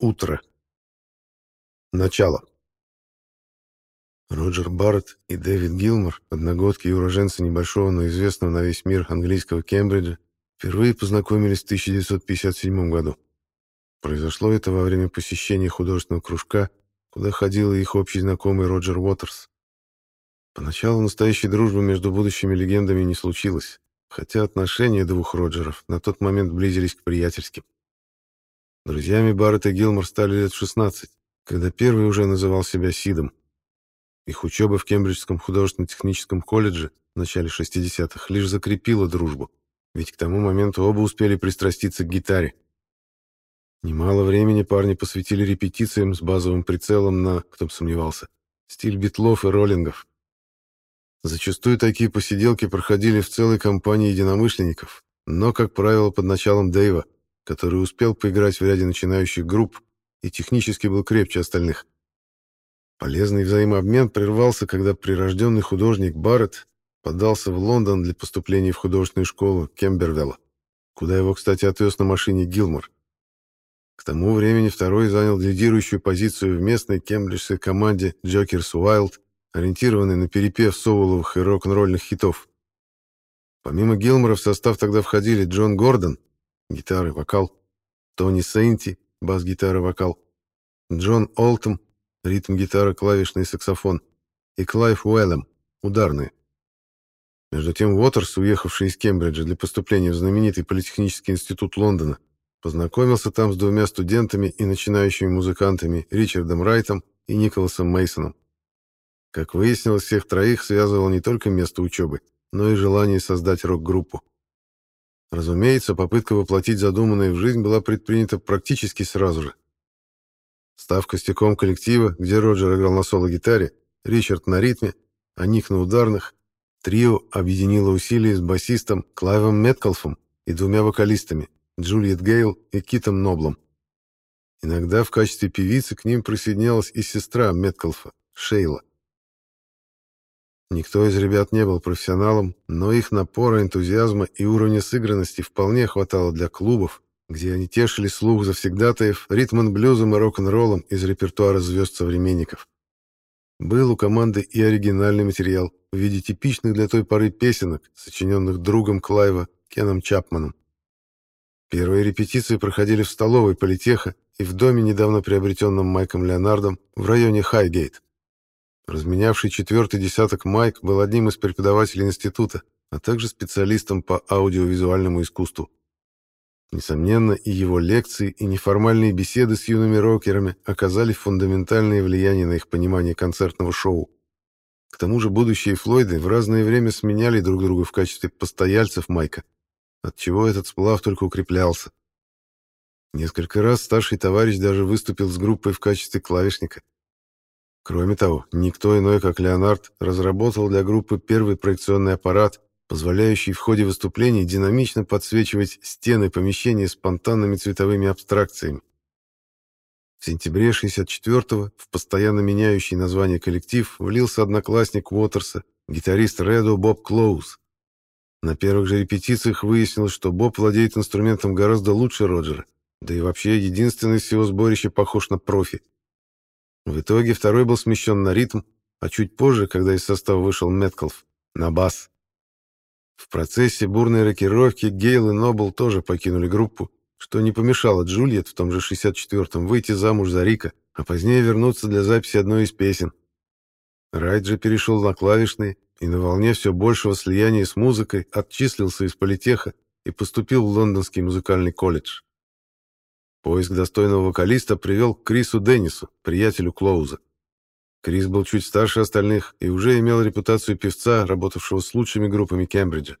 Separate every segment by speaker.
Speaker 1: Утро. Начало. Роджер Барретт и Дэвид Гилмор, одногодки и уроженцы небольшого, но известного на весь мир английского Кембриджа, впервые познакомились в 1957 году. Произошло это во время посещения художественного кружка, куда ходил их общий знакомый Роджер Уотерс. Поначалу настоящей дружбы между будущими легендами не случилось, хотя отношения двух Роджеров на тот момент близились к приятельским. Друзьями Барретт и Гилмор стали лет в 16, когда первый уже называл себя Сидом. Их учеба в Кембриджском художественно-техническом колледже в начале 60-х лишь закрепила дружбу, ведь к тому моменту оба успели пристраститься к гитаре. Немало времени парни посвятили репетициям с базовым прицелом на, кто сомневался, стиль битлов и роллингов. Зачастую такие посиделки проходили в целой компании единомышленников, но, как правило, под началом Дэйва, который успел поиграть в ряде начинающих групп и технически был крепче остальных. Полезный взаимообмен прервался, когда прирожденный художник Барретт подался в Лондон для поступления в художественную школу Кембервелла, куда его, кстати, отвез на машине Гилмор. К тому времени второй занял лидирующую позицию в местной кембриджской команде Джокерс Уайлд, ориентированной на перепев соуловых и рок-н-ролльных хитов. Помимо Гилмора в состав тогда входили Джон Гордон, гитара, вокал, Тони Сейнти, бас-гитара, вокал, Джон Олтом, ритм-гитара, клавишный саксофон и Клайв Уэллем, ударные. Между тем Уотерс, уехавший из Кембриджа для поступления в знаменитый политехнический институт Лондона, познакомился там с двумя студентами и начинающими музыкантами Ричардом Райтом и Николасом Мейсоном. Как выяснилось, всех троих связывало не только место учебы, но и желание создать рок-группу. Разумеется, попытка воплотить задуманное в жизнь была предпринята практически сразу же. Став костяком коллектива, где Роджер играл на соло-гитаре, Ричард на ритме, а Ник на ударных, трио объединило усилия с басистом Клайвом Меткалфом и двумя вокалистами Джульет Гейл и Китом Ноблом. Иногда в качестве певицы к ним присоединялась и сестра Меткалфа, Шейла. Никто из ребят не был профессионалом, но их напора, энтузиазма и уровня сыгранности вполне хватало для клубов, где они тешили слух завсегдатаев ритм-н-блюзом и рок-н-роллом из репертуара звезд-современников. Был у команды и оригинальный материал в виде типичных для той поры песенок, сочиненных другом Клайва Кеном Чапманом. Первые репетиции проходили в столовой политеха и в доме, недавно приобретенном Майком Леонардом, в районе Хайгейт. Разменявший четвертый десяток Майк был одним из преподавателей института, а также специалистом по аудиовизуальному искусству. Несомненно, и его лекции, и неформальные беседы с юными рокерами оказали фундаментальное влияние на их понимание концертного шоу. К тому же будущие Флойды в разное время сменяли друг друга в качестве постояльцев Майка, отчего этот сплав только укреплялся. Несколько раз старший товарищ даже выступил с группой в качестве клавишника. Кроме того, никто иной, как Леонард, разработал для группы первый проекционный аппарат, позволяющий в ходе выступлений динамично подсвечивать стены помещения спонтанными цветовыми абстракциями. В сентябре 64-го в постоянно меняющий название коллектив влился одноклассник Уотерса, гитарист Редо Боб Клоуз. На первых же репетициях выяснилось, что Боб владеет инструментом гораздо лучше Роджера, да и вообще единственный из всего сборища похож на профи. В итоге второй был смещен на ритм, а чуть позже, когда из состава вышел Меткалф, на бас. В процессе бурной рокировки Гейл и Нобл тоже покинули группу, что не помешало Джульет в том же 64-м выйти замуж за Рика, а позднее вернуться для записи одной из песен. Райт же перешел на клавишные и на волне все большего слияния с музыкой отчислился из политеха и поступил в Лондонский музыкальный колледж. Поиск достойного вокалиста привел к Крису Деннису, приятелю Клоуза. Крис был чуть старше остальных и уже имел репутацию певца, работавшего с лучшими группами Кембриджа.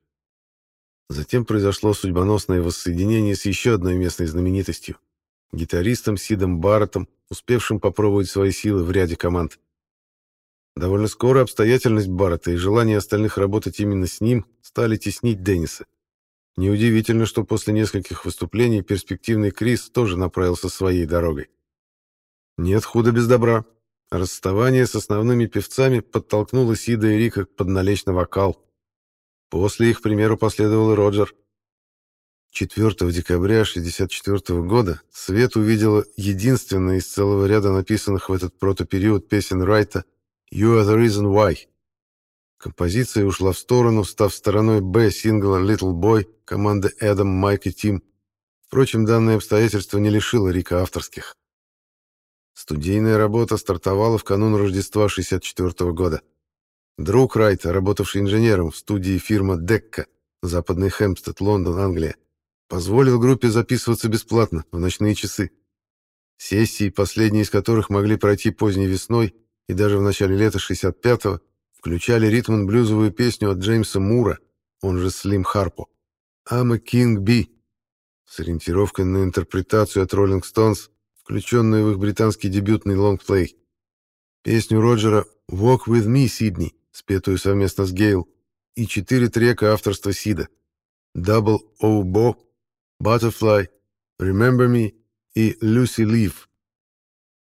Speaker 1: Затем произошло судьбоносное воссоединение с еще одной местной знаменитостью — гитаристом Сидом Барреттом, успевшим попробовать свои силы в ряде команд. Довольно скоро обстоятельность Баррета и желание остальных работать именно с ним стали теснить Денниса. Неудивительно, что после нескольких выступлений перспективный Крис тоже направился своей дорогой. Нет худа без добра. Расставание с основными певцами подтолкнуло Сида и Рика под налечь на вокал. После их примеру последовал и Роджер. 4 декабря 1964 года свет увидела единственная из целого ряда написанных в этот протопериод песен Райта «You are the reason why». Композиция ушла в сторону, став стороной «Б» сингла «Little Boy» команды Эдам, Майк и Тим. Впрочем, данное обстоятельство не лишило Рика авторских. Студийная работа стартовала в канун Рождества 1964 года. Друг Райта, работавший инженером в студии фирмы Декка, западный Хэмпстед, Лондон, Англия, позволил группе записываться бесплатно в ночные часы. Сессии, последние из которых могли пройти поздней весной и даже в начале лета 65-го, включали ритм-блюзовую песню от Джеймса Мура, он же Слим Харпо, «I'm a King Bee», с ориентировкой на интерпретацию от Rolling Stones, включенную в их британский дебютный лонгплей. Песню Роджера «Walk with me, Сидни», спетую совместно с Гейл, и четыре трека авторства Сида «Double O Bo», «Butterfly», «Remember Me» и «Lucy Leaf».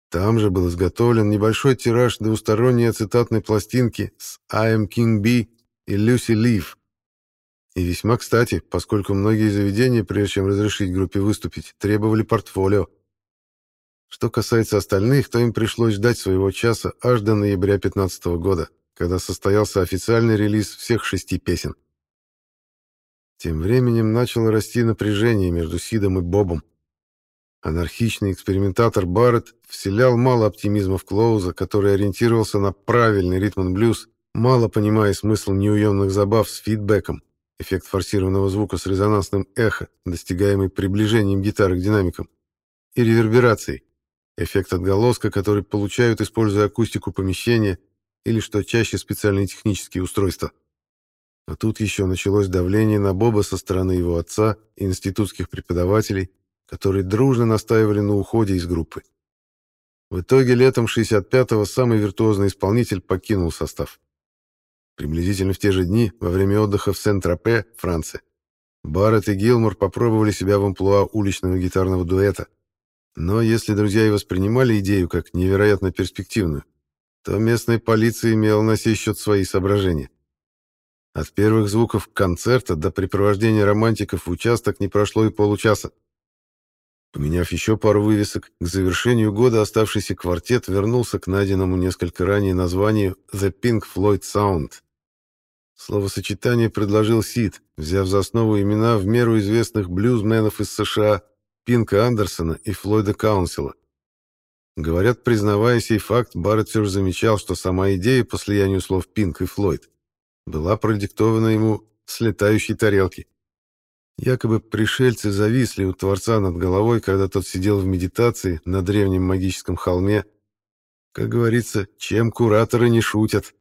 Speaker 1: Там же был изготовлен небольшой тираж двусторонней ацетатной пластинки с «I am King B» и «Lucy Leaf». И весьма кстати, поскольку многие заведения, прежде чем разрешить группе выступить, требовали портфолио. Что касается остальных, то им пришлось ждать своего часа аж до ноября 2015 года, когда состоялся официальный релиз всех шести песен. Тем временем начало расти напряжение между Сидом и Бобом. Анархичный экспериментатор Барретт вселял мало оптимизма в Клоуза, который ориентировался на правильный ритм-блюз, мало понимая смысл неуемных забав с фидбэком, эффект форсированного звука с резонансным эхо, достигаемый приближением гитары к динамикам, и реверберацией, эффект отголоска, который получают, используя акустику помещения или, что чаще, специальные технические устройства. А тут еще началось давление на Боба со стороны его отца и институтских преподавателей, которые дружно настаивали на уходе из группы. В итоге летом 65-го самый виртуозный исполнитель покинул состав. Приблизительно в те же дни, во время отдыха в Сент-Тропе, Франция, Барретт и Гилмор попробовали себя в амплуа уличного гитарного дуэта. Но если друзья и воспринимали идею как невероятно перспективную, то местная полиция имела на сей счет свои соображения. От первых звуков концерта до припровождения романтиков в участок не прошло и получаса. Поменяв еще пару вывесок, к завершению года оставшийся квартет вернулся к найденному несколько ранее названию «The Pink Floyd Sound». Словосочетание предложил Сид, взяв за основу имена в меру известных блюзменов из США Пинка Андерсона и Флойда Каунсела. Говорят, признавая сей факт, Барретт все же замечал, что сама идея по слиянию слов Пинк и Флойд была продиктована ему с летающей тарелки. Якобы пришельцы зависли у Творца над головой, когда тот сидел в медитации на древнем магическом холме. Как говорится, чем кураторы не шутят.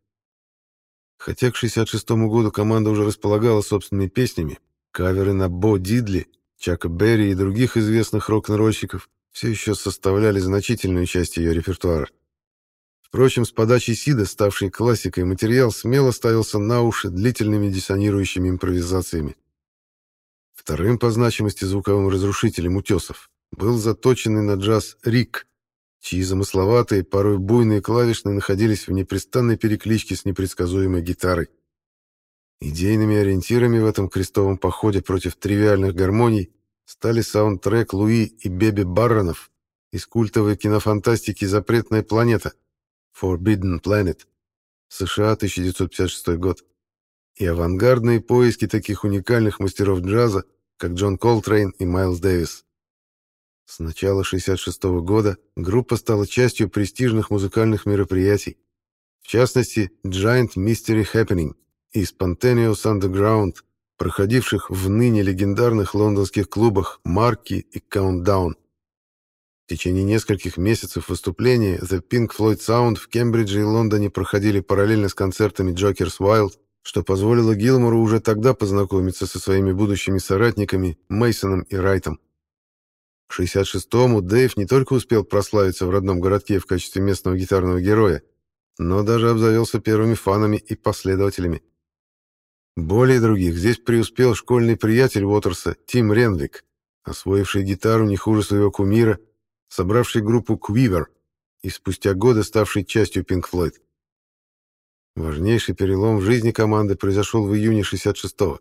Speaker 1: Хотя к 66 году команда уже располагала собственными песнями, каверы на Бо Дидли, Чака Берри и других известных рок-н-ролльщиков все еще составляли значительную часть ее репертуара. Впрочем, с подачи Сида, ставший классикой, материал смело ставился на уши длительными диссонирующими импровизациями. Вторым по значимости звуковым разрушителем утесов был заточенный на джаз Рик, чьи замысловатые, порой буйные клавишные находились в непрестанной перекличке с непредсказуемой гитарой. Идейными ориентирами в этом крестовом походе против тривиальных гармоний стали саундтрек Луи и Беби Барронов из культовой кинофантастики «Запретная планета» Forbidden Planet, США, 1956 год, и авангардные поиски таких уникальных мастеров джаза, как Джон Колтрейн и Майлз Дэвис. С начала 1966 года группа стала частью престижных музыкальных мероприятий, в частности Giant Mystery Happening и Spontaneous Underground, проходивших в ныне легендарных лондонских клубах «Марки» и «Countdown». В течение нескольких месяцев выступления The Pink Floyd Sound в Кембридже и Лондоне проходили параллельно с концертами Jokers Wild, что позволило Гилмору уже тогда познакомиться со своими будущими соратниками Мейсоном и Райтом. К 66-му Дэйв не только успел прославиться в родном городке в качестве местного гитарного героя, но даже обзавелся первыми фанами и последователями. Более других здесь преуспел школьный приятель Уотерса Тим Ренвик, освоивший гитару не хуже своего кумира собравший группу Quiver и спустя годы ставший частью Pink Floyd. Важнейший перелом в жизни команды произошел в июне 66-го.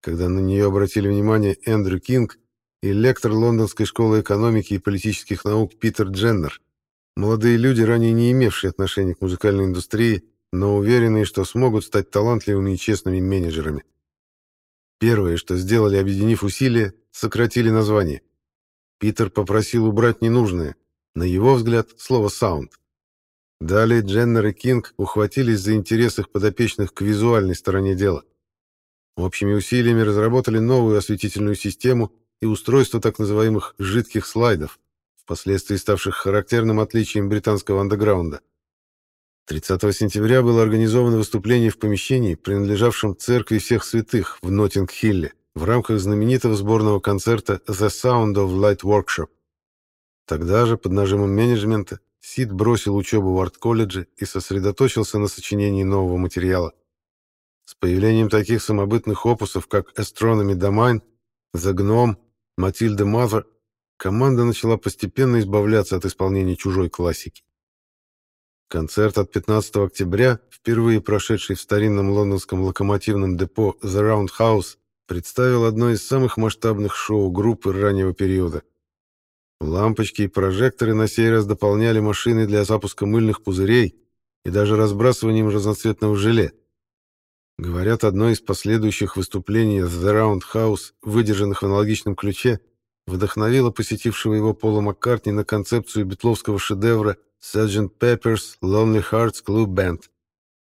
Speaker 1: когда на нее обратили внимание Эндрю Кинг и лектор Лондонской школы экономики и политических наук Питер Дженнер. Молодые люди, ранее не имевшие отношения к музыкальной индустрии, но уверенные, что смогут стать талантливыми и честными менеджерами. Первое, что сделали, объединив усилия, сократили название. Питер попросил убрать ненужное, на его взгляд, слово «саунд». Далее Дженнер и Кинг ухватились за интерес их подопечных к визуальной стороне дела. Общими усилиями разработали новую осветительную систему и устройство так называемых «жидких слайдов», впоследствии ставших характерным отличием британского андеграунда. 30 сентября было организовано выступление в помещении, принадлежавшем Церкви Всех Святых в Ноттинг-Хилле, в рамках знаменитого сборного концерта «The Sound of Light Workshop». Тогда же, под нажимом менеджмента, Сид бросил учебу в арт-колледже и сосредоточился на сочинении нового материала. С появлением таких самобытных опусов, как Astronomy Domain, The Gnome, Matilda Mother, команда начала постепенно избавляться от исполнения чужой классики. Концерт от 15 октября, впервые прошедший в старинном лондонском локомотивном депо The Roundhouse, представил одно из самых масштабных шоу группы раннего периода. Лампочки и прожекторы на сей раз дополняли машины для запуска мыльных пузырей и даже разбрасыванием разноцветного желе. Говорят, одно из последующих выступлений The Roundhouse, выдержанных в аналогичном ключе, вдохновило посетившего его Пола Маккартни на концепцию битловского шедевра Sgt. Pepper's Lonely Hearts Club Band.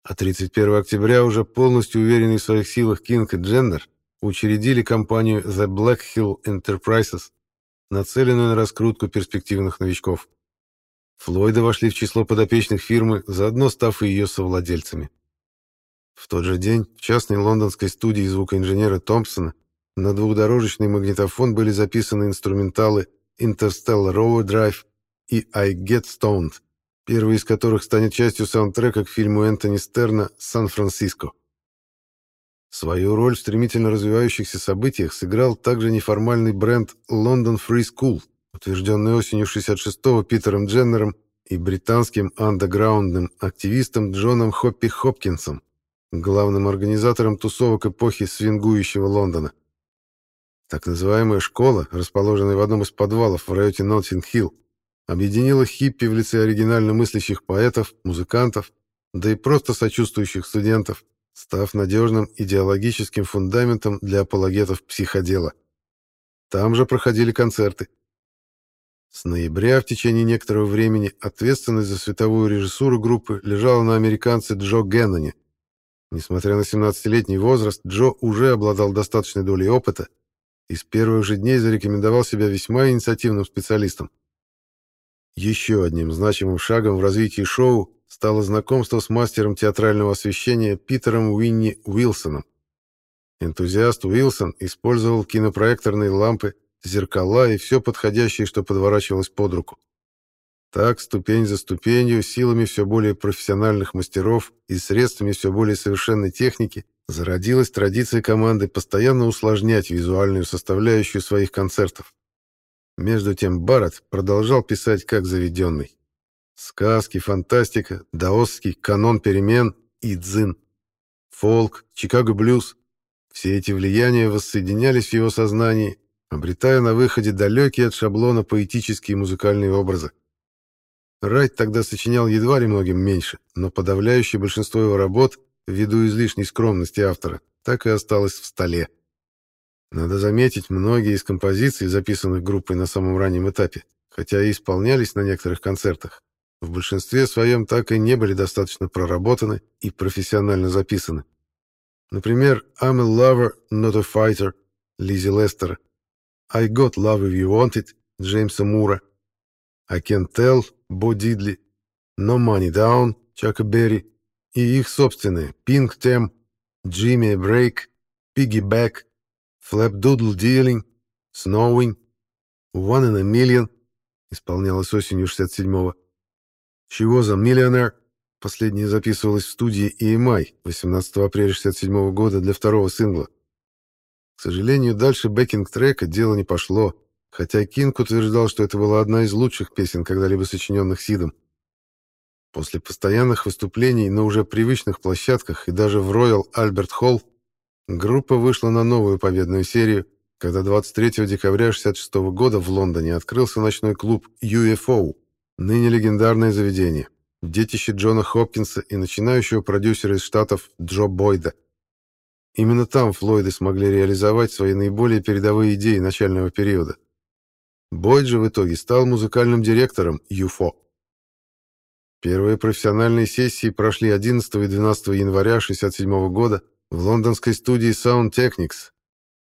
Speaker 1: А 31 октября уже полностью уверенные в своих силах Кинг и Дженнер учредили компанию The Black Hill Enterprises, нацеленную на раскрутку перспективных новичков. Флойды вошли в число подопечных фирмы, заодно став и ее совладельцами. В тот же день в частной лондонской студии звукоинженера Томпсона на двухдорожечный магнитофон были записаны инструменталы Interstellar Overdrive и I Get Stoned, первый из которых станет частью саундтрека к фильму Энтони Стерна «Сан-Франциско». Свою роль в стремительно развивающихся событиях сыграл также неформальный бренд London Free School, утвержденный осенью 66-го Питером Дженнером и британским андеграундным активистом Джоном Хоппи Хопкинсом, главным организатором тусовок эпохи свингующего Лондона. Так называемая школа, расположенная в одном из подвалов в районе Нотинг-Хилл, объединила хиппи в лице оригинально мыслящих поэтов, музыкантов, да и просто сочувствующих студентов, став надежным идеологическим фундаментом для апологетов психодела. Там же проходили концерты. С ноября в течение некоторого времени ответственность за световую режиссуру группы лежала на американце Джо Генноне. Несмотря на 17-летний возраст, Джо уже обладал достаточной долей опыта и с первых же дней зарекомендовал себя весьма инициативным специалистом. Еще одним значимым шагом в развитии шоу стало знакомство с мастером театрального освещения Питером Уинни Уилсоном. Энтузиаст Уилсон использовал кинопроекторные лампы, зеркала и все подходящее, что подворачивалось под руку. Так, ступень за ступенью, силами все более профессиональных мастеров и средствами все более совершенной техники, зародилась традиция команды постоянно усложнять визуальную составляющую своих концертов. Между тем Барретт продолжал писать как заведенный. Сказки, фантастика, даосский канон перемен и дзин. Фолк, Чикаго-блюз. Все эти влияния воссоединялись в его сознании, обретая на выходе далекие от шаблона поэтические музыкальные образы. Райт тогда сочинял едва ли многим меньше, но подавляющее большинство его работ, ввиду излишней скромности автора, так и осталось в столе. Надо заметить, многие из композиций, записанных группой на самом раннем этапе, хотя и исполнялись на некоторых концертах, в большинстве своем так и не были достаточно проработаны и профессионально записаны. Например, I'm a lover, not a fighter Лизи Лестера, I got love if you want it Джеймса Мура, I can tell Бо Дидли, No Money Down Чака Берри и их собственные Pink Tem, Jimmy Break, Piggy Dealing, Snowing, One in a Million исполнялась осенью 67-го, чего за миллионер? Последняя записывалась в студии EMI 18 апреля 67 года для второго сингла. К сожалению, дальше бэкинг-трека дело не пошло, хотя Кинг утверждал, что это была одна из лучших песен, когда-либо сочиненных Сидом. После постоянных выступлений на уже привычных площадках и даже в Royal Albert Hall группа вышла на новую победную серию, когда 23 декабря 1966 года в Лондоне открылся ночной клуб UFO, ныне легендарное заведение, детище Джона Хопкинса и начинающего продюсера из Штатов Джо Бойда. Именно там Флойды смогли реализовать свои наиболее передовые идеи начального периода. Бойд же в итоге стал музыкальным директором UFO. Первые профессиональные сессии прошли 11 и 12 января 1967 года в лондонской студии Sound Technics.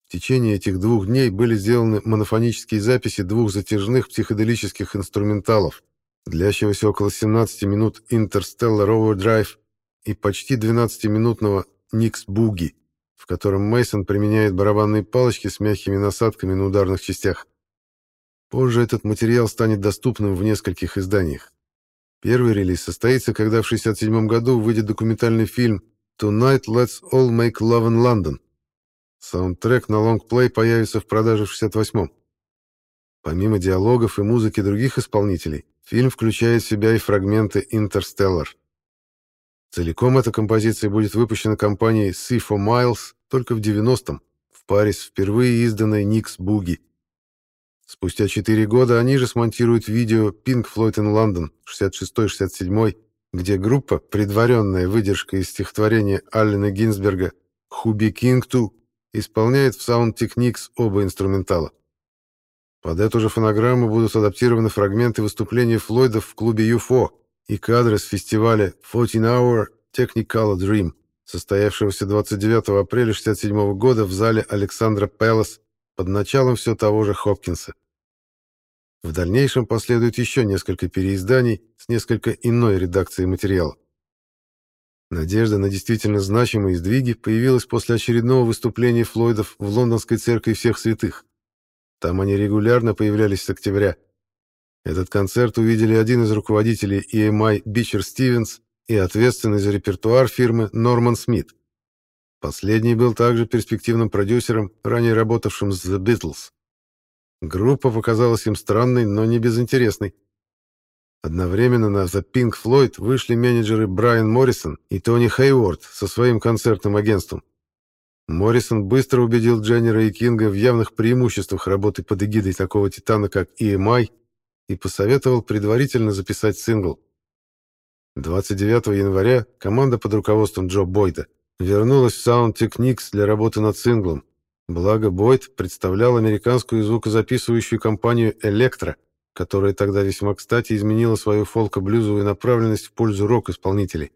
Speaker 1: В течение этих двух дней были сделаны монофонические записи двух затяжных психоделических инструменталов, длящегося около 17 минут Interstellar Overdrive и почти 12-минутного Nix Boogie, в котором Мейсон применяет барабанные палочки с мягкими насадками на ударных частях. Позже этот материал станет доступным в нескольких изданиях. Первый релиз состоится, когда в 1967 году выйдет документальный фильм «Tonight Let's All Make Love in London». Саундтрек на лонгплей появится в продаже в 1968 Помимо диалогов и музыки других исполнителей, фильм включает в себя и фрагменты «Интерстеллар». Целиком эта композиция будет выпущена компанией Sea for Miles только в 90-м, в паре с впервые изданной «Никс Буги». Спустя 4 года они же смонтируют видео Pink Floyd in London 66-67, где группа, предваренная выдержкой из стихотворения Аллена Гинзберга «Who King To», исполняет в Sound Techniques оба инструментала. Под эту же фонограмму будут адаптированы фрагменты выступления Флойдов в клубе UFO и кадры с фестиваля 14 Hour Technicolor Dream, состоявшегося 29 апреля 1967 года в зале Александра Пелос под началом все того же Хопкинса. В дальнейшем последует еще несколько переизданий с несколько иной редакцией материала. Надежда на действительно значимые сдвиги появилась после очередного выступления Флойдов в Лондонской церкви всех святых. Там они регулярно появлялись с октября. Этот концерт увидели один из руководителей EMI Бичер Стивенс и ответственный за репертуар фирмы Норман Смит. Последний был также перспективным продюсером, ранее работавшим с The Beatles. Группа показалась им странной, но не безинтересной. Одновременно на The Pink Floyd вышли менеджеры Брайан Моррисон и Тони Хейворд со своим концертным агентством. Моррисон быстро убедил Дженнера и Кинга в явных преимуществах работы под эгидой такого титана, как EMI, и посоветовал предварительно записать сингл. 29 января команда под руководством Джо Бойда вернулась в Sound Techniques для работы над синглом. Благо Бойд представлял американскую звукозаписывающую компанию Electra, которая тогда весьма кстати изменила свою фолко-блюзовую направленность в пользу рок-исполнителей.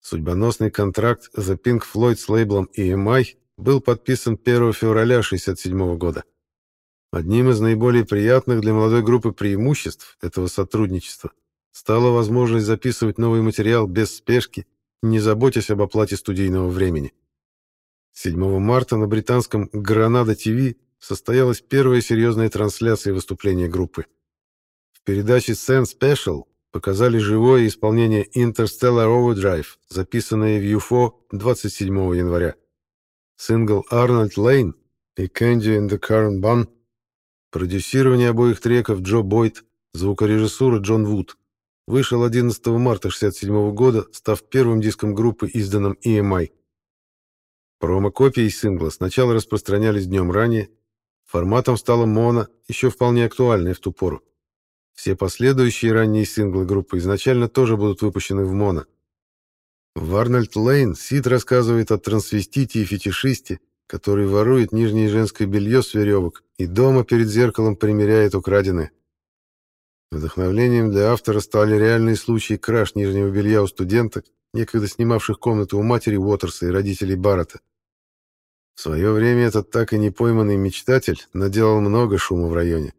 Speaker 1: Судьбоносный контракт The Pink Floyd с лейблом EMI был подписан 1 февраля 1967 года. Одним из наиболее приятных для молодой группы преимуществ этого сотрудничества стала возможность записывать новый материал без спешки не заботясь об оплате студийного времени. 7 марта на британском «Гранада ТВ» состоялась первая серьезная трансляция выступления группы. В передаче «Sen Special» показали живое исполнение Interstellar Overdrive, записанное в UFO 27 января. Сингл «Arnold Lane» и «Candy in the Current Bun», продюсирование обоих треков Джо Бойд, звукорежиссура Джон Вуд вышел 11 марта 1967 года, став первым диском группы, изданным EMI. Промо-копии сингла сначала распространялись днем ранее, форматом стала моно, еще вполне актуальная в ту пору. Все последующие ранние синглы группы изначально тоже будут выпущены в моно. В Арнольд Лейн Сид рассказывает о трансвестите и фетишисте, который ворует нижнее женское белье с веревок и дома перед зеркалом примеряет украденное. Вдохновлением для автора стали реальные случаи краж нижнего белья у студенток, некогда снимавших комнату у матери Уотерса и родителей Баррета. В свое время этот так и не пойманный мечтатель наделал много шума в районе.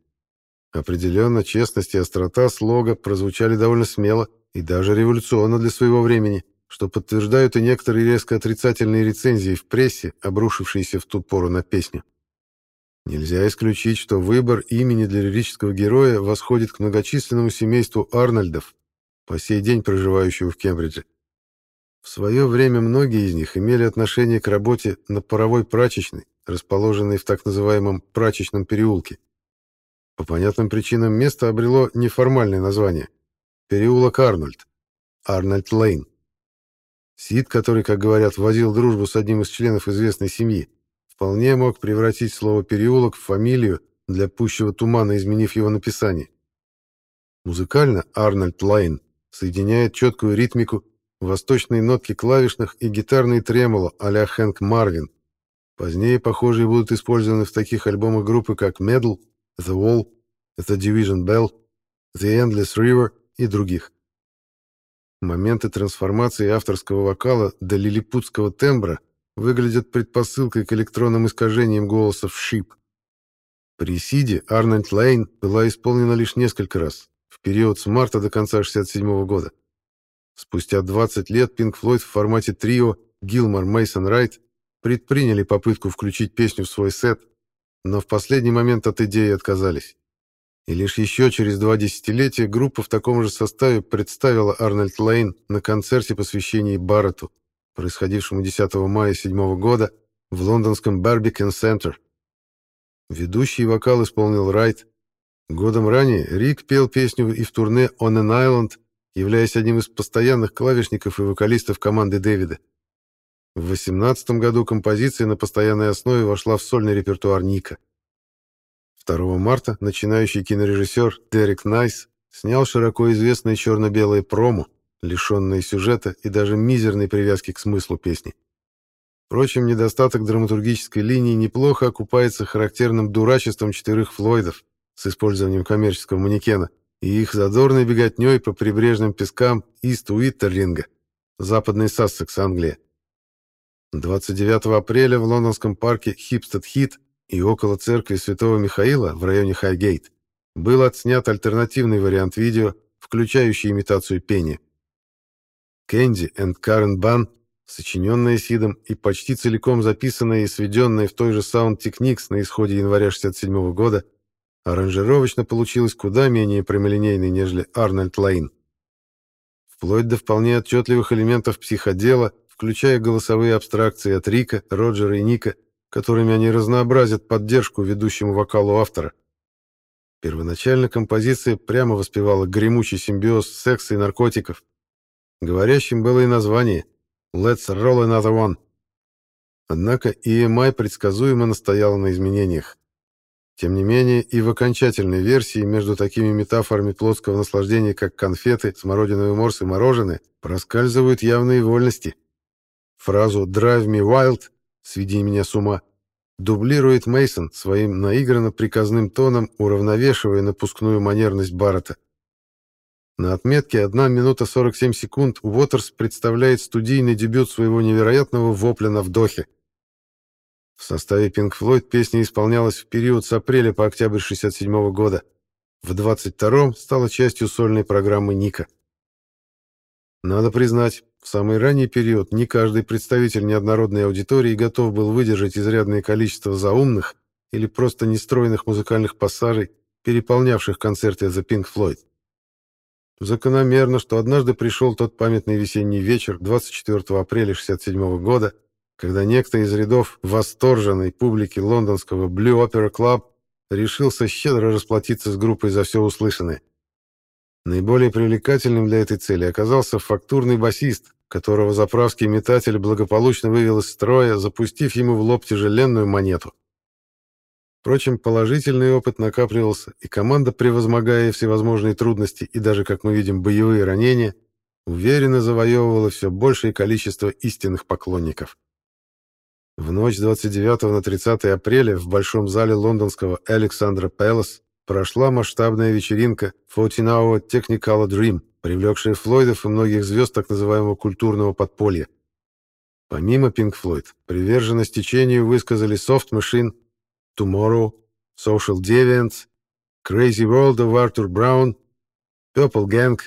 Speaker 1: Определенно, честность и острота слога прозвучали довольно смело и даже революционно для своего времени, что подтверждают и некоторые резко отрицательные рецензии в прессе, обрушившиеся в ту пору на песню. Нельзя исключить, что выбор имени для лирического героя восходит к многочисленному семейству Арнольдов, по сей день проживающего в Кембридже. В свое время многие из них имели отношение к работе на паровой прачечной, расположенной в так называемом прачечном переулке. По понятным причинам место обрело неформальное название – переулок Арнольд, Арнольд Лейн. Сид, который, как говорят, возил дружбу с одним из членов известной семьи, вполне мог превратить слово «переулок» в фамилию для пущего тумана, изменив его написание. Музыкально Arnold Layne соединяет четкую ритмику, восточные нотки клавишных и гитарные тремоло а-ля Хэнк Марвин. Позднее похожие будут использованы в таких альбомах группы, как Meddle, The Wall, The Division Bell, The Endless River и других. Моменты трансформации авторского вокала до лилипутского тембра выглядят предпосылкой к электронным искажениям голосов Шип. При Сиде Арнольд Лейн была исполнена лишь несколько раз, в период с марта до конца 1967 года. Спустя 20 лет Pink Floyd в формате трио Гилмор Мейсон Райт предприняли попытку включить песню в свой сет, но в последний момент от идеи отказались. И лишь еще через два десятилетия группа в таком же составе представила Арнольд Лейн на концерте, посвящении Барретту, происходившему 10 мая 7 года в лондонском Барбикен Центр. Ведущий вокал исполнил Райт. Годом ранее Рик пел песню и в турне «On an Island», являясь одним из постоянных клавишников и вокалистов команды Дэвида. В 2018 году композиция на постоянной основе вошла в сольный репертуар Ника. 2 марта начинающий кинорежиссер Дерек Найс снял широко известное черно-белое промо, лишенное сюжета и даже мизерной привязки к смыслу песни. Впрочем, недостаток драматургической линии неплохо окупается характерным дурачеством четырех Флойдов с использованием коммерческого манекена и их задорной беготней по прибрежным пескам Ист-Уиттерлинга, западный Сассекс, Англия. 29 апреля в лондонском парке Хэмпстед-Хит и около церкви Святого Михаила в районе Хайгейт был отснят альтернативный вариант видео, включающий имитацию пения. Кэнди and Карен Бан, сочиненная Сидом и почти целиком записанная и сведенная в той же Sound Techniques на исходе января 67 года, аранжировочно получилась куда менее прямолинейной, нежели Арнольд Лейн. Вплоть до вполне отчетливых элементов психодела, включая голосовые абстракции от Рика, Роджера и Ника, которыми они разнообразят поддержку ведущему вокалу автора. Первоначально композиция прямо воспевала гремучий симбиоз секса и наркотиков. Говорящим было и название «Let's roll another one». Однако EMI предсказуемо настояла на изменениях. Тем не менее, и в окончательной версии между такими метафорами плотского наслаждения, как конфеты, смородиновый морс и мороженое, проскальзывают явные вольности. Фразу «Drive me wild» сведи меня с ума, дублирует Мейсон своим наигранно приказным тоном, уравновешивая напускную манерность Баррета. На отметке 1 минута 47 секунд Уотерс представляет студийный дебют своего невероятного вопля на вдохе. В составе Pink Floyd песня исполнялась в период с апреля по октябрь 67 года. В 22-м стала частью сольной программы Ника. Надо признать, в самый ранний период не каждый представитель неоднородной аудитории готов был выдержать изрядное количество заумных или просто нестройных музыкальных пассажей, переполнявших концерты The Pink Floyd. Закономерно, что однажды пришел тот памятный весенний вечер 24 апреля 1967 года, когда некто из рядов восторженной публики лондонского Blue Opera Club решился щедро расплатиться с группой за все услышанное. Наиболее привлекательным для этой цели оказался фактурный басист, которого заправский метатель благополучно вывел из строя, запустив ему в лоб тяжеленную монету. Впрочем, положительный опыт накапливался, и команда, превозмогая всевозможные трудности и даже, как мы видим, боевые ранения, уверенно завоевывала все большее количество истинных поклонников. В ночь 29 на 30 апреля в большом зале лондонского Александра Пэлас прошла масштабная вечеринка 14 Hour Technicolor Dream, привлекшая Флойдов и многих звезд так называемого культурного подполья. Помимо Pink Floyd, приверженность течению высказали Soft Machine, Tomorrow, Social Deviants, Crazy World of Arthur Brown, Purple Gang,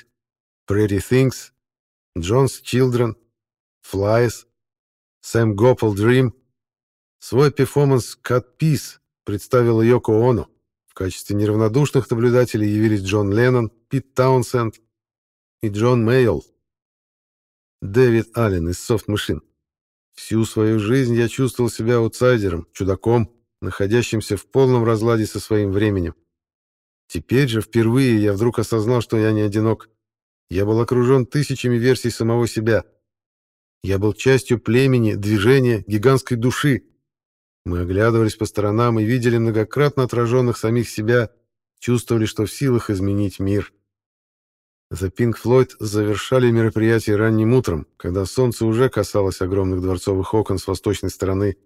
Speaker 1: Pretty Things, John's Children, Flies, Sam Gopal Dream. Свой перформанс Cut Peace представила Йоко Оно. В качестве неравнодушных наблюдателей явились Джон Леннон, Пит Таунсенд, и Джон Мейл. Дэвид Аллен из Soft Machine. Всю свою жизнь я чувствовал себя аутсайдером, чудаком, находящимся в полном разладе со своим временем. Теперь же впервые я вдруг осознал, что я не одинок. Я был окружен тысячами версий самого себя. Я был частью племени, движения, гигантской души. Мы оглядывались по сторонам и видели многократно отраженных самих себя, чувствовали, что в силах изменить мир. The Pink Floyd завершали мероприятие ранним утром, когда солнце уже касалось огромных дворцовых окон с восточной стороны.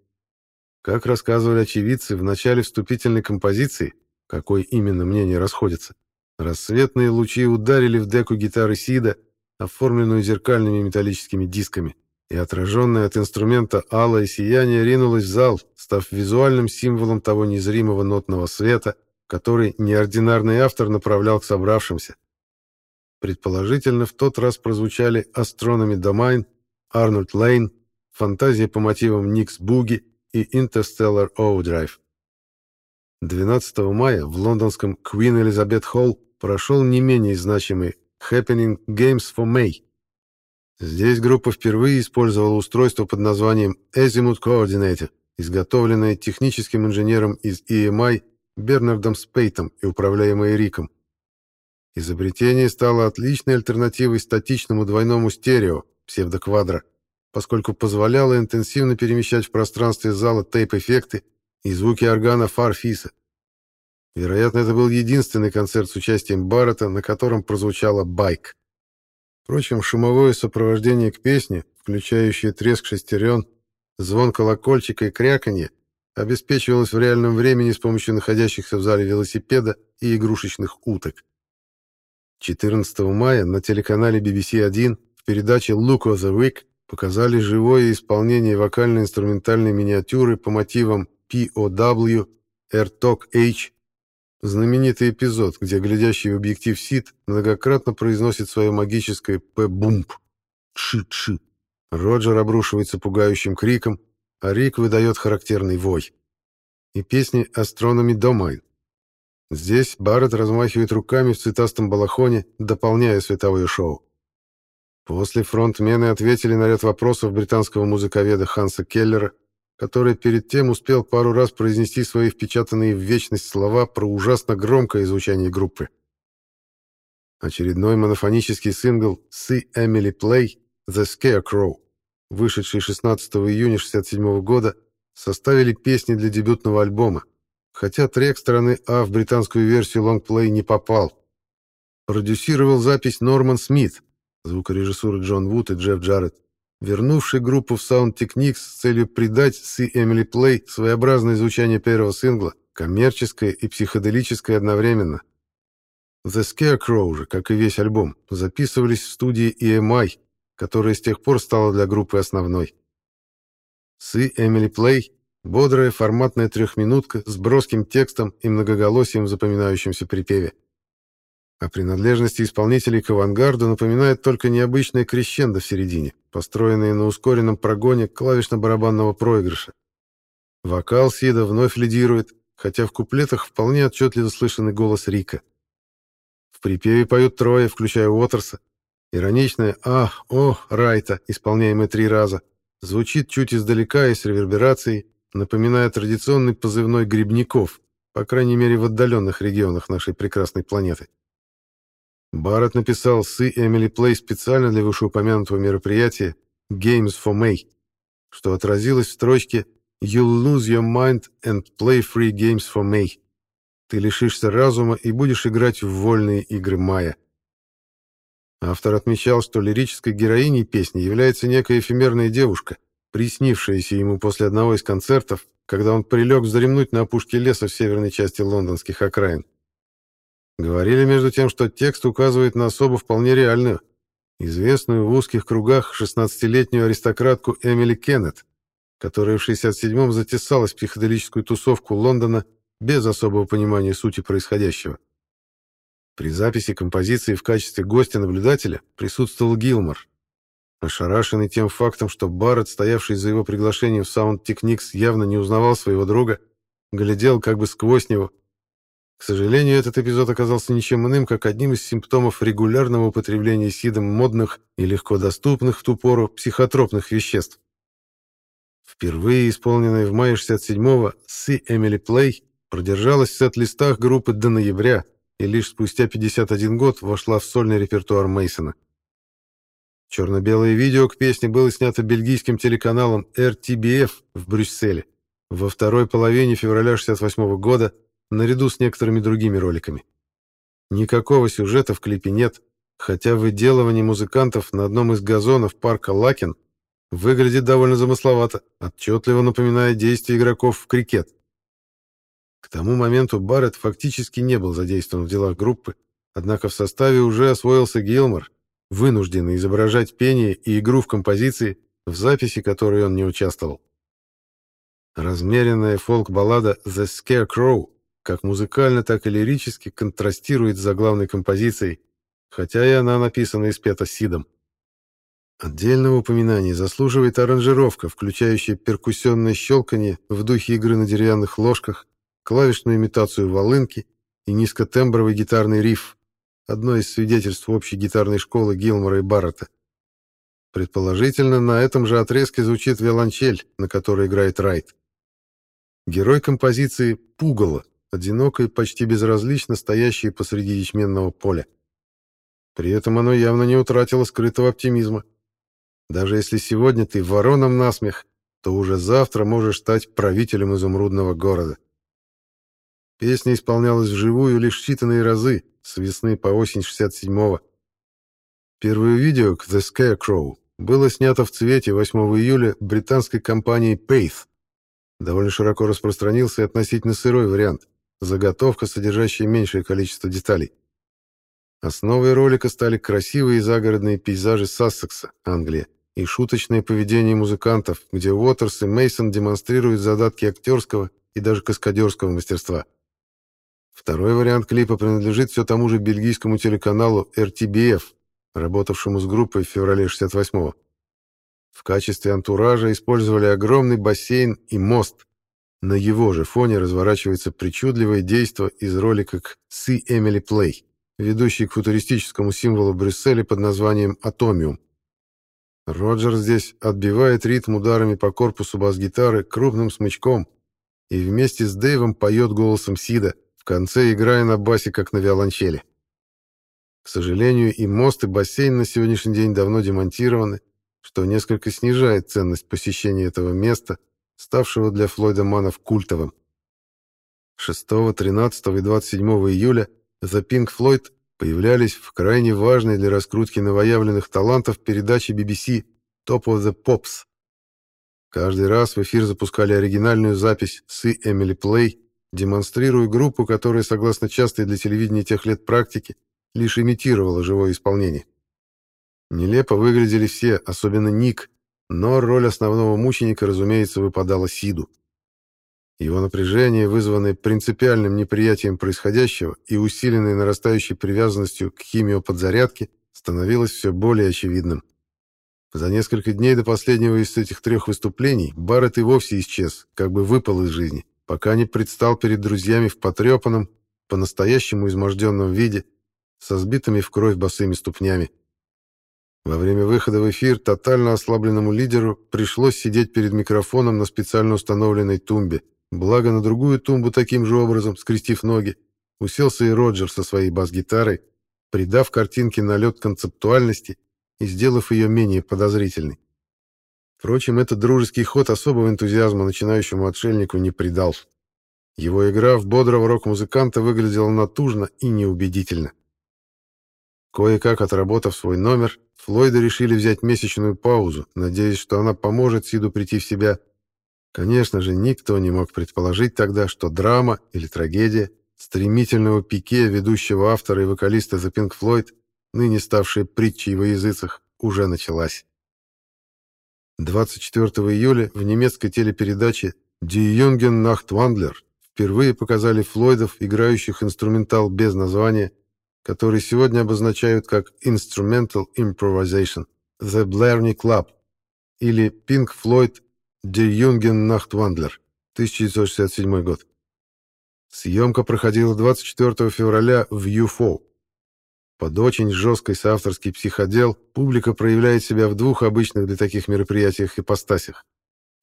Speaker 1: Как рассказывали очевидцы, в начале вступительной композиции, какой именно мнение расходится, рассветные лучи ударили в деку гитары Сида, оформленную зеркальными металлическими дисками, и отраженное от инструмента алое сияние ринулось в зал, став визуальным символом того незримого нотного света, который неординарный автор направлял к собравшимся. Предположительно, в тот раз прозвучали Astronomy Domain, Arnold Lane, фантазия по мотивам Никс Буги и Interstellar Overdrive. 12 мая в лондонском Queen Elizabeth Hall прошел не менее значимый Happening Games for May. Здесь группа впервые использовала устройство под названием Azimuth Coordinator, изготовленное техническим инженером из EMI Бернардом Спейтом и управляемое Риком. Изобретение стало отличной альтернативой статичному двойному стерео, псевдоквадро, поскольку позволяло интенсивно перемещать в пространстве зала тейп-эффекты и звуки органа фарфиса. Вероятно, это был единственный концерт с участием Баррета, на котором прозвучала «Байк». Впрочем, шумовое сопровождение к песне, включающее треск шестерен, звон колокольчика и кряканье, обеспечивалось в реальном времени с помощью находящихся в зале велосипеда и игрушечных уток. 14 мая на телеканале BBC1 в передаче «Look of the Week» показали живое исполнение вокально-инструментальной миниатюры по мотивам Pow R. Toc H., знаменитый эпизод, где глядящий в объектив Сид многократно произносит свое магическое «П-бумп» «Чи-чи». Роджер обрушивается пугающим криком, а Рик выдает характерный вой. И песни «Astronomy Domain», Здесь Барретт размахивает руками в цветастом балахоне, дополняя световое шоу. После фронтмены ответили на ряд вопросов британского музыковеда Ханса Келлера, который перед тем успел пару раз произнести свои впечатанные в вечность слова про ужасно громкое звучание группы. Очередной монофонический сингл «See Emily Play» «The Scarecrow», вышедший 16 июня 1967 года, составили песни для дебютного альбома, хотя трек стороны А в британскую версию лонгплей не попал. Продюсировал запись Норман Смит, звукорежиссуры Джон Вуд и Джефф Джарретт, вернувший группу в Sound Techniques с целью придать See Emily Play своеобразное звучание первого сингла, коммерческое и психоделическое одновременно. The Scarecrow же, как и весь альбом, записывались в студии EMI, которая с тех пор стала для группы основной. See Emily Play Бодрая форматная трехминутка с броским текстом и многоголосием в запоминающемся припеве. О принадлежности исполнителей к авангарду напоминает только необычное крещендо в середине, построенное на ускоренном прогоне клавишно-барабанного проигрыша. Вокал Сида вновь лидирует, хотя в куплетах вполне отчетливо слышен голос Рика. В припеве поют трое, включая Уотерса. Ироничное «А, о, Райта», исполняемое три раза, звучит чуть издалека и с реверберацией, напоминая традиционный позывной грибников, по крайней мере в отдаленных регионах нашей прекрасной планеты. Барретт написал «Сы Эмили Плей» специально для вышеупомянутого мероприятия «Games for May», что отразилось в строчке «You'll lose your mind and play free games for May». Ты лишишься разума и будешь играть в вольные игры мая. Автор отмечал, что лирической героиней песни является некая эфемерная девушка — приснившееся ему после одного из концертов, когда он прилег вздремнуть на опушке леса в северной части лондонских окраин. Говорили между тем, что текст указывает на особо вполне реальную, известную в узких кругах 16-летнюю аристократку Эмили Кеннет, которая в 67-м затесалась в психоделическую тусовку Лондона без особого понимания сути происходящего. При записи композиции в качестве гостя-наблюдателя присутствовал Гилмор, Ошарашенный тем фактом, что Барретт, стоявший за его приглашением в Sound Techniques, явно не узнавал своего друга, глядел как бы сквозь него. К сожалению, этот эпизод оказался ничем иным, как одним из симптомов регулярного употребления Сидом модных и легко доступных в ту пору психотропных веществ. Впервые исполненная в мае 67-го «See Emily Play» продержалась в сет-листах группы до ноября и лишь спустя 51 год вошла в сольный репертуар Мейсона. Черно-белое видео к песне было снято бельгийским телеканалом RTBF в Брюсселе во второй половине февраля 68 года наряду с некоторыми другими роликами. Никакого сюжета в клипе нет, хотя выделывание музыкантов на одном из газонов парка Лакен выглядит довольно замысловато, отчетливо напоминая действия игроков в крикет. К тому моменту Барретт фактически не был задействован в делах группы, однако в составе уже освоился Гилмор, вынужденный изображать пение и игру в композиции, в записи которой он не участвовал. Размеренная фолк-баллада «The Scarecrow» как музыкально, так и лирически контрастирует с заглавной композицией, хотя и она написана и спета Сидом. Отдельного упоминания заслуживает аранжировка, включающая перкуссионное щелканье в духе игры на деревянных ложках, клавишную имитацию волынки и низкотембровый гитарный риф, одно из свидетельств общей гитарной школы Гилмора и Баррета. Предположительно, на этом же отрезке звучит виолончель, на которой играет Райт. Герой композиции — Пугало, одиноко и почти безразлично стоящее посреди ячменного поля. При этом оно явно не утратило скрытого оптимизма. Даже если сегодня ты вороном насмех, то уже завтра можешь стать правителем изумрудного города. Песня исполнялась вживую лишь считанные разы, с весны по осень 67-го. Первое видео к The Scarecrow было снято в цвете 8 июля британской компанией Paith. Довольно широко распространился и относительно сырой вариант, заготовка, содержащая меньшее количество деталей. Основой ролика стали красивые загородные пейзажи Сассекса, Англия, и шуточное поведение музыкантов, где Уотерс и Мейсон демонстрируют задатки актерского и даже каскадерского мастерства. Второй вариант клипа принадлежит все тому же бельгийскому телеканалу RTBF, работавшему с группой в феврале 68-го. В качестве антуража использовали огромный бассейн и мост. На его же фоне разворачивается причудливое действо из ролика к «See Emily Play», ведущий к футуристическому символу Брюсселя под названием «Атомиум». Роджер здесь отбивает ритм ударами по корпусу бас-гитары крупным смычком и вместе с Дэйвом поет голосом Сида, в конце играя на басе, как на виолончели. К сожалению, и мост, и бассейн на сегодняшний день давно демонтированы, что несколько снижает ценность посещения этого места, ставшего для Флойда Манов культовым. 6, 13 и 27 июля The Pink Floyd появлялись в крайне важной для раскрутки новоявленных талантов передаче BBC Top of the Pops. Каждый раз в эфир запускали оригинальную запись с Эмили Плей, демонстрируя группу, которая, согласно частой для телевидения тех лет практики, лишь имитировала живое исполнение. Нелепо выглядели все, особенно Ник, но роль основного мученика, разумеется, выпадала Сиду. Его напряжение, вызванное принципиальным неприятием происходящего и усиленное нарастающей привязанностью к химиоподзарядке, становилось все более очевидным. За несколько дней до последнего из этих трех выступлений Барретт и вовсе исчез, как бы выпал из жизни, пока не предстал перед друзьями в потрепанном, по-настоящему изможденном виде, со сбитыми в кровь босыми ступнями. Во время выхода в эфир тотально ослабленному лидеру пришлось сидеть перед микрофоном на специально установленной тумбе, Благо, на другую тумбу таким же образом, скрестив ноги, уселся и Роджер со своей бас-гитарой, придав картинке налет концептуальности и сделав ее менее подозрительной. Впрочем, этот дружеский ход особого энтузиазма начинающему отшельнику не придал. Его игра в бодрого рок-музыканта выглядела натужно и неубедительно. Кое-как отработав свой номер, Флойды решили взять месячную паузу, надеясь, что она поможет Сиду прийти в себя Конечно же, никто не мог предположить тогда, что драма или трагедия стремительного пике ведущего автора и вокалиста The Pink Floyd, ныне ставшая притчей во языцах, уже началась. 24 июля в немецкой телепередаче «Die Jungen Nachtwandler» впервые показали Флойдов, играющих инструментал без названия, который сегодня обозначают как Instrumental Improvisation, The Blarney Club или Pink Floyd Der Jungen Nachtwandler, 1967 год. Съемка проходила 24 февраля в ЮФО. Под очень жесткой соавторский психодел публика проявляет себя в двух обычных для таких мероприятиях ипостасях.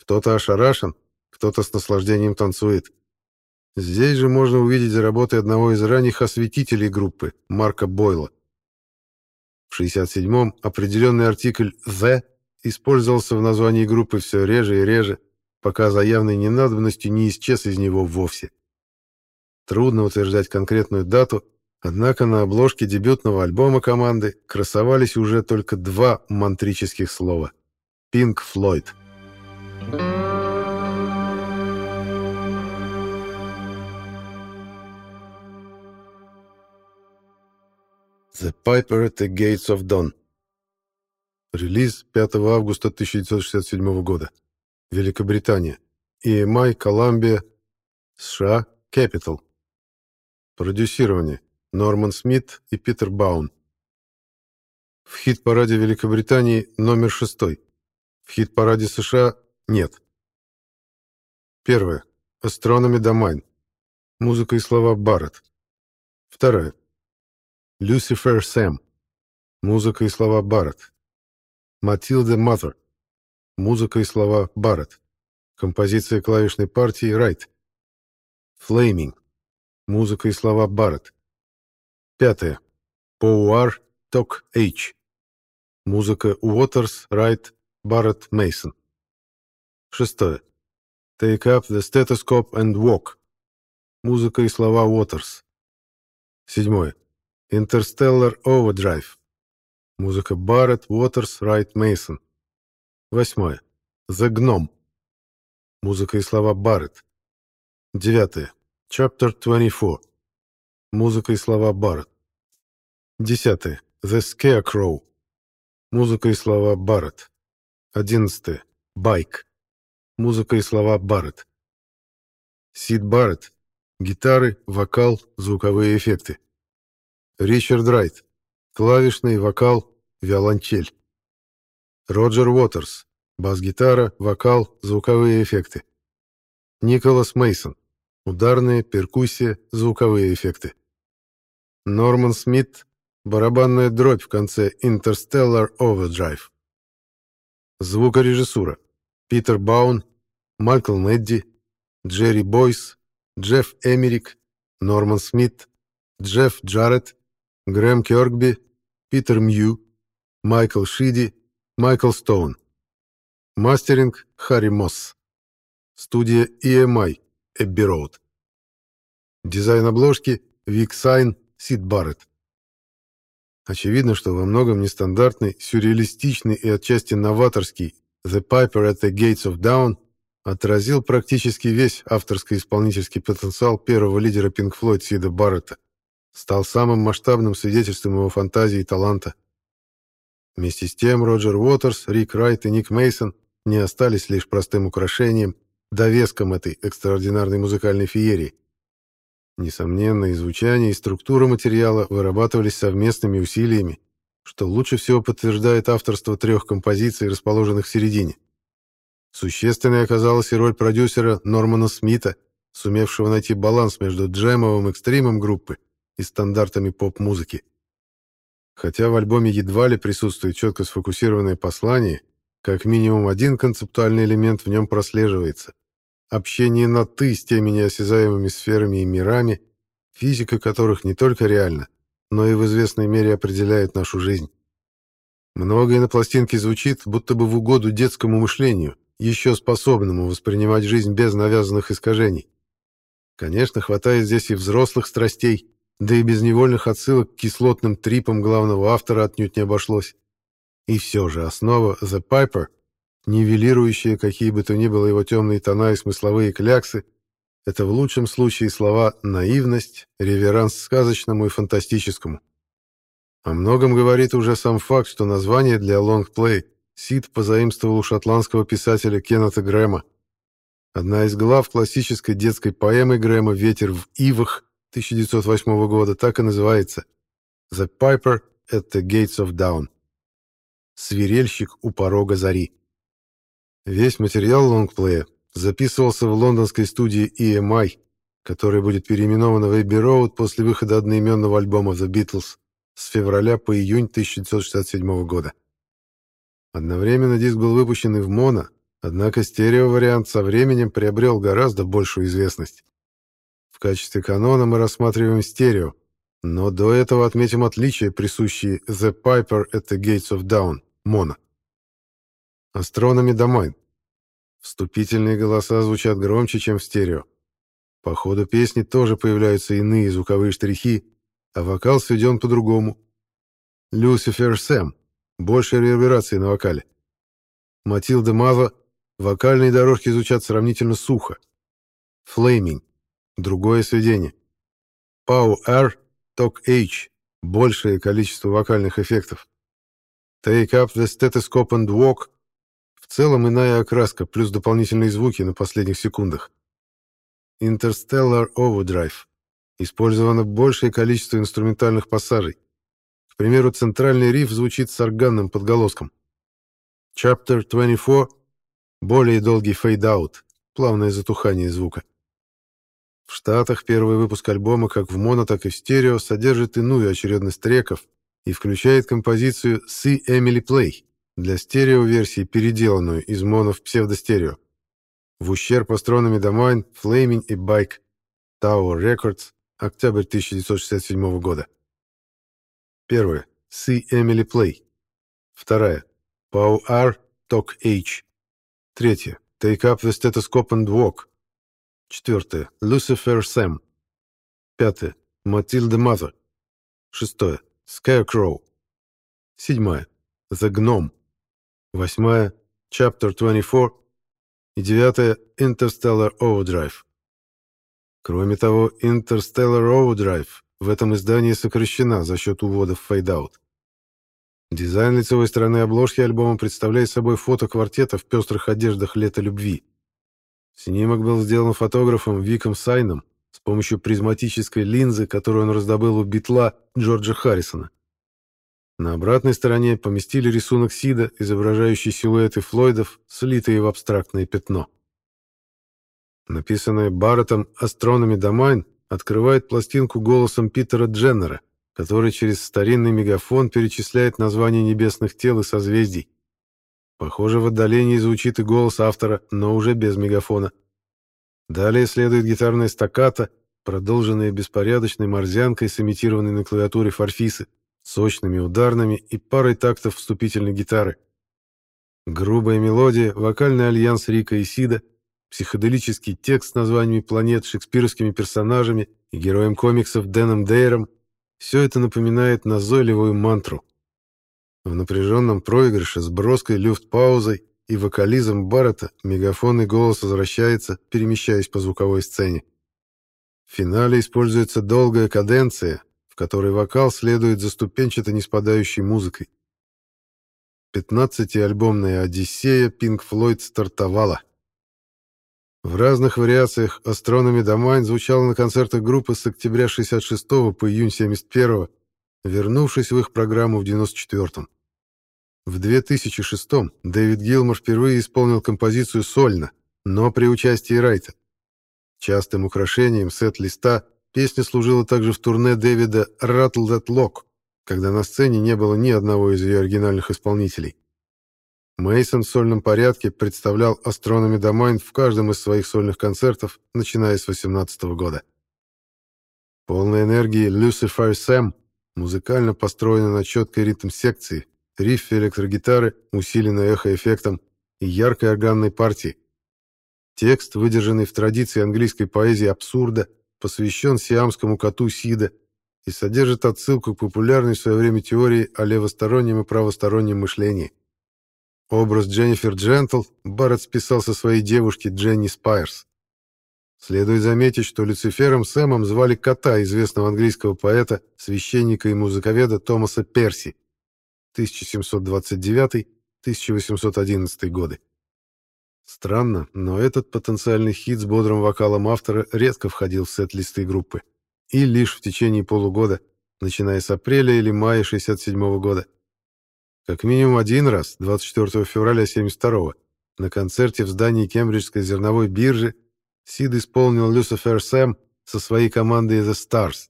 Speaker 1: Кто-то ошарашен, кто-то с наслаждением танцует. Здесь же можно увидеть работы одного из ранних осветителей группы, Марка Бойла. В В 67-м определенный артикль «the» использовался в названии группы все реже и реже, пока за явной ненадобностью не исчез из него вовсе. Трудно утверждать конкретную дату, однако на обложке дебютного альбома команды красовались уже только два мантрических слова «Pink Floyd». The Piper at the Gates of Dawn. Релиз 5 августа 1967 года. Великобритания. EMI, Колумбия, США, Capital. Продюсирование. Норман Смит и Питер Баун. В хит-параде Великобритании номер шестой. В хит-параде США нет. Первое. Astronomy Domain. Музыка и слова Барретт. Второе. Люцифер Сэм. Музыка и слова Барретт. Матилда Mother. Музыка и слова Барретт. Композиция клавишной партии Райт. Flaming. Музыка и слова Барретт. Пятое. Поуар Ток H. Музыка Уотерс, Райт, Барретт, Мейсон. Шестое. Take up the stethoscope and walk. Музыка и слова Уотерс. Седьмое. Interstellar Overdrive. Музыка Барретт, Уотерс, Райт, Мейсон. Восьмое. The Gnome. Музыка и слова Барретт. Девятое. Chapter 24. Музыка и слова Барретт. Десятое. The Scarecrow. Музыка и слова Барретт. Одиннадцатое. Байк. Музыка и слова Барретт. Сид Барретт. Гитары, вокал, звуковые эффекты. Ричард Райт. Клавишный, вокал, виолончель. Роджер Уотерс. Бас-гитара, вокал, звуковые эффекты. Николас Мейсон. Ударные, перкуссия, звуковые эффекты. Норман Смит. Барабанная дробь в конце Interstellar Overdrive. Звукорежиссура. Питер Баун, Майкл Недди, Джерри Бойс, Джефф Эмерик, Норман Смит, Джефф Джарретт, Грэм Кёркби, Питер Мью, Майкл Шиди, Майкл Стоун. Мастеринг Харри Мосс. Студия EMI, Эбби Роуд. Дизайн обложки Вик Сайн, Сид Барретт. Очевидно, что во многом нестандартный, сюрреалистичный и отчасти новаторский «The Piper at the Gates of Dawn» отразил практически весь авторско-исполнительский потенциал первого лидера Pink Floyd Сида Барретта стал самым масштабным свидетельством его фантазии и таланта. Вместе с тем Роджер Уотерс, Рик Райт и Ник Мейсон не остались лишь простым украшением, довеском этой экстраординарной музыкальной феерии. Несомненно, и звучание, и структура материала вырабатывались совместными усилиями, что лучше всего подтверждает авторство трех композиций, расположенных в середине. Существенной оказалась и роль продюсера Нормана Смита, сумевшего найти баланс между джемовым экстримом группы и стандартами поп-музыки. Хотя в альбоме едва ли присутствует четко сфокусированное послание, как минимум один концептуальный элемент в нем прослеживается. Общение на «ты» с теми неосязаемыми сферами и мирами, физика которых не только реальна, но и в известной мере определяет нашу жизнь. Многое на пластинке звучит, будто бы в угоду детскому мышлению, еще способному воспринимать жизнь без навязанных искажений. Конечно, хватает здесь и взрослых страстей, да и без невольных отсылок к кислотным трипам главного автора отнюдь не обошлось. И все же основа «The Piper», нивелирующая какие бы то ни было его темные тона и смысловые кляксы, это в лучшем случае слова «наивность», «реверанс сказочному и фантастическому». О многом говорит уже сам факт, что название для лонгплей Сид позаимствовал у шотландского писателя Кеннета Грэма. Одна из глав классической детской поэмы Грэма «Ветер в ивах» 1908 года так и называется «The Piper at the Gates of Dawn» «Свирельщик у порога зари». Весь материал лонгплея записывался в лондонской студии EMI, которая будет переименована в Эбби Роуд после выхода одноименного альбома The Beatles с февраля по июнь 1967 года. Одновременно диск был выпущен и в моно, однако стерео-вариант со временем приобрел гораздо большую известность. В качестве канона мы рассматриваем стерео, Но до этого отметим отличия, присущие The Piper at the Gates of Dawn, Моно. Астрономи Домайн. Вступительные голоса звучат громче, чем в стерео. По ходу песни тоже появляются иные звуковые штрихи, а вокал сведен по-другому. Люцифер Сэм. Больше реверберации на вокале. Матилда Мава. Вокальные дорожки звучат сравнительно сухо. Флейминг. Другое сведение. Пау R. Ток H. Большее количество вокальных эффектов. Take up the stethoscope and walk. В целом иная окраска, плюс дополнительные звуки на последних секундах. Interstellar Overdrive. Использовано большее количество инструментальных пассажей. К примеру, центральный риф звучит с органным подголоском. Chapter 24. Более долгий фейд-аут, плавное затухание звука. В Штатах первый выпуск альбома как в моно, так и в стерео содержит иную очередность треков и включает композицию «See Emily Play» для стерео-версии, переделанную из моно в псевдостерео в ущерб астрономи Домайн, Flaming и Байк, Tower Records, октябрь 1967 года. Первое. See Emily Play. Вторая. Pau R. Talk H. Третье. Take up the stethoscope and walk. Четвертое. Lucifer Sam. Пятое. Matilda Mother. Шестое. Scarecrow. Седьмая. The Gnome. Восьмая. Chapter 24 и девятое — Interstellar Overdrive. Кроме того, Interstellar Overdrive в этом издании сокращена за счет увода в фейдаут. Дизайн лицевой стороны обложки альбома представляет собой фото квартета в пестрых одеждах лета любви. Снимок был сделан фотографом Виком Сайном с помощью призматической линзы, которую он раздобыл у битла Джорджа Харрисона. На обратной стороне поместили рисунок Сида, изображающий силуэты Флойдов, слитые в абстрактное пятно. Написанное Барреттом «Астрономи Домайн» открывает пластинку голосом Питера Дженнера, который через старинный мегафон перечисляет названия небесных тел и созвездий. Похоже, в отдалении звучит и голос автора, но уже без мегафона. Далее следует гитарная стакката, продолженная беспорядочной морзянкой с имитированной на клавиатуре форфисы сочными ударными и парой тактов вступительной гитары. Грубая мелодия, вокальный альянс Рика и Сида, психоделический текст с названиями планет, шекспировскими персонажами и героем комиксов Дэном Дейром — все это напоминает назойливую мантру. В напряженном проигрыше с броской люфт-паузой и вокализм Баррета мегафонный голос возвращается, перемещаясь по звуковой сцене. В финале используется долгая каденция, которой вокал следует за ступенчато неспадающей музыкой. Пятнадцатиальбомная «Одиссея» Pink Floyd стартовала. В разных вариациях «Астрономи Домайн» звучала на концертах группы с октября 66 по июнь 71 вернувшись в их программу в 94-м. В 2006 Дэвид Гилмор впервые исполнил композицию сольно, но при участии Райта. Частым украшением сет-листа Песня служила также в турне Дэвида «Rattle That Lock», когда на сцене не было ни одного из ее оригинальных исполнителей. Мейсон в сольном порядке представлял Astronomy Domain в каждом из своих сольных концертов, начиная с 18 года. Полной энергии Lucifer Sam музыкально построена на четкой ритм-секции, рифе электрогитары, усиленной эхоэффектом и яркой органной партии. Текст, выдержанный в традиции английской поэзии абсурда, посвящен сиамскому коту Сида и содержит отсылку к популярной в свое время теории о левостороннем и правостороннем мышлении. Образ Дженнифер Джентл Барретт списал со своей девушки Дженни Спайерс. Следует заметить, что Люцифером Сэмом звали кота известного английского поэта, священника и музыковеда Томаса Перси 1729-1811 годы. Странно, но этот потенциальный хит с бодрым вокалом автора редко входил в сет-листы группы. И лишь в течение полугода, начиная с апреля или мая 67 года. Как минимум один раз, 24 февраля 72 на концерте в здании Кембриджской зерновой биржи Сид исполнил Lucifer Сэм со своей командой The Stars.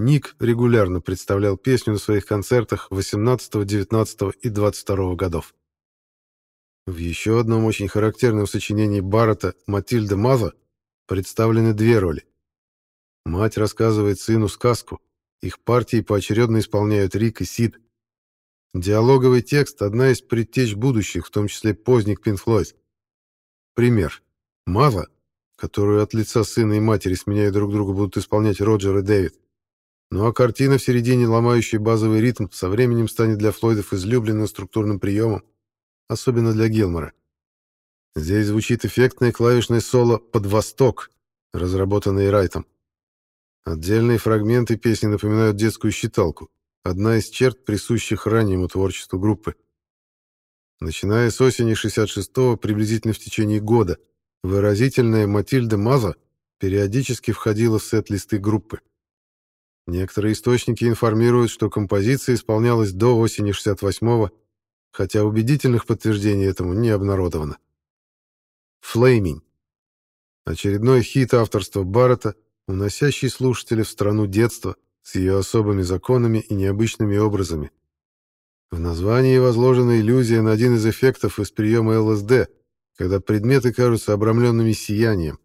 Speaker 1: Ник регулярно представлял песню на своих концертах 18, 19 и 22 годов. В еще одном очень характерном сочинении Баррета «Матильда Маза» представлены две роли. Мать рассказывает сыну сказку, Их партии поочередно исполняют Рик и Сид. Диалоговый текст — одна из предтеч будущих, в том числе поздних Пинк Флойд. Пример. Мава, которую от лица сына и матери, сменяя друг друга, будут исполнять Роджер и Дэвид. Ну а картина в середине, ломающая базовый ритм, со временем станет для Флойдов излюбленным структурным приемом, особенно для Гилмора. Здесь звучит эффектное клавишное соло «Под восток», разработанное Райтом. Отдельные фрагменты песни напоминают детскую считалку, одна из черт, присущих раннему творчеству группы. Начиная с осени 66-го, приблизительно в течение года, выразительная Матильда Маза периодически входила в сет-листы группы. Некоторые источники информируют, что композиция исполнялась до осени 68-го, хотя убедительных подтверждений этому не обнародовано. «Флейминг» — очередной хит авторства Баррета, уносящий слушателя в страну детства с ее особыми законами и необычными образами. В названии возложена иллюзия на один из эффектов из приема ЛСД, когда предметы кажутся обрамленными сиянием.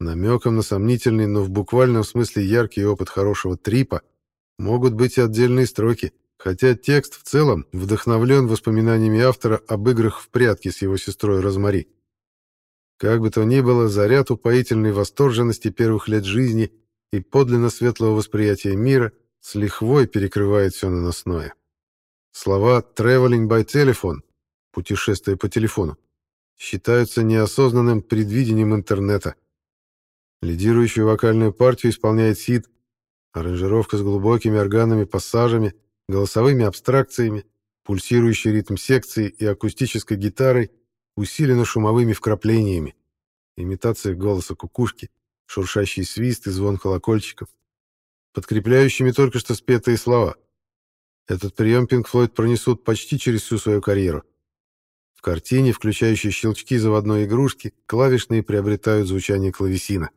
Speaker 1: Намеком на сомнительный, но в буквальном смысле яркий опыт хорошего трипа могут быть и отдельные строки, хотя текст в целом вдохновлен воспоминаниями автора об играх в прятки с его сестрой Розмари. Как бы то ни было, заряд упоительной восторженности первых лет жизни и подлинно светлого восприятия мира с лихвой перекрывает все наносное. Слова «traveling by telephone» — путешествие по телефону — считаются неосознанным предвидением интернета. Лидирующую вокальную партию исполняет Сид, аранжировка с глубокими органными пассажами, голосовыми абстракциями, пульсирующий ритм секции и акустической гитарой усилена шумовыми вкраплениями, имитация голоса кукушки, шуршащий свист и звон колокольчиков, подкрепляющими только что спетые слова — этот прием Пинк Флойд пронесут почти через всю свою карьеру. В картине, включающей щелчки заводной игрушки, клавишные приобретают звучание клавесина.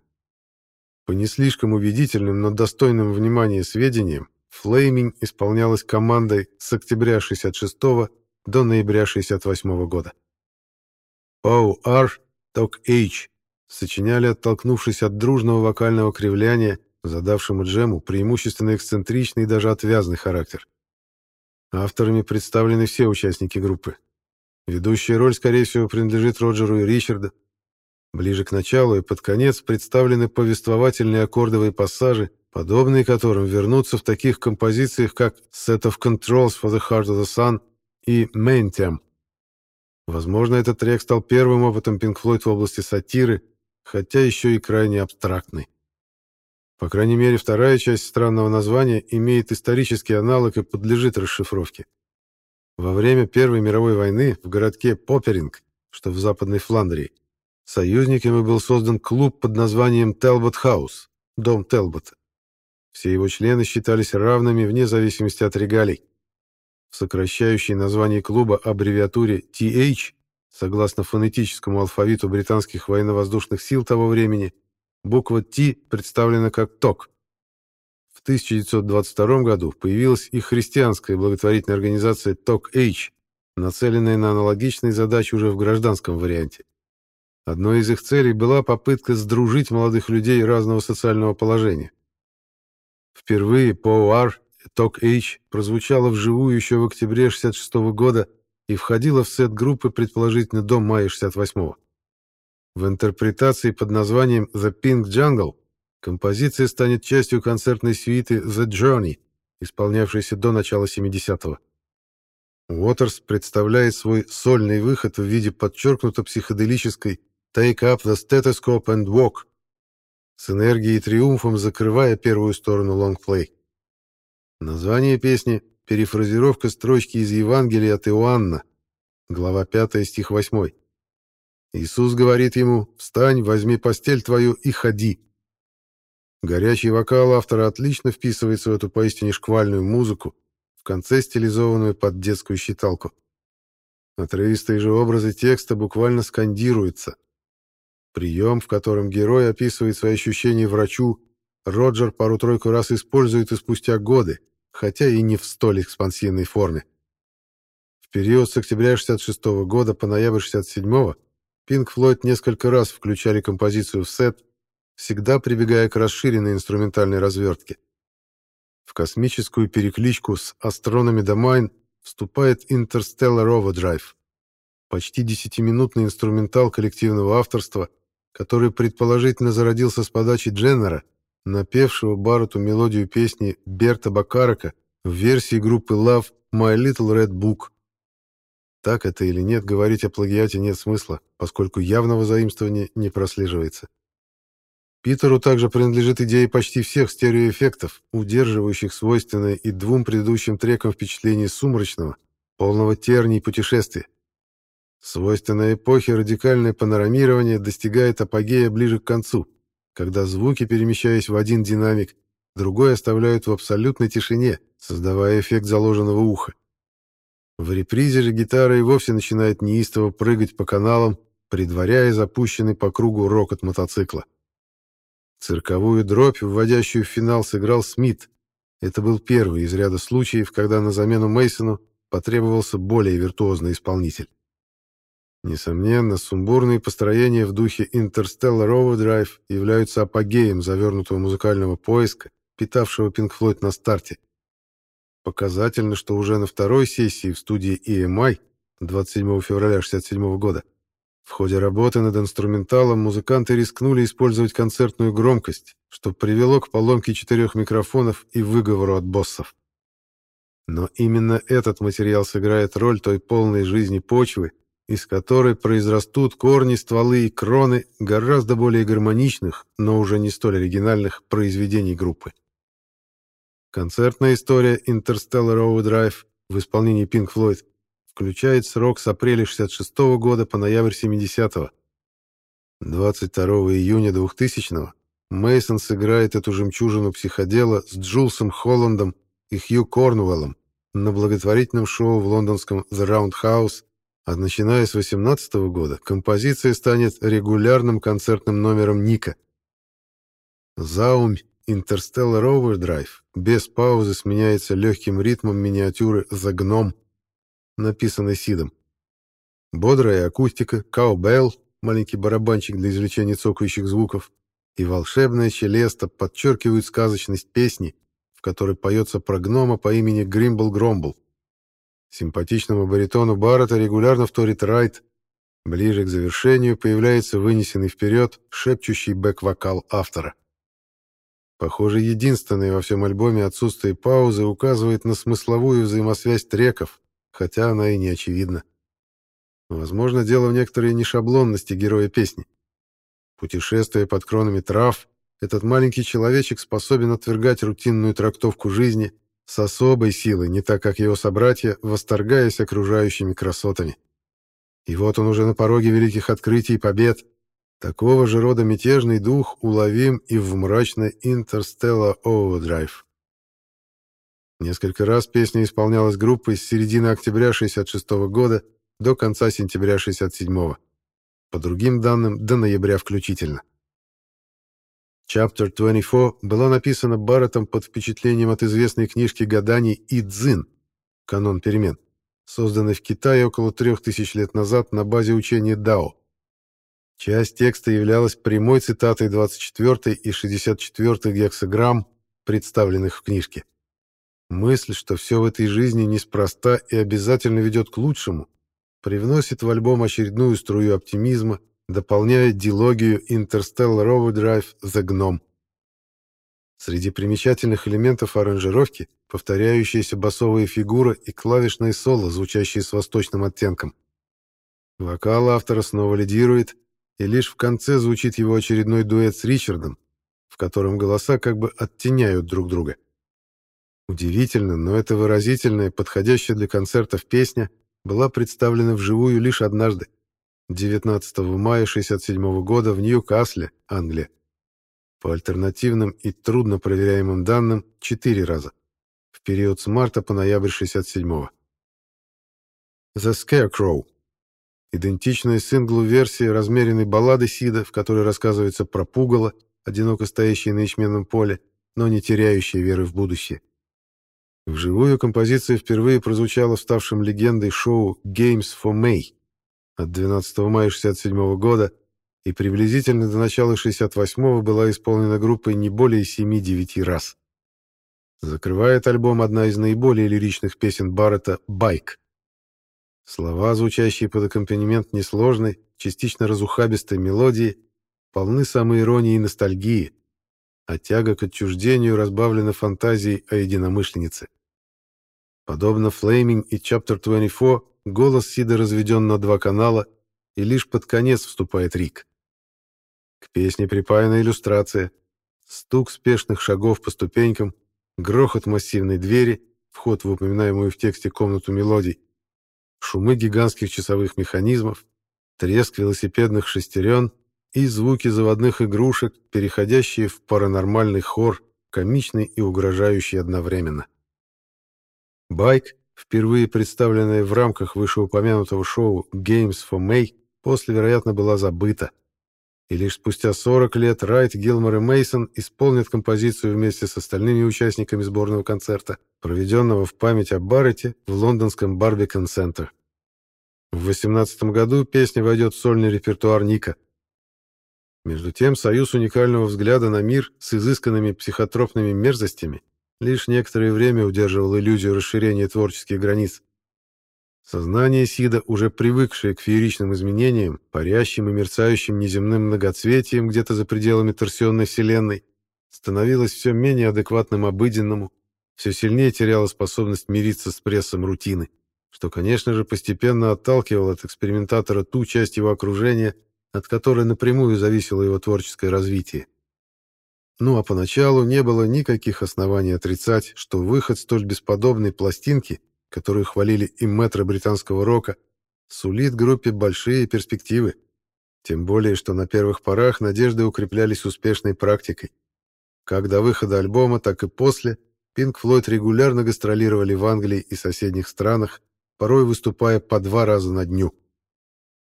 Speaker 1: По не слишком убедительным, но достойным внимания сведениям, «Флейминг» исполнялась командой с октября 66 до ноября 68 года. O.R. Ток H сочиняли, оттолкнувшись от дружного вокального кривляния, задавшему джему преимущественно эксцентричный и даже отвязный характер. Авторами представлены все участники группы. Ведущая роль, скорее всего, принадлежит Роджеру и Ричарду. Ближе к началу и под конец представлены повествовательные аккордовые пассажи, подобные которым вернутся в таких композициях, как «Set of Controls for the Heart of the Sun» и «Main Theme». Возможно, этот трек стал первым опытом Pink Floyd в области сатиры, хотя еще и крайне абстрактный. По крайней мере, вторая часть странного названия имеет исторический аналог и подлежит расшифровке. Во время Первой мировой войны в городке Поперинг, что в Западной Фландрии, союзниками был создан клуб под названием Телбот Хаус, дом Телбота. Все его члены считались равными вне зависимости от регалий. В сокращающей названии клуба аббревиатуре TH, согласно фонетическому алфавиту британских военно-воздушных сил того времени, Буква «Т» представлена как «ТОК». В 1922 году появилась и христианская благотворительная организация ТОК-H, нацеленная на аналогичные задачи уже в гражданском варианте. Одной из их целей была попытка сдружить молодых людей разного социального положения. Впервые ПОАР ТОК-H прозвучала вживую еще в октябре 1966 года и входила в сет группы предположительно до мая 1968 года. В интерпретации под названием «The Pink Jungle» композиция станет частью концертной сюиты «The Journey», исполнявшейся до начала 70-го. Уотерс представляет свой сольный выход в виде подчеркнуто психоделической «Take up the stethoscope and walk», с энергией и триумфом закрывая первую сторону лонгплей. Название песни — перефразировка строчки из Евангелия от Иоанна, глава 5, стих 8. Иисус говорит ему «Встань, возьми постель твою и ходи». Горячий вокал автора отлично вписывается в эту поистине шквальную музыку, в конце стилизованную под детскую считалку. Отрывистые же образы текста буквально скандируются. Прием, в котором герой описывает свои ощущения врачу, Роджер пару-тройку раз использует и спустя годы, хотя и не в столь экспансивной форме. В период с октября 66 года по ноябрь 67 Пинк Флойд несколько раз включали композицию в сет, всегда прибегая к расширенной инструментальной развертке. в космическую перекличку с Astronomy Domain вступает Interstellar Overdrive, почти десятиминутный инструментал коллективного авторства, который предположительно зародился с подачи Дженнера, напевшего Баррету мелодию песни Берта Бакарака в версии группы Love My Little Red Book. Так это или нет, говорить о плагиате нет смысла, поскольку явного заимствования не прослеживается. Питеру также принадлежит идея почти всех стереоэффектов, удерживающих свойственное и двум предыдущим трекам впечатление сумрачного, полного терний путешествия. Свойственное эпохе радикальное панорамирование достигает апогея ближе к концу, когда звуки, перемещаясь в один динамик, другой оставляют в абсолютной тишине, создавая эффект заложенного уха. В репризе же гитара и вовсе начинает неистово прыгать по каналам, предваряя запущенный по кругу рокот мотоцикла. Цирковую дробь, вводящую в финал, сыграл Смит. Это был первый из ряда случаев, когда на замену Мейсону потребовался более виртуозный исполнитель. Несомненно, сумбурные построения в духе Interstellar Overdrive являются апогеем завернутого музыкального поиска, питавшего Pink Floyd на старте. Показательно, что уже на второй сессии в студии EMI 27 февраля 1967 года в ходе работы над инструменталом музыканты рискнули использовать концертную громкость, что привело к поломке четырех микрофонов и выговору от боссов. Но именно этот материал сыграет роль той полной жизни почвы, из которой произрастут корни, стволы и кроны гораздо более гармоничных, но уже не столь оригинальных произведений группы. Концертная история Interstellar Overdrive в исполнении Pink Floyd включает срок с апреля 66 -го года по ноябрь 70-го. 22 июня 2000-го Мейсон сыграет эту жемчужину психодела с Джулсом Холландом и Хью Корнуэллом на благотворительном шоу в лондонском The Roundhouse а начиная с 18 года композиция станет регулярным концертным номером Ника. Заумь Interstellar Overdrive без паузы сменяется легким ритмом миниатюры «The Gnome», написанной Сидом. Бодрая акустика, каубелл, маленький барабанчик для извлечения цокающих звуков, и волшебная челеста подчеркивают сказочность песни, в которой поется про гнома по имени Гримбл Громбл. Симпатичному баритону Баррета регулярно вторит Райт. Ближе к завершению появляется вынесенный вперед шепчущий бэк-вокал автора. Похоже, единственное во всем альбоме отсутствие паузы указывает на смысловую взаимосвязь треков, хотя она и не очевидна. Возможно, дело в некоторой нешаблонности героя песни. Путешествуя под кронами трав, этот маленький человечек способен отвергать рутинную трактовку жизни с особой силой, не так как его собратья, восторгаясь окружающими красотами. И вот он уже на пороге великих открытий и побед. Такого же рода мятежный дух уловим и в мрачной Interstellar Overdrive. Несколько раз песня исполнялась группой с середины октября 66 года до конца сентября 67 по другим данным, до ноября включительно. Chapter 24 была написана Барреттом под впечатлением от известной книжки гаданий «Идзин» «Канон перемен», созданной в Китае около трех тысяч лет назад на базе учения Дао. Часть текста являлась прямой цитатой 24 и 64 гексограмм, представленных в книжке. Мысль, что все в этой жизни неспроста и обязательно ведет к лучшему, привносит в альбом очередную струю оптимизма дополняет дилогию Interstellar Overdrive The Gnome. Среди примечательных элементов аранжировки повторяющаяся басовая фигура и клавишное соло, звучащие с восточным оттенком. Вокал автора снова лидирует, и лишь в конце звучит его очередной дуэт с Ричардом, в котором голоса как бы оттеняют друг друга. Удивительно, но эта выразительная, подходящая для концертов песня была представлена вживую лишь однажды, 19 мая 1967 года в Ньюкасле, Англия. По альтернативным и трудно проверяемым данным, четыре раза. В период с марта по ноябрь 1967 The Scarecrow. Идентичная синглу версия размеренной баллады Сида, в которой рассказывается про пугало, одиноко стоящее на ячменном поле, но не теряющее веры в будущее. Вживую композиция впервые прозвучала в ставшем легендой шоу Games for May от 12 мая 1967 года и приблизительно до начала 1968 была исполнена группой не более 7-9 раз. Закрывает альбом одна из наиболее лиричных песен Баррета «Байк». Слова, звучащие под аккомпанемент несложной, частично разухабистой мелодии, полны самоиронии и ностальгии, а тяга к отчуждению разбавлена фантазией о единомышленнице. Подобно Flaming и Chapter 24, голос Сида разведен на два канала, и лишь под конец вступает Рик. К песне припаяна иллюстрация, стук спешных шагов по ступенькам, грохот массивной двери, вход в упоминаемую в тексте комнату мелодий, шумы гигантских часовых механизмов, треск велосипедных шестерен и звуки заводных игрушек, переходящие в паранормальный хор, комичный и угрожающий одновременно. Байк, впервые представленная в рамках вышеупомянутого шоу Games for May, после, вероятно, была забыта. И лишь спустя 40 лет Райт, Гилмор и Мейсон исполнят композицию вместе с остальными участниками сборного концерта, проведенного в память о Баррете в лондонском Барбикон Центр. В 2018 году песня войдет в сольный репертуар Ника. Между тем, союз уникального взгляда на мир с изысканными психотропными мерзостями лишь некоторое время удерживал иллюзию расширения творческих границ. Сознание Сида, уже привыкшее к фееричным изменениям, парящим и мерцающим неземным многоцветием где-то за пределами торсионной вселенной, становилось все менее адекватным обыденному, все сильнее теряло способность мириться с прессом рутины, что, конечно же, постепенно отталкивало от экспериментатора ту часть его окружения, от которой напрямую зависело его творческое развитие. Ну а поначалу не было никаких оснований отрицать, что выход столь бесподобной пластинки которую хвалили и метро британского рока, сулит группе большие перспективы. Тем более, что на первых порах надежды укреплялись успешной практикой. Как до выхода альбома, так и после Pink Floyd регулярно гастролировали в Англии и соседних странах, порой выступая по два раза на дню.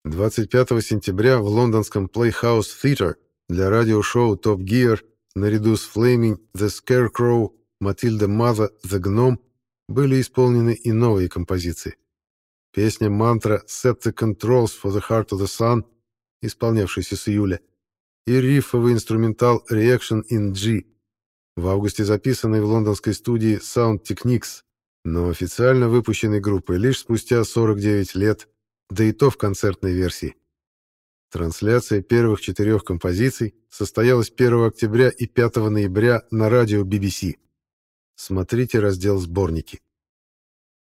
Speaker 1: 25 сентября в лондонском Playhouse Theatre для радиошоу Top Gear наряду с Flaming, The Scarecrow, Matilda Mother, The Gnome были исполнены и новые композиции. Песня мантра «Set the controls for the heart of the sun», исполнявшаяся с июля, и рифовый инструментал «Reaction in G», в августе записанный в лондонской студии Sound Techniques, но официально выпущенный группой лишь спустя 49 лет, да и то в концертной версии. Трансляция первых четырех композиций состоялась 1 октября и 5 ноября на радио BBC. Смотрите раздел «Сборники».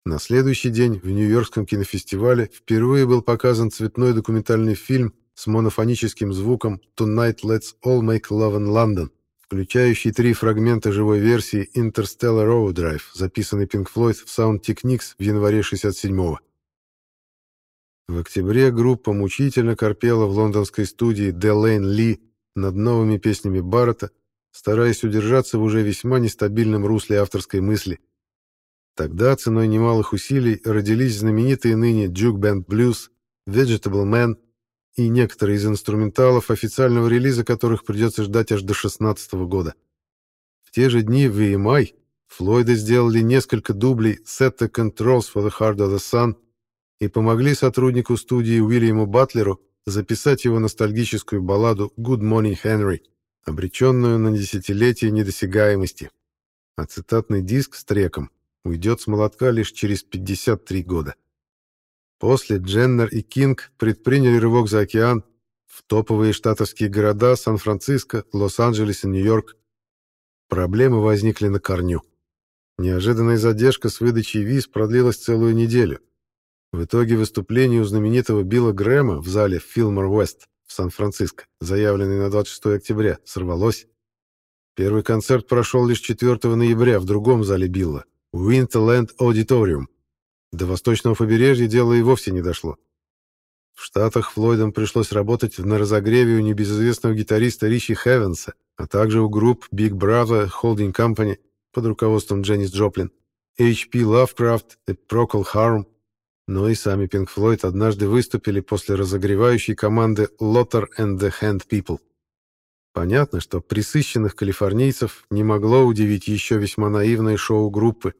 Speaker 1: На следующий день в Нью-Йоркском кинофестивале впервые был показан цветной документальный фильм с монофоническим звуком «Tonight Let's All Make Love in London», включающий три фрагмента живой версии Interstellar Overdrive, записанной Pink Floyd в Sound Techniques в январе 67-го. В октябре группа мучительно корпела в лондонской студии Делейн Ли над новыми песнями Баррета, стараясь удержаться в уже весьма нестабильном русле авторской мысли. Тогда ценой немалых усилий родились знаменитые ныне Juke Band Blues, Vegetable Man и некоторые из инструменталов, официального релиза которых придется ждать аж до 2016 года. В те же дни в EMI Флойды сделали несколько дублей Set the Controls for the Heart of the Sun и помогли сотруднику студии Уильяму Батлеру записать его ностальгическую балладу Good Morning Henry обреченную на десятилетие недосягаемости, а цитатный диск с треком уйдет с молотка лишь через 53 года. После Дженнер и Кинг предприняли рывок за океан в топовые штатовские города Сан-Франциско, Лос-Анджелес и Нью-Йорк. Проблемы возникли на корню. Неожиданная задержка с выдачей виз продлилась целую неделю. В итоге выступление у знаменитого Билла Грэма в зале Филмор Уэст в Сан-Франциско, заявленный на 26 октября, сорвалось. Первый концерт прошел лишь 4 ноября в другом зале Билла, Winterland Auditorium. До восточного побережья дело и вовсе не дошло. В Штатах Флойдам пришлось работать на разогреве у небезызвестного гитариста Ричи Хевенса, а также у групп Big Brother Holding Company под руководством Дженнис Джоплин, H.P. Lovecraft и Procol Harum, но и сами Pink Floyd однажды выступили после разогревающей команды Lotter and the Hand People. Понятно, что присыщенных калифорнийцев не могло удивить еще весьма наивное шоу группы,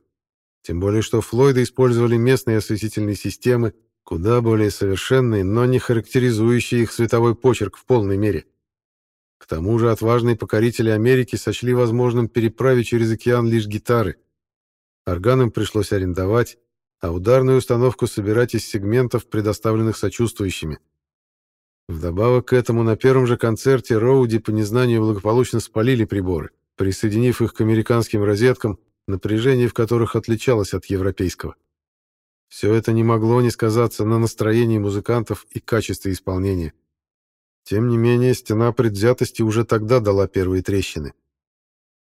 Speaker 1: тем более что Флойды использовали местные осветительные системы, куда более совершенные, но не характеризующие их световой почерк в полной мере. К тому же отважные покорители Америки сочли возможным переправить через океан лишь гитары. Органам пришлось арендовать, а ударную установку собирать из сегментов, предоставленных сочувствующими. Вдобавок к этому на первом же концерте Роуди по незнанию благополучно спалили приборы, присоединив их к американским розеткам, напряжение в которых отличалось от европейского. Все это не могло не сказаться на настроении музыкантов и качестве исполнения. Тем не менее, стена предвзятости уже тогда дала первые трещины.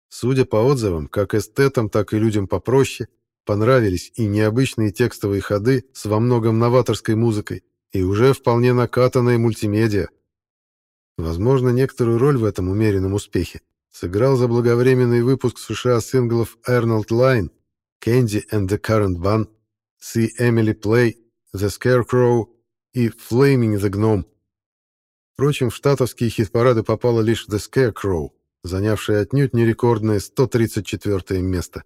Speaker 1: Судя по отзывам, как эстетам, так и людям попроще, понравились и необычные текстовые ходы с во многом новаторской музыкой, и уже вполне накатанная мультимедиа. Возможно, некоторую роль в этом умеренном успехе сыграл заблаговременный выпуск США синглов Arnold Line, Candy and the Current Bun, See Emily Play, The Scarecrow и Flaming the Gnome. Впрочем, в штатовские хит-парады попала лишь The Scarecrow, занявшая отнюдь не рекордное 134 место.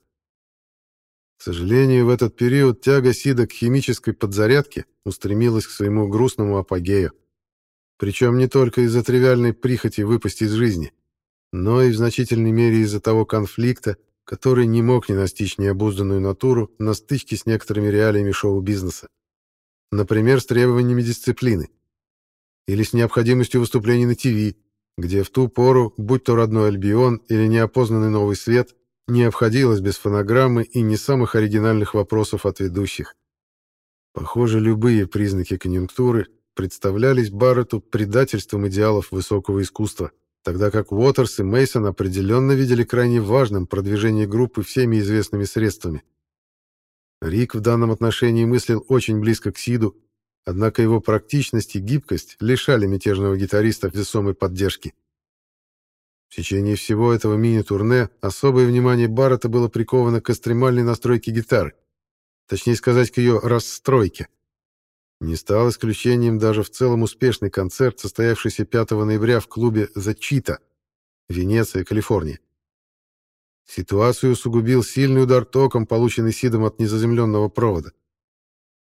Speaker 1: К сожалению, в этот период тяга Сида к химической подзарядке устремилась к своему грустному апогею. Причем не только из-за тривиальной прихоти выпасть из жизни, но и в значительной мере из-за того конфликта, который не мог не настичь необузданную натуру на стычке с некоторыми реалиями шоу-бизнеса. Например, с требованиями дисциплины. Или с необходимостью выступлений на ТВ, где в ту пору, будь то родной Альбион или неопознанный Новый Свет, не обходилось без фонограммы и не самых оригинальных вопросов от ведущих. Похоже, любые признаки конъюнктуры представлялись Барретту предательством идеалов высокого искусства – тогда как Уотерс и Мейсон определенно видели крайне важным продвижение группы всеми известными средствами. Рик в данном отношении мыслил очень близко к Сиду, однако его практичность и гибкость лишали мятежного гитариста весомой поддержки. В течение всего этого мини-турне особое внимание Баррета было приковано к экстремальной настройке гитары, точнее сказать, к ее расстройке. Не стал исключением даже в целом успешный концерт, состоявшийся 5 ноября в клубе «The Cheetah», Венеция, Калифорния. Ситуацию усугубил сильный удар током, полученный Сидом от незаземленного провода.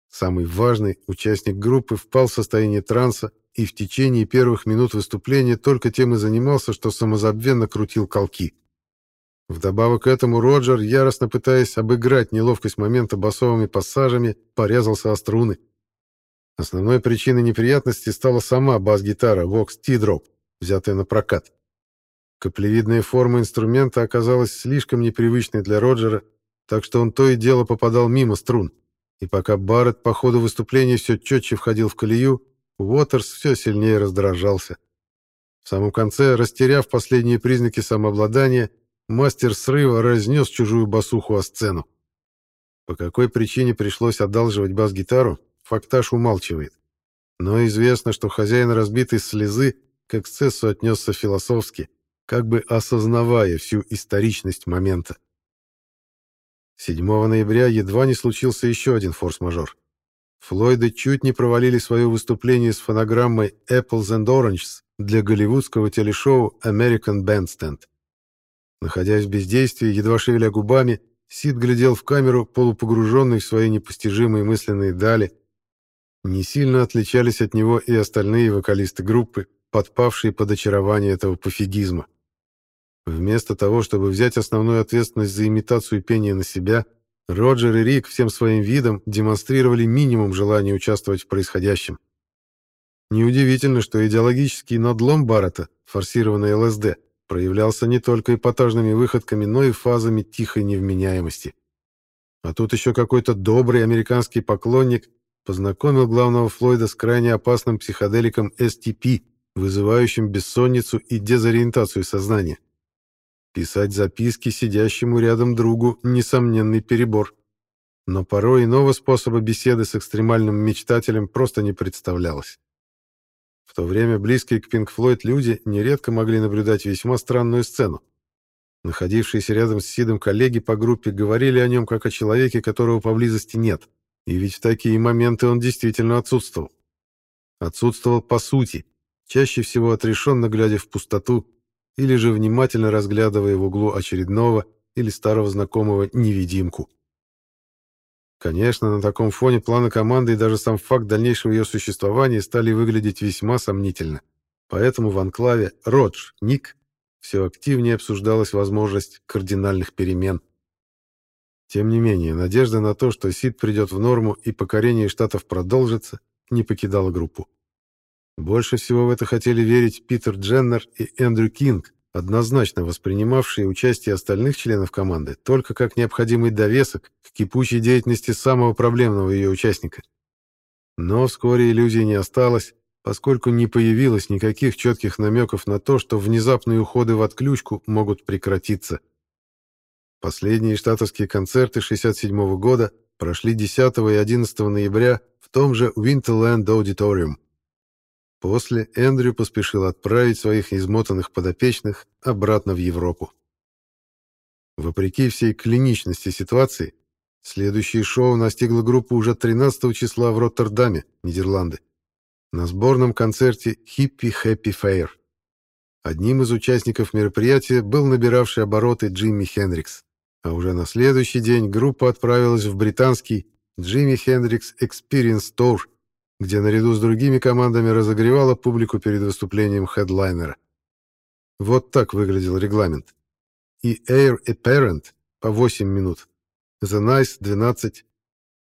Speaker 1: Самый важный участник группы впал в состояние транса и в течение первых минут выступления только тем и занимался, что самозабвенно крутил колки. Вдобавок к этому Роджер, яростно пытаясь обыграть неловкость момента басовыми пассажами, порезался о струны. Основной причиной неприятности стала сама бас-гитара Vox T-Drop, взятая на прокат. Каплевидная форма инструмента оказалась слишком непривычной для Роджера, так что он то и дело попадал мимо струн. И пока Барретт по ходу выступления все четче входил в колею, Уотерс все сильнее раздражался. В самом конце, растеряв последние признаки самообладания, мастер срыва разнес чужую басуху о сцену. По какой причине пришлось одалживать бас-гитару, фактаж умалчивает. Но известно, что хозяин разбитой слезы к эксцессу отнесся философски, как бы осознавая всю историчность момента. 7 ноября едва не случился еще один форс-мажор. Флойды чуть не провалили свое выступление с фонограммой «Apples and Oranges» для голливудского телешоу «American Bandstand». Находясь в бездействии, едва шевеля губами, Сид глядел в камеру, полупогруженный в свои непостижимые мысленные дали, не сильно отличались от него и остальные вокалисты группы, подпавшие под очарование этого пофигизма. Вместо того, чтобы взять основную ответственность за имитацию пения на себя, Роджер и Рик всем своим видом демонстрировали минимум желания участвовать в происходящем. Неудивительно, что идеологический надлом Баррета, форсированный ЛСД, проявлялся не только эпатажными выходками, но и фазами тихой невменяемости. А тут еще какой-то добрый американский поклонник познакомил главного Флойда с крайне опасным психоделиком STP, вызывающим бессонницу и дезориентацию сознания. Писать записки сидящему рядом другу – несомненный перебор. Но порой иного способа беседы с экстремальным мечтателем просто не представлялось. В то время близкие к Пинк Флойд люди нередко могли наблюдать весьма странную сцену. Находившиеся рядом с Сидом коллеги по группе говорили о нем как о человеке, которого поблизости нет. И ведь в такие моменты он действительно отсутствовал. Отсутствовал по сути, чаще всего отрешенно глядя в пустоту или же внимательно разглядывая в углу очередного или старого знакомого невидимку. Конечно, на таком фоне планы команды и даже сам факт дальнейшего ее существования стали выглядеть весьма сомнительно. Поэтому в анклаве Родж, Ник все активнее обсуждалась возможность кардинальных перемен. Тем не менее, надежда на то, что Сид придет в норму и покорение штатов продолжится, не покидала группу. Больше всего в это хотели верить Питер Дженнер и Эндрю Кинг, однозначно воспринимавшие участие остальных членов команды только как необходимый довесок к кипучей деятельности самого проблемного ее участника. Но вскоре иллюзий не осталось, поскольку не появилось никаких четких намеков на то, что внезапные уходы в отключку могут прекратиться. Последние штатовские концерты 1967 года прошли 10 и 11 ноября в том же Winterland Auditorium. После Эндрю поспешил отправить своих измотанных подопечных обратно в Европу. Вопреки всей клиничности ситуации, следующее шоу настигло группу уже 13 числа в Роттердаме, Нидерланды, на сборном концерте «Хиппи Хэппи Фейр». Одним из участников мероприятия был набиравший обороты Джимми Хендрикс, а уже на следующий день группа отправилась в британский Джимми Хендрикс Experience Tour – где наряду с другими командами разогревала публику перед выступлением хедлайнера. Вот так выглядел регламент. И Air Apparent по 8 минут, The Nice 12,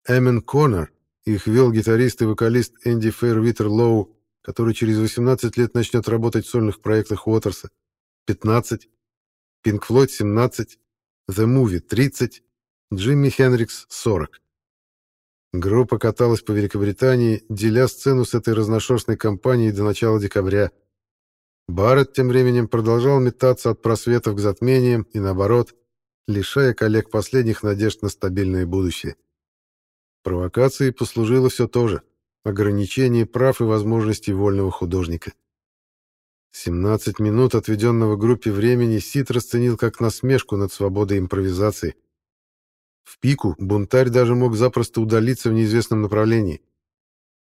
Speaker 1: Эммен Коннор, их вел гитарист и вокалист Энди Фейрвитер Лоу, который через 18 лет начнет работать в сольных проектах Уотерса, 15, Pink Floyd 17, The Movie 30, Джимми Хендрикс 40. Группа каталась по Великобритании, деля сцену с этой разношерстной компанией до начала декабря. Барретт тем временем продолжал метаться от просветов к затмениям и наоборот, лишая коллег последних надежд на стабильное будущее. Провокацией послужило все то же — ограничение прав и возможностей вольного художника. 17 минут отведенного группе времени Сид расценил как насмешку над свободой импровизации — в пику бунтарь даже мог запросто удалиться в неизвестном направлении.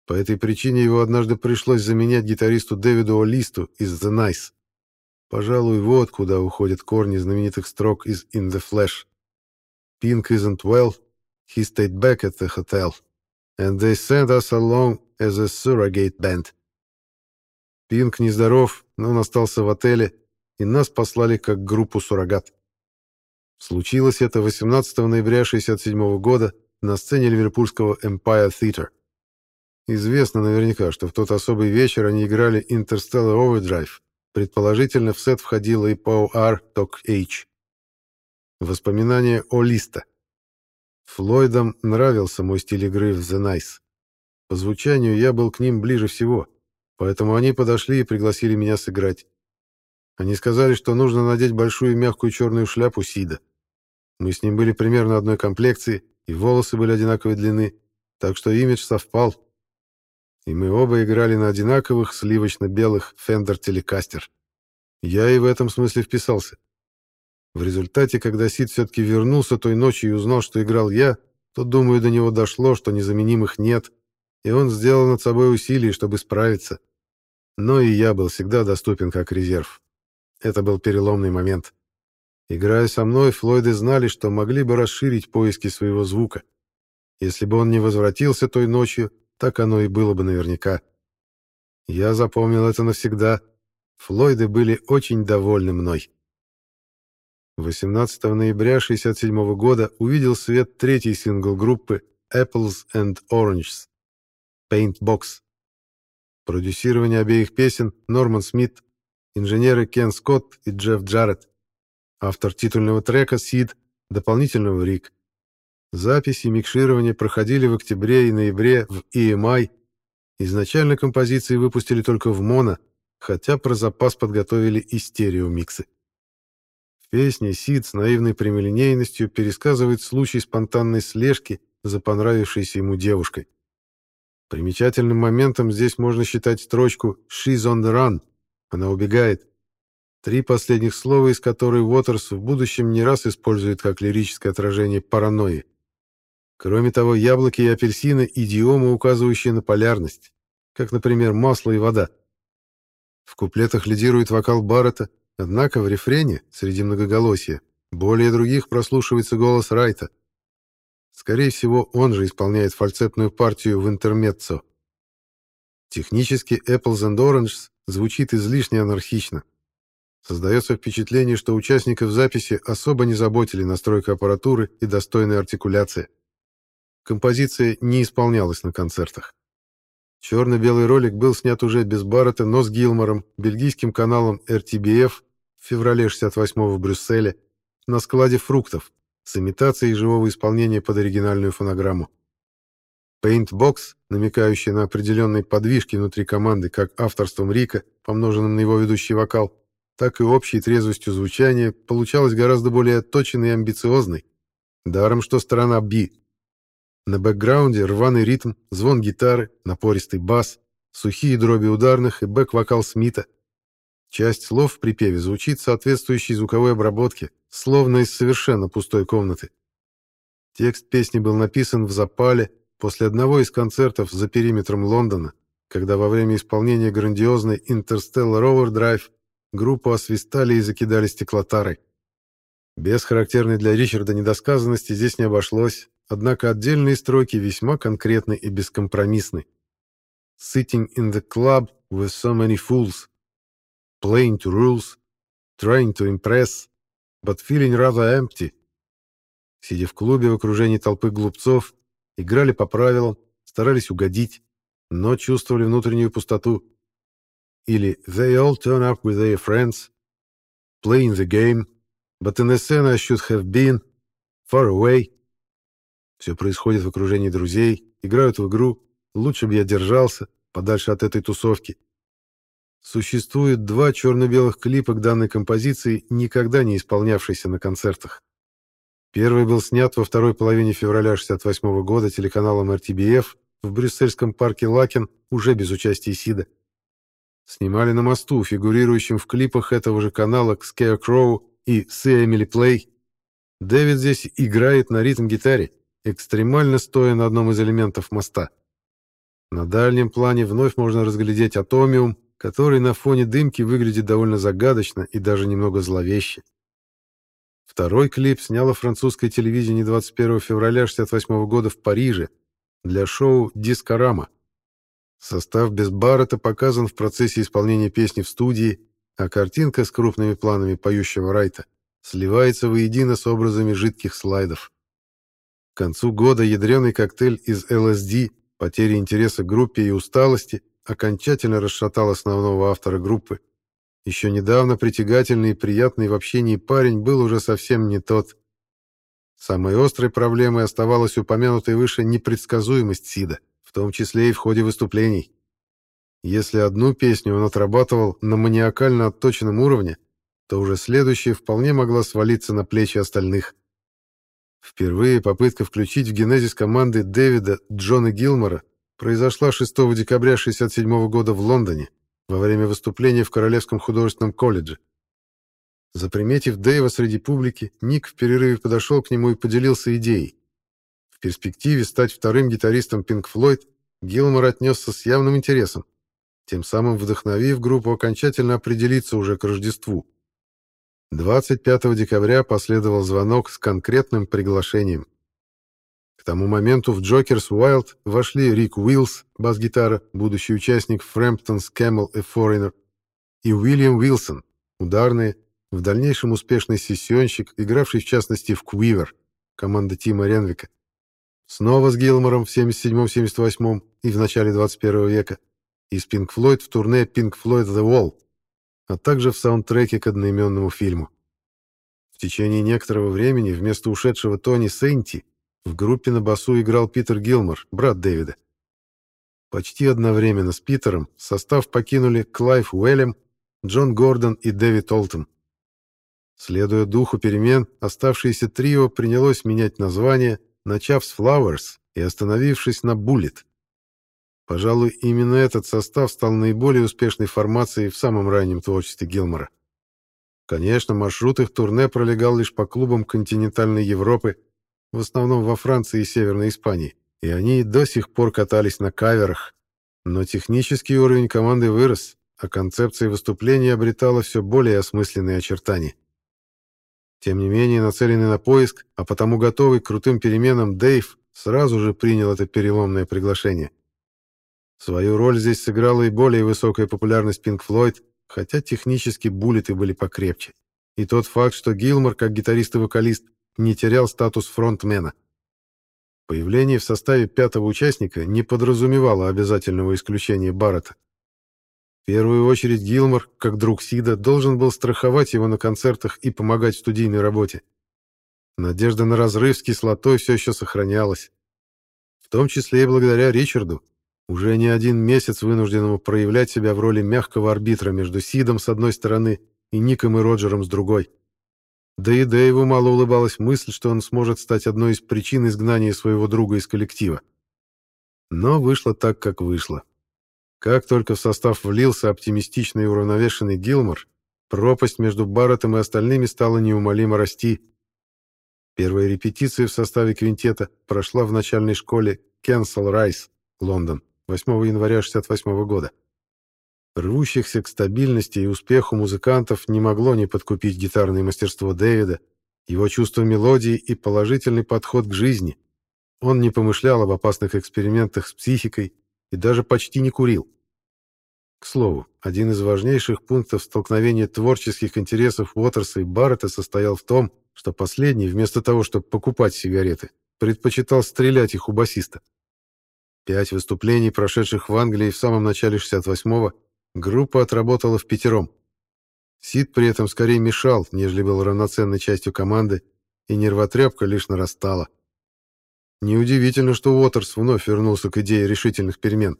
Speaker 1: По этой причине его однажды пришлось заменять гитаристу Дэвиду Олисту из The Nice. Пожалуй, вот куда уходят корни знаменитых строк из In the Flash. Pink isn't well, he stayed back at the hotel, and they sent us along as a surrogate band. Пинк нездоров, но он остался в отеле, и нас послали как группу суррогат. Случилось это 18 ноября 1967 года на сцене ливерпульского Empire Theatre. Известно наверняка, что в тот особый вечер они играли Interstellar Overdrive. Предположительно, в сет входила и Power Talk H. Воспоминания о Листа. Флойдам нравился мой стиль игры в The Nice. По звучанию я был к ним ближе всего, поэтому они подошли и пригласили меня сыграть. Они сказали, что нужно надеть большую мягкую черную шляпу Сида. Мы с ним были примерно одной комплекции, и волосы были одинаковой длины, так что имидж совпал. И мы оба играли на одинаковых сливочно-белых Fender Telecaster. Я и в этом смысле вписался. В результате, когда Сид все-таки вернулся той ночью и узнал, что играл я, то, думаю, до него дошло, что незаменимых нет, и он сделал над собой усилия, чтобы справиться. Но и я был всегда доступен как резерв. Это был переломный момент. Играя со мной, Флойды знали, что могли бы расширить поиски своего звука. Если бы он не возвратился той ночью, так оно и было бы наверняка. Я запомнил это навсегда. Флойды были очень довольны мной. 18 ноября 1967 года увидел свет третий сингл группы Apples and Oranges Paint Box. Продюсирование обеих песен Норман Смит, инженеры Кен Скотт и Джефф Джарретт. Автор титульного трека Сид, дополнительного Рик. Записи и микширование проходили в октябре и ноябре в EMI. Изначально композиции выпустили только в моно, хотя про запас подготовили и стереомиксы. В песне Сид с наивной прямолинейностью пересказывает случай спонтанной слежки за понравившейся ему девушкой. Примечательным моментом здесь можно считать строчку «She's on the run» — она убегает. Три последних слова, из которых Уотерс в будущем не раз использует как лирическое отражение паранойи. Кроме того, яблоки и апельсины — идиомы, указывающие на полярность, как, например, масло и вода. В куплетах лидирует вокал Баррета, однако в рефрене, среди многоголосия, более других прослушивается голос Райта. Скорее всего, он же исполняет фальцетную партию в интермеццо. Технически Apples and Oranges звучит излишне анархично. Создается впечатление, что участников записи особо не заботили настройка аппаратуры и достойная артикуляция. Композиция не исполнялась на концертах. Черно-белый ролик был снят уже без Баррета, но с Гилмором, бельгийским каналом RTBF в феврале 68 в Брюсселе, на складе фруктов, с имитацией живого исполнения под оригинальную фонограмму. Paintbox, намекающий на определенные подвижки внутри команды как авторством Рика, помноженным на его ведущий вокал, так и общей трезвостью звучания, получалось гораздо более точенной и амбициозной. Даром, что сторона B. На бэкграунде рваный ритм, звон гитары, напористый бас, сухие дроби ударных и бэк-вокал Смита. Часть слов в припеве звучит соответствующей звуковой обработке, словно из совершенно пустой комнаты. Текст песни был написан в запале после одного из концертов за периметром Лондона, когда во время исполнения грандиозной Interstellar Overdrive Группу освистали и закидали стеклотарой. Без характерной для Ричарда недосказанности здесь не обошлось, однако отдельные строки весьма конкретны и бескомпромиссны. «Sitting in the club with so many fools, playing to rules, trying to impress, but feeling rather empty». Сидя в клубе в окружении толпы глупцов, играли по правилам, старались угодить, но чувствовали внутреннюю пустоту или They all turn up with their friends, playing the game, but in the scene I should have been far away. Все происходит в окружении друзей, играют в игру, лучше бы я держался, подальше от этой тусовки. Существует два черно-белых клипа к данной композиции, никогда не исполнявшейся на концертах. Первый был снят во второй половине февраля 68 года телеканалом RTBF в брюссельском парке Лакен уже без участия Сида. Снимали на мосту, фигурирующем в клипах этого же канала к Scarecrow и See Emily Play. Дэвид здесь играет на ритм-гитаре, экстремально стоя на одном из элементов моста. На дальнем плане вновь можно разглядеть атомиум, который на фоне дымки выглядит довольно загадочно и даже немного зловеще. Второй клип сняло французское телевидение 21 февраля 1968 года в Париже для шоу «Дискорама». Состав без Баррета показан в процессе исполнения песни в студии, а картинка с крупными планами поющего Райта сливается воедино с образами жидких слайдов. К концу года ядреный коктейль из ЛСД, потери интереса к группе и усталости окончательно расшатал основного автора группы. Еще недавно притягательный и приятный в общении парень был уже совсем не тот. Самой острой проблемой оставалась упомянутая выше непредсказуемость Сида в том числе и в ходе выступлений. Если одну песню он отрабатывал на маниакально отточенном уровне, то уже следующая вполне могла свалиться на плечи остальных. Впервые попытка включить в генезис команды Дэвида Джона Гилмора произошла 6 декабря 1967 года в Лондоне во время выступления в Королевском художественном колледже. Заприметив Дэйва среди публики, Ник в перерыве подошел к нему и поделился идеей. В перспективе стать вторым гитаристом Pink Floyd Гилмор отнесся с явным интересом, тем самым вдохновив группу окончательно определиться уже к Рождеству. 25 декабря последовал звонок с конкретным приглашением. К тому моменту в Jokers Wild вошли Рик Уиллс, бас-гитара, будущий участник Frampton's Camel и Foreigner, и Уильям Уилсон, ударные, в дальнейшем успешный сессионщик, игравший в частности в Quiver, команда Тима Ренвика. Снова с Гилмором в 77-78 и в начале 21 века. И с Pink Floyd в турне Pink Floyd The Wall, а также в саундтреке к одноименному фильму. В течение некоторого времени вместо ушедшего Тони Сейнти в группе на басу играл Питер Гилмор, брат Дэвида. Почти одновременно с Питером состав покинули Клайв Уэллем, Джон Гордон и Дэвид Олтон. Следуя духу перемен, оставшееся трио принялось менять название начав с Flowers и остановившись на Bullet. Пожалуй, именно этот состав стал наиболее успешной формацией в самом раннем творчестве Гилмора. Конечно, маршрут их турне пролегал лишь по клубам континентальной Европы, в основном во Франции и Северной Испании, и они до сих пор катались на каверах. Но технический уровень команды вырос, а концепция выступления обретала все более осмысленные очертания. Тем не менее, нацеленный на поиск, а потому готовый к крутым переменам Дэйв сразу же принял это переломное приглашение. Свою роль здесь сыграла и более высокая популярность Pink Floyd, хотя технически буллеты были покрепче. И тот факт, что Гилмор, как гитарист и вокалист, не терял статус фронтмена. Появление в составе пятого участника не подразумевало обязательного исключения Баррета. Первую очередь Гилмор, как друг Сида, должен был страховать его на концертах и помогать в студийной работе. Надежда на разрыв с кислотой все еще сохранялась. В том числе и благодаря Ричарду, уже не один месяц вынужденному проявлять себя в роли мягкого арбитра между Сидом с одной стороны и Ником и Роджером с другой. Да и Дэйву мало улыбалась мысль, что он сможет стать одной из причин изгнания своего друга из коллектива. Но вышло так, как вышло. Как только в состав влился оптимистичный и уравновешенный Гилмор, пропасть между Барреттом и остальными стала неумолимо расти. Первая репетиция в составе квинтета прошла в начальной школе Кенсел Райс, Лондон. 8 января 1968 года. Рвущихся к стабильности и успеху музыкантов не могло не подкупить гитарное мастерство Дэвида, его чувство мелодии и положительный подход к жизни. Он не помышлял об опасных экспериментах с психикой и даже почти не курил. К слову, один из важнейших пунктов столкновения творческих интересов Уотерса и Баррета состоял в том, что последний, вместо того, чтобы покупать сигареты, предпочитал стрелять их у басиста. Пять выступлений, прошедших в Англии в самом начале 68-го, группа отработала в пятером. Сид при этом скорее мешал, нежели был равноценной частью команды, и нервотрепка лишь нарастала. Неудивительно, что Уотерс вновь вернулся к идее решительных перемен.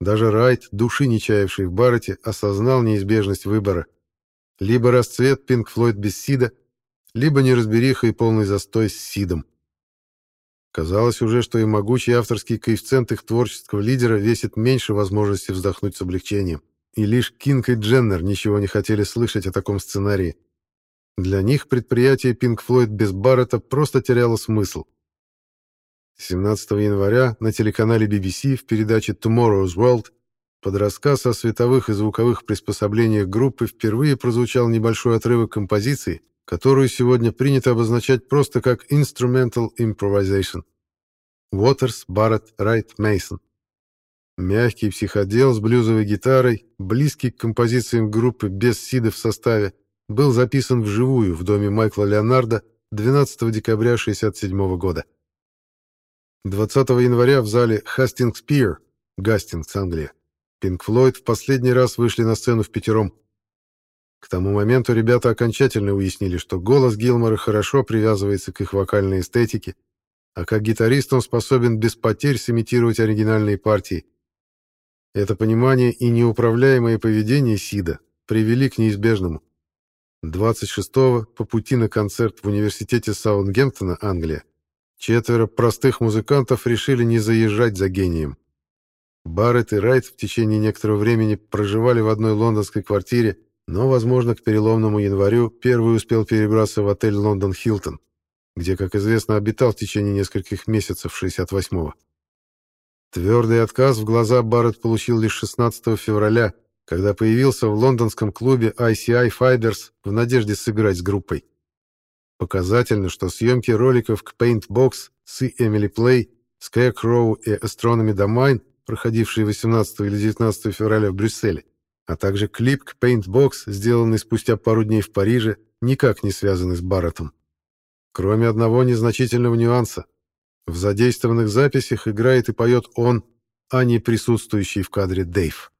Speaker 1: Даже Райт, души не чаявший в Баррете, осознал неизбежность выбора. Либо расцвет Пинк Флойд без Сида, либо неразбериха и полный застой с Сидом. Казалось уже, что и могучий авторский коэффициент их творческого лидера весит меньше возможности вздохнуть с облегчением. И лишь Кинг и Дженнер ничего не хотели слышать о таком сценарии. Для них предприятие Pink Floyd без Баррета просто теряло смысл. 17 января на телеканале BBC в передаче Tomorrow's World под рассказ о световых и звуковых приспособлениях группы впервые прозвучал небольшой отрывок композиции, которую сегодня принято обозначать просто как instrumental improvisation. Уотерс, Барретт, Райт, Мейсон. Мягкий психодел с блюзовой гитарой, близкий к композициям группы без сида в составе, был записан вживую в доме Майкла Леонарда 12 декабря 1967 года. 20 января в зале Хастингс Пир, Гастингс, Англия, Пинк Флойд в последний раз вышли на сцену в пятером. К тому моменту ребята окончательно уяснили, что голос Гилмора хорошо привязывается к их вокальной эстетике, а как гитарист он способен без потерь сымитировать оригинальные партии. Это понимание и неуправляемое поведение Сида привели к неизбежному. 26-го, по пути на концерт в университете Саундгемптона, Англия, четверо простых музыкантов решили не заезжать за гением. Барретт и Райт в течение некоторого времени проживали в одной лондонской квартире, но, возможно, к переломному январю первый успел перебраться в отель «Лондон Хилтон», где, как известно, обитал в течение нескольких месяцев 68-го. Твердый отказ в глаза Барретт получил лишь 16 февраля, когда появился в лондонском клубе ICI Fibers в надежде сыграть с группой. Показательно, что съемки роликов к Paintbox, See Emily Play, Scarecrow и Astronomy Domain, проходившие 18 или 19 февраля в Брюсселе, а также клип к Paintbox, сделанный спустя пару дней в Париже, никак не связаны с Барреттом. Кроме одного незначительного нюанса. В задействованных записях играет и поет он, а не присутствующий в кадре Дэйв.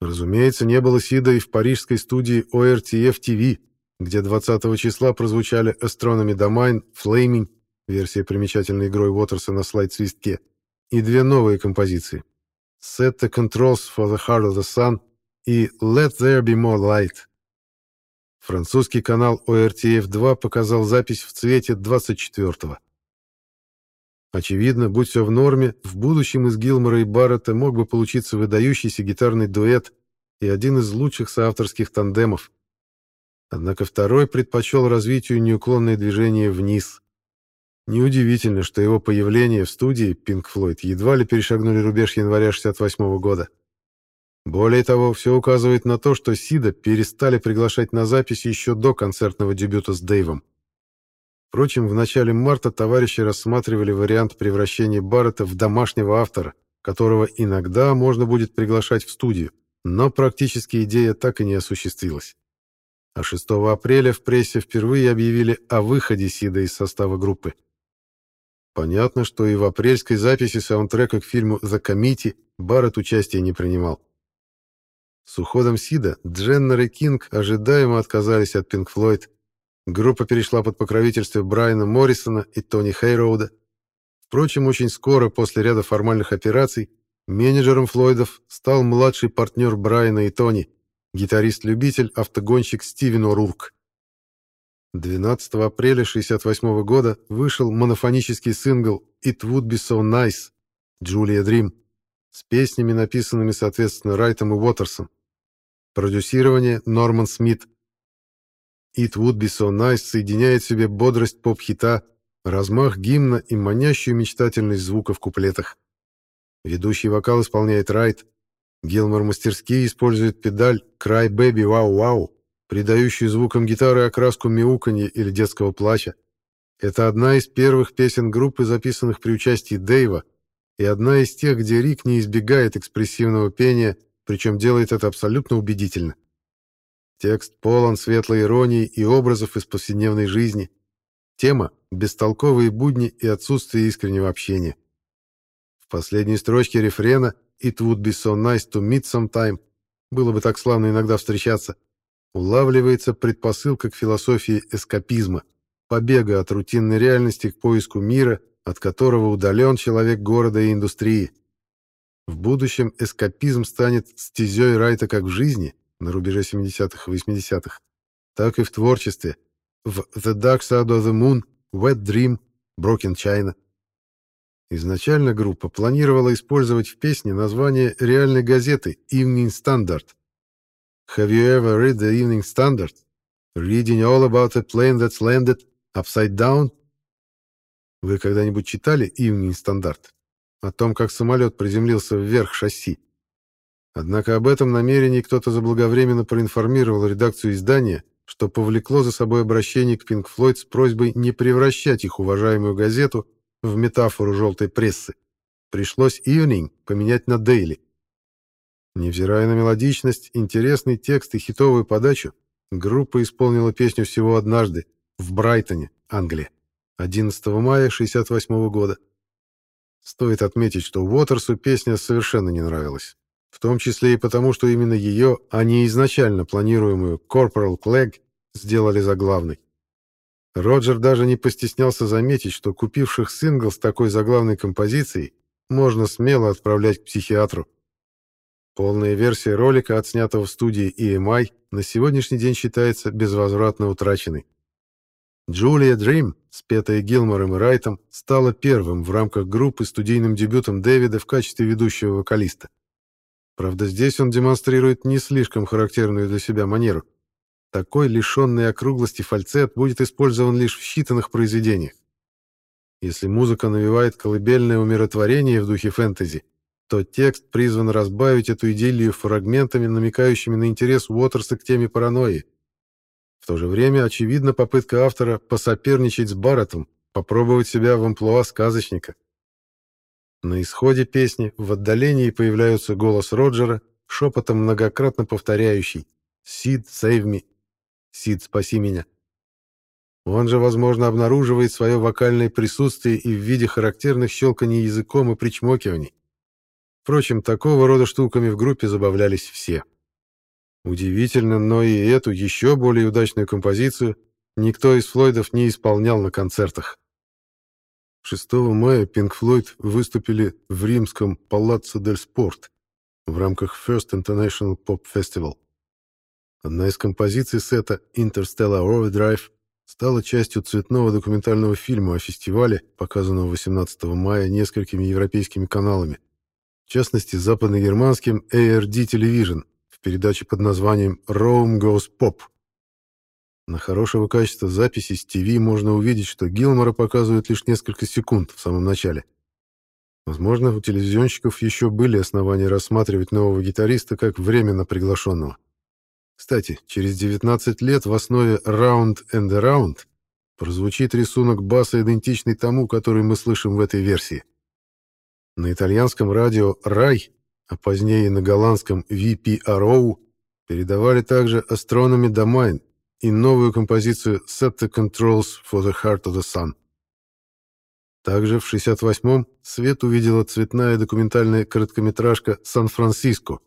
Speaker 1: Разумеется, не было Сида и в парижской студии ORTF TV, где 20 числа прозвучали Astronomy Domain, Flaming, версия примечательной игрой Уотерса на слайд-свистке, и две новые композиции. Set the Controls for the Heart of the Sun и Let There Be More Light. Французский канал ORTF-2 показал запись в цвете 24-го. Очевидно, будь все в норме, в будущем из Гилмора и Баррета мог бы получиться выдающийся гитарный дуэт и один из лучших соавторских тандемов. Однако второй предпочел развитию неуклонное движение вниз. Неудивительно, что его появление в студии Pink Floyd едва ли перешагнули рубеж января 68 -го года. Более того, все указывает на то, что Сида перестали приглашать на запись еще до концертного дебюта с Дэйвом. Впрочем, в начале марта товарищи рассматривали вариант превращения Баррета в домашнего автора, которого иногда можно будет приглашать в студию, но практически идея так и не осуществилась. А 6 апреля в прессе впервые объявили о выходе Сида из состава группы. Понятно, что и в апрельской записи саундтрека к фильму «The Committee» Барретт участия не принимал. С уходом Сида Дженнер и Кинг ожидаемо отказались от Pink Floyd. Группа перешла под покровительство Брайана Моррисона и Тони Хейроуда. Впрочем, очень скоро после ряда формальных операций менеджером Флойдов стал младший партнер Брайана и Тони, гитарист-любитель, автогонщик Стивен О'Рурк. 12 апреля 1968 года вышел монофонический сингл «It Would Be So Nice» Джулия Дрим с песнями, написанными, соответственно, Райтом и Уотерсом. Продюсирование Норман Смит. It Would Be So Nice соединяет в себе бодрость поп-хита, размах гимна и манящую мечтательность звука в куплетах. Ведущий вокал исполняет Райт. Гилмор мастерски использует педаль «Cry Baby Wow Wow», придающую звукам гитары окраску мяуканья или детского плача. Это одна из первых песен группы, записанных при участии Дэйва, и одна из тех, где Рик не избегает экспрессивного пения, причем делает это абсолютно убедительно. Текст полон светлой иронии и образов из повседневной жизни. Тема — бестолковые будни и отсутствие искреннего общения. В последней строчке рефрена «It would be so nice to meet sometime» было бы так славно иногда встречаться, улавливается предпосылка к философии эскапизма, побега от рутинной реальности к поиску мира — от которого удален человек города и индустрии. В будущем эскапизм станет стезей Райта как в жизни, на рубеже 70-х и 80-х, так и в творчестве, в The Dark Side of the Moon, Wet Dream, Broken China. Изначально группа планировала использовать в песне название реальной газеты Evening Standard. Have you ever read the Evening Standard? Reading all about a plane that's landed upside down вы когда-нибудь читали «Ивнинг стандарт»? О том, как самолет приземлился вверх шасси. Однако об этом намерении кто-то заблаговременно проинформировал редакцию издания, что повлекло за собой обращение к Пинк Флойд с просьбой не превращать их уважаемую газету в метафору желтой прессы. Пришлось «Ивнинг» поменять на «Дейли». Невзирая на мелодичность, интересный текст и хитовую подачу, группа исполнила песню всего однажды, в Брайтоне, Англия. 11 мая 1968 года. Стоит отметить, что Уотерсу песня совершенно не нравилась. В том числе и потому, что именно ее, а не изначально планируемую Corporal Clegg, сделали заглавной. Роджер даже не постеснялся заметить, что купивших сингл с такой заглавной композицией можно смело отправлять к психиатру. Полная версия ролика, отснятого в студии EMI, на сегодняшний день считается безвозвратно утраченной. Джулия Дрим, спетая Гилмором и Райтом, стала первым в рамках группы студийным дебютом Дэвида в качестве ведущего вокалиста. Правда, здесь он демонстрирует не слишком характерную для себя манеру. Такой лишенный округлости фальцет будет использован лишь в считанных произведениях. Если музыка навевает колыбельное умиротворение в духе фэнтези, то текст призван разбавить эту идиллию фрагментами, намекающими на интерес Уотерса к теме паранойи. В то же время очевидна попытка автора посоперничать с Барреттом, попробовать себя в амплуа сказочника. На исходе песни в отдалении появляется голос Роджера, шепотом многократно повторяющий «Сид, save me», «Сид, спаси меня». Он же, возможно, обнаруживает свое вокальное присутствие и в виде характерных щелканий языком и причмокиваний. Впрочем, такого рода штуками в группе забавлялись все. Удивительно, но и эту еще более удачную композицию никто из Флойдов не исполнял на концертах. 6 мая Pink Floyd выступили в римском Palazzo del Sport в рамках First International Pop Festival. Одна из композиций сета Interstellar Overdrive стала частью цветного документального фильма о фестивале, показанного 18 мая несколькими европейскими каналами, в частности, западногерманским ARD Television, передаче под названием «Rome Goes Pop». На хорошего качества записи с ТВ можно увидеть, что Гилмора показывают лишь несколько секунд в самом начале. Возможно, у телевизионщиков еще были основания рассматривать нового гитариста как временно приглашенного. Кстати, через 19 лет в основе «Round and Around» прозвучит рисунок баса, идентичный тому, который мы слышим в этой версии. На итальянском радио «Рай», а позднее на голландском VPRO, передавали также Astronomy Domain и новую композицию Set the Controls for the Heart of the Sun. Также в 68-м свет увидела цветная документальная короткометражка «Сан-Франциско»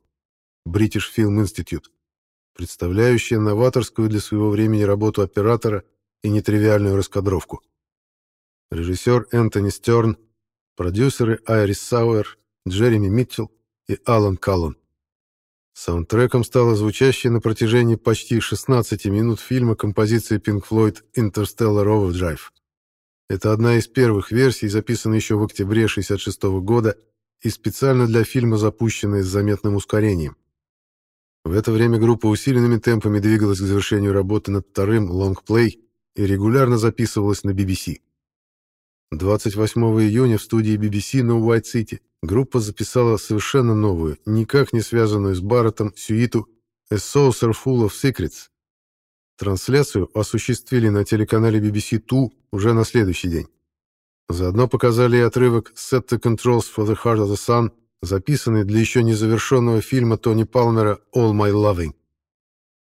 Speaker 1: British Film Institute, представляющая новаторскую для своего времени работу оператора и нетривиальную раскадровку. Режиссер Энтони Стерн, продюсеры Айрис Сауэр, Джереми Митчелл и Алан Каллан. Саундтреком стала звучащая на протяжении почти 16 минут фильма композиция Pink Floyd Interstellar Overdrive. Это одна из первых версий, записанная еще в октябре 1966 года и специально для фильма запущенная с заметным ускорением. В это время группа усиленными темпами двигалась к завершению работы над вторым лонгплей и регулярно записывалась на BBC. 28 июня в студии BBC на Уайт-Сити группа записала совершенно новую, никак не связанную с Барреттом, сюиту «A Saucer Full of Secrets», Трансляцию осуществили на телеканале BBC Two уже на следующий день. Заодно показали и отрывок «Set the Controls for the Heart of the Sun», записанный для еще незавершенного фильма Тони Палмера «All My Loving».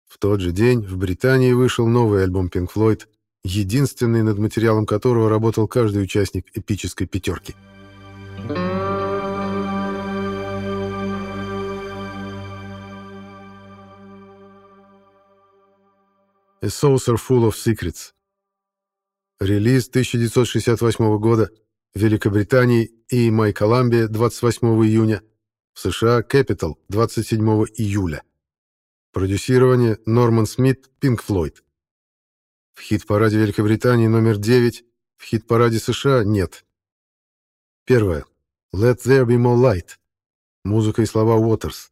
Speaker 1: В тот же день в Британии вышел новый альбом Pink Floyd, единственный, над материалом которого работал каждый участник эпической пятерки. A Saucer Full of Secrets. Релиз 1968 года. Великобритании EMI Columbia 28 июня. В США Capital 27 июля. Продюсирование Норман Смит, Pink Floyd. В хит-параде Великобритании номер 9, в хит-параде США нет. Первое. Let There Be More Light. Музыка и слова Waters.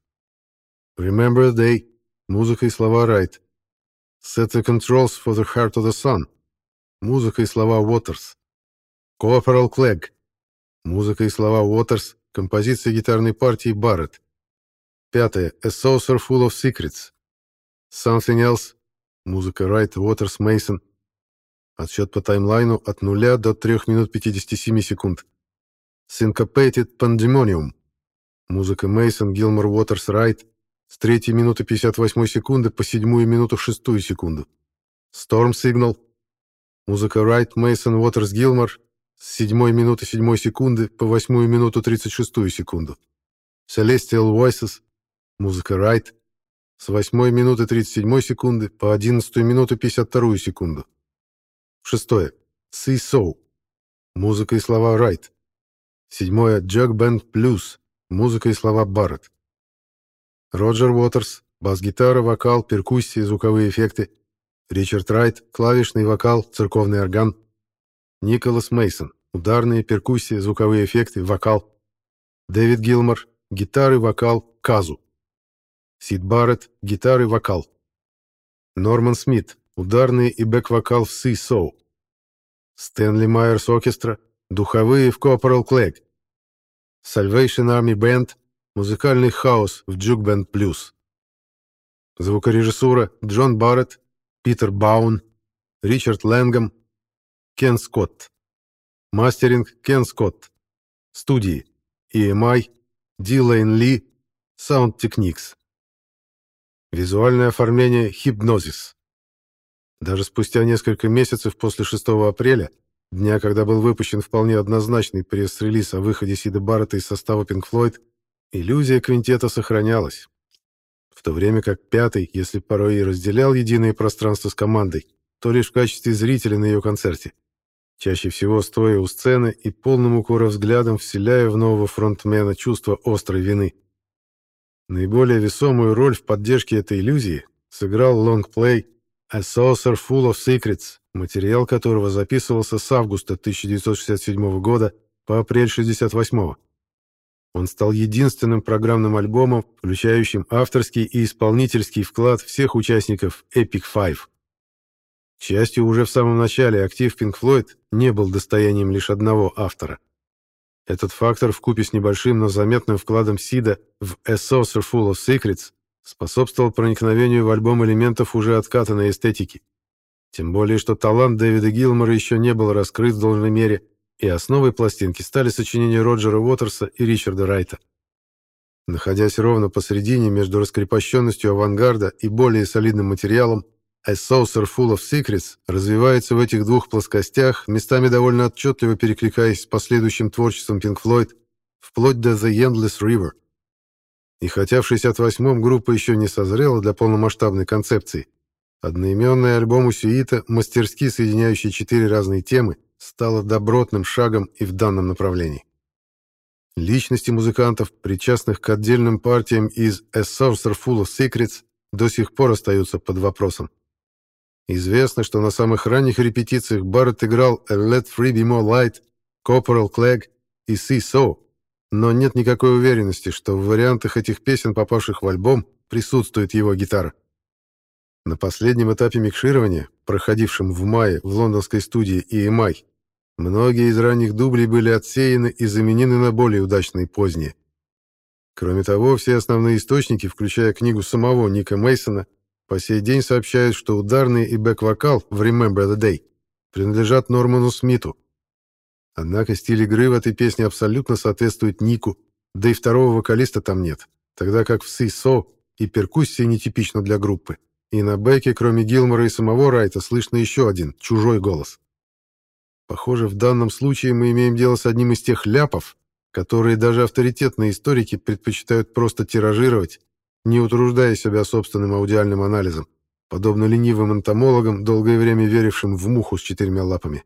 Speaker 1: Remember the Day. Музыка и слова Wright. Set the controls for the heart of the sun. Музыка и слова Waters. Corporal Clegg. Музыка и слова Waters. Композиция гитарной партии Барретт. Пятое. A Saucer Full of Secrets. Something Else. Музыка Wright, Waters, Mason. Отсчет по таймлайну от 0 до 3 минут 57 секунд. Syncopated Pandemonium. Музыка Мейсон, Гилмор, Уотерс, Райт. С третьей минуты 58 секунды по седьмую минуту 6 секунду. Storm Signal. Музыка Wright, Мейсон, Уотерс, Гилмор. С седьмой минуты 7 секунды по восьмую минуту 36 секунду. Celestial Voices. Музыка Wright. С восьмой минуты 37 секунды по одиннадцатую минуту 52 секунду. Шестое. See So. Музыка и слова Wright. Седьмое. Jug Band Blues. Музыка и слова Барретт. Роджер Уотерс, бас-гитара, вокал, перкуссия, звуковые эффекты. Ричард Райт, клавишный вокал, церковный орган. Николас Мейсон, ударные, перкуссия, звуковые эффекты, вокал. Дэвид Гилмор, гитары, вокал, казу. Сид Барретт, гитары, вокал. Норман Смит, ударные и бэк-вокал в Си Соу. Стэнли Майерс Оркестра, духовые в Corporal Клэг. Salvation Army Band, Музыкальный хаос в Джукбенд Плюс. Звукорежиссура Джон Барретт, Питер Баун, Ричард Лэнгом, Кен Скотт. Мастеринг Кен Скотт. Студии EMI, Дилейн Ли, Sound Techniques. Визуальное оформление Hypnosis. Даже спустя несколько месяцев после 6 апреля, дня, когда был выпущен вполне однозначный пресс-релиз о выходе Сида Баррета из состава Pink Floyd, Иллюзия квинтета сохранялась. В то время как пятый, если порой и разделял единое пространство с командой, то лишь в качестве зрителя на ее концерте. Чаще всего стоя у сцены и полным укора взглядом вселяя в нового фронтмена чувство острой вины. Наиболее весомую роль в поддержке этой иллюзии сыграл лонгплей «A Saucer Full of Secrets», материал которого записывался с августа 1967 года по апрель 1968 года. Он стал единственным программным альбомом, включающим авторский и исполнительский вклад всех участников Epic Five. К счастью, уже в самом начале актив Pink Floyd не был достоянием лишь одного автора. Этот фактор вкупе с небольшим, но заметным вкладом Сида в A Saucer Full of Secrets способствовал проникновению в альбом элементов уже откатанной эстетики. Тем более, что талант Дэвида Гилмора еще не был раскрыт в должной мере, и основой пластинки стали сочинения Роджера Уотерса и Ричарда Райта. Находясь ровно посередине между раскрепощенностью авангарда и более солидным материалом, A Saucer Full of Secrets развивается в этих двух плоскостях, местами довольно отчетливо перекликаясь с последующим творчеством Pink Floyd, вплоть до The Endless River. И хотя в 68-м группа еще не созрела для полномасштабной концепции, одноименный альбом у Сюита, мастерски соединяющий четыре разные темы, стало добротным шагом и в данном направлении. Личности музыкантов, причастных к отдельным партиям из A Saucer Full of Secrets, до сих пор остаются под вопросом. Известно, что на самых ранних репетициях Барретт играл Let Free Be More Light, Corporal Clegg и See So, но нет никакой уверенности, что в вариантах этих песен, попавших в альбом, присутствует его гитара. На последнем этапе микширования, проходившем в мае в лондонской студии EMI, Многие из ранних дублей были отсеяны и заменены на более удачные поздние. Кроме того, все основные источники, включая книгу самого Ника Мейсона, по сей день сообщают, что ударный и бэк-вокал в Remember the Day принадлежат Норману Смиту. Однако стиль игры в этой песне абсолютно соответствует Нику, да и второго вокалиста там нет, тогда как в So и перкуссия нетипична для группы. И на бэке, кроме Гилмора и самого Райта, слышно еще один, чужой голос. Похоже, в данном случае мы имеем дело с одним из тех ляпов, которые даже авторитетные историки предпочитают просто тиражировать, не утруждая себя собственным аудиальным анализом, подобно ленивым энтомологам, долгое время верившим в муху с четырьмя лапами.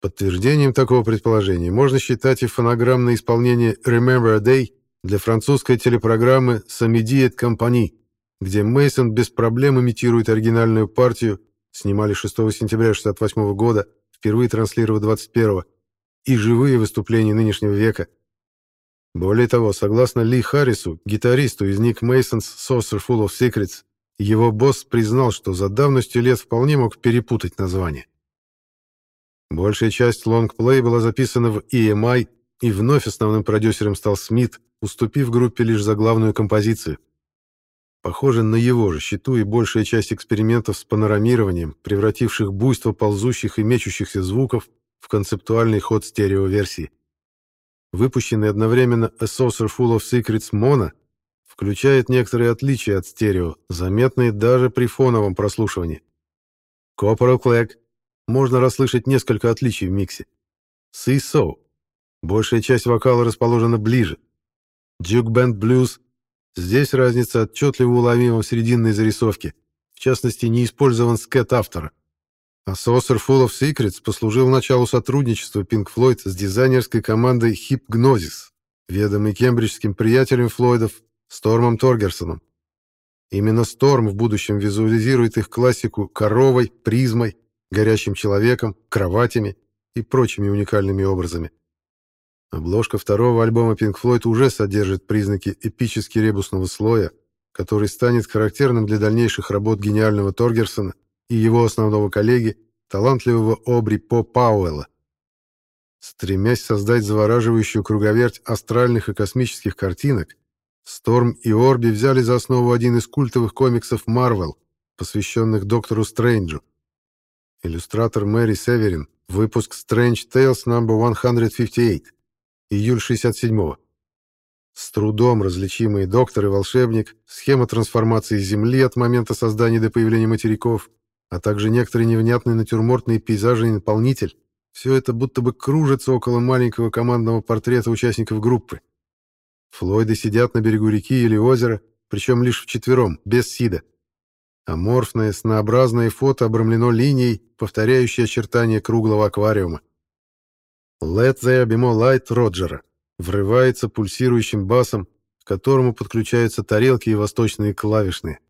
Speaker 1: Подтверждением такого предположения можно считать и фонограммное исполнение «Remember a Day» для французской телепрограммы «Samediet Compagnie», где Мейсон без проблем имитирует оригинальную партию, снимали 6 сентября 1968 года, впервые транслировав 21-го, и живые выступления нынешнего века. Более того, согласно Ли Харрису, гитаристу из Nick Mason's Saucer Full of Secrets, его босс признал, что за давностью лет вполне мог перепутать название. Большая часть лонгплей была записана в EMI, и вновь основным продюсером стал Смит, уступив группе лишь за главную композицию. Похоже, на его же счету и большая часть экспериментов с панорамированием, превративших буйство ползущих и мечущихся звуков в концептуальный ход стереоверсии. Выпущенный одновременно A Saucer Full of Secrets Mono включает некоторые отличия от стерео, заметные даже при фоновом прослушивании. Corporal Clegg можно расслышать несколько отличий в миксе. See So большая часть вокала расположена ближе. Duke Band Blues Здесь разница отчетливо уловима в срединной зарисовке, в частности, не использован скет автора. А Saucer Full of Secrets послужил началу сотрудничества Pink Floyd с дизайнерской командой Hypgnosis, ведомой кембриджским приятелем Флойдов Стормом Торгерсоном. Именно Сторм в будущем визуализирует их классику коровой, призмой, горящим человеком, кроватями и прочими уникальными образами. Обложка второго альбома Pink Floyd уже содержит признаки эпически ребусного слоя, который станет характерным для дальнейших работ гениального Торгерсона и его основного коллеги, талантливого Обри По Пауэлла. Стремясь создать завораживающую круговерть астральных и космических картинок, Сторм и Орби взяли за основу один из культовых комиксов Marvel, посвященных Доктору Стрэнджу. Иллюстратор Мэри Северин, выпуск Strange Tales No. 158, Июль 67-го. С трудом различимые доктор и волшебник, схема трансформации Земли от момента создания до появления материков, а также некоторые невнятные натюрмортные пейзажи и наполнитель — все это будто бы кружится около маленького командного портрета участников группы. Флойды сидят на берегу реки или озера, причем лишь вчетвером, без Сида. Аморфное, снообразное фото обрамлено линией, повторяющей очертания круглого аквариума. Let There Be Light Роджера врывается пульсирующим басом, к которому подключаются тарелки и восточные клавишные.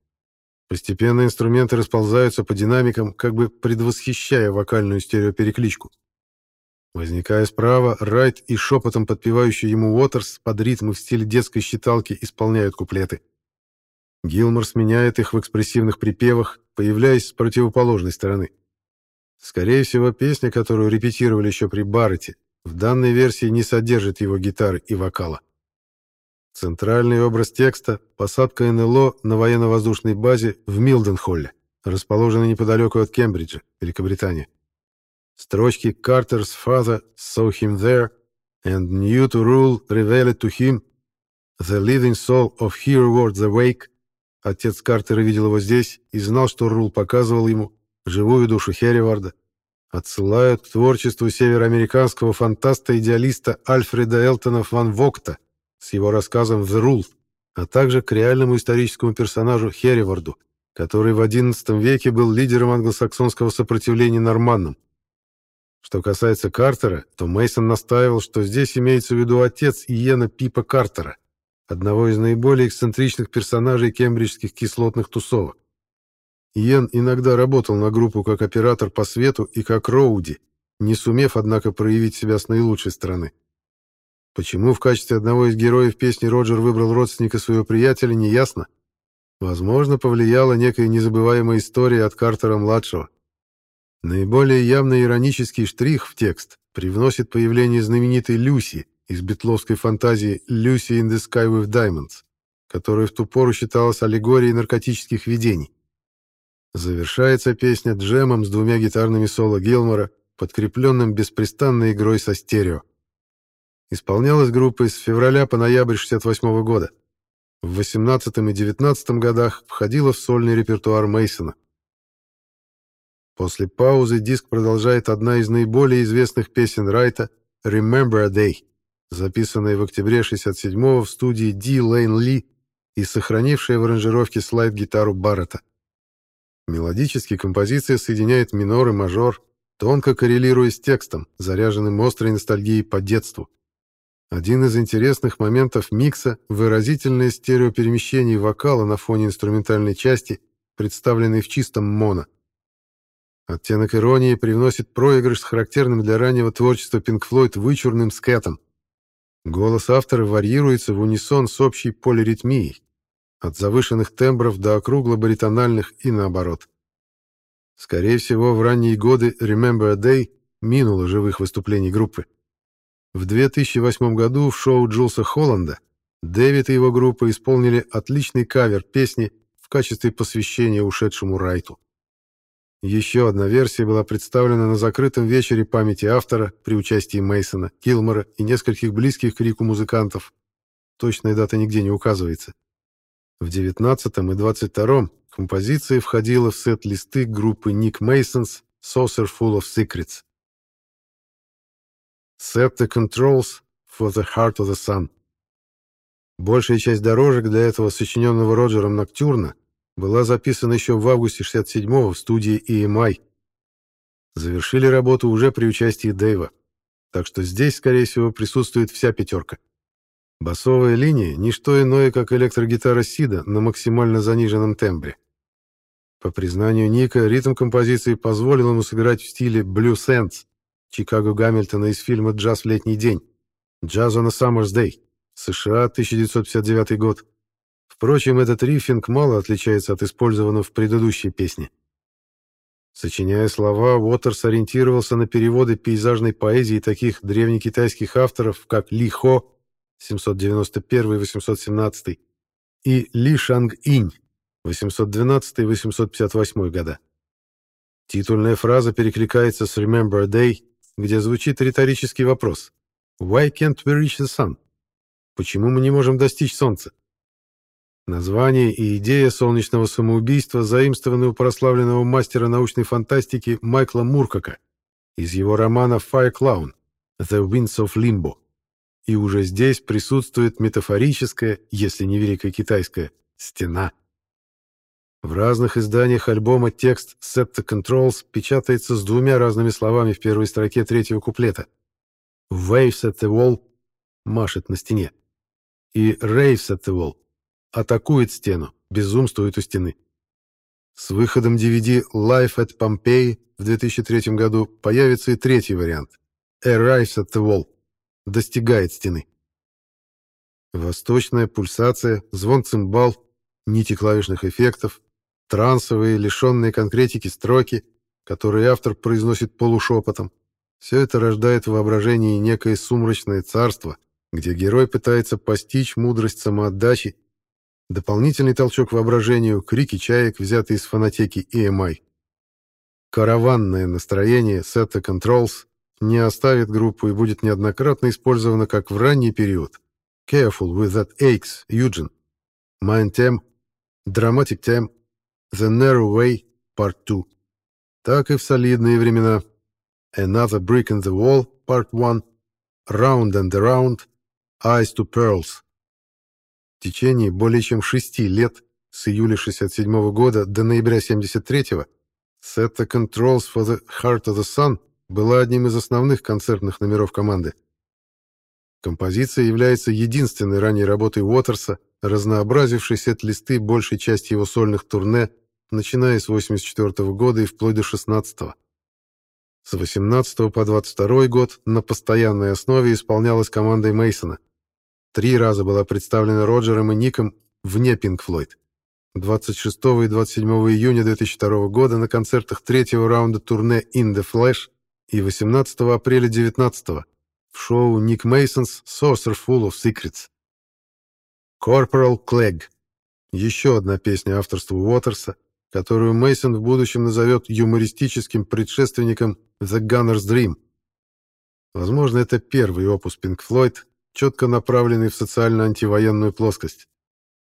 Speaker 1: Постепенно инструменты расползаются по динамикам, как бы предвосхищая вокальную стереоперекличку. Возникая справа, Райт и шепотом подпевающий ему Уотерс под ритмы в стиле детской считалки исполняют куплеты. Гилмор сменяет их в экспрессивных припевах, появляясь с противоположной стороны. Скорее всего, песня, которую репетировали еще при Баррете, в данной версии не содержит его гитары и вокала. Центральный образ текста — посадка НЛО на военно-воздушной базе в Милденхолле, расположенной неподалеку от Кембриджа, Великобритания. Строчки «Carter's father saw him there and knew to rule revealed to him the living soul of Hereward the Wake» Отец Картера видел его здесь и знал, что Рул показывал ему живую душу Хереварда, отсылают к творчеству североамериканского фантаста-идеалиста Альфреда Элтона ван Вокта с его рассказом «The Rule», а также к реальному историческому персонажу Хереварду, который в XI веке был лидером англосаксонского сопротивления норманнам. Что касается Картера, то Мейсон настаивал, что здесь имеется в виду отец Иена Пипа Картера, одного из наиболее эксцентричных персонажей кембриджских кислотных тусовок. Иен иногда работал на группу как оператор по свету и как Роуди, не сумев, однако, проявить себя с наилучшей стороны. Почему в качестве одного из героев песни Роджер выбрал родственника своего приятеля, неясно. Возможно, повлияла некая незабываемая история от Картера-младшего. Наиболее явный иронический штрих в текст привносит появление знаменитой Люси из битловской фантазии «Lucy in the Sky with Diamonds», которая в ту пору считалась аллегорией наркотических видений. Завершается песня джемом с двумя гитарными соло Гилмора, подкрепленным беспрестанной игрой со стерео. Исполнялась группой с февраля по ноябрь 68 года. В 18 и 19 годах входила в сольный репертуар Мейсона. После паузы диск продолжает одна из наиболее известных песен Райта «Remember a Day», записанная в октябре 67-го в студии Ди Лейн Ли и сохранившая в аранжировке слайд-гитару Баррета. Мелодически композиция соединяет минор и мажор, тонко коррелируя с текстом, заряженным острой ностальгией по детству. Один из интересных моментов микса — выразительное стереоперемещение вокала на фоне инструментальной части, представленной в чистом моно. Оттенок иронии привносит проигрыш с характерным для раннего творчества Pink Floyd вычурным скетом. Голос автора варьируется в унисон с общей полиритмией, от завышенных тембров до округло-баритональных и наоборот. Скорее всего, в ранние годы Remember a Day минуло живых выступлений группы. В 2008 году в шоу Джулса Холланда Дэвид и его группа исполнили отличный кавер песни в качестве посвящения ушедшему Райту. Еще одна версия была представлена на закрытом вечере памяти автора при участии Мейсона, Килмора и нескольких близких к Рику музыкантов. Точная дата нигде не указывается. В 19 и 22 композиция входила в сет-листы группы Nick Masons «Saucer Full of Secrets». Set the controls for the heart of the sun. Большая часть дорожек для этого сочиненного Роджером Ноктюрна была записана еще в августе 67-го в студии EMI. Завершили работу уже при участии Дэйва, так что здесь, скорее всего, присутствует вся пятерка. Басовая линия — не что иное, как электрогитара Сида на максимально заниженном тембре. По признанию Ника, ритм композиции позволил ему сыграть в стиле Blue Sands, Чикаго Гамильтона из фильма «Джаз в летний день», «Jazz on a Summer's Day», США, 1959 год. Впрочем, этот рифинг мало отличается от использованного в предыдущей песне. Сочиняя слова, Уотерс ориентировался на переводы пейзажной поэзии таких древнекитайских авторов, как Ли Хо 791-817 и Ли Шанг-инь 812-858 года. Титульная фраза перекликается с Remember a Day где звучит риторический вопрос «Why can't we reach the sun?» Почему мы не можем достичь Солнца? Название и идея солнечного самоубийства заимствованы у прославленного мастера научной фантастики Майкла Муркака из его романа «Fire Clown» «The Winds of Limbo». И уже здесь присутствует метафорическая, если не великая китайская, стена. В разных изданиях альбома текст «Set the Controls» печатается с двумя разными словами в первой строке третьего куплета. «Waves at the wall» — машет на стене. И «Raves at the wall» — атакует стену, безумствует у стены. С выходом DVD «Life at Pompeii» в 2003 году появится и третий вариант «Arrives at the wall» — достигает стены. Восточная пульсация, звон цимбал, нити клавишных эффектов, трансовые, лишенные конкретики строки, которые автор произносит полушепотом. Все это рождает в воображении некое сумрачное царство, где герой пытается постичь мудрость самоотдачи, дополнительный толчок воображению, крики чаек, взятые из фонотеки EMI. Караванное настроение Seta Controls не оставит группу и будет неоднократно использовано как в ранний период. Careful with that aches, Eugene. Mind Theme, Dramatic Theme, The Narrow Way, Part 2. Так и в солидные времена. Another Brick in the Wall, Part 1, Round and Around, Eyes to Pearls. В течение более чем шести лет, с июля 67 года до ноября 73 Set the Controls for the Heart of the Sun была одним из основных концертных номеров команды. Композиция является единственной ранней работой Уотерса, разнообразившей сет-листы большей части его сольных турне, начиная с 84 года и вплоть до 16 -го. С 18 по 22 год на постоянной основе исполнялась командой Мейсона. Три раза была представлена Роджером и Ником вне Pink Floyd. 26 и 27 июня 2002 года на концертах третьего раунда турне In the Flash и 18 апреля 19 в шоу Ник Мейсонс Saucer Full of Secrets. Corporal Clegg. Еще одна песня авторства Уотерса, которую Мейсон в будущем назовет юмористическим предшественником The Gunner's Dream. Возможно, это первый опус Pink Floyd, четко направленный в социально-антивоенную плоскость.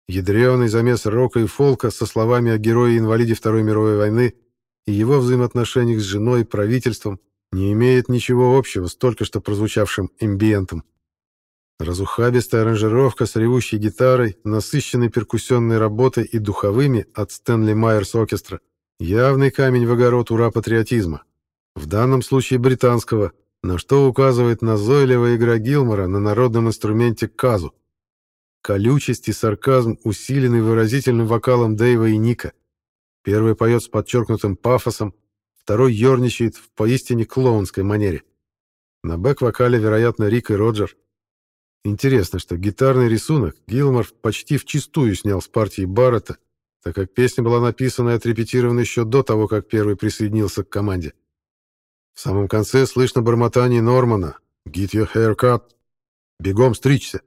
Speaker 1: Ядреный замес рока и фолка со словами о герое-инвалиде Второй мировой войны и его взаимоотношениях с женой и правительством не имеет ничего общего с только что прозвучавшим эмбиентом. Разухабистая аранжировка с ревущей гитарой, насыщенной перкуссионной работой и духовыми от Стэнли Майерс Оркестра — явный камень в огород ура-патриотизма. В данном случае британского, на что указывает назойливая игра Гилмора на народном инструменте казу. Колючесть и сарказм, усиленный выразительным вокалом Дэйва и Ника. Первый поет с подчеркнутым пафосом, второй ерничает в поистине клоунской манере. На бэк-вокале, вероятно, Рик и Роджер. Интересно, что гитарный рисунок Гилмор почти вчистую снял с партии Баррета, так как песня была написана и отрепетирована еще до того, как первый присоединился к команде. В самом конце слышно бормотание Нормана «Get your hair cut!» «Бегом стричься!»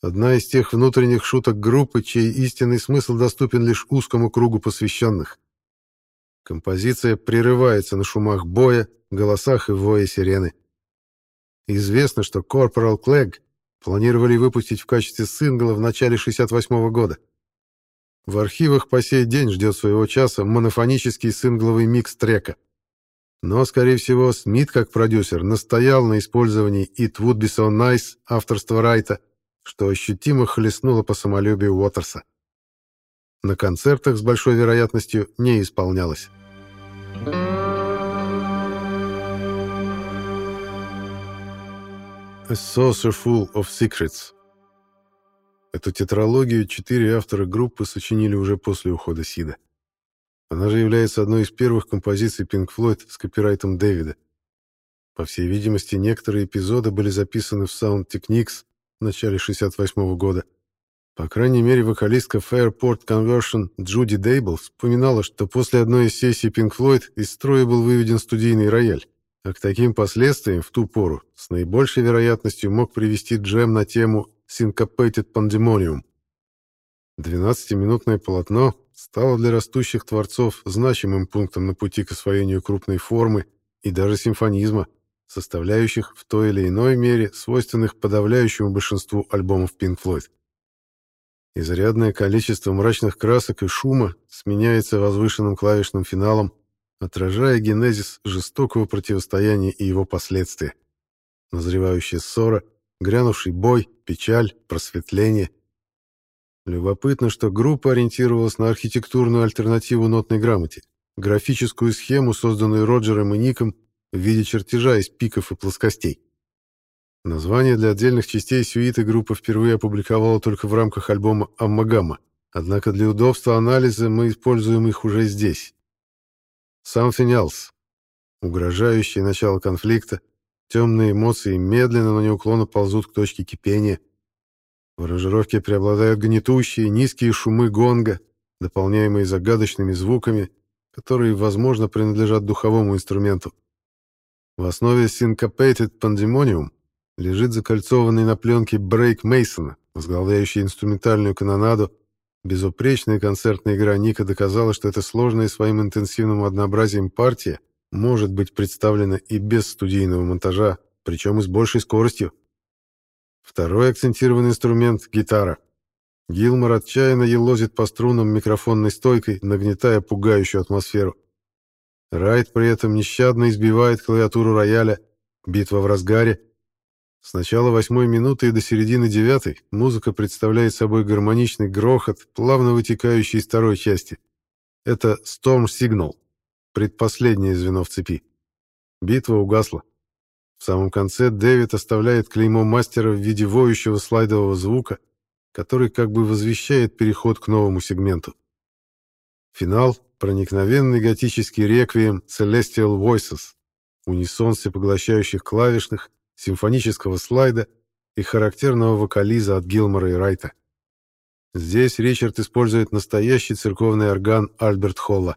Speaker 1: Одна из тех внутренних шуток группы, чей истинный смысл доступен лишь узкому кругу посвященных. Композиция прерывается на шумах боя, голосах и вое сирены. Известно, что Corporal Clegg планировали выпустить в качестве сингла в начале 68 -го года. В архивах по сей день ждет своего часа монофонический сингловый микс трека. Но, скорее всего, Смит, как продюсер, настоял на использовании «It would be so nice» авторства Райта, что ощутимо хлестнуло по самолюбию Уотерса. На концертах с большой вероятностью не исполнялось. A Saucer Full of Secrets Эту тетралогию четыре автора группы сочинили уже после ухода Сида. Она же является одной из первых композиций Pink Floyd с копирайтом Дэвида. По всей видимости, некоторые эпизоды были записаны в Sound Techniques в начале 68 года. По крайней мере, вокалистка Fairport Conversion Джуди Дейбл вспоминала, что после одной из сессий Pink Floyd из строя был выведен студийный рояль, а к таким последствиям в ту пору с наибольшей вероятностью мог привести джем на тему Syncopated Pandemonium. 12-минутное полотно стало для растущих творцов значимым пунктом на пути к освоению крупной формы и даже симфонизма, составляющих в той или иной мере свойственных подавляющему большинству альбомов Pink Floyd. Изрядное количество мрачных красок и шума сменяется возвышенным клавишным финалом, отражая генезис жестокого противостояния и его последствия. Назревающая ссора, грянувший бой, печаль, просветление. Любопытно, что группа ориентировалась на архитектурную альтернативу нотной грамоте, графическую схему, созданную Роджером и Ником в виде чертежа из пиков и плоскостей. Название для отдельных частей сюиты группа впервые опубликовала только в рамках альбома «Аммагамма», однако для удобства анализа мы используем их уже здесь. Something else. Угрожающее начало конфликта, темные эмоции медленно, но неуклонно ползут к точке кипения. В аранжировке преобладают гнетущие, низкие шумы гонга, дополняемые загадочными звуками, которые, возможно, принадлежат духовому инструменту. В основе Syncopated Pandemonium лежит закольцованный на пленке Брейк Мейсона, возглавляющий инструментальную канонаду, Безупречная концертная игра Ника доказала, что эта сложная своим интенсивным однообразием партия может быть представлена и без студийного монтажа, причем и с большей скоростью. Второй акцентированный инструмент — гитара. Гилмор отчаянно елозит по струнам микрофонной стойкой, нагнетая пугающую атмосферу. Райт при этом нещадно избивает клавиатуру рояля, битва в разгаре. С начала восьмой минуты и до середины девятой музыка представляет собой гармоничный грохот, плавно вытекающий из второй части. Это Storm Signal, предпоследнее звено в цепи. Битва угасла. В самом конце Дэвид оставляет клеймо мастера в виде воющего слайдового звука, который как бы возвещает переход к новому сегменту. Финал — проникновенный готический реквием Celestial Voices, унисон всепоглощающих клавишных, симфонического слайда и характерного вокализа от Гилмора и Райта. Здесь Ричард использует настоящий церковный орган Альберт Холла.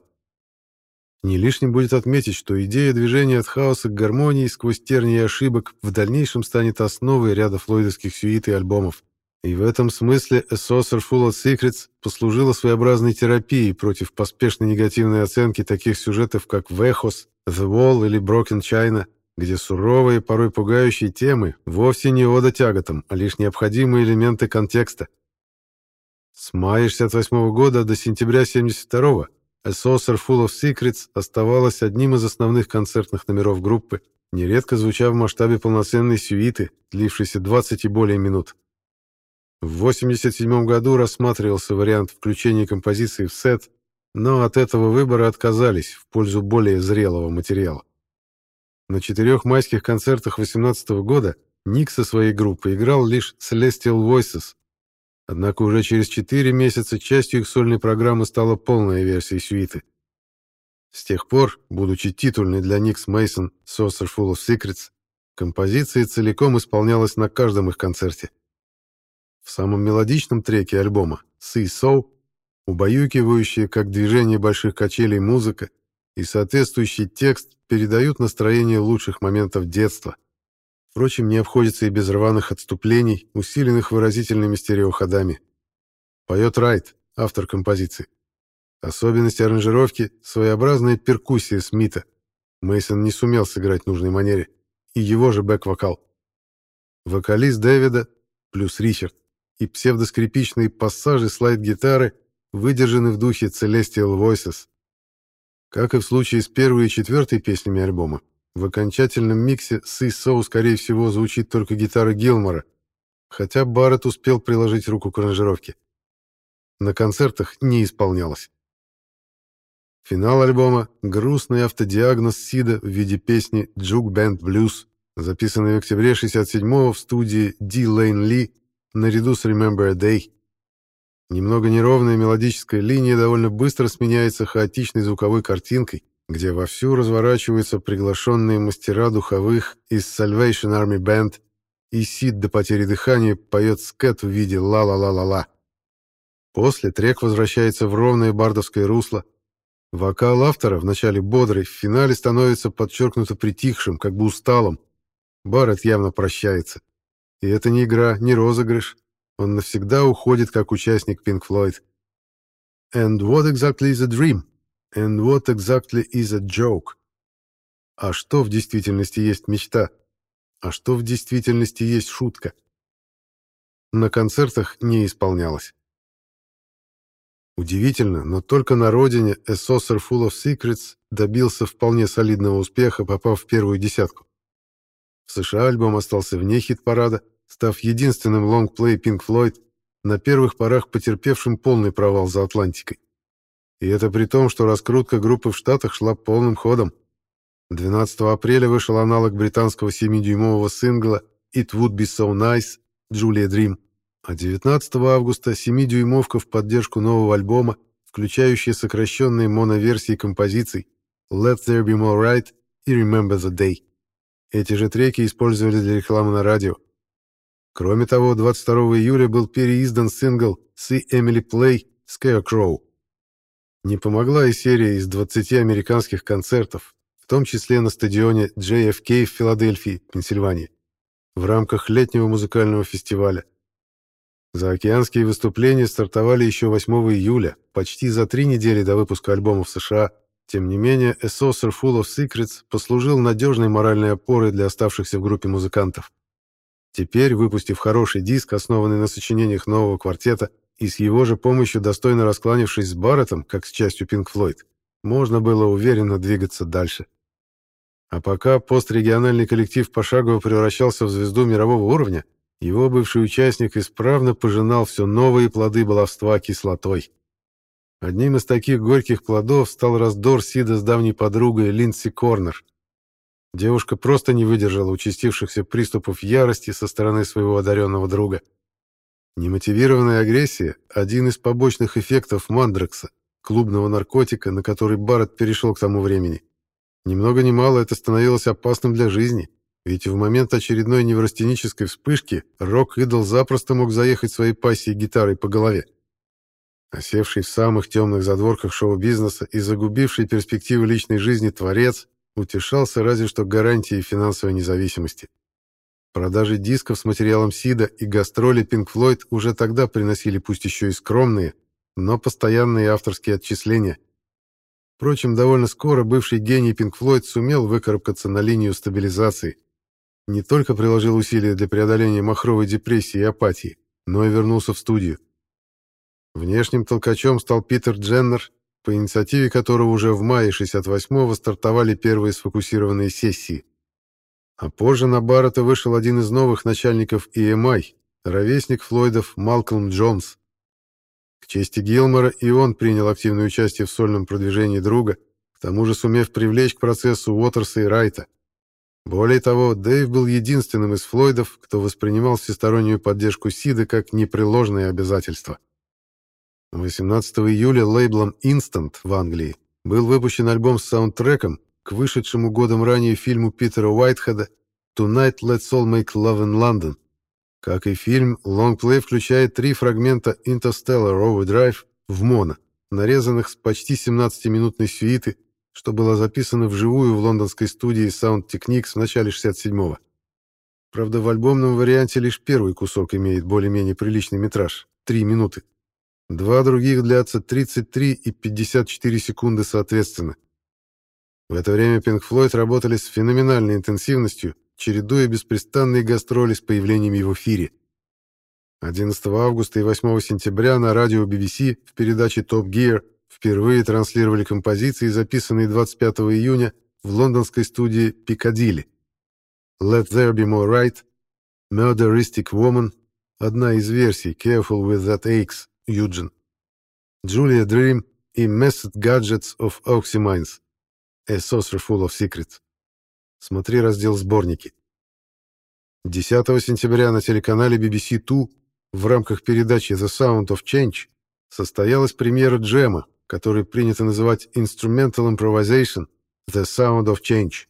Speaker 1: Не лишним будет отметить, что идея движения от хаоса к гармонии сквозь тернии ошибок в дальнейшем станет основой ряда флойдовских сюит и альбомов. И в этом смысле A Saucer Full of Secrets послужила своеобразной терапией против поспешной негативной оценки таких сюжетов, как Вехос, The Wall или Broken China, где суровые, порой пугающие темы вовсе не ода тяготам, а лишь необходимые элементы контекста. С мая 68 года до сентября 72 A Saucer Full of Secrets оставалась одним из основных концертных номеров группы, нередко звуча в масштабе полноценной сюиты, длившейся 20 и более минут. В 1987 году рассматривался вариант включения композиции в сет, но от этого выбора отказались в пользу более зрелого материала. На четырех майских концертах 2018 года Ник со своей группой играл лишь Celestial Voices, однако уже через четыре месяца частью их сольной программы стала полная версия сюиты. С тех пор, будучи титульной для Никс Мейсон Saucer Full of Secrets, композиция целиком исполнялась на каждом их концерте. В самом мелодичном треке альбома «See So» убаюкивающая, как движение больших качелей музыка и соответствующий текст передают настроение лучших моментов детства. Впрочем, не обходится и без рваных отступлений, усиленных выразительными стереоходами. Поет Райт, автор композиции. Особенность аранжировки — своеобразная перкуссия Смита. Мейсон не сумел сыграть в нужной манере. И его же бэк-вокал. Вокалист Дэвида плюс Ричард и псевдоскрипичные пассажи слайд-гитары выдержаны в духе Celestial Voices. Как и в случае с первой и четвертой песнями альбома, в окончательном миксе «See So» скорее всего звучит только гитара Гилмора, хотя Барретт успел приложить руку к аранжировке. На концертах не исполнялось. Финал альбома — грустный автодиагноз Сида в виде песни «Juke Band Blues», записанной в октябре 67-го в студии D. Lane Lee наряду с Remember a Day. Немного неровная мелодическая линия довольно быстро сменяется хаотичной звуковой картинкой, где вовсю разворачиваются приглашенные мастера духовых из Salvation Army Band, и Сид до потери дыхания поет скет в виде «ла-ла-ла-ла-ла». После трек возвращается в ровное бардовское русло. Вокал автора, вначале бодрый, в финале становится подчеркнуто притихшим, как бы усталым. Барретт явно прощается. И это не игра, не розыгрыш. Он навсегда уходит как участник Pink Floyd. And what exactly is a dream? And what exactly is a joke? А что в действительности есть мечта? А что в действительности есть шутка? На концертах не исполнялось. Удивительно, но только на родине A Saucer Full of Secrets добился вполне солидного успеха, попав в первую десятку. В США альбом остался вне хит-парада, став единственным лонгплей Pink Floyd, на первых порах потерпевшим полный провал за Атлантикой. И это при том, что раскрутка группы в Штатах шла полным ходом. 12 апреля вышел аналог британского 7-дюймового сингла «It Would Be So Nice» Julia Dream, а 19 августа 7-дюймовка в поддержку нового альбома, включающая сокращенные моноверсии композиций «Let There Be More Right» и «Remember the Day». Эти же треки использовали для рекламы на радио. Кроме того, 22 июля был переиздан сингл «See Emily Play» «Scarecrow». Не помогла и серия из 20 американских концертов, в том числе на стадионе JFK в Филадельфии, Пенсильвания, в рамках летнего музыкального фестиваля. Заокеанские выступления стартовали еще 8 июля, почти за три недели до выпуска альбома в США. Тем не менее, A Saucer Full of Secrets послужил надежной моральной опорой для оставшихся в группе музыкантов. Теперь, выпустив хороший диск, основанный на сочинениях нового квартета, и с его же помощью достойно раскланившись с Барреттом, как с частью Pink Floyd, можно было уверенно двигаться дальше. А пока пострегиональный коллектив пошагово превращался в звезду мирового уровня, его бывший участник исправно пожинал все новые плоды баловства кислотой. Одним из таких горьких плодов стал раздор Сида с давней подругой Линдси Корнер. Девушка просто не выдержала участившихся приступов ярости со стороны своего одаренного друга. Немотивированная агрессия – один из побочных эффектов мандрекса, клубного наркотика, на который Барретт перешел к тому времени. Ни много ни мало это становилось опасным для жизни, ведь в момент очередной неврастенической вспышки рок-идол запросто мог заехать своей пассией гитарой по голове. Осевший в самых темных задворках шоу-бизнеса и загубивший перспективы личной жизни творец утешался разве что гарантией финансовой независимости. Продажи дисков с материалом Сида и гастроли Pink Floyd уже тогда приносили пусть еще и скромные, но постоянные авторские отчисления – Впрочем, довольно скоро бывший гений Pink Floyd сумел выкарабкаться на линию стабилизации. Не только приложил усилия для преодоления махровой депрессии и апатии, но и вернулся в студию. Внешним толкачом стал Питер Дженнер, по инициативе которого уже в мае 68-го стартовали первые сфокусированные сессии. А позже на Баррета вышел один из новых начальников EMI, ровесник Флойдов Малкольм Джонс. К чести Гилмора и он принял активное участие в сольном продвижении друга, к тому же сумев привлечь к процессу Уотерса и Райта. Более того, Дэйв был единственным из Флойдов, кто воспринимал всестороннюю поддержку Сида как непреложное обязательство. 18 июля лейблом Instant в Англии был выпущен альбом с саундтреком к вышедшему годом ранее фильму Питера Уайтхеда «Tonight Let's All Make Love in London», как и фильм, лонгплей включает три фрагмента Interstellar Overdrive в моно, нарезанных с почти 17-минутной сюиты, что было записано вживую в лондонской студии Sound Techniques в начале 67-го. Правда, в альбомном варианте лишь первый кусок имеет более-менее приличный метраж — 3 минуты. Два других длятся 33 и 54 секунды соответственно. В это время Pink Floyd работали с феноменальной интенсивностью, чередуя беспрестанные гастроли с появлениями в эфире. 11 августа и 8 сентября на радио BBC в передаче Top Gear впервые транслировали композиции, записанные 25 июня в лондонской студии Piccadilly. Let There Be More Right, Murderistic Woman, одна из версий Careful With That Aches, Юджин, Julia Dream и Messed Gadgets of Oxymines, A Saucer Full of Secrets. Смотри раздел «Сборники». 10 сентября на телеканале BBC Two в рамках передачи The Sound of Change состоялась премьера джема, который принято называть Instrumental Improvisation The Sound of Change.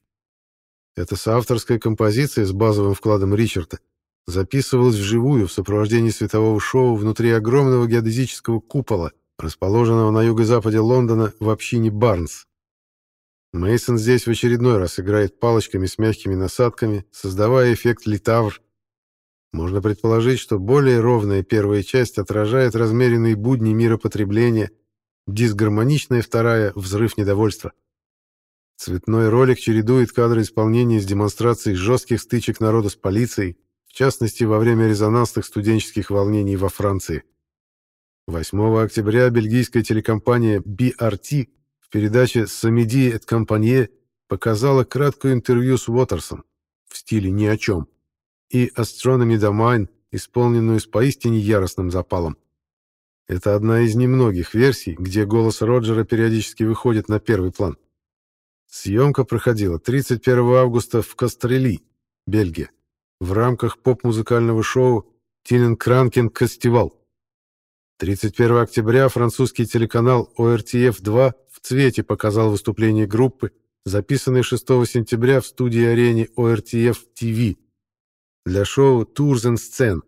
Speaker 1: Эта соавторская композиция с базовым вкладом Ричарда записывалась вживую в сопровождении светового шоу внутри огромного геодезического купола, расположенного на юго-западе Лондона в общине Барнс. Мейсон здесь в очередной раз играет палочками с мягкими насадками, создавая эффект литавр. Можно предположить, что более ровная первая часть отражает размеренные будни мира потребления, дисгармоничная вторая — взрыв недовольства. Цветной ролик чередует кадры исполнения с демонстрацией жестких стычек народа с полицией, в частности, во время резонансных студенческих волнений во Франции. 8 октября бельгийская телекомпания BRT передаче «Самеди et компанье» показала краткое интервью с Уотерсом в стиле «ни о чем» и «Astronomy Domain», исполненную с поистине яростным запалом. Это одна из немногих версий, где голос Роджера периодически выходит на первый план. Съемка проходила 31 августа в Кастрели, Бельгия, в рамках поп-музыкального шоу «Тинен Кранкен Кастивал». 31 октября французский телеканал ORTF-2 в цвете показал выступление группы, записанной 6 сентября в студии-арене ORTF-TV для шоу «Tours and Scene».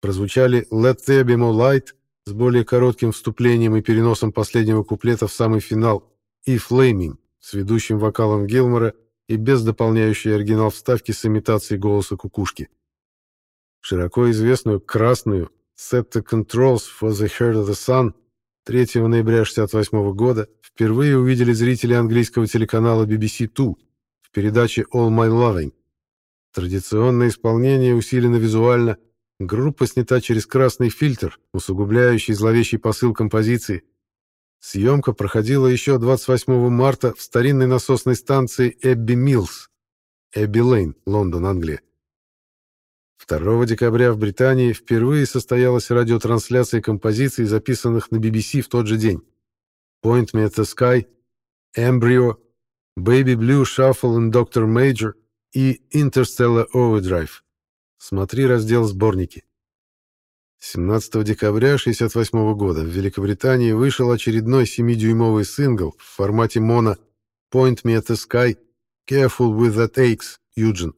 Speaker 1: Прозвучали «Let There Be More Light» с более коротким вступлением и переносом последнего куплета в самый финал и «Flaming» с ведущим вокалом Гилмора и без дополняющей оригинал вставки с имитацией голоса кукушки. Широко известную «красную» Set the Controls for the Heart of the Sun 3 ноября 1968 года впервые увидели зрители английского телеканала BBC Two в передаче All My Loving. Традиционное исполнение усилено визуально, группа снята через красный фильтр, усугубляющий зловещий посыл композиции. Съемка проходила еще 28 марта в старинной насосной станции Эбби Миллс, Эбби Лейн, Лондон, Англия. 2 декабря в Британии впервые состоялась радиотрансляция композиций, записанных на BBC в тот же день. Point Me at the Sky, Embryo, Baby Blue Shuffle and Dr. Major и Interstellar Overdrive. Смотри раздел «Сборники». 17 декабря 1968 года в Великобритании вышел очередной 7-дюймовый сингл в формате моно «Point Me at the Sky, Careful with that aches, Юджин».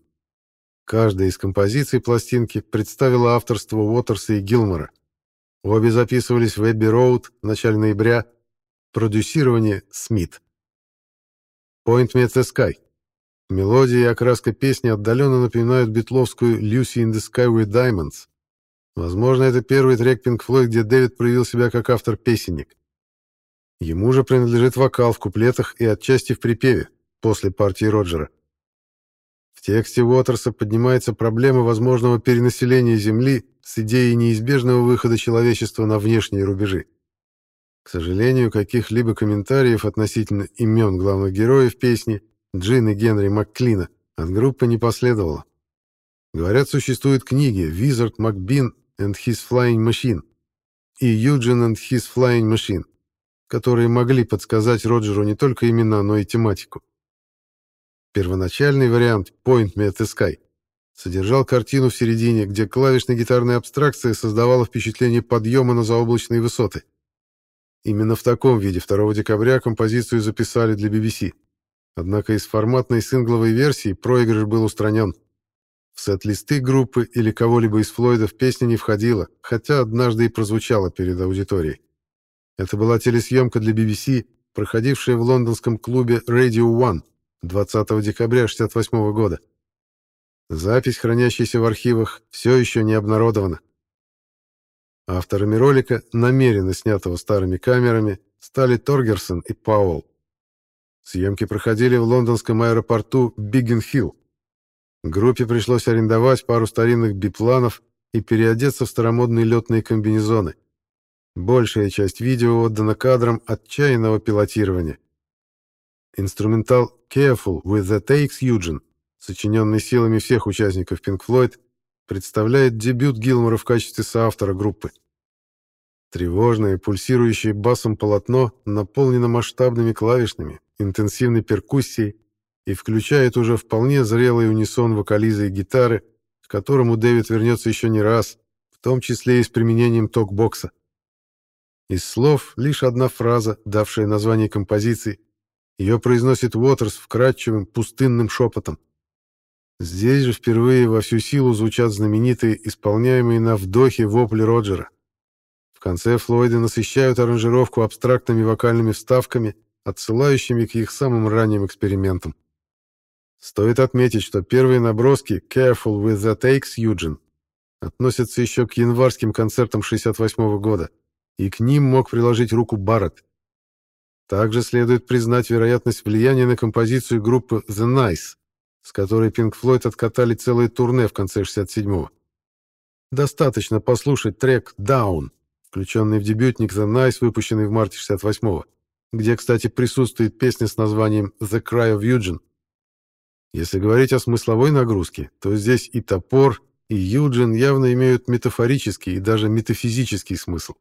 Speaker 1: Каждая из композиций пластинки представила авторство Уотерса и Гилмора. Обе записывались в Эбби Роуд в начале ноября. Продюсирование Смит. Point Me at the Sky. Мелодия и окраска песни отдаленно напоминают битловскую «Lucy in the Sky with Diamonds». Возможно, это первый трек Pink Floyd, где Дэвид проявил себя как автор-песенник. Ему же принадлежит вокал в куплетах и отчасти в припеве, после партии Роджера. В тексте Уотерса поднимается проблема возможного перенаселения Земли с идеей неизбежного выхода человечества на внешние рубежи. К сожалению, каких-либо комментариев относительно имен главных героев песни Джин и Генри МакКлина от группы не последовало. Говорят, существуют книги «Wizard McBean and His Flying Machine» и «Eugene and His Flying Machine», которые могли подсказать Роджеру не только имена, но и тематику. Первоначальный вариант «Point Me at the Sky» содержал картину в середине, где клавишно-гитарная абстракция создавала впечатление подъема на заоблачные высоты. Именно в таком виде 2 декабря композицию записали для BBC. Однако из форматной сингловой версии проигрыш был устранен. В сет-листы группы или кого-либо из Флойдов песня не входила, хотя однажды и прозвучала перед аудиторией. Это была телесъемка для BBC, проходившая в лондонском клубе Radio One 20 декабря 1968 года. Запись, хранящаяся в архивах, все еще не обнародована. Авторами ролика, намеренно снятого старыми камерами, стали Торгерсон и Пауэлл. Съемки проходили в лондонском аэропорту Биггин-Хилл. Группе пришлось арендовать пару старинных бипланов и переодеться в старомодные летные комбинезоны. Большая часть видео отдана кадрам отчаянного пилотирования. Инструментал «Careful with the Takes Eugene», сочиненный силами всех участников Pink Floyd, представляет дебют Гилмора в качестве соавтора группы. Тревожное, пульсирующее басом полотно наполнено масштабными клавишными, интенсивной перкуссией и включает уже вполне зрелый унисон вокализа и гитары, к которому Дэвид вернется еще не раз, в том числе и с применением токбокса. Из слов лишь одна фраза, давшая название композиции. Ее произносит Уотерс вкрадчивым, пустынным шепотом. Здесь же впервые во всю силу звучат знаменитые, исполняемые на вдохе вопли Роджера. В конце Флойды насыщают аранжировку абстрактными вокальными вставками, отсылающими к их самым ранним экспериментам. Стоит отметить, что первые наброски «Careful with the takes, Eugene» относятся еще к январским концертам 68 года, и к ним мог приложить руку Барретт. Также следует признать вероятность влияния на композицию группы The Nice, с которой Pink Floyd откатали целое турне в конце 67-го. Достаточно послушать трек «Down», включенный в дебютник The Nice, выпущенный в марте 68-го где, кстати, присутствует песня с названием «The Cry of Eugene». Если говорить о смысловой нагрузке, то здесь и топор, и Юджин явно имеют метафорический и даже метафизический смысл.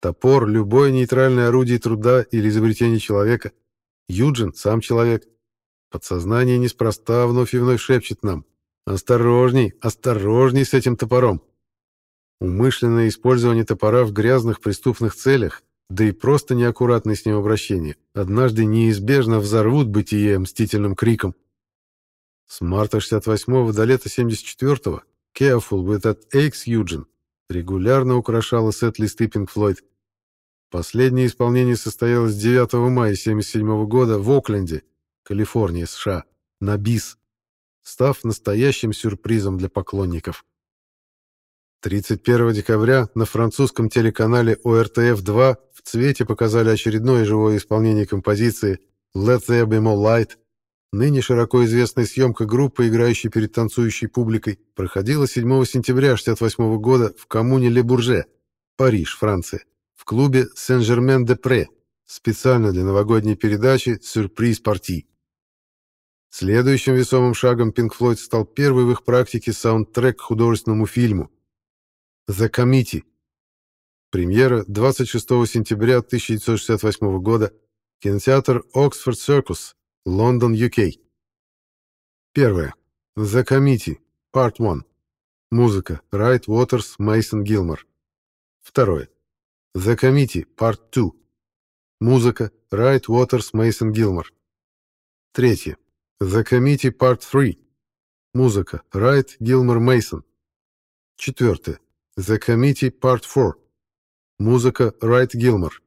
Speaker 1: Топор — любое нейтральное орудие труда или изобретение человека. Юджин — сам человек. Подсознание неспроста вновь и вновь шепчет нам «Осторожней, осторожней с этим топором». Умышленное использование топора в грязных преступных целях да и просто неаккуратное с ним обращение, однажды неизбежно взорвут бытие мстительным криком. С марта 68 до лета 74-го Careful with that aches Eugene регулярно украшала сет-листы Pink Floyd. Последнее исполнение состоялось 9 мая 77 года в Окленде, Калифорния, США, на БИС, став настоящим сюрпризом для поклонников. 31 декабря на французском телеканале ОРТФ-2 в цвете показали очередное живое исполнение композиции «Let There Be More Light». Ныне широко известная съемка группы, играющей перед танцующей публикой, проходила 7 сентября 1968 года в коммуне Ле-Бурже, Париж, Франция, в клубе Сен-Жермен-де-Пре, специально для новогодней передачи «Сюрприз Парти». Следующим весомым шагом Pink Floyd стал первый в их практике саундтрек к художественному фильму «The Committee». Премьера 26 сентября 1968 года. Кинотеатр Oxford Circus, Лондон, UK. Первое. The Committee, Part 1. Музыка. Райт Уотерс, Мейсон Гилмор. Второе. The Committee, Part 2. Музыка. Райт Уотерс, Мейсон Гилмор. Третье. The Committee Part 3. Музыка. Райт Гилмор Мейсон. Четвертое. The Committee Part 4. Музыка. Райт Гилмор.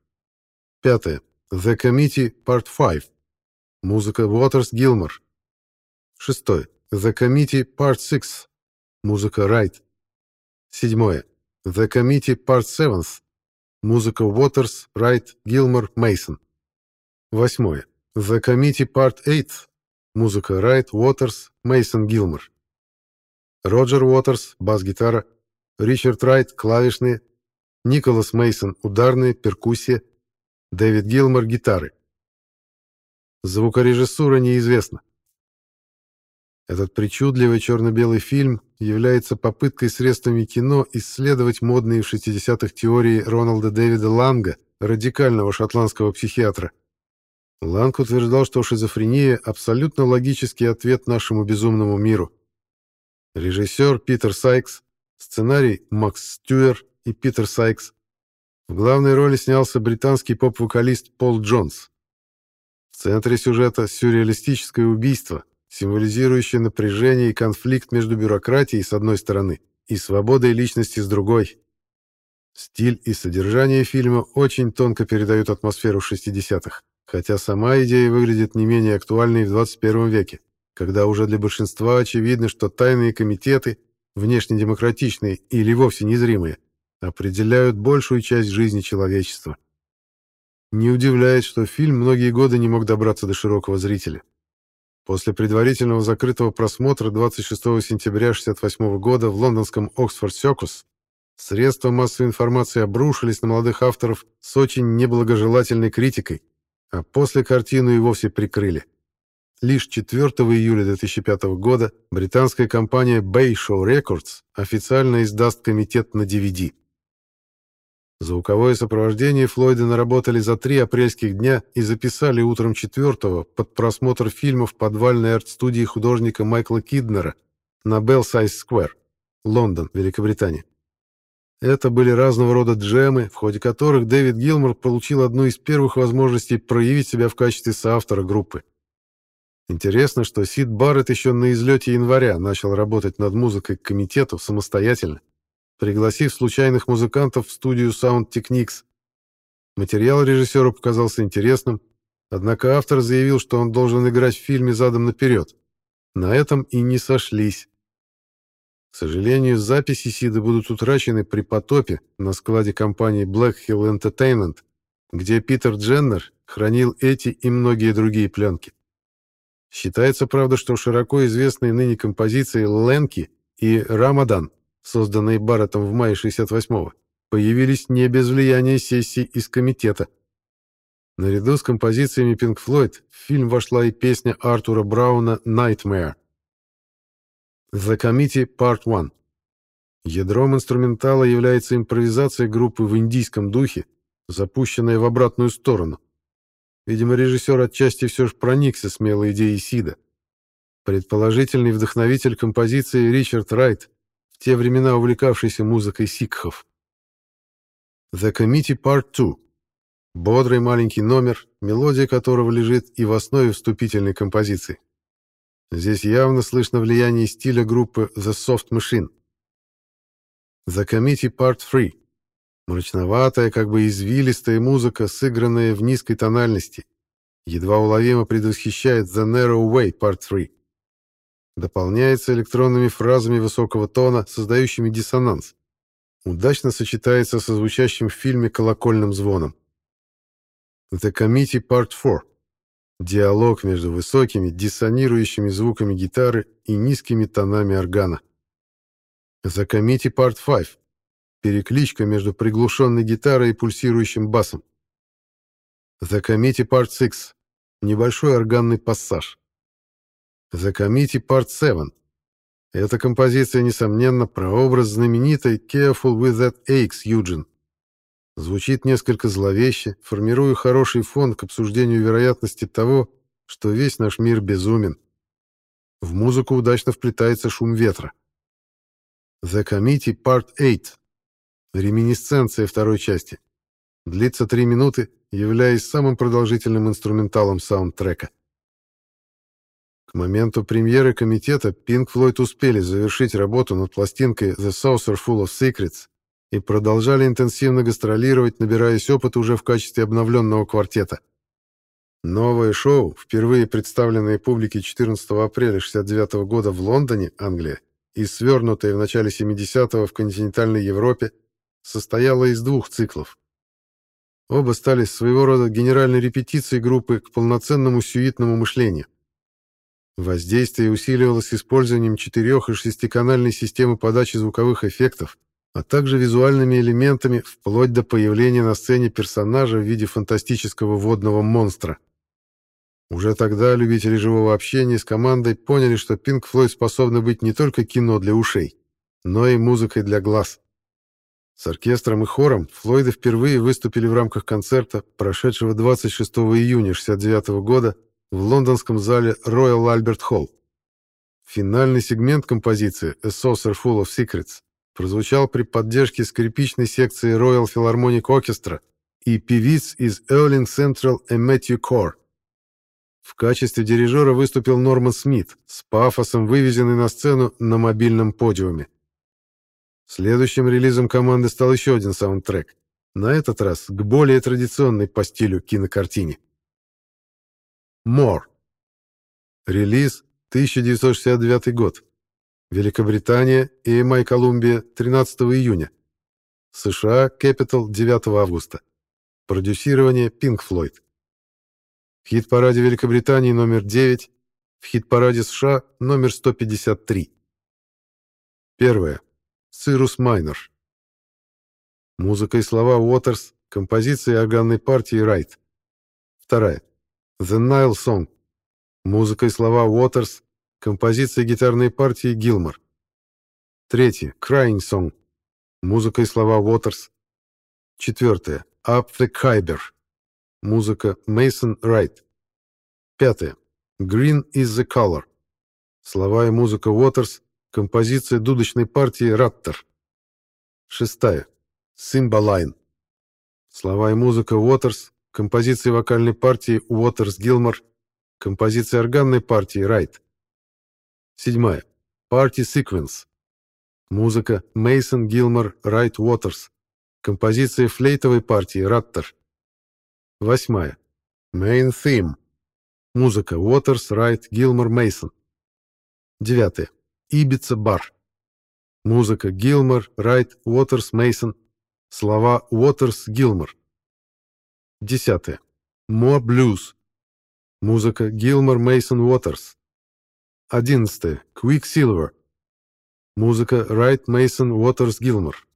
Speaker 1: Пятое. The Committee Part 5. Музыка. Уотерс Гилмор. Шестое. The Committee Part 6. Музыка. Райт. Седьмое. The Committee Part 7. Музыка. Уотерс, Райт, Гилмор, Мейсон. Восьмое. The Committee Part 8. Музыка Райт, Уотерс, Мейсон Гилмор. Роджер Уотерс, бас-гитара. Ричард Райт, клавишные. Николас Мейсон, ударные, перкуссия. Дэвид Гилмор, гитары. Звукорежиссура неизвестна. Этот причудливый черно-белый фильм является попыткой средствами кино исследовать модные в 60-х теории Роналда Дэвида Ланга, радикального шотландского психиатра. Ланг утверждал, что шизофрения – абсолютно логический ответ нашему безумному миру. Режиссер Питер Сайкс, сценарий Макс Стюер и Питер Сайкс. В главной роли снялся британский поп-вокалист Пол Джонс. В центре сюжета сюрреалистическое убийство, символизирующее напряжение и конфликт между бюрократией с одной стороны и свободой личности с другой. Стиль и содержание фильма очень тонко передают атмосферу 60-х. Хотя сама идея выглядит не менее актуальной в 21 веке, когда уже для большинства очевидно, что тайные комитеты, внешне демократичные или вовсе незримые, определяют большую часть жизни человечества. Не удивляет, что фильм многие годы не мог добраться до широкого зрителя. После предварительного закрытого просмотра 26 сентября 1968 года в лондонском Оксфорд Сёкус средства массовой информации обрушились на молодых авторов с очень неблагожелательной критикой, а после картину и вовсе прикрыли. Лишь 4 июля 2005 года британская компания Bayshow Records официально издаст комитет на DVD. Звуковое сопровождение Флойда наработали за три апрельских дня и записали утром 4 под просмотр фильма в подвальной арт-студии художника Майкла Киднера на Белсайз Сквер, Лондон, Великобритания. Это были разного рода джемы, в ходе которых Дэвид Гилмор получил одну из первых возможностей проявить себя в качестве соавтора группы. Интересно, что Сид Барретт еще на излете января начал работать над музыкой к комитету самостоятельно, пригласив случайных музыкантов в студию Sound Techniques. Материал режиссеру показался интересным, однако автор заявил, что он должен играть в фильме задом наперед. На этом и не сошлись. К сожалению, записи Сида будут утрачены при потопе на складе компании Black Hill Entertainment, где Питер Дженнер хранил эти и многие другие пленки. Считается, правда, что широко известные ныне композиции «Ленки» и «Рамадан», созданные Барреттом в мае 68-го, появились не без влияния сессий из комитета. Наряду с композициями Pink Floyd в фильм вошла и песня Артура Брауна «Nightmare», The Committee Part 1. Ядром инструментала является импровизация группы в индийском духе, запущенная в обратную сторону. Видимо, режиссер отчасти все же проникся смелой идеей Сида. Предположительный вдохновитель композиции Ричард Райт, в те времена увлекавшийся музыкой сикхов. The Committee Part 2. Бодрый маленький номер, мелодия которого лежит и в основе вступительной композиции. Здесь явно слышно влияние стиля группы The Soft Machine. The Committee Part 3. Мрачноватая, как бы извилистая музыка, сыгранная в низкой тональности, едва уловимо предвосхищает The Narrow Way Part 3. Дополняется электронными фразами высокого тона, создающими диссонанс, удачно сочетается со звучащим в фильме колокольным звоном. The Committee Part 4. Диалог между высокими, диссонирующими звуками гитары и низкими тонами органа. The Committee Part 5. Перекличка между приглушенной гитарой и пульсирующим басом. The Committee Part 6. Небольшой органный пассаж. The Committee Part 7. Эта композиция, несомненно, прообраз знаменитой «Careful with that aches, Юджин». Звучит несколько зловеще, формируя хороший фон к обсуждению вероятности того, что весь наш мир безумен. В музыку удачно вплетается шум ветра. The Committee Part 8. Реминисценция второй части. Длится три минуты, являясь самым продолжительным инструменталом саундтрека. К моменту премьеры комитета Pink Floyd успели завершить работу над пластинкой The Saucer Full of Secrets и продолжали интенсивно гастролировать, набираясь опыта уже в качестве обновленного квартета. Новое шоу, впервые представленное публике 14 апреля 1969 года в Лондоне, Англия, и свернутое в начале 70-го в континентальной Европе, состояло из двух циклов. Оба стали своего рода генеральной репетицией группы к полноценному сюитному мышлению. Воздействие усиливалось использованием четырех- и шестиканальной системы подачи звуковых эффектов, а также визуальными элементами, вплоть до появления на сцене персонажа в виде фантастического водного монстра. Уже тогда любители живого общения с командой поняли, что Pink Floyd способны быть не только кино для ушей, но и музыкой для глаз. С оркестром и хором Флойды впервые выступили в рамках концерта, прошедшего 26 июня 1969 года в лондонском зале Royal Albert Hall. Финальный сегмент композиции «A Saucer Full of Secrets» прозвучал при поддержке скрипичной секции Royal Philharmonic Orchestra и певиц из Erling Central и Matthew Core. В качестве дирижера выступил Норман Смит, с пафосом вывезенный на сцену на мобильном подиуме. Следующим релизом команды стал еще один саундтрек, на этот раз к более традиционной по стилю кинокартине. More. Релиз 1969 год. Великобритания, EMI Колумбия 13 июня. США, Capital 9 августа. Продюсирование Pink Floyd. В хит-параде Великобритании номер 9, в хит-параде США номер 153. Первое. Cirrus Minor. Музыка и слова Уотерс, композиция органной партии Райт. Вторая. The Nile Song. Музыка и слова Уотерс, композиция гитарной партии Гилмор. Третье. Crying Song. Музыка и слова Уотерс. Четвертое. Up the Khyber. Музыка Мейсон Райт. Пятое. Green is the Color. Слова и музыка Уотерс, Композиция дудочной партии «Раттер». Шестая. «Симбалайн». Слова и музыка «Уотерс». Композиции вокальной партии «Уотерс Гилмор». Композиция органной партии «Райт». Седьмая. «Party Sequence». Музыка Мейсон Гилмор Райт Уотерс. Композиция флейтовой партии «Раттер». Восьмая. Main Theme. Музыка Уотерс Райт Гилмор Мейсон. Девятая. Ибица бар. Музыка Гилмор, Райт, Уотерс, Мейсон. Слова Уотерс, Гилмор. Десятое. More Blues. Музыка Гилмор, Мейсон, Уотерс. Одиннадцатое. Quicksilver. Музыка Райт, Мейсон, Уотерс, Гилмор.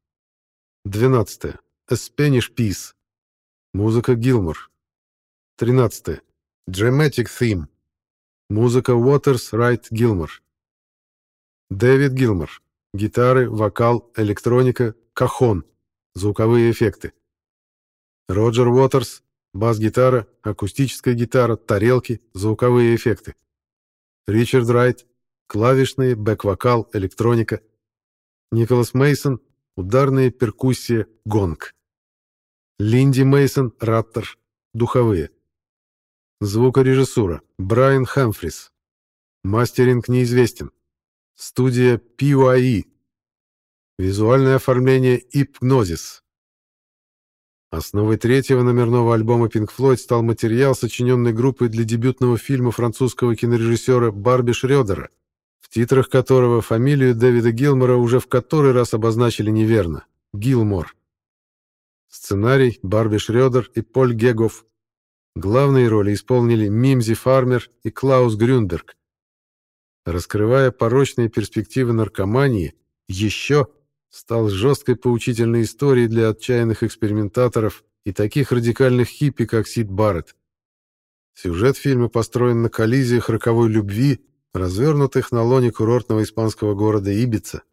Speaker 1: Двенадцатое. A Spanish Piece. Музыка Гилмор. Тринадцатое. Dramatic Theme. Музыка Уотерс, Райт, Гилмор. Дэвид Гилмор. Гитары, вокал, электроника, кахон. Звуковые эффекты. Роджер Уотерс. Бас-гитара, акустическая гитара, тарелки, звуковые эффекты. Ричард Райт. Клавишные, бэк-вокал, электроника. Николас Мейсон. Ударные, перкуссия, гонг. Линди Мейсон, раттер, духовые. Звукорежиссура. Брайан Хамфрис. Мастеринг неизвестен. Студия PYE. Визуальное оформление «Ипгнозис». Основой третьего номерного альбома Pink Floyd стал материал, сочиненный группой для дебютного фильма французского кинорежиссера Барби Шрёдера, в титрах которого фамилию Дэвида Гилмора уже в который раз обозначили неверно. Гилмор. Сценарий Барби Шрёдер и Поль Гегов. Главные роли исполнили Мимзи Фармер и Клаус Грюнберг. Раскрывая порочные перспективы наркомании, еще стал жесткой поучительной историей для отчаянных экспериментаторов и таких радикальных хиппи, как Сид Барретт. Сюжет фильма построен на коллизиях роковой любви, развернутых на лоне курортного испанского города Ибица,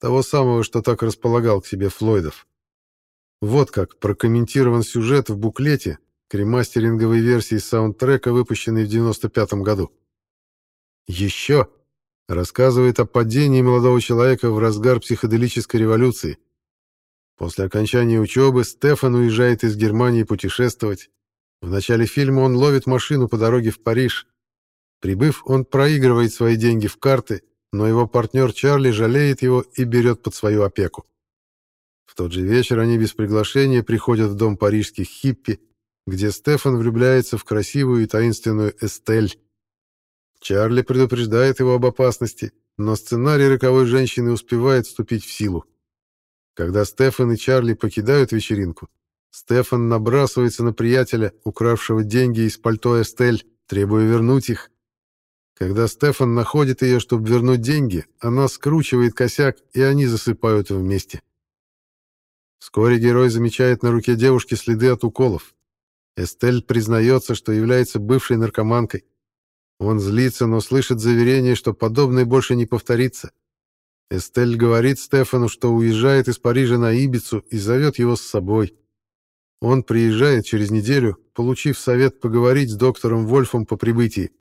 Speaker 1: того самого, что так располагал к себе Флойдов. Вот как прокомментирован сюжет в буклете к ремастеринговой версии саундтрека, выпущенной в 95 году. Еще рассказывает о падении молодого человека в разгар психоделической революции. После окончания учебы Стефан уезжает из Германии путешествовать. В начале фильма он ловит машину по дороге в Париж. Прибыв, он проигрывает свои деньги в карты, но его партнер Чарли жалеет его и берет под свою опеку. В тот же вечер они без приглашения приходят в дом парижских хиппи, где Стефан влюбляется в красивую и таинственную Эстель. Чарли предупреждает его об опасности, но сценарий роковой женщины успевает вступить в силу. Когда Стефан и Чарли покидают вечеринку, Стефан набрасывается на приятеля, укравшего деньги из пальто Эстель, требуя вернуть их. Когда Стефан находит ее, чтобы вернуть деньги, она скручивает косяк, и они засыпают вместе. Вскоре герой замечает на руке девушки следы от уколов. Эстель признается, что является бывшей наркоманкой. Он злится, но слышит заверение, что подобное больше не повторится. Эстель говорит Стефану, что уезжает из Парижа на Ибицу и зовет его с собой. Он приезжает через неделю, получив совет поговорить с доктором Вольфом по прибытии.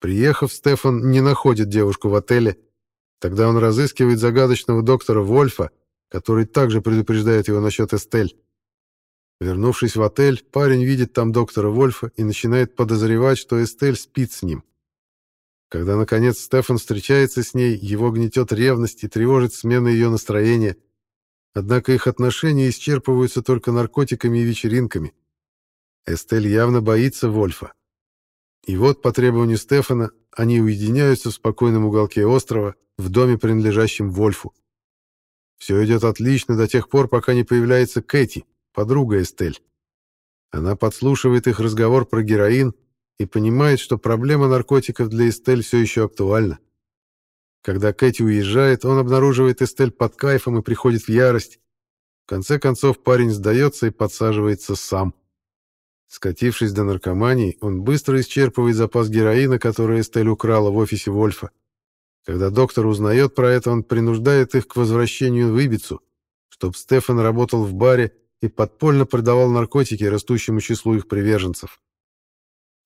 Speaker 1: Приехав, Стефан не находит девушку в отеле. Тогда он разыскивает загадочного доктора Вольфа, который также предупреждает его насчет Эстель. Вернувшись в отель, парень видит там доктора Вольфа и начинает подозревать, что Эстель спит с ним. Когда, наконец, Стефан встречается с ней, его гнетет ревность и тревожит смена ее настроения. Однако их отношения исчерпываются только наркотиками и вечеринками. Эстель явно боится Вольфа. И вот, по требованию Стефана, они уединяются в спокойном уголке острова, в доме, принадлежащем Вольфу. Все идет отлично до тех пор, пока не появляется Кэти, подруга Эстель. Она подслушивает их разговор про героин и понимает, что проблема наркотиков для Эстель все еще актуальна. Когда Кэти уезжает, он обнаруживает Эстель под кайфом и приходит в ярость. В конце концов парень сдается и подсаживается сам. Скатившись до наркомании, он быстро исчерпывает запас героина, который Эстель украла в офисе Вольфа. Когда доктор узнает про это, он принуждает их к возвращению в Ибицу, чтобы Стефан работал в баре и подпольно продавал наркотики растущему числу их приверженцев.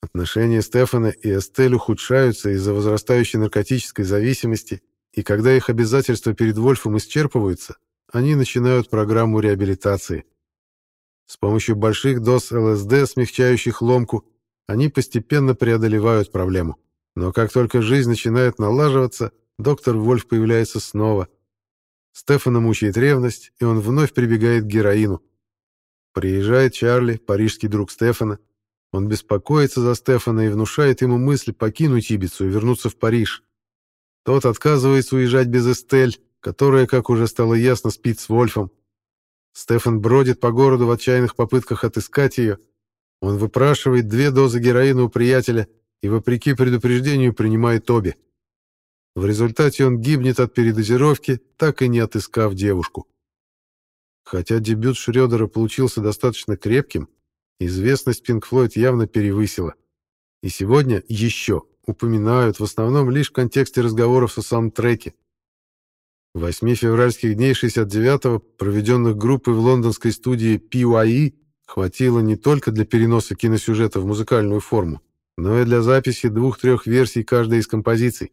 Speaker 1: Отношения Стефана и Эстель ухудшаются из-за возрастающей наркотической зависимости, и когда их обязательства перед Вольфом исчерпываются, они начинают программу реабилитации. С помощью больших доз ЛСД, смягчающих ломку, они постепенно преодолевают проблему. Но как только жизнь начинает налаживаться, доктор Вольф появляется снова. Стефана мучает ревность, и он вновь прибегает к героину. Приезжает Чарли, парижский друг Стефана. Он беспокоится за Стефана и внушает ему мысль покинуть Ибицу и вернуться в Париж. Тот отказывается уезжать без Эстель, которая, как уже стало ясно, спит с Вольфом. Стефан бродит по городу в отчаянных попытках отыскать ее. Он выпрашивает две дозы героина у приятеля и, вопреки предупреждению, принимает обе. В результате он гибнет от передозировки, так и не отыскав девушку. Хотя дебют Шрёдера получился достаточно крепким, известность Пинк Флойд явно перевысила. И сегодня еще упоминают в основном лишь в контексте разговоров о саундтреке. Восьми февральских дней 69-го, проведенных группой в лондонской студии PYE, хватило не только для переноса киносюжета в музыкальную форму, но и для записи двух-трех версий каждой из композиций.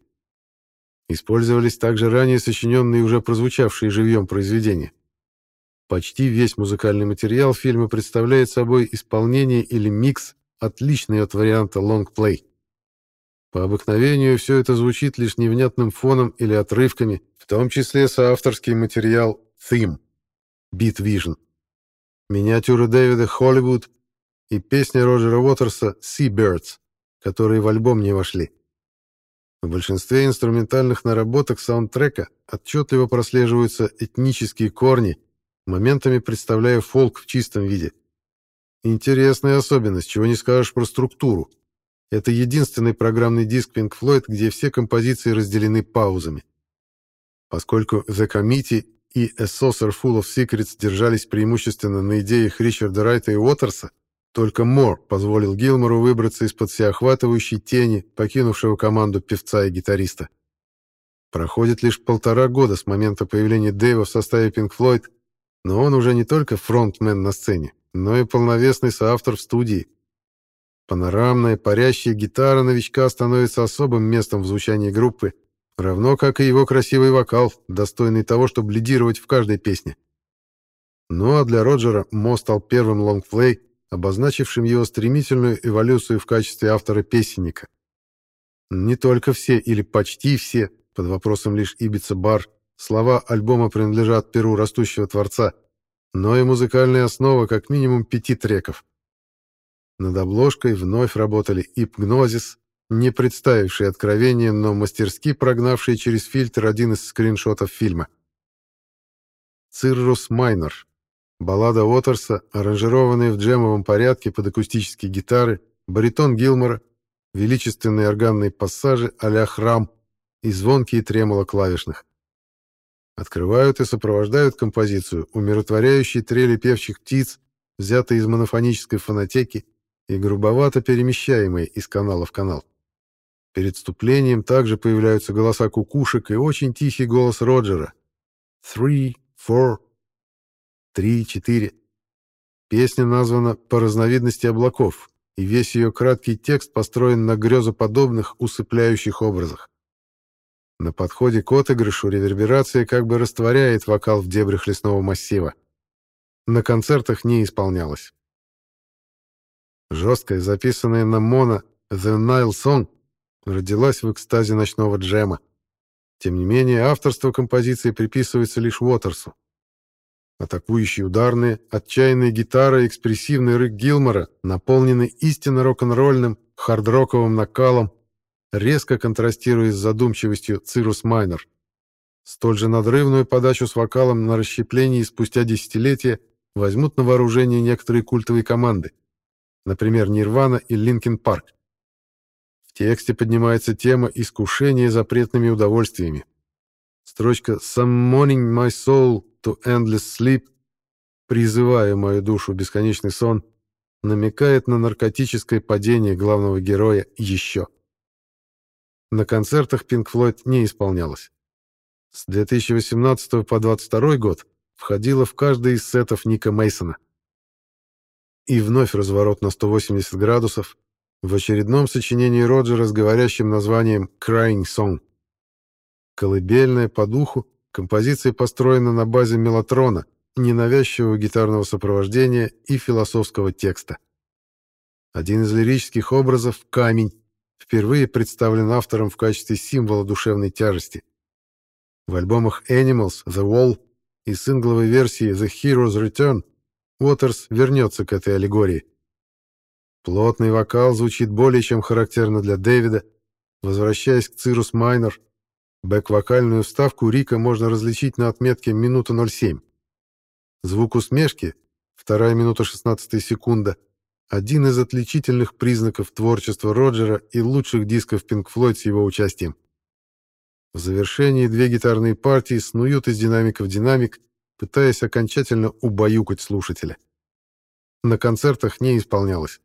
Speaker 1: Использовались также ранее сочиненные уже прозвучавшие живьем произведения. Почти весь музыкальный материал фильма представляет собой исполнение или микс, отличный от варианта лонгплей. По обыкновению все это звучит лишь невнятным фоном или отрывками, в том числе соавторский материал «Theme» — «Beat Vision», миниатюры Дэвида «Холливуд» и песня Роджера Уотерса «Seabirds», которые в альбом не вошли. В большинстве инструментальных наработок саундтрека отчетливо прослеживаются этнические корни, моментами представляя фолк в чистом виде. Интересная особенность, чего не скажешь про структуру. Это единственный программный диск Pink Floyd, где все композиции разделены паузами. Поскольку The Committee и A Saucer Full of Secrets держались преимущественно на идеях Ричарда Райта и Уотерса, только Мор позволил Гилмору выбраться из-под всеохватывающей тени, покинувшего команду певца и гитариста. Проходит лишь полтора года с момента появления Дэйва в составе Pink Floyd, но он уже не только фронтмен на сцене, но и полновесный соавтор в студии. Панорамная, парящая гитара новичка становится особым местом в звучании группы, равно как и его красивый вокал, достойный того, чтобы лидировать в каждой песне. Ну а для Роджера Мо стал первым лонгплей, обозначившим его стремительную эволюцию в качестве автора-песенника. Не только все или почти все, под вопросом лишь Ибица Бар, слова альбома принадлежат перу растущего творца, но и музыкальная основа как минимум пяти треков. Над обложкой вновь работали Ипгнозис, не представивший откровения, но мастерски прогнавший через фильтр один из скриншотов фильма. Циррус Майнор. Баллада Уотерса, аранжированная в джемовом порядке под акустические гитары, баритон Гилмора, величественные органные пассажи а храм и звонкие тремоло клавишных. Открывают и сопровождают композицию умиротворяющие трели певчих птиц, взятые из монофонической фонотеки и грубовато перемещаемые из канала в канал. Перед вступлением также появляются голоса кукушек и очень тихий голос Роджера. «Three, four, три, четыре». Песня названа по разновидности облаков, и весь ее краткий текст построен на грезоподобных, усыпляющих образах. На подходе к отыгрышу реверберация как бы растворяет вокал в дебрях лесного массива. На концертах не исполнялось. Жесткая, записанная на моно «The Nile Song» родилась в экстазе ночного джема. Тем не менее, авторство композиции приписывается лишь Уотерсу. Атакующие ударные, отчаянные гитары и экспрессивный рык Гилмора наполнены истинно рок-н-ролльным, хард-роковым накалом, резко контрастируя с задумчивостью Cirrus Minor. Столь же надрывную подачу с вокалом на расщеплении спустя десятилетия возьмут на вооружение некоторые культовые команды, например, Нирвана и Линкин Парк тексте поднимается тема искушения запретными удовольствиями. Строчка «Summoning my soul to endless sleep» призывая мою душу в бесконечный сон, намекает на наркотическое падение главного героя еще. На концертах Pink Floyd не исполнялось. С 2018 по 2022 год входила в каждый из сетов Ника Мейсона. И вновь разворот на 180 градусов, в очередном сочинении Роджера с говорящим названием «Crying Song». Колыбельная по духу, композиция построена на базе мелатрона, ненавязчивого гитарного сопровождения и философского текста. Один из лирических образов — камень, впервые представлен автором в качестве символа душевной тяжести. В альбомах Animals, The Wall и сингловой версии The Hero's Return Уотерс вернется к этой аллегории. Плотный вокал звучит более чем характерно для Дэвида. Возвращаясь к Cirrus Minor, бэк-вокальную вставку Рика можно различить на отметке минута 07. Звук усмешки, вторая минута 16 секунда, один из отличительных признаков творчества Роджера и лучших дисков Pink Floyd с его участием. В завершении две гитарные партии снуют из динамика в динамик, пытаясь окончательно убаюкать слушателя. На концертах не исполнялось.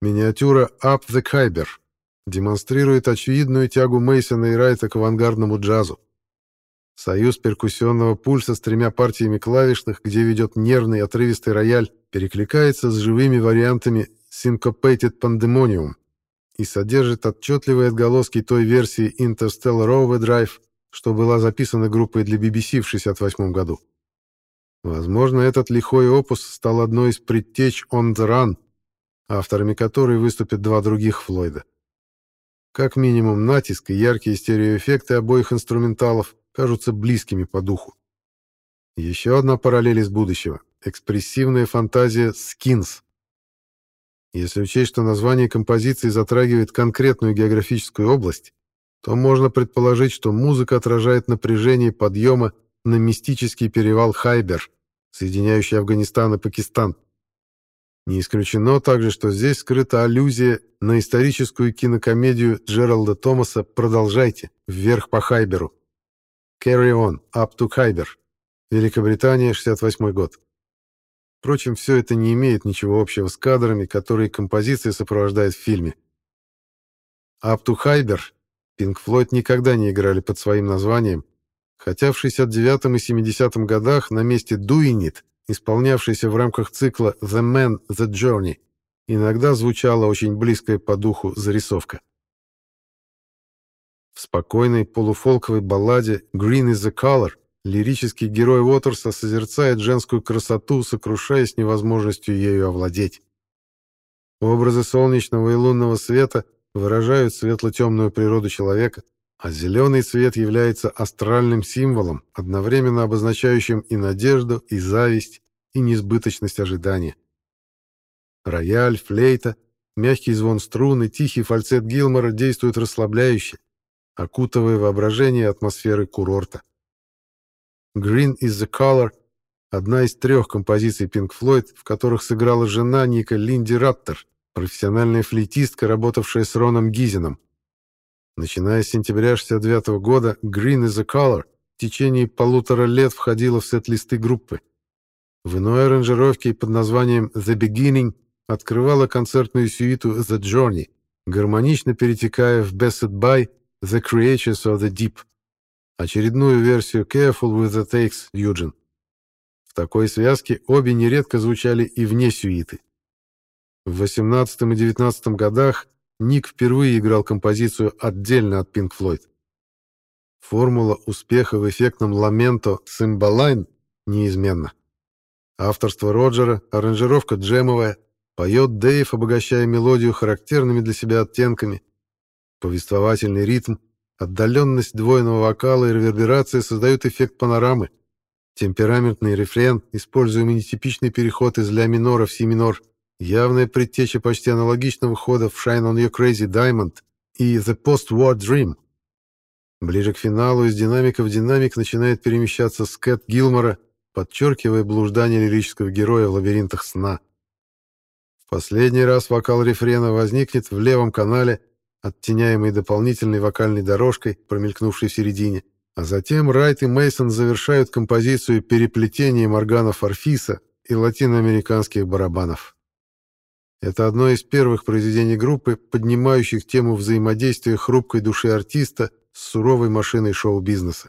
Speaker 1: Миниатюра «Up the Kyber» демонстрирует очевидную тягу Мейсона и Райта к авангардному джазу. Союз перкуссионного пульса с тремя партиями клавишных, где ведет нервный отрывистый рояль, перекликается с живыми вариантами Syncopated Pandemonium и содержит отчетливые отголоски той версии Interstellar Overdrive, что была записана группой для BBC в 1968 году. Возможно, этот лихой опус стал одной из предтеч On the Run — авторами которой выступят два других Флойда. Как минимум, натиск и яркие стереоэффекты обоих инструменталов кажутся близкими по духу. Еще одна параллель из будущего — экспрессивная фантазия «Скинс». Если учесть, что название композиции затрагивает конкретную географическую область, то можно предположить, что музыка отражает напряжение подъема на мистический перевал Хайбер, соединяющий Афганистан и Пакистан. Не исключено также, что здесь скрыта аллюзия на историческую кинокомедию Джералда Томаса «Продолжайте. Вверх по Хайберу». Carry on. Up to Khyber. Великобритания, 68 год. Впрочем, все это не имеет ничего общего с кадрами, которые композиция сопровождает в фильме. Up to Khyber Pink Floyd никогда не играли под своим названием, хотя в 69 и 70 годах на месте Doing It, исполнявшейся в рамках цикла The Man, The Journey, иногда звучала очень близкая по духу зарисовка. В спокойной полуфолковой балладе «Green is the Color» лирический герой Уотерса созерцает женскую красоту, сокрушаясь невозможностью ею овладеть. Образы солнечного и лунного света выражают светло-темную природу человека, а зеленый цвет является астральным символом, одновременно обозначающим и надежду, и зависть, и несбыточность ожидания. Рояль, флейта, мягкий звон струны, тихий фальцет Гилмора действуют расслабляюще, окутывая воображение атмосферы курорта. «Green is the color» — одна из трех композиций Pink Floyd, в которых сыграла жена Ника Линди Раттер, профессиональная флейтистка, работавшая с Роном Гизином. Начиная с сентября 69 года, «Green is the color» в течение полутора лет входила в сет-листы группы. В иной аранжировке под названием «The Beginning» открывала концертную сюиту «The Journey», гармонично перетекая в «Best By» «The Creatures of the Deep», очередную версию «Careful with the Takes» Юджин. В такой связке обе нередко звучали и вне сюиты. В 18 и 19 годах Ник впервые играл композицию отдельно от Pink Floyd. Формула успеха в эффектном ламенто «Симбалайн» неизменна. Авторство Роджера, аранжировка джемовая, поет Дэйв, обогащая мелодию характерными для себя оттенками. Повествовательный ритм, отдаленность двойного вокала и реверберация создают эффект панорамы. Темпераментный рефрен, используемый нетипичный переход из ля минора в си минор, Явная предтеча почти аналогичного хода в Shine on Your Crazy Diamond и The Post-War Dream. Ближе к финалу из динамика в динамик начинает перемещаться скэт Гилмора, подчеркивая блуждание лирического героя в лабиринтах сна. В последний раз вокал рефрена возникнет в левом канале, оттеняемый дополнительной вокальной дорожкой, промелькнувшей в середине, а затем Райт и Мейсон завершают композицию переплетением органов Орфиса и латиноамериканских барабанов. Это одно из первых произведений группы, поднимающих тему взаимодействия хрупкой души артиста с суровой машиной шоу-бизнеса.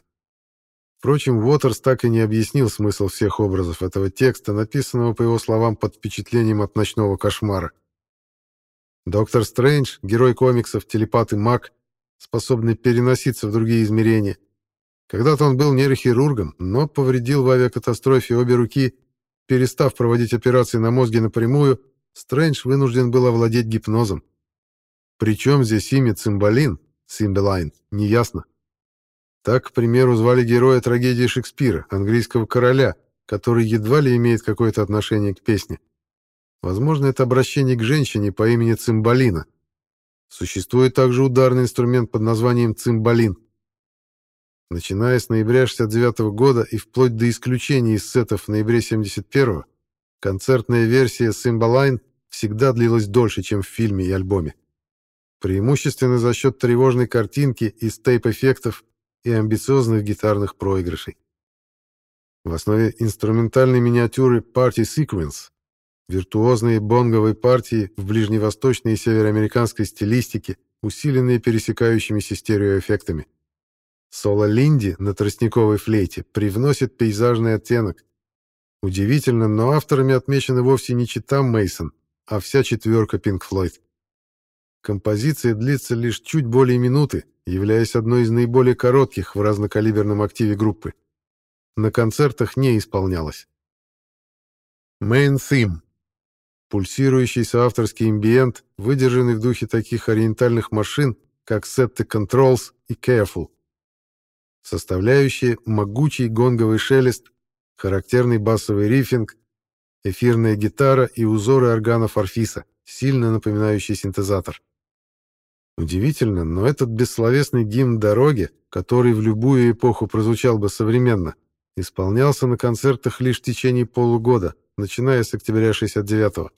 Speaker 1: Впрочем, Уотерс так и не объяснил смысл всех образов этого текста, написанного, по его словам, под впечатлением от ночного кошмара. Доктор Стрэндж, герой комиксов, телепат и маг, способный переноситься в другие измерения. Когда-то он был нейрохирургом, но повредил в авиакатастрофе обе руки, перестав проводить операции на мозге напрямую Стрэндж вынужден был овладеть гипнозом. Причем здесь имя Цимбалин, Симбелайн, неясно. Так, к примеру, звали героя трагедии Шекспира, английского короля, который едва ли имеет какое-то отношение к песне. Возможно, это обращение к женщине по имени Цимбалина. Существует также ударный инструмент под названием цимбалин. Начиная с ноября 69 года и вплоть до исключения из сетов в ноябре 71 Концертная версия Cymbaline всегда длилась дольше, чем в фильме и альбоме. Преимущественно за счет тревожной картинки из тейп-эффектов и амбициозных гитарных проигрышей. В основе инструментальной миниатюры Party Sequence, виртуозные бонговые партии в ближневосточной и североамериканской стилистике, усиленные пересекающимися стереоэффектами. Соло Линди на тростниковой флейте привносит пейзажный оттенок, Удивительно, но авторами отмечены вовсе не чита Мейсон, а вся четверка Pink Floyd. Композиция длится лишь чуть более минуты, являясь одной из наиболее коротких в разнокалиберном активе группы. На концертах не исполнялась. Main Theme. Пульсирующий соавторский имбиент, выдержанный в духе таких ориентальных машин, как Set the Controls и Careful. Составляющие могучий гонговый шелест, характерный басовый рифинг, эфирная гитара и узоры органов Орфиса, сильно напоминающий синтезатор. Удивительно, но этот бессловесный гимн дороги, который в любую эпоху прозвучал бы современно, исполнялся на концертах лишь в течение полугода, начиная с октября 69-го,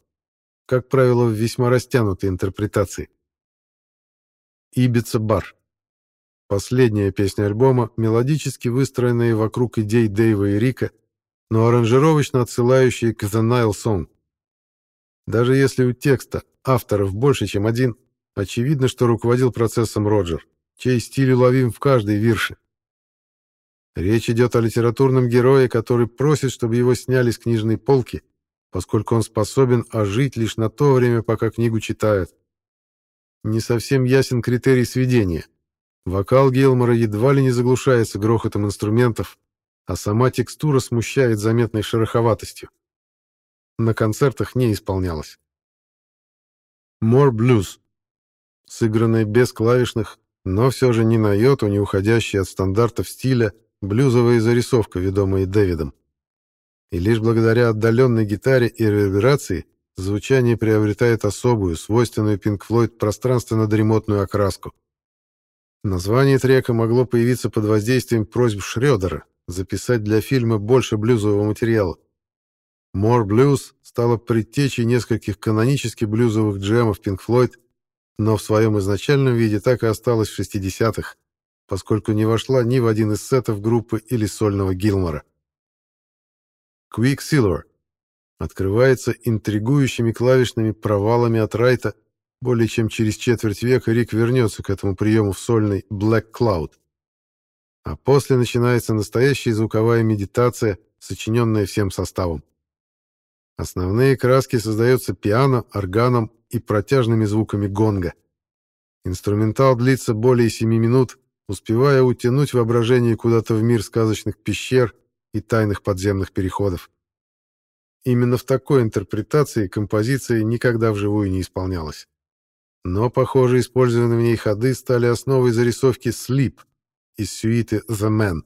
Speaker 1: как правило, в весьма растянутой интерпретации. «Ибица Бар» Последняя песня альбома, мелодически выстроенная вокруг идей Дэйва и Рика, но аранжировочно отсылающие к The Nile Song. Даже если у текста авторов больше, чем один, очевидно, что руководил процессом Роджер, чей стиль уловим в каждой вирше. Речь идет о литературном герое, который просит, чтобы его сняли с книжной полки, поскольку он способен ожить лишь на то время, пока книгу читают. Не совсем ясен критерий сведения. Вокал Гилмора едва ли не заглушается грохотом инструментов, а сама текстура смущает заметной шероховатостью. На концертах не исполнялась. More Blues. Сыгранная без клавишных, но все же ни на йоту не уходящая от стандартов стиля блюзовая зарисовка, ведомая Дэвидом. И лишь благодаря отдаленной гитаре и реверберации звучание приобретает особую, свойственную Pink Floyd пространственно-дремотную окраску. Название трека могло появиться под воздействием просьб Шрёдера записать для фильма больше блюзового материала. More Blues стала предтечей нескольких канонически блюзовых джемов Pink Floyd, но в своем изначальном виде так и осталась в 60-х, поскольку не вошла ни в один из сетов группы или сольного Гилмора. Quicksilver открывается интригующими клавишными провалами от Райта более чем через четверть века Рик вернется к этому приему в сольной Black Cloud. А после начинается настоящая звуковая медитация, сочиненная всем составом. Основные краски создаются пиано, органом и протяжными звуками гонга. Инструментал длится более 7 минут, успевая утянуть воображение куда-то в мир сказочных пещер и тайных подземных переходов. Именно в такой интерпретации композиция никогда вживую не исполнялась. Но, похоже, использованные в ней ходы стали основой зарисовки «Sleep» из сюиты «The Man».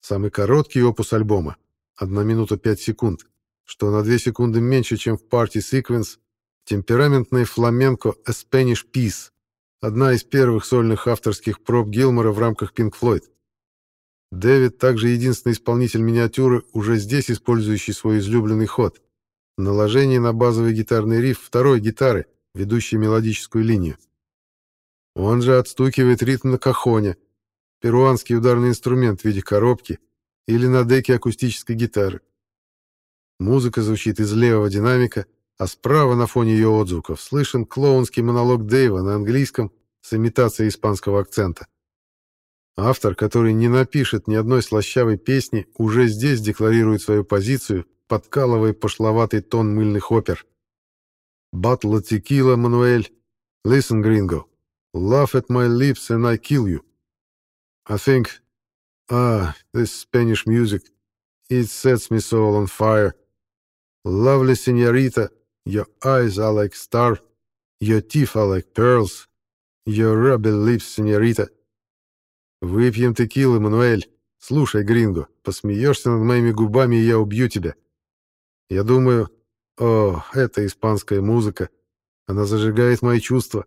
Speaker 1: Самый короткий опус альбома — 1 минута 5 секунд, что на 2 секунды меньше, чем в Party Sequence, темпераментный фламенко «A Spanish Peace», одна из первых сольных авторских проб Гилмора в рамках Pink Floyd. Дэвид также единственный исполнитель миниатюры, уже здесь использующий свой излюбленный ход — наложение на базовый гитарный риф второй гитары, ведущей мелодическую линию. Он же отстукивает ритм на кахоне, перуанский ударный инструмент в виде коробки или на деке акустической гитары. Музыка звучит из левого динамика, а справа на фоне ее отзвуков слышен клоунский монолог Дэйва на английском с имитацией испанского акцента. Автор, который не напишет ни одной слащавой песни, уже здесь декларирует свою позицию подкалывая пошловатый тон мыльных опер. «Батла текила, Мануэль. Listen, gringo. Laugh at my lips and I kill you. I think, ah, this Spanish music, it sets me soul on fire. Lovely señorita, your eyes are like star, your teeth are like pearls, your ruby lips, señorita. Выпьем текилы, Мануэль. Слушай, гринго, посмеешься над моими губами, и я убью тебя. Я думаю, о, это испанская музыка. Она зажигает мои чувства.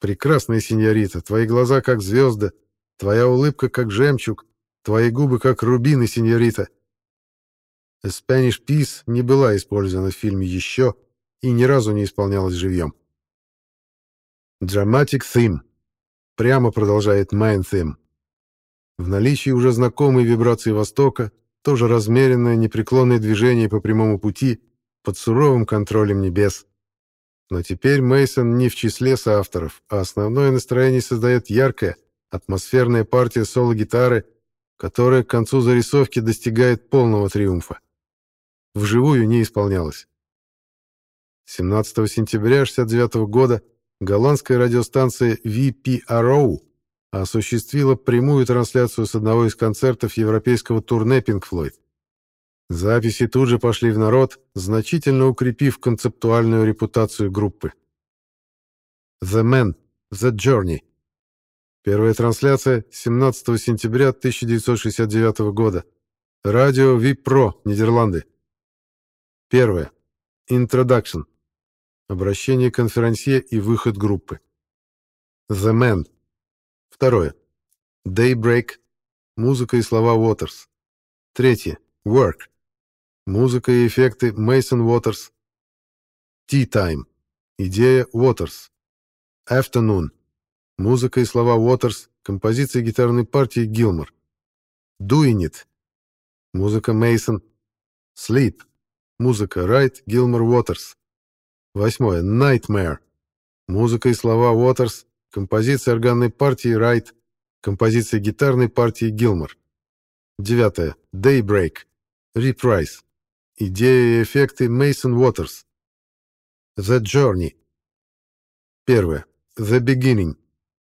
Speaker 1: Прекрасная сеньорита, твои глаза как звезды, твоя улыбка как жемчуг, твои губы как рубины, сеньорита. Spanish Peace не была использована в фильме еще и ни разу не исполнялась живьем. Dramatic Theme. Прямо продолжает Main Theme. В наличии уже знакомой вибрации Востока, тоже размеренное, непреклонное движение по прямому пути под суровым контролем небес. Но теперь Мейсон не в числе соавторов, а основное настроение создает яркая, атмосферная партия соло-гитары, которая к концу зарисовки достигает полного триумфа. Вживую не исполнялась. 17 сентября 1969 года голландская радиостанция VPRO осуществила прямую трансляцию с одного из концертов европейского турне Pink Floyd. Записи тут же пошли в народ, значительно укрепив концептуальную репутацию группы. The Man, The Journey. Первая трансляция 17 сентября 1969 года. Радио VIP Нидерланды. Первое. Introduction. Обращение конферансье и выход группы. The Man. Второе. Daybreak. Музыка и слова Уотерс. Третье. Work. Музыка и эффекты Мейсон Уотерс. Tea Time. Идея Уотерс. Afternoon. Музыка и слова Уотерс. Композиция гитарной партии Гилмор. Doing It. Музыка Мейсон. Sleep. Музыка Райт, Гилмор, Уотерс. Восьмое. Nightmare. Музыка и слова Уотерс. Композиция органной партии Райт. Композиция гитарной партии Гилмор. Девятое. Daybreak. Reprise. Идея и эффекты Мейсон Уотерс. The Journey. Первое. The Beginning.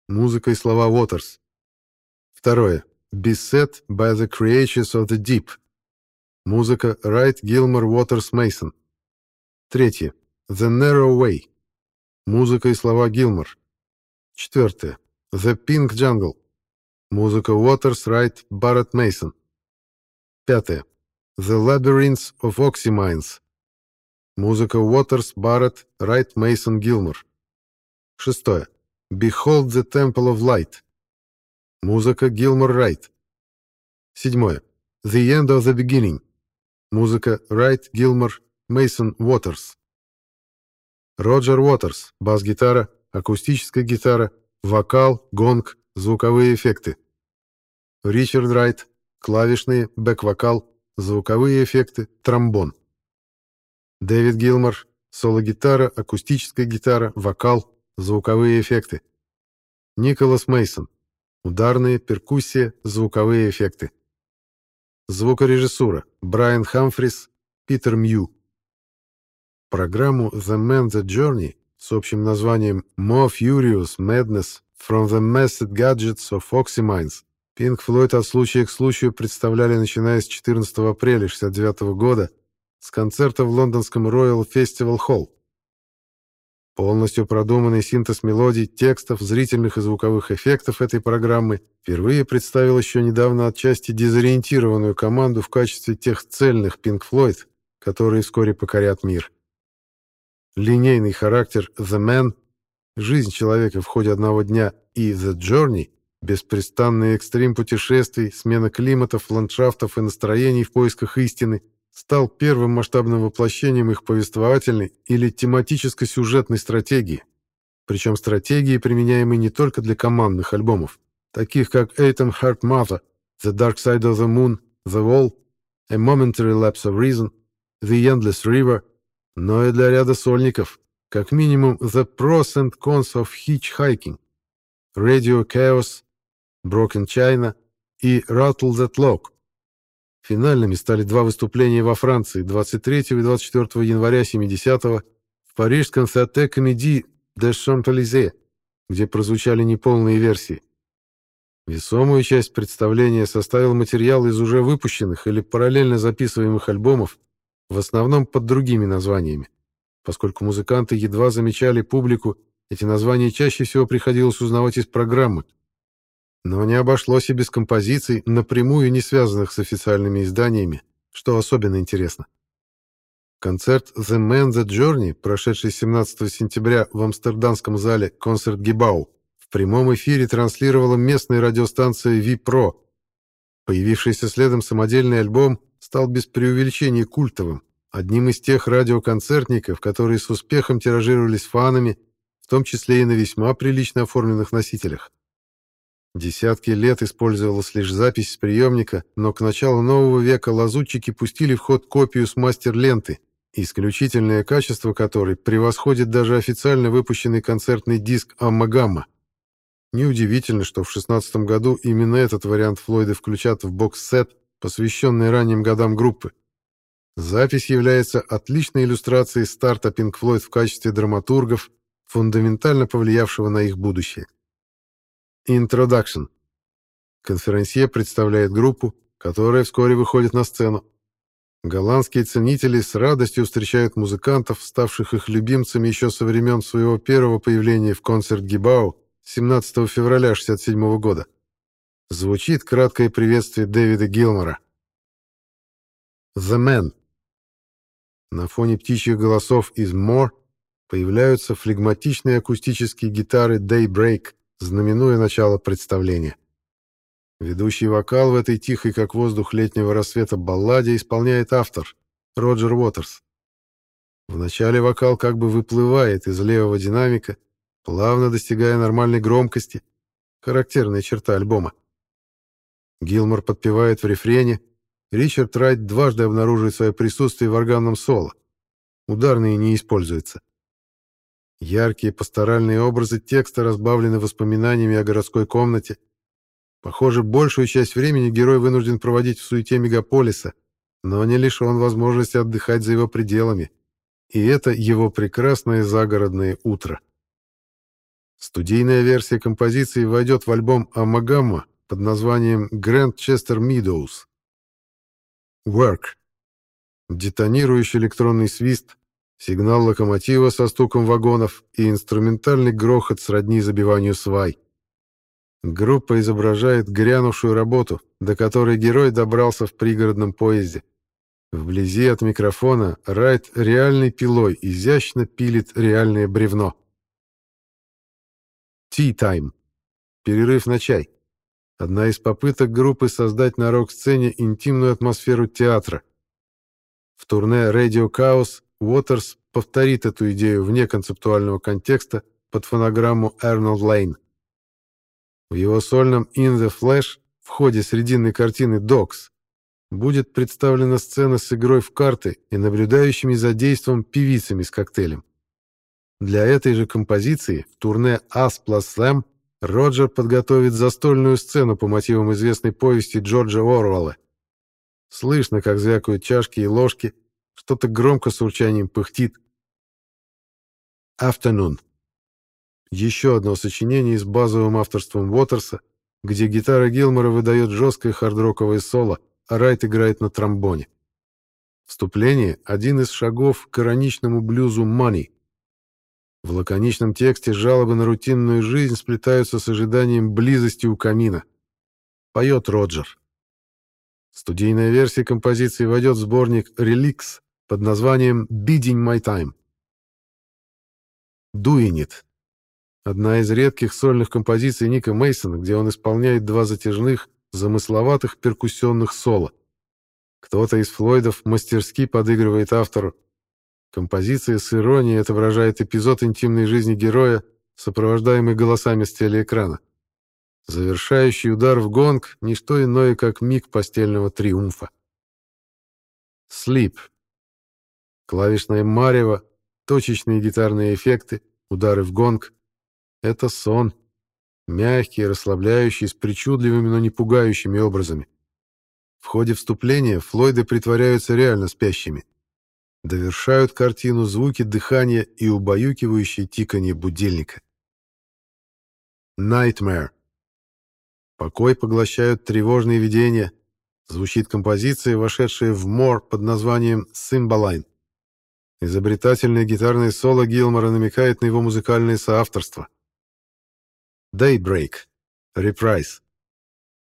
Speaker 1: Музыка и слова Уотерс. Второе. Beset by the Creatures of the Deep. Музыка Райт Гилмор Уотерс Мейсон. Третье. The Narrow Way. Музыка и слова Гилмор. Четвертое. The Pink Jungle. Музыка Уотерс Райт Барретт Мейсон. Пятое. The Labyrinths of Oxymines. Музыка Уотерс Барретт Райт Мейсон Гилмор. Шестое. Behold the Temple of Light. Музыка Гилмор Райт. Седьмое. The End of the Beginning. Музыка Райт Гилмор Мейсон Уотерс. Роджер Уотерс. Бас-гитара, акустическая гитара, вокал, гонг, звуковые эффекты. Ричард Райт. Клавишные, бэк-вокал, звуковые эффекты, тромбон. Дэвид Гилмор. Соло-гитара, акустическая гитара, вокал, звуковые эффекты. Николас Мейсон. Ударные, перкуссия, звуковые эффекты. Звукорежиссура. Брайан Хамфрис, Питер Мью. Программу The Man The Journey с общим названием More Furious Madness from the Massed Gadgets of Oxymines Pink Floyd от случая к случаю представляли начиная с 14 апреля 1969 года с концерта в лондонском Royal Festival Hall. Полностью продуманный синтез мелодий, текстов, зрительных и звуковых эффектов этой программы впервые представил еще недавно отчасти дезориентированную команду в качестве тех цельных Pink Floyd, которые вскоре покорят мир. Линейный характер «The Man», жизнь человека в ходе одного дня и «The Journey», беспрестанный экстрим путешествий, смена климатов, ландшафтов и настроений в поисках истины – стал первым масштабным воплощением их повествовательной или тематическо-сюжетной стратегии, причем стратегии, применяемой не только для командных альбомов, таких как Atom Heart Mother, The Dark Side of the Moon, The Wall, A Momentary Lapse of Reason, The Endless River, но и для ряда сольников, как минимум The Pros and Cons of Hitchhiking, Radio Chaos, Broken China и Rattle That Lock, Финальными стали два выступления во Франции 23 и 24 января 70-го в парижском Comédie de Champs-Élysées, где прозвучали неполные версии. Весомую часть представления составил материал из уже выпущенных или параллельно записываемых альбомов, в основном под другими названиями. Поскольку музыканты едва замечали публику, эти названия чаще всего приходилось узнавать из программы, но не обошлось и без композиций, напрямую не связанных с официальными изданиями, что особенно интересно. Концерт «The Man The Journey», прошедший 17 сентября в амстердамском зале «Концерт Гибау», в прямом эфире транслировала местная радиостанция V-Pro. Появившийся следом самодельный альбом стал без преувеличения культовым, одним из тех радиоконцертников, которые с успехом тиражировались фанами, в том числе и на весьма прилично оформленных носителях. Десятки лет использовалась лишь запись с приемника, но к началу нового века лазутчики пустили в ход копию с мастер-ленты, исключительное качество которой превосходит даже официально выпущенный концертный диск «Аммагамма». Неудивительно, что в 16 году именно этот вариант Флойда включат в бокс-сет, посвященный ранним годам группы. Запись является отличной иллюстрацией старта Pink Floyd в качестве драматургов, фундаментально повлиявшего на их будущее. Introduction. Конферансье представляет группу, которая вскоре выходит на сцену. Голландские ценители с радостью встречают музыкантов, ставших их любимцами еще со времен своего первого появления в концерт Гибау 17 февраля 1967 года. Звучит краткое приветствие Дэвида Гилмора. The Man. На фоне птичьих голосов из More появляются флегматичные акустические гитары Daybreak, знаменуя начало представления. Ведущий вокал в этой тихой, как воздух летнего рассвета, балладе исполняет автор, Роджер Уотерс. Вначале вокал как бы выплывает из левого динамика, плавно достигая нормальной громкости, характерная черта альбома. Гилмор подпевает в рефрене, Ричард Райт дважды обнаруживает свое присутствие в органном соло. Ударные не используются. Яркие пасторальные образы текста разбавлены воспоминаниями о городской комнате. Похоже, большую часть времени герой вынужден проводить в суете мегаполиса, но не лишен возможности отдыхать за его пределами. И это его прекрасное загородное утро. Студийная версия композиции войдет в альбом «Амагамма» под названием «Grand Chester Meadows». Work. Детонирующий электронный свист, сигнал локомотива со стуком вагонов и инструментальный грохот сродни забиванию свай. Группа изображает грянувшую работу, до которой герой добрался в пригородном поезде. Вблизи от микрофона Райт реальной пилой изящно пилит реальное бревно. Tea Time. Перерыв на чай. Одна из попыток группы создать на рок-сцене интимную атмосферу театра. В турне Radio Chaos Уотерс повторит эту идею вне концептуального контекста под фонограмму Arnold Lane. В его сольном In the Flash в ходе срединной картины Dogs будет представлена сцена с игрой в карты и наблюдающими за действом певицами с коктейлем. Для этой же композиции в турне «As plus M» Роджер подготовит застольную сцену по мотивам известной повести Джорджа Оруэлла. Слышно, как звякают чашки и ложки, что-то громко с урчанием пыхтит. Afternoon. Еще одно сочинение с базовым авторством Уотерса, где гитара Гилмора выдает жесткое хардроковое соло, а Райт играет на тромбоне. Вступление — один из шагов к ироничному блюзу «Money», в лаконичном тексте жалобы на рутинную жизнь сплетаются с ожиданием близости у камина. Поет Роджер. Студийная версия композиции войдет в сборник «Relics» под названием «Bidding My Time». «Doing It» — одна из редких сольных композиций Ника Мейсона, где он исполняет два затяжных, замысловатых перкуссионных соло. Кто-то из Флойдов мастерски подыгрывает автору, Композиция с иронией отображает эпизод интимной жизни героя, сопровождаемый голосами с телеэкрана. Завершающий удар в гонг — ничто иное, как миг постельного триумфа. Sleep. Клавишная марево, точечные гитарные эффекты, удары в гонг — это сон. Мягкий, расслабляющий, с причудливыми, но не пугающими образами. В ходе вступления Флойды притворяются реально спящими. Довершают картину звуки дыхания и убаюкивающее тиканье будильника. Nightmare. Покой поглощают тревожные видения. Звучит композиция, вошедшая в мор под названием «Симбалайн». Изобретательное гитарное соло Гилмора намекает на его музыкальное соавторство. Daybreak. Reprise.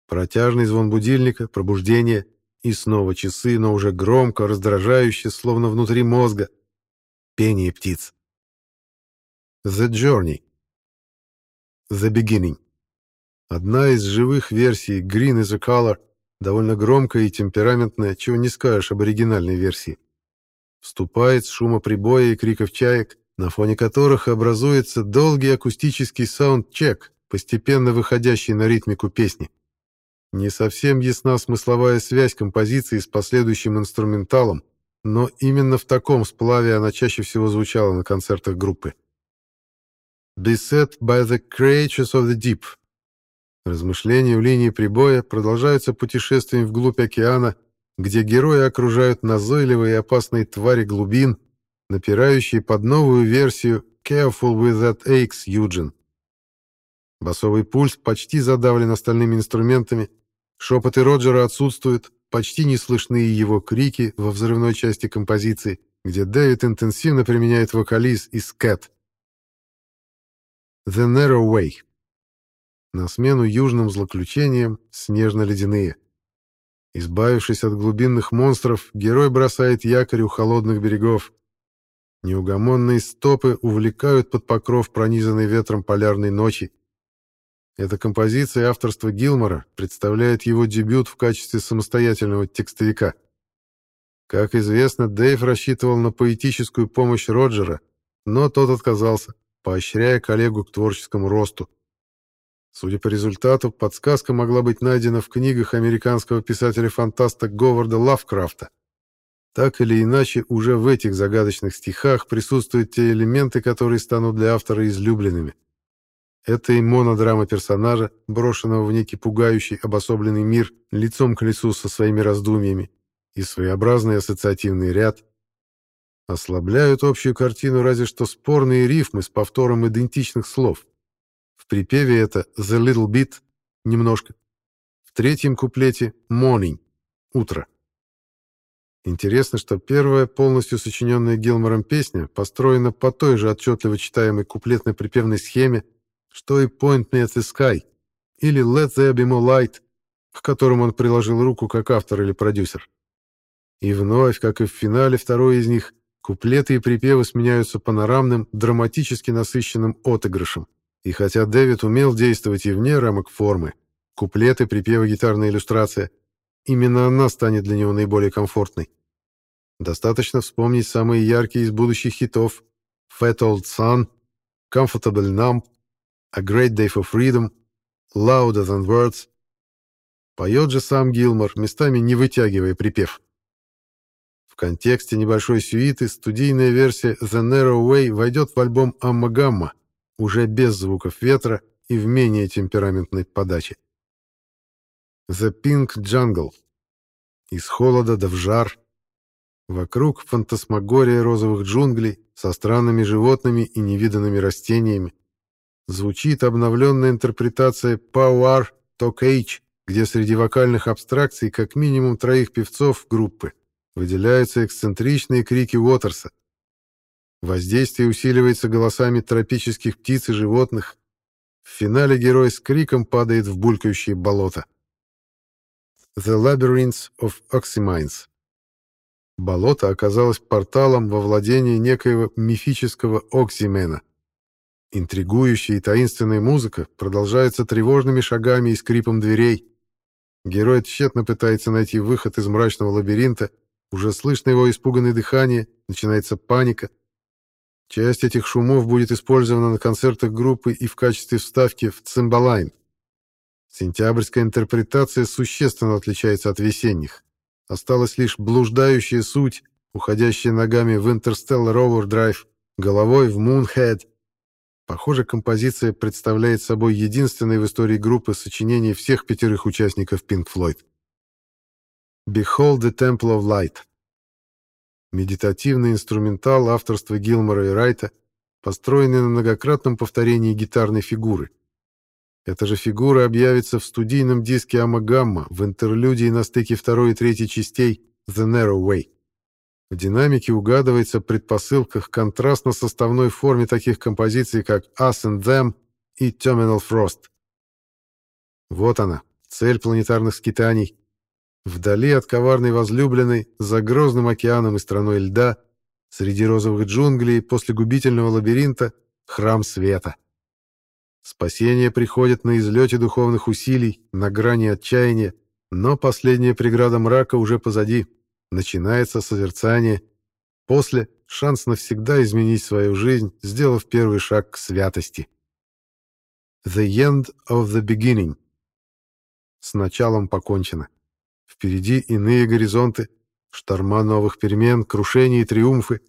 Speaker 1: Протяжный звон будильника, пробуждение, и снова часы, но уже громко, раздражающе, словно внутри мозга. Пение птиц. The Journey. The Beginning. Одна из живых версий Green is a Color, довольно громкая и темпераментная, чего не скажешь об оригинальной версии. Вступает с шума прибоя и криков чаек, на фоне которых образуется долгий акустический саунд-чек, постепенно выходящий на ритмику песни. Не совсем ясна смысловая связь композиции с последующим инструменталом, но именно в таком сплаве она чаще всего звучала на концертах группы. «Beset by the creatures of the deep». Размышления в линии прибоя продолжаются путешествием вглубь океана, где герои окружают назойливые и опасные твари глубин, напирающие под новую версию «Careful with that aches, Юджин». Басовый пульс почти задавлен остальными инструментами, Шепоты Роджера отсутствуют, почти не слышны его крики во взрывной части композиции, где Дэвид интенсивно применяет вокализ из Кэт. The Narrow Way. На смену южным злоключениям снежно-ледяные. Избавившись от глубинных монстров, герой бросает якорь у холодных берегов. Неугомонные стопы увлекают под покров пронизанной ветром полярной ночи. Эта композиция авторства Гилмора представляет его дебют в качестве самостоятельного текстовика. Как известно, Дэйв рассчитывал на поэтическую помощь Роджера, но тот отказался, поощряя коллегу к творческому росту. Судя по результату, подсказка могла быть найдена в книгах американского писателя-фантаста Говарда Лавкрафта. Так или иначе, уже в этих загадочных стихах присутствуют те элементы, которые станут для автора излюбленными. Это и монодрама персонажа, брошенного в некий пугающий обособленный мир лицом к лицу со своими раздумьями, и своеобразный ассоциативный ряд. Ослабляют общую картину разве что спорные рифмы с повтором идентичных слов. В припеве это «the little bit» — немножко. В третьем куплете «morning» — утро. Интересно, что первая полностью сочиненная Гилмором песня построена по той же отчетливо читаемой куплетно-припевной схеме, что и «Point Me at the Sky» или «Let There Be More Light», к которым он приложил руку как автор или продюсер. И вновь, как и в финале второй из них, куплеты и припевы сменяются панорамным, драматически насыщенным отыгрышем. И хотя Дэвид умел действовать и вне рамок формы, куплеты, припевы, гитарная иллюстрация, именно она станет для него наиболее комфортной. Достаточно вспомнить самые яркие из будущих хитов «Fat Old Sun», «Comfortable Numb», «A Great Day for Freedom», «Louder Than Words». Поет же сам Гилмор, местами не вытягивая припев. В контексте небольшой сюиты студийная версия «The Narrow Way» войдет в альбом «Амма Гамма», уже без звуков ветра и в менее темпераментной подаче. The Pink Jungle. Из холода до в жар. Вокруг фантасмагория розовых джунглей со странными животными и невиданными растениями. Звучит обновленная интерпретация Power Talk H, где среди вокальных абстракций как минимум троих певцов группы выделяются эксцентричные крики Уотерса. Воздействие усиливается голосами тропических птиц и животных. В финале герой с криком падает в булькающее болото. The Labyrinths of Oxymines. Болото оказалось порталом во владении некоего мифического Оксимена. Интригующая и таинственная музыка продолжается тревожными шагами и скрипом дверей. Герой тщетно пытается найти выход из мрачного лабиринта, уже слышно его испуганное дыхание, начинается паника — Часть этих шумов будет использована на концертах группы и в качестве вставки в цимбалайн. Сентябрьская интерпретация существенно отличается от весенних. Осталась лишь блуждающая суть, уходящая ногами в Interstellar Overdrive, головой в Moonhead. Похоже, композиция представляет собой единственное в истории группы сочинение всех пятерых участников Pink Floyd. Behold the Temple of Light Медитативный инструментал авторства Гилмора и Райта, построенный на многократном повторении гитарной фигуры. Эта же фигура объявится в студийном диске Амагамма в интерлюдии на стыке второй и третьей частей «The Narrow Way». В динамике угадывается предпосылка к контрастно-составной форме таких композиций, как «Us and Them» и «Terminal Frost». Вот она, цель планетарных скитаний, Вдали от коварной возлюбленной, за грозным океаном и страной льда, среди розовых джунглей после губительного лабиринта, храм света. Спасение приходит на излете духовных усилий, на грани отчаяния, но последняя преграда мрака уже позади. Начинается созерцание. После — шанс навсегда изменить свою жизнь, сделав первый шаг к святости. The end of the beginning. С началом покончено. Впереди иные горизонты, шторма новых перемен, крушения и триумфы.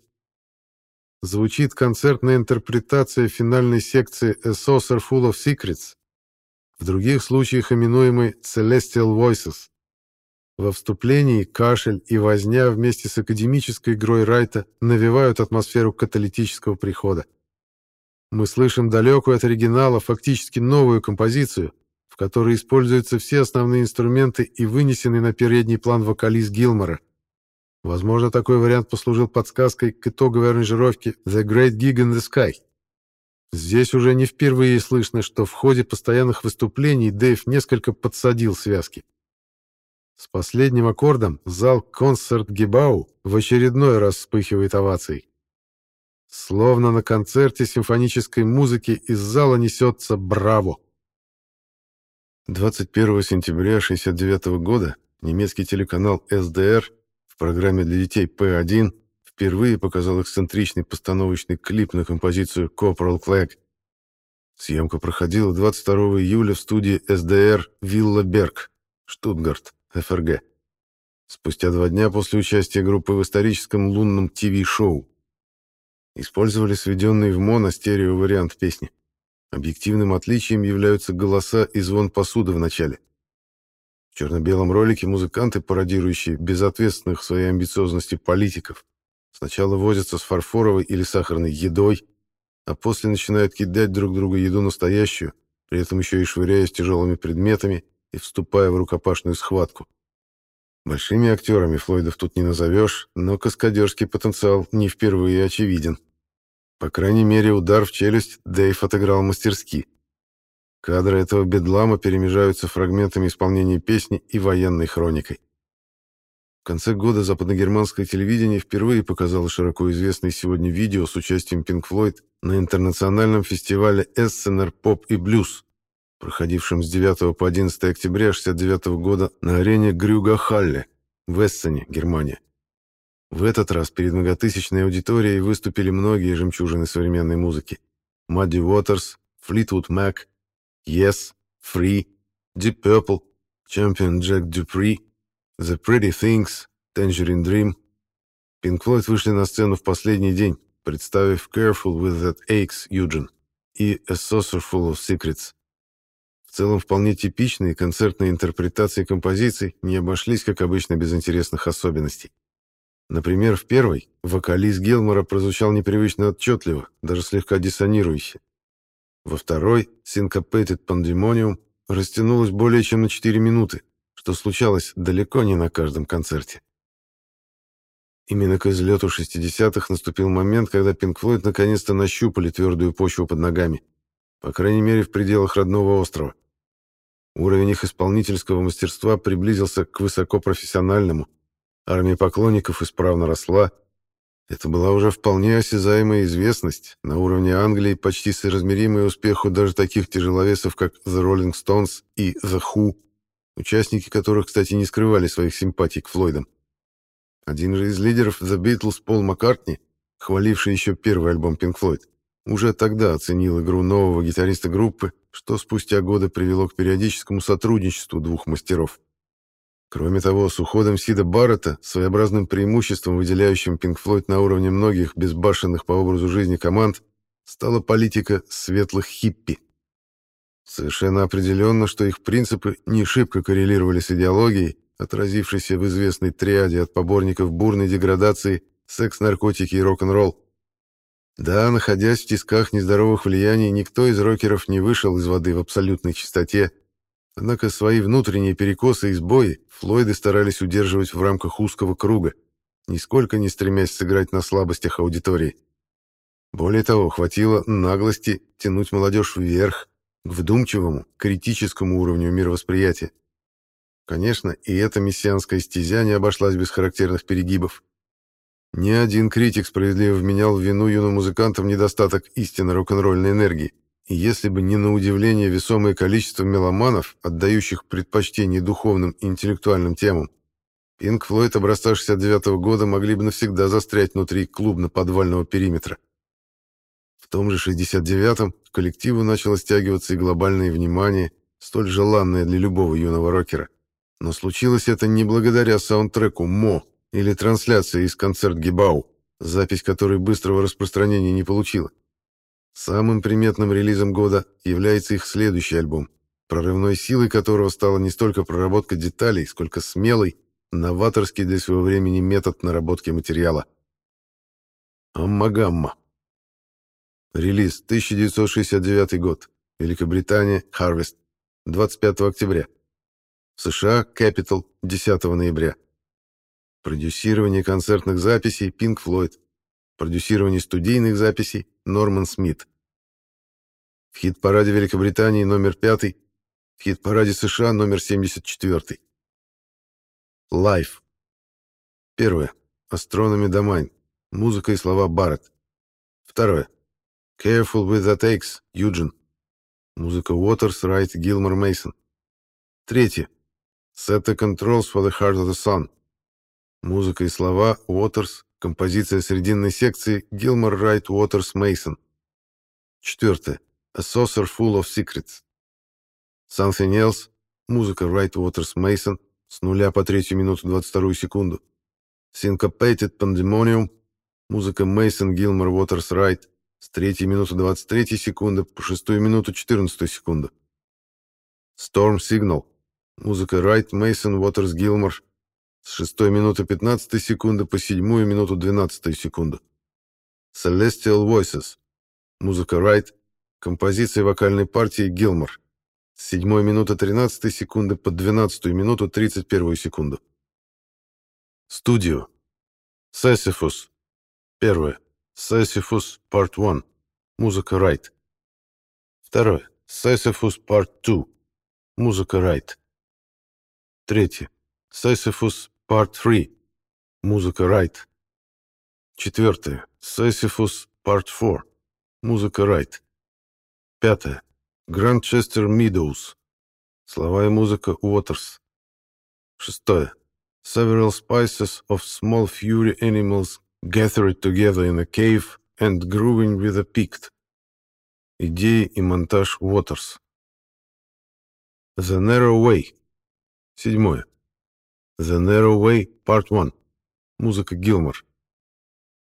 Speaker 1: Звучит концертная интерпретация финальной секции «A Saucer Full of Secrets», в других случаях именуемой «Celestial Voices». Во вступлении кашель и возня вместе с академической игрой Райта навевают атмосферу каталитического прихода. Мы слышим далекую от оригинала фактически новую композицию, в которой используются все основные инструменты и вынесенный на передний план вокалист Гилмора. Возможно, такой вариант послужил подсказкой к итоговой аранжировке «The Great Gig in the Sky». Здесь уже не впервые слышно, что в ходе постоянных выступлений Дэйв несколько подсадил связки. С последним аккордом зал «Концерт Гибау» в очередной раз вспыхивает овацией. Словно на концерте симфонической музыки из зала несется «Браво!». 21 сентября 1969 года немецкий телеканал СДР в программе для детей П1 впервые показал эксцентричный постановочный клип на композицию «Corporal Flag». Съемка проходила 22 июля в студии СДР «Вилла Берг», Штутгарт, ФРГ. Спустя два дня после участия группы в историческом лунном ТВ-шоу. Использовали сведенный в моно-стерео вариант песни. Объективным отличием являются голоса и звон посуды в начале. В черно-белом ролике музыканты, пародирующие безответственных в своей амбициозности политиков, сначала возятся с фарфоровой или сахарной едой, а после начинают кидать друг другу еду настоящую, при этом еще и швыряясь тяжелыми предметами и вступая в рукопашную схватку. Большими актерами Флойдов тут не назовешь, но каскадерский потенциал не впервые очевиден. По крайней мере, удар в челюсть Дэйв отыграл мастерски. Кадры этого бедлама перемежаются фрагментами исполнения песни и военной хроникой. В конце года западногерманское телевидение впервые показало широко известное сегодня видео с участием Pink Floyd на интернациональном фестивале Эссенер Поп и Блюз, проходившем с 9 по 11 октября 1969 года на арене Грюга-Халле в Эссене, Германия. В этот раз перед многотысячной аудиторией выступили многие жемчужины современной музыки. Мадди Уотерс, Флитвуд Мак, Yes, Free, Deep Purple, Champion Джек Дюпри, The Pretty Things, Tangerine Dream. Pink Floyd вышли на сцену в последний день, представив Careful with That Aches, Eugene и A Saucer Full of Secrets. В целом вполне типичные концертные интерпретации композиций не обошлись, как обычно, без интересных особенностей. Например, в первой вокалист Гилмора прозвучал непривычно отчетливо, даже слегка диссонирующе. Во второй Syncopated Pandemonium растянулась более чем на 4 минуты, что случалось далеко не на каждом концерте. Именно к излету 60-х наступил момент, когда Pink Floyd наконец-то нащупали твердую почву под ногами, по крайней мере в пределах родного острова. Уровень их исполнительского мастерства приблизился к высокопрофессиональному. Армия поклонников исправно росла. Это была уже вполне осязаемая известность, на уровне Англии почти соразмеримая успеху даже таких тяжеловесов, как The Rolling Stones и The Who, участники которых, кстати, не скрывали своих симпатий к Флойдам. Один же из лидеров The Beatles, Пол Маккартни, хваливший еще первый альбом Pink Floyd, уже тогда оценил игру нового гитариста группы, что спустя годы привело к периодическому сотрудничеству двух мастеров. Кроме того, с уходом Сида Баррета, своеобразным преимуществом, выделяющим Pink Floyd на уровне многих безбашенных по образу жизни команд, стала политика светлых хиппи. Совершенно определенно, что их принципы не шибко коррелировали с идеологией, отразившейся в известной триаде от поборников бурной деградации секс, наркотики и рок-н-ролл. Да, находясь в тисках нездоровых влияний, никто из рокеров не вышел из воды в абсолютной чистоте, однако свои внутренние перекосы и сбои Флойды старались удерживать в рамках узкого круга, нисколько не стремясь сыграть на слабостях аудитории. Более того, хватило наглости тянуть молодежь вверх, к вдумчивому, критическому уровню мировосприятия. Конечно, и эта мессианская стезя не обошлась без характерных перегибов. Ни один критик справедливо вменял в вину юным музыкантам недостаток истинно рок-н-ролльной энергии. И если бы не на удивление весомое количество меломанов, отдающих предпочтение духовным и интеллектуальным темам, Пинк Флойд образца 69 -го года могли бы навсегда застрять внутри клубно-подвального периметра. В том же 69-м к коллективу начало стягиваться и глобальное внимание, столь желанное для любого юного рокера. Но случилось это не благодаря саундтреку «Мо» или трансляции из концерт Гибау, запись которой быстрого распространения не получила. Самым приметным релизом года является их следующий альбом, прорывной силой которого стала не столько проработка деталей, сколько смелый, новаторский для своего времени метод наработки материала. Аммагамма. Релиз 1969 год. Великобритания, Harvest. 25 октября. США, Capital, 10 ноября. Продюсирование концертных записей Pink Floyd. Продюсирование студийных записей Норман Смит. В хит-параде Великобритании номер 5, в хит-параде США номер 74. Life. Первое. Astronomy Domain. Музыка и слова Барретт. Второе. Careful with the takes. Юджин. Музыка Уотерс, Райт, Гилмор, Мейсон. Третье. Set the controls for the heart of the sun. Музыка и слова Уотерс, композиция срединной секции Гилмор Райт Уотерс Мейсон. Четвертое. A saucer full of secrets. Something else. Музыка Райт Уотерс Мейсон с нуля по третью минуту 22 секунду. Syncopated Pandemonium. Музыка Мейсон Гилмор Уотерс Райт с третьей минуты 23 секунды по шестую минуту 14 секунду. Storm Signal. Музыка Райт Мейсон Уотерс Гилмор с 6 минуты 15 секунды по 7 минуту 12 секунду. Celestial Voices. Музыка Райт. Композиция вокальной партии Гилмор. С 7 минуты 13 секунды по 12 минуту 31 секунду. Студио. Sisyphus. Первое. Sisyphus Part 1. Музыка Райт. Второе. Sisyphus Part 2. Музыка Райт. Третье. Sisyphus Part 3. Музыка Райт. Четвертое. Sisyphus Part 4. Музыка Райт. Пятое. Grandchester Meadows. Слова и музыка Уотерс. Шестое. Several spices of small fury animals gathered together in a cave and grooving with a pict. Идеи и монтаж Уотерс. The Narrow Way. Седьмое. The Narrow Way, Part 1. Музыка Гилмор.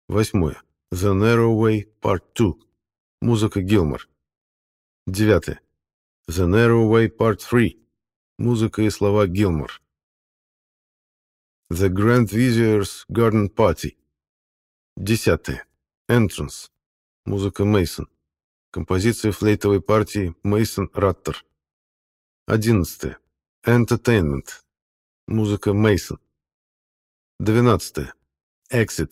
Speaker 1: Восьмое. The Narrow Way, Part 2. Музыка Гилмор. Девятое. The Narrow Way, Part 3. Музыка и слова Гилмор. The Grand Vizier's Garden Party. Десятое. Entrance. Музыка Мейсон. Композиция флейтовой партии Мейсон Раттер. Одиннадцатое. Entertainment. Музыка Мейсон. Двенадцатое. Exit.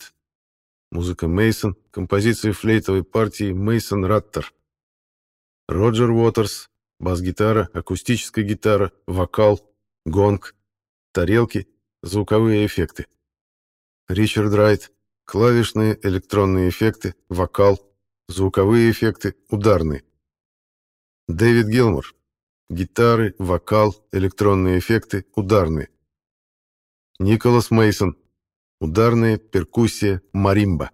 Speaker 1: Музыка Мейсон. Композиция флейтовой партии Мейсон Раттер. Роджер Уотерс. Бас-гитара, акустическая гитара, вокал, гонг, тарелки, звуковые эффекты. Ричард Райт. Клавишные электронные эффекты, вокал, звуковые эффекты, ударные. Дэвид Гилмор. Гитары, вокал, электронные эффекты, ударные. Николас Мейсон. Ударные, перкуссия, маримба.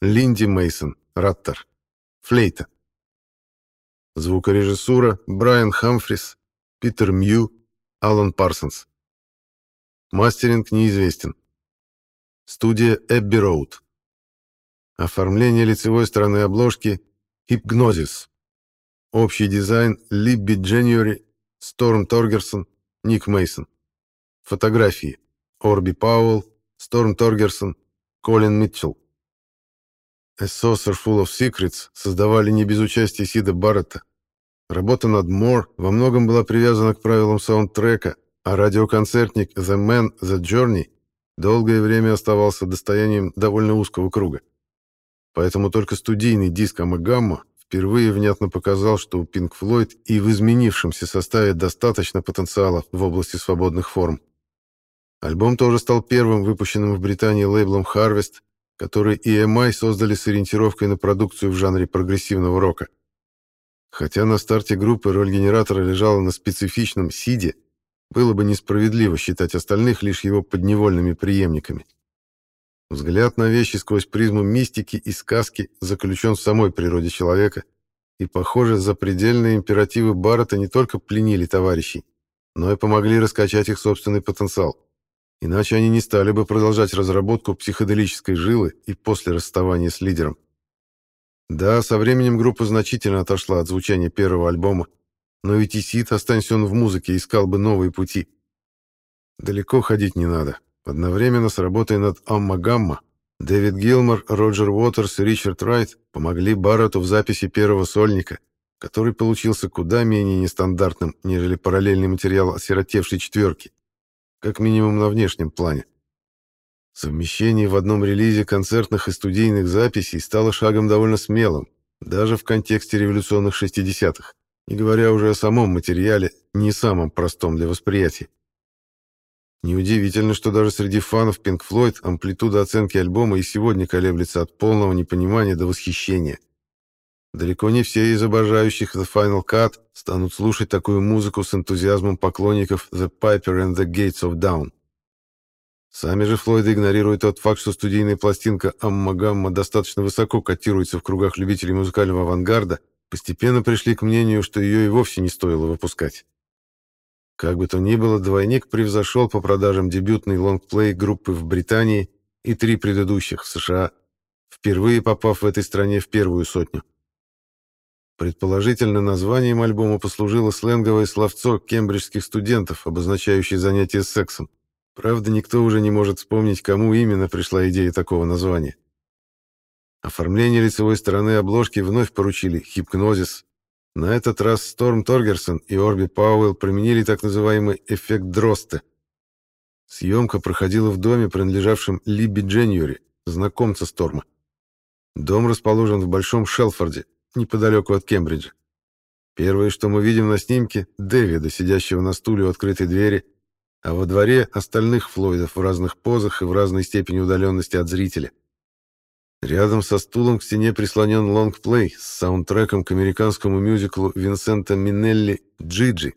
Speaker 1: Линди Мейсон, раттер. Флейта. Звукорежиссура Брайан Хамфрис, Питер Мью, Алан Парсонс. Мастеринг неизвестен. Студия Эбби Роуд. Оформление лицевой стороны обложки Hipgnosis. Общий дизайн Либби Дженюри, Сторм Торгерсон, Ник Мейсон. Фотографии. Обри Пауэлл, Сторм Торгерсон, Колин Митчелл. A Saucer Full of Secrets создавали не без участия Сида Барретта. Работа над More во многом была привязана к правилам саундтрека, а радиоконцертник The Man, The Journey долгое время оставался достоянием довольно узкого круга. Поэтому только студийный диск Амагамма впервые внятно показал, что у Pink Floyd и в изменившемся составе достаточно потенциала в области свободных форм. Альбом тоже стал первым выпущенным в Британии лейблом Harvest, который EMI создали с ориентировкой на продукцию в жанре прогрессивного рока. Хотя на старте группы роль генератора лежала на специфичном сиде, было бы несправедливо считать остальных лишь его подневольными преемниками. Взгляд на вещи сквозь призму мистики и сказки заключен в самой природе человека, и, похоже, запредельные императивы Баррета не только пленили товарищей, но и помогли раскачать их собственный потенциал. Иначе они не стали бы продолжать разработку психоделической жилы и после расставания с лидером. Да, со временем группа значительно отошла от звучания первого альбома, но ведь и Сид, останься он в музыке, искал бы новые пути. Далеко ходить не надо. Одновременно с работой над «Амма Гамма» Дэвид Гилмор, Роджер Уотерс и Ричард Райт помогли Барретту в записи первого сольника, который получился куда менее нестандартным, нежели параллельный материал осиротевшей четверки как минимум на внешнем плане. Совмещение в одном релизе концертных и студийных записей стало шагом довольно смелым, даже в контексте революционных 60-х, не говоря уже о самом материале, не самом простом для восприятия. Неудивительно, что даже среди фанов Pink Floyd амплитуда оценки альбома и сегодня колеблется от полного непонимания до восхищения. Далеко не все из обожающих The Final Cut станут слушать такую музыку с энтузиазмом поклонников The Piper and the Gates of Dawn. Сами же Флойды игнорируют тот факт, что студийная пластинка «Амма Гамма» достаточно высоко котируется в кругах любителей музыкального авангарда, постепенно пришли к мнению, что ее и вовсе не стоило выпускать. Как бы то ни было, двойник превзошел по продажам дебютный лонгплей группы в Британии и три предыдущих в США, впервые попав в этой стране в первую сотню. Предположительно, названием альбома послужило сленговое словцо кембриджских студентов, обозначающее занятие сексом. Правда, никто уже не может вспомнить, кому именно пришла идея такого названия. Оформление лицевой стороны обложки вновь поручили «Хипнозис». На этот раз Сторм Торгерсон и Орби Пауэлл применили так называемый эффект Дросте. Съемка проходила в доме, принадлежавшем Либби Дженюри, знакомца Сторма. Дом расположен в Большом Шелфорде, неподалеку от Кембриджа. Первое, что мы видим на снимке, Дэвида, сидящего на стуле у открытой двери, а во дворе остальных Флойдов в разных позах и в разной степени удаленности от зрителя. Рядом со стулом к стене прислонен лонгплей с саундтреком к американскому мюзиклу Винсента Минелли «Джиджи».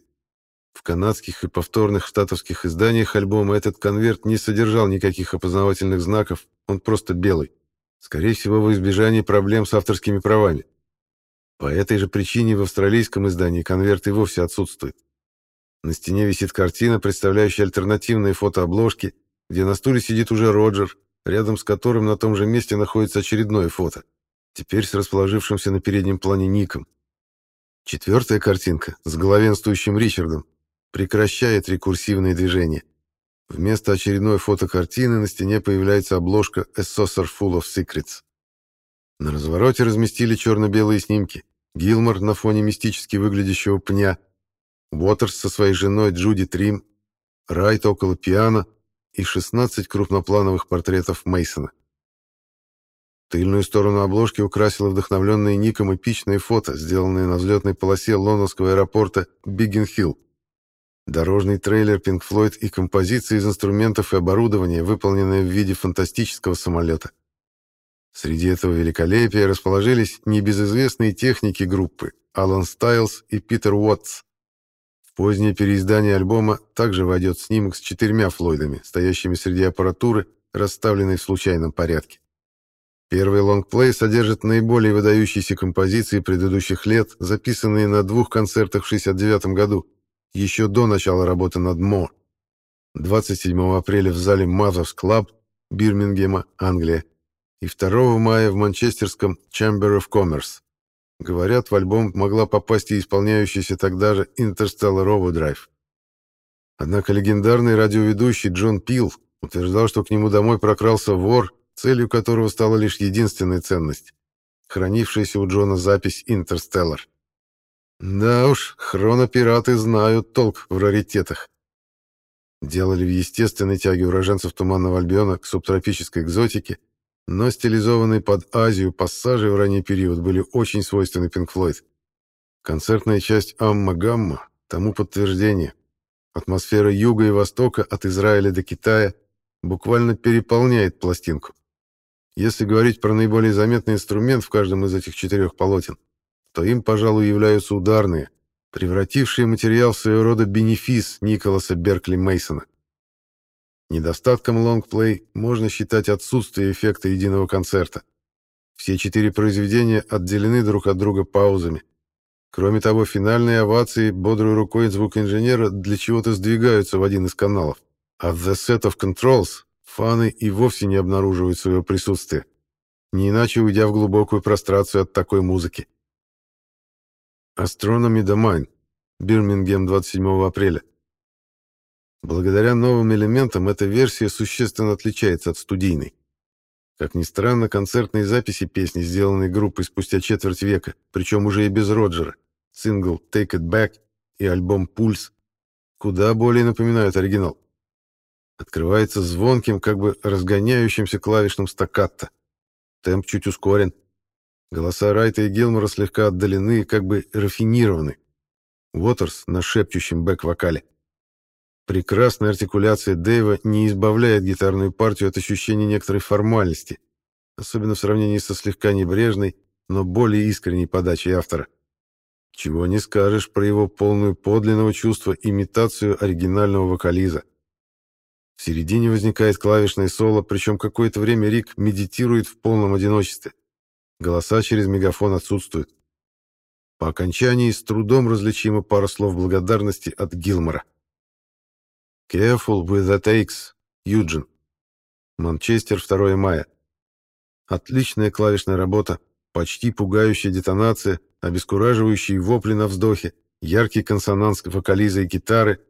Speaker 1: В канадских и повторных штатовских изданиях альбома этот конверт не содержал никаких опознавательных знаков, он просто белый. Скорее всего, в избежании проблем с авторскими правами. По этой же причине в австралийском издании конверт и вовсе отсутствует. На стене висит картина, представляющая альтернативные фотообложки, где на стуле сидит уже Роджер, рядом с которым на том же месте находится очередное фото, теперь с расположившимся на переднем плане Ником. Четвертая картинка с главенствующим Ричардом прекращает рекурсивные движения. Вместо очередной фотокартины на стене появляется обложка «A Saucer Full of Secrets». На развороте разместили черно-белые снимки. Гилмор на фоне мистически выглядящего пня – Уотерс со своей женой Джуди Трим, Райт около пиано и 16 крупноплановых портретов Мейсона. Тыльную сторону обложки украсило вдохновленное Ником эпичное фото, сделанное на взлетной полосе лондонского аэропорта Биггин-Хилл. Дорожный трейлер Pink Floyd и композиция из инструментов и оборудования, выполненная в виде фантастического самолета. Среди этого великолепия расположились небезызвестные техники группы Алан Стайлз и Питер Уотс, позднее переиздание альбома также войдет снимок с четырьмя Флойдами, стоящими среди аппаратуры, расставленной в случайном порядке. Первый лонгплей содержит наиболее выдающиеся композиции предыдущих лет, записанные на двух концертах в 1969 году, еще до начала работы над «Мо». 27 апреля в зале Mothers Club Бирмингема, Англия, и 2 мая в манчестерском Chamber of Commerce. Говорят, в альбом могла попасть и исполняющаяся тогда же Interstellar Overdrive. Однако легендарный радиоведущий Джон Пил утверждал, что к нему домой прокрался вор, целью которого стала лишь единственная ценность — хранившаяся у Джона запись Interstellar. Да уж, хронопираты знают толк в раритетах. Делали в естественной тяге уроженцев Туманного Альбиона к субтропической экзотике — но стилизованные под Азию пассажи в ранний период были очень свойственны Pink Floyd. Концертная часть «Амма-Гамма» тому подтверждение. Атмосфера юга и востока от Израиля до Китая буквально переполняет пластинку. Если говорить про наиболее заметный инструмент в каждом из этих четырех полотен, то им, пожалуй, являются ударные, превратившие материал в своего рода бенефис Николаса Беркли Мейсона. Недостатком лонгплей можно считать отсутствие эффекта единого концерта. Все четыре произведения отделены друг от друга паузами. Кроме того, финальные овации бодрой рукой звукоинженера для чего-то сдвигаются в один из каналов, а в The Set of Controls фаны и вовсе не обнаруживают своего присутствия, не иначе уйдя в глубокую прострацию от такой музыки. Astronomy Domain, Бирмингем, 27 апреля. Благодаря новым элементам эта версия существенно отличается от студийной. Как ни странно, концертные записи песни, сделанные группой спустя четверть века, причем уже и без Роджера, сингл «Take It Back» и альбом «Пульс», куда более напоминают оригинал. Открывается звонким, как бы разгоняющимся клавишным стаккатто. Темп чуть ускорен. Голоса Райта и Гилмора слегка отдалены и как бы рафинированы. Уотерс на шепчущем бэк-вокале. Прекрасная артикуляция Дэйва не избавляет гитарную партию от ощущения некоторой формальности, особенно в сравнении со слегка небрежной, но более искренней подачей автора. Чего не скажешь про его полную подлинного чувства имитацию оригинального вокализа. В середине возникает клавишное соло, причем какое-то время Рик медитирует в полном одиночестве. Голоса через мегафон отсутствуют. По окончании с трудом различима пара слов благодарности от Гилмора. «Careful with the takes, Юджин». Манчестер, 2 мая. Отличная клавишная работа, почти пугающая детонация, обескураживающие вопли на вздохе, яркий консонанс вокализа и гитары.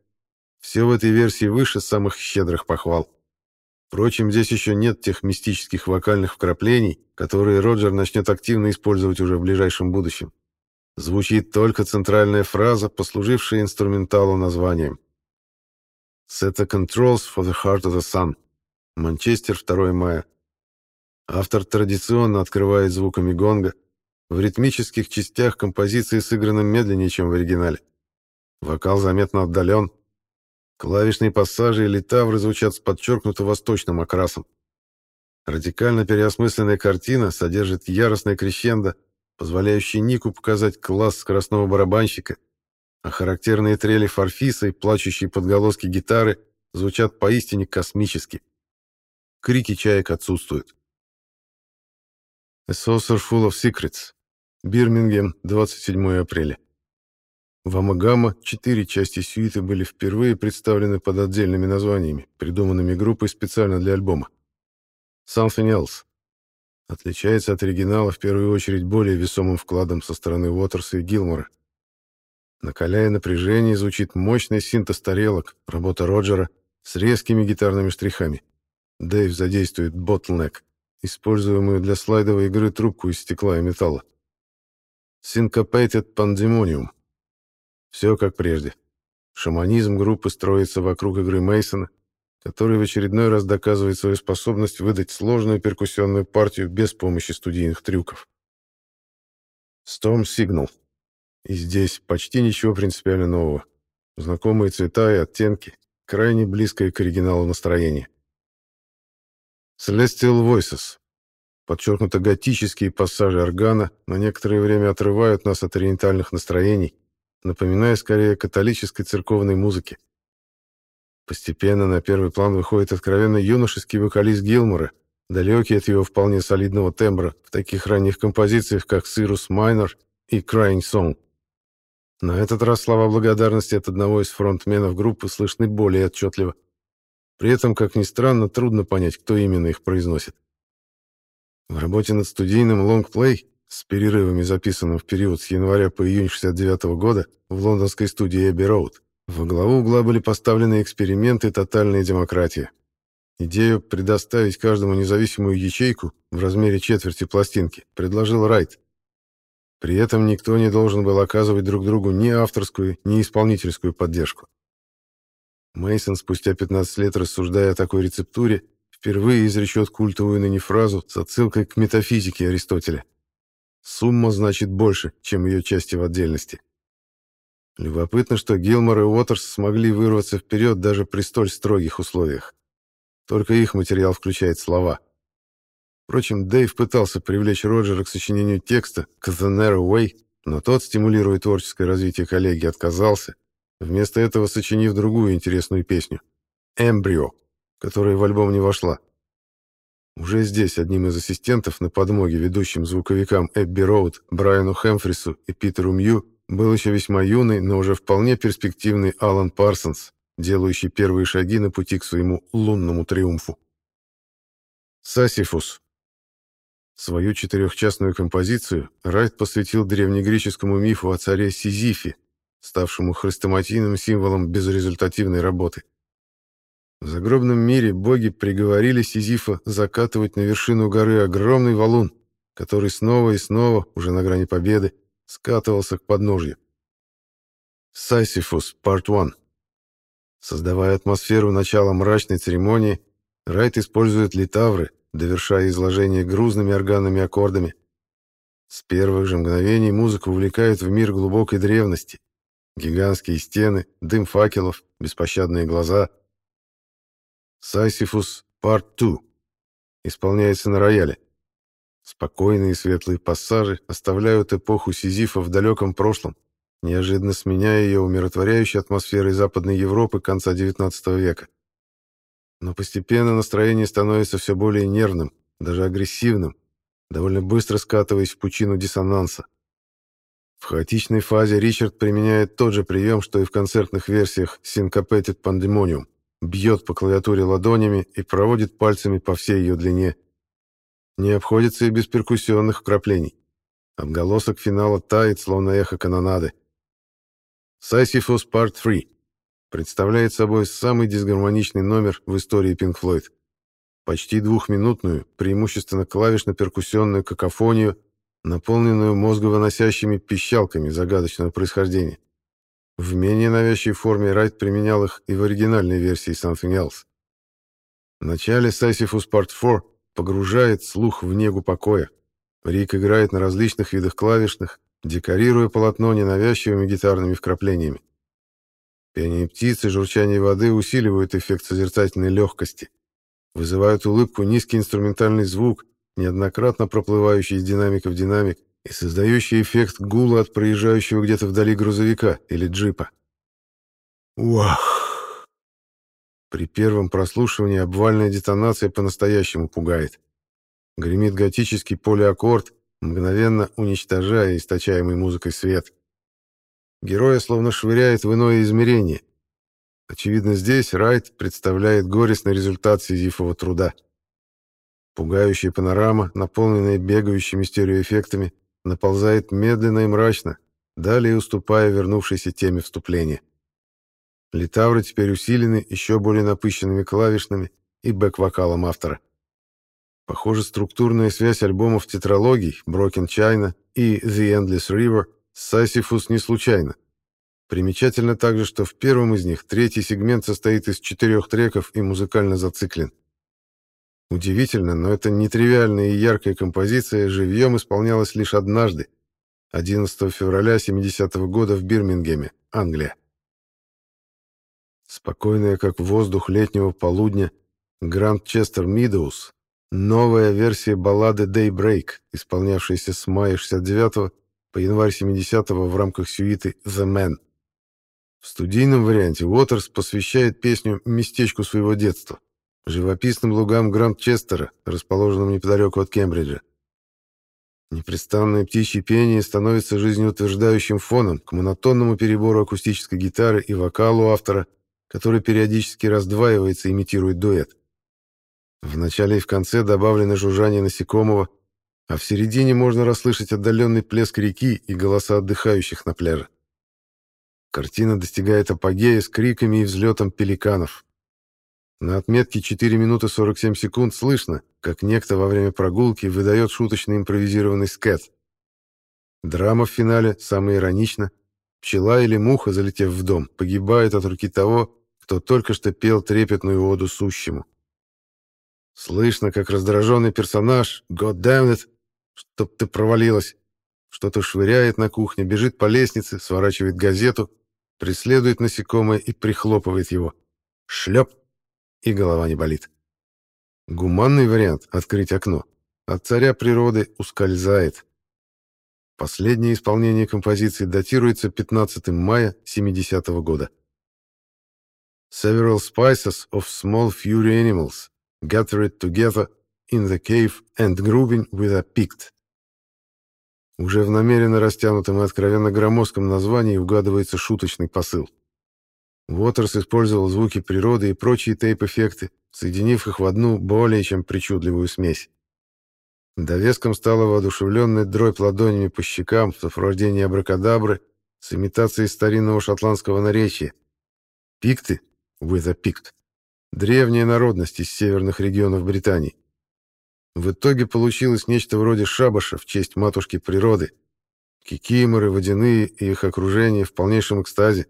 Speaker 1: Все в этой версии выше самых щедрых похвал. Впрочем, здесь еще нет тех мистических вокальных вкраплений, которые Роджер начнет активно использовать уже в ближайшем будущем. Звучит только центральная фраза, послужившая инструменталу названием. Set the controls for the heart of the sun. Манчестер, 2 мая. Автор традиционно открывает звуками гонга. В ритмических частях композиции сыграны медленнее, чем в оригинале. Вокал заметно отдален. Клавишные пассажи и литавры звучат с подчеркнуто восточным окрасом. Радикально переосмысленная картина содержит яростное крещендо, позволяющий Нику показать класс скоростного барабанщика, а характерные трели фарфиса и плачущие подголоски гитары звучат поистине космически. Крики чаек отсутствуют. A Saucer Full of Secrets. Бирмингем, 27 апреля. В Амагама четыре части сюиты были впервые представлены под отдельными названиями, придуманными группой специально для альбома. Something Else отличается от оригинала в первую очередь более весомым вкладом со стороны Уотерса и Гилмора. Накаляя напряжение, звучит мощный синтез тарелок, работа Роджера с резкими гитарными штрихами. Дэйв задействует ботлнек, используемую для слайдовой игры трубку из стекла и металла. Syncopated Pandemonium. Все как прежде. Шаманизм группы строится вокруг игры Мейсона, который в очередной раз доказывает свою способность выдать сложную перкуссионную партию без помощи студийных трюков. Storm Signal. И здесь почти ничего принципиально нового. Знакомые цвета и оттенки, крайне близкое к оригиналу настроение. Celestial Voices. Подчеркнуто готические пассажи органа на некоторое время отрывают нас от ориентальных настроений, напоминая скорее католической церковной музыке. Постепенно на первый план выходит откровенно юношеский вокалист Гилмора, далекий от его вполне солидного тембра в таких ранних композициях, как «Сирус Майнер» и «Crying Song». На этот раз слова благодарности от одного из фронтменов группы слышны более отчетливо. При этом, как ни странно, трудно понять, кто именно их произносит. В работе над студийным лонгплей с перерывами, записанным в период с января по июнь 69 года в лондонской студии Эбби Роуд, во главу угла были поставлены эксперименты тотальной демократии. Идею предоставить каждому независимую ячейку в размере четверти пластинки предложил Райт. При этом никто не должен был оказывать друг другу ни авторскую, ни исполнительскую поддержку. Мейсон спустя 15 лет, рассуждая о такой рецептуре, впервые изречет культовую ныне фразу с отсылкой к метафизике Аристотеля. «Сумма значит больше, чем ее части в отдельности». Любопытно, что Гилмор и Уотерс смогли вырваться вперед даже при столь строгих условиях. Только их материал включает слова. Впрочем, Дэйв пытался привлечь Роджера к сочинению текста к «The Narrow Way», но тот, стимулируя творческое развитие коллеги, отказался, вместо этого сочинив другую интересную песню «Эмбрио», которая в альбом не вошла. Уже здесь одним из ассистентов на подмоге ведущим звуковикам Эбби Роуд, Брайану Хэмфрису и Питеру Мью был еще весьма юный, но уже вполне перспективный Алан Парсонс, делающий первые шаги на пути к своему лунному триумфу. Сасифус. Свою четырехчастную композицию Райт посвятил древнегреческому мифу о царе Сизифе, ставшему хрестоматийным символом безрезультативной работы. В загробном мире боги приговорили Сизифа закатывать на вершину горы огромный валун, который снова и снова, уже на грани победы, скатывался к подножью. Сайсифус, Part 1. Создавая атмосферу начала мрачной церемонии, Райт использует литавры, довершая изложение грузными органными аккордами. С первых же мгновений музыка увлекает в мир глубокой древности. Гигантские стены, дым факелов, беспощадные глаза. Сайсифус, Part 2. Исполняется на рояле. Спокойные светлые пассажи оставляют эпоху Сизифа в далеком прошлом, неожиданно сменяя ее умиротворяющей атмосферой Западной Европы конца XIX века. Но постепенно настроение становится все более нервным, даже агрессивным, довольно быстро скатываясь в пучину диссонанса. В хаотичной фазе Ричард применяет тот же прием, что и в концертных версиях Syncopated Pandemonium. Бьет по клавиатуре ладонями и проводит пальцами по всей ее длине. Не обходится и без перкуссионных вкраплений. Отголосок финала тает, словно эхо канонады. Sisyphus Part 3 представляет собой самый дисгармоничный номер в истории Pink Floyd. Почти двухминутную, преимущественно клавишно-перкуссионную какофонию, наполненную мозговыносящими пищалками загадочного происхождения. В менее навязчивой форме Райт применял их и в оригинальной версии Something Else. В начале Sisyphus Part 4 погружает слух в негу покоя. Рик играет на различных видах клавишных, декорируя полотно ненавязчивыми гитарными вкраплениями. Пение птиц и журчание воды усиливают эффект созерцательной легкости, вызывают улыбку низкий инструментальный звук, неоднократно проплывающий из динамика в динамик и создающий эффект гула от проезжающего где-то вдали грузовика или джипа. Уах! При первом прослушивании обвальная детонация по-настоящему пугает. Гремит готический полиаккорд, мгновенно уничтожая источаемый музыкой свет. Героя словно швыряет в иное измерение. Очевидно, здесь Райт представляет горестный результат сизифового труда. Пугающая панорама, наполненная бегающими стереоэффектами, наползает медленно и мрачно, далее уступая вернувшейся теме вступления. Литавры теперь усилены еще более напыщенными клавишными и бэк-вокалом автора. Похоже, структурная связь альбомов тетралогий Broken China и The Endless River с Sisyphus не случайна. Примечательно также, что в первом из них третий сегмент состоит из четырех треков и музыкально зациклен. Удивительно, но эта нетривиальная и яркая композиция живьем исполнялась лишь однажды, 11 февраля 70 -го года в Бирмингеме, Англия. Спокойная, как воздух летнего полудня, Гранд Честер Мидоус Новая версия баллады Daybreak, исполнявшаяся с мая 69 по январь 70 в рамках сюиты The Man. В студийном варианте Уотерс посвящает песню местечку своего детства, живописным лугам Гранд-Честера, расположенным неподалеку от Кембриджа. Непрестанное птичье пение становится жизнеутверждающим фоном к монотонному перебору акустической гитары и вокалу автора, который периодически раздваивается и имитирует дуэт. В начале и в конце добавлено жужжание насекомого, а в середине можно расслышать отдаленный плеск реки и голоса отдыхающих на пляже. Картина достигает апогея с криками и взлетом пеликанов. На отметке 4 минуты 47 секунд слышно, как некто во время прогулки выдает шуточный импровизированный скет. Драма в финале, самая иронично. Пчела или муха, залетев в дом, погибает от руки того, кто только что пел трепетную оду сущему. Слышно, как раздраженный персонаж, God damn it, чтоб ты провалилась, что-то швыряет на кухне, бежит по лестнице, сворачивает газету, преследует насекомое и прихлопывает его. Шлеп, и голова не болит. Гуманный вариант — открыть окно. От царя природы ускользает. Последнее исполнение композиции датируется 15 мая 70 -го года. Several spices of small fury animals gathered together in the cave and grooving with a pict. Уже в намеренно растянутом и откровенно громоздком названии угадывается шуточный посыл. Уотерс использовал звуки природы и прочие тейп-эффекты, соединив их в одну более чем причудливую смесь. Довеском стала воодушевленная дробь ладонями по щекам в сопровождении абракадабры с имитацией старинного шотландского наречия. Пикты, with a pict, древняя народность из северных регионов Британии. В итоге получилось нечто вроде шабаша в честь матушки природы. Кикиморы, водяные и их окружение в полнейшем экстазе,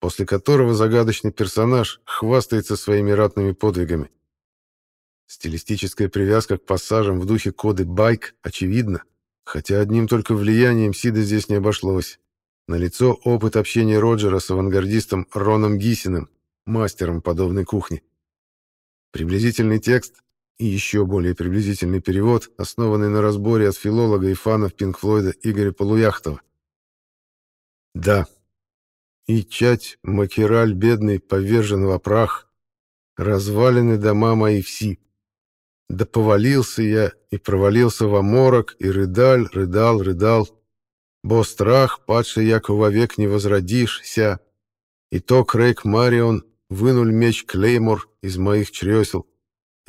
Speaker 1: после которого загадочный персонаж хвастается своими ратными подвигами. Стилистическая привязка к пассажам в духе коды «байк» очевидна, хотя одним только влиянием Сида здесь не обошлось. Налицо опыт общения Роджера с авангардистом Роном Гисиным, мастером подобной кухни. Приблизительный текст и еще более приблизительный перевод, основанный на разборе от филолога и фанов Пинк Флойда Игоря Полуяхтова. Да, и чать Макераль бедный повержен во прах, развалины дома мои все. Да повалился я и провалился во морок, и рыдаль, рыдал, рыдал. Бо страх, падший яко вовек не возродишься. И то Крейг Марион вынуль меч Клеймор из моих чресел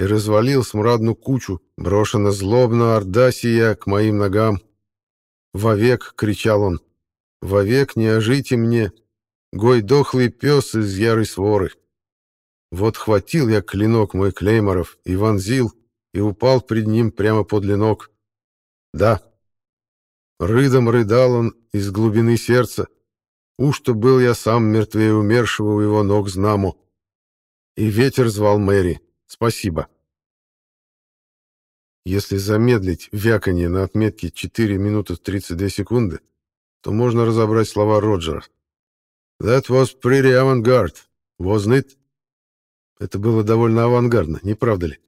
Speaker 1: и развалил смрадную кучу, брошена злобно Ордасия к моим ногам. «Вовек!» — кричал он. «Вовек не ожите мне! Гой дохлый пес из ярой своры!» Вот хватил я клинок мой Клейморов и вонзил, и упал пред ним прямо подле ног. Да, рыдом рыдал он из глубины сердца, уж-то был я сам мертвее умершего у его ног знаму. И ветер звал Мэри. Спасибо. Если замедлить вяканье на отметке 4 минуты 32 секунды, то можно разобрать слова Роджера. That was pretty avant-garde, wasn't it? Это было довольно авангардно, не правда ли?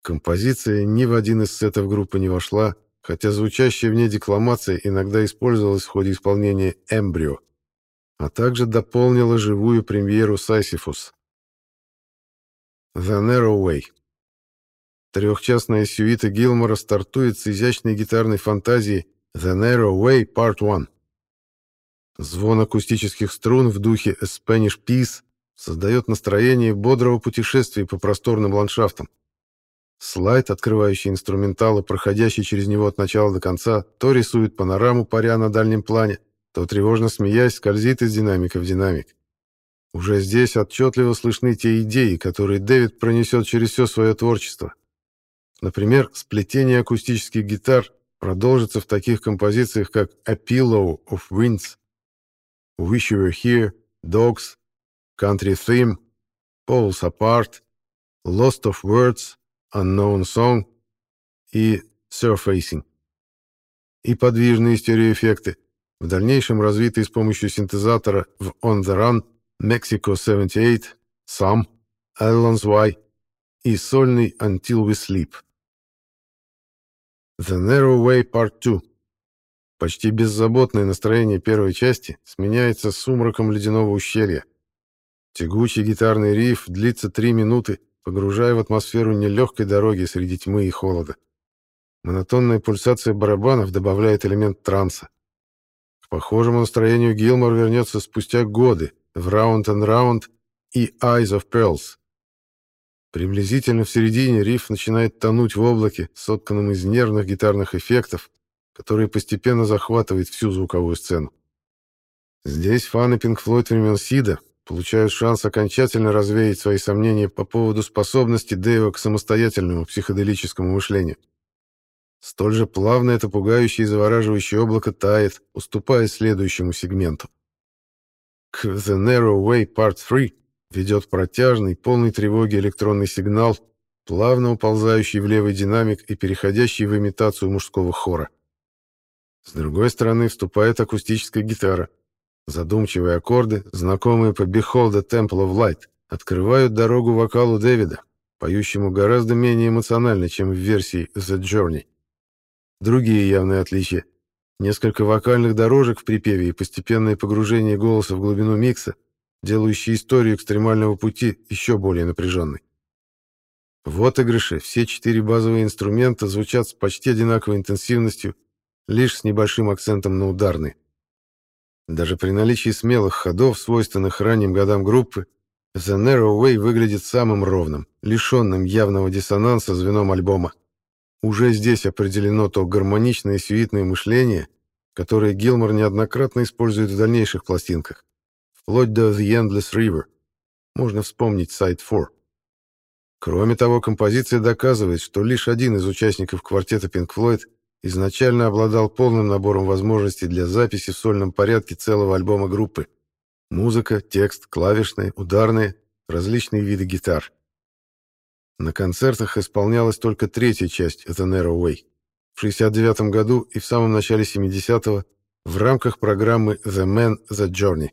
Speaker 1: Композиция ни в один из сетов группы не вошла, хотя звучащая в ней декламация иногда использовалась в ходе исполнения «Эмбрио», а также дополнила живую премьеру «Сайсифус». The Narrow Way. Трехчастная сюита Гилмора стартует с изящной гитарной фантазии The Narrow Way Part 1. Звон акустических струн в духе A Spanish Peace создает настроение бодрого путешествия по просторным ландшафтам. Слайд, открывающий инструменталы, проходящий через него от начала до конца, то рисует панораму паря на дальнем плане, то, тревожно смеясь, скользит из динамика в динамик. Уже здесь отчетливо слышны те идеи, которые Дэвид пронесет через все свое творчество. Например, сплетение акустических гитар продолжится в таких композициях, как «A Pillow of Winds», «Wish You Were Here», «Dogs», «Country Theme», «Poles Apart», «Lost of Words», «Unknown Song» и «Surfacing». И подвижные стереоэффекты, в дальнейшем развитые с помощью синтезатора в «On the Run», Mexico 78, Some, Islands Y и сольный Until We Sleep. The Narrow Way Part 2. Почти беззаботное настроение первой части сменяется сумраком ледяного ущелья. Тягучий гитарный риф длится три минуты, погружая в атмосферу нелегкой дороги среди тьмы и холода. Монотонная пульсация барабанов добавляет элемент транса. К похожему настроению Гилмор вернется спустя годы, в Round and Round и Eyes of Pearls. Приблизительно в середине риф начинает тонуть в облаке, сотканном из нервных гитарных эффектов, которые постепенно захватывают всю звуковую сцену. Здесь фаны Pink Floyd времен Сида получают шанс окончательно развеять свои сомнения по поводу способности Дэйва к самостоятельному психоделическому мышлению. Столь же плавно это пугающее и завораживающее облако тает, уступая следующему сегменту. К The Narrow Way Part 3 ведет протяжный, полный тревоги электронный сигнал, плавно уползающий в левый динамик и переходящий в имитацию мужского хора. С другой стороны вступает акустическая гитара. Задумчивые аккорды, знакомые по Behold the Temple of Light, открывают дорогу вокалу Дэвида, поющему гораздо менее эмоционально, чем в версии The Journey. Другие явные отличия Несколько вокальных дорожек в припеве и постепенное погружение голоса в глубину микса, делающие историю экстремального пути еще более напряженной. В отыгрыше все четыре базовые инструмента звучат с почти одинаковой интенсивностью, лишь с небольшим акцентом на ударные. Даже при наличии смелых ходов, свойственных ранним годам группы, The Narrow Way выглядит самым ровным, лишенным явного диссонанса звеном альбома. Уже здесь определено то гармоничное сюитное мышление, которое Гилмор неоднократно использует в дальнейших пластинках, вплоть до The Endless River. Можно вспомнить Side 4. Кроме того, композиция доказывает, что лишь один из участников квартета Pink Floyd изначально обладал полным набором возможностей для записи в сольном порядке целого альбома группы. Музыка, текст, клавишные, ударные, различные виды гитар. На концертах исполнялась только третья часть The Narrow Way. В 69 году и в самом начале 70-го в рамках программы The Man The Journey.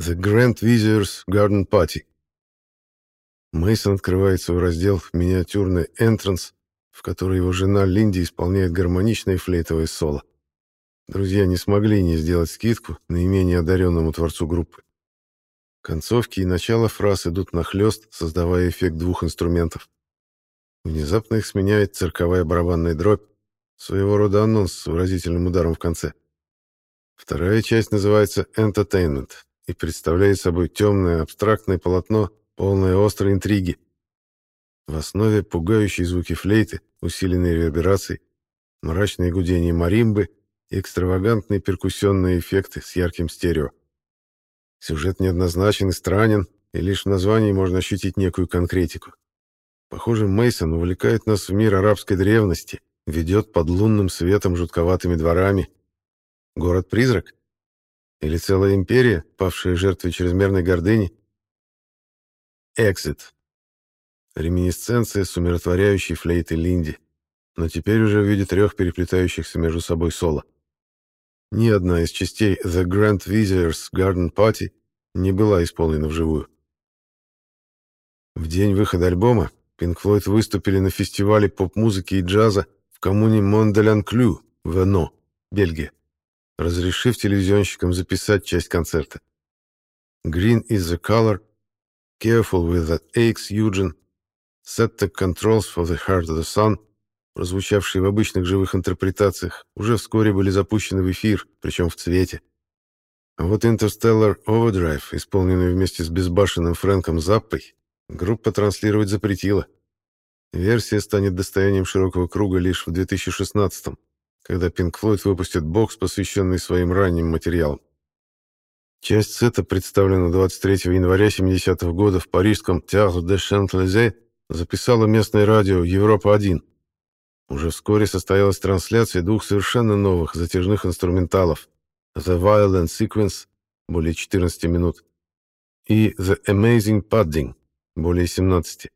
Speaker 1: The Grand Vizier's Garden Party. Мейсон открывает свой раздел миниатюрный «Энтранс», в которой его жена Линди исполняет гармоничное флейтовое соло. Друзья не смогли не сделать скидку наименее одаренному творцу группы. Концовки и начало фраз идут нахлёст, создавая эффект двух инструментов. Внезапно их сменяет цирковая барабанная дробь, своего рода анонс с выразительным ударом в конце. Вторая часть называется «Entertainment» и представляет собой темное абстрактное полотно, полное острой интриги. В основе пугающие звуки флейты, усиленные реверберацией, мрачные гудения маримбы и экстравагантные перкуссионные эффекты с ярким стерео. Сюжет неоднозначен и странен, и лишь в названии можно ощутить некую конкретику. Похоже, Мейсон увлекает нас в мир арабской древности, ведет под лунным светом жутковатыми дворами. Город-призрак? Или целая империя, павшая жертвой чрезмерной гордыни? Экзит. Реминисценция с умиротворяющей флейтой Линди, но теперь уже в виде трех переплетающихся между собой соло. Ни одна из частей The Grand Vizier's Garden Party не была исполнена вживую. В день выхода альбома Pink Floyd выступили на фестивале поп-музыки и джаза в коммуне Монделян-Клю, Вено, Бельгия, разрешив телевизионщикам записать часть концерта. Green is the color, Careful with that aches, Eugene, Set the controls for the heart of the sun — прозвучавшие в обычных живых интерпретациях, уже вскоре были запущены в эфир, причем в цвете. А вот Interstellar Overdrive, исполненный вместе с безбашенным Фрэнком Заппой, группа транслировать запретила. Версия станет достоянием широкого круга лишь в 2016 когда Pink Floyd выпустит бокс, посвященный своим ранним материалам. Часть сета, представлена 23 января 70 -го года в парижском Театр де Шантлезе, записала местное радио «Европа-1», уже вскоре состоялась трансляция двух совершенно новых затяжных инструменталов «The Violent Sequence» более 14 минут и «The Amazing Padding» более 17.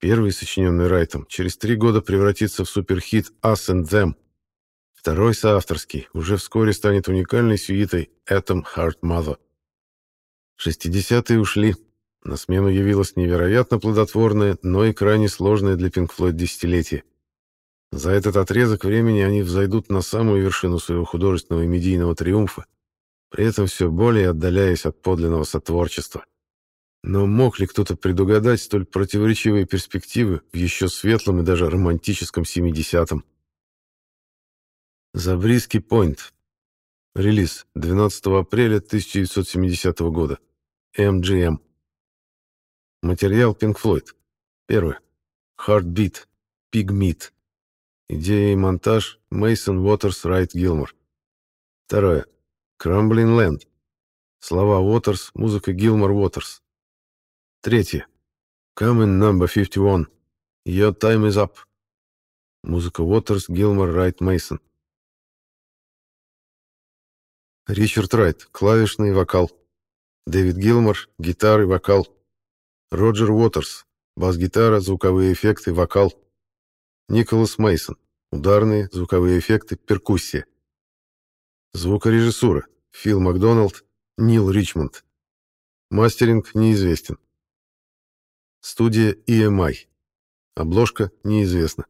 Speaker 1: Первый, сочиненный Райтом, через три года превратится в суперхит «Us and Them». Второй, соавторский, уже вскоре станет уникальной сюитой «Atom Heart Mother». 60-е ушли. На смену явилось невероятно плодотворное, но и крайне сложное для Pink Floyd десятилетие. За этот отрезок времени они взойдут на самую вершину своего художественного и медийного триумфа, при этом все более отдаляясь от подлинного сотворчества. Но мог ли кто-то предугадать столь противоречивые перспективы в еще светлом и даже романтическом 70-м? Забриски Пойнт. Релиз 12 апреля 1970 года. MGM. Материал Pink Floyd. Первое. Heartbeat. Pigmeat. Идея и монтаж Мейсон Уотерс Райт Гилмор. Второе. Crumbling Land. Слова Уотерс, музыка Гилмор Уотерс. Третье. Coming Number 51. Your Time Is Up. Музыка Уотерс, Гилмор, Райт, Мейсон. Ричард Райт, клавишный вокал. Дэвид Гилмор, гитары, вокал. Роджер Уотерс, бас-гитара, звуковые эффекты, вокал. Николас Мейсон. Ударные, звуковые эффекты, перкуссия. Звукорежиссура. Фил Макдоналд, Нил Ричмонд. Мастеринг неизвестен. Студия EMI. Обложка неизвестна.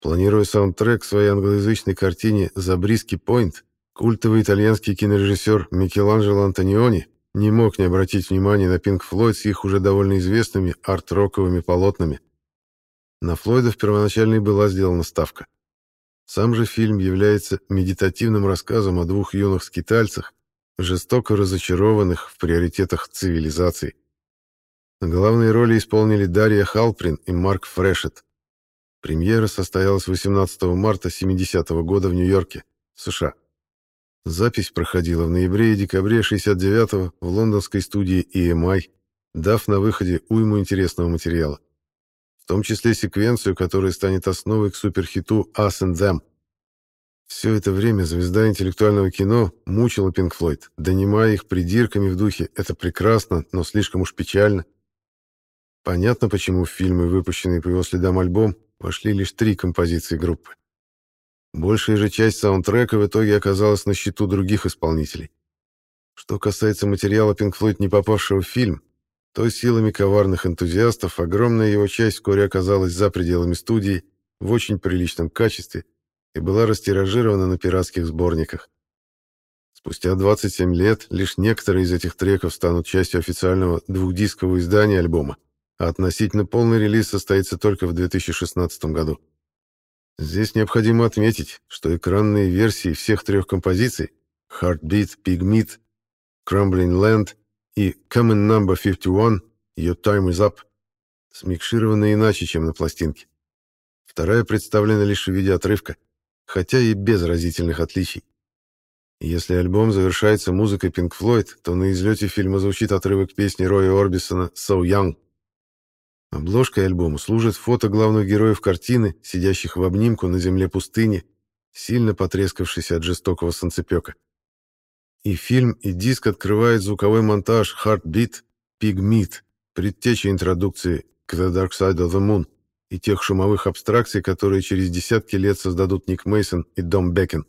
Speaker 1: Планируя саундтрек своей англоязычной картине «Забриски Пойнт», культовый итальянский кинорежиссер Микеланджело Антониони не мог не обратить внимания на Пинк Флойд с их уже довольно известными арт-роковыми полотнами. На Флойдов первоначально и была сделана ставка. Сам же фильм является медитативным рассказом о двух юных скитальцах, жестоко разочарованных в приоритетах цивилизации. Главные роли исполнили Дарья Халприн и Марк Фрешет. Премьера состоялась 18 марта 70 -го года в Нью-Йорке, США. Запись проходила в ноябре и декабре 69 в лондонской студии EMI, дав на выходе уйму интересного материала том числе секвенцию, которая станет основой к суперхиту «Us and Them». Все это время звезда интеллектуального кино мучила Пинк Флойд, донимая их придирками в духе «это прекрасно, но слишком уж печально». Понятно, почему в фильмы, выпущенные по его следам альбом, вошли лишь три композиции группы. Большая же часть саундтрека в итоге оказалась на счету других исполнителей. Что касается материала Pink Floyd, не попавшего в фильм, то силами коварных энтузиастов огромная его часть вскоре оказалась за пределами студии в очень приличном качестве и была растиражирована на пиратских сборниках. Спустя 27 лет лишь некоторые из этих треков станут частью официального двухдискового издания альбома, а относительно полный релиз состоится только в 2016 году. Здесь необходимо отметить, что экранные версии всех трех композиций Heartbeat, Pigmeat, Crumbling Land и Common Number 51 Your Time Is Up смикшированы иначе, чем на пластинке. Вторая представлена лишь в виде отрывка, хотя и без разительных отличий. Если альбом завершается музыкой Pink Floyd, то на излете фильма звучит отрывок песни Роя Орбисона «So Young». Обложкой альбома служит фото главных героев картины, сидящих в обнимку на земле пустыни, сильно потрескавшейся от жестокого солнцепека. И фильм, и диск открывает звуковой монтаж Heartbeat, Pigmeat, предтеча интродукции к The Dark Side of the Moon и тех шумовых абстракций, которые через десятки лет создадут Ник Мейсон и Дом Бекен.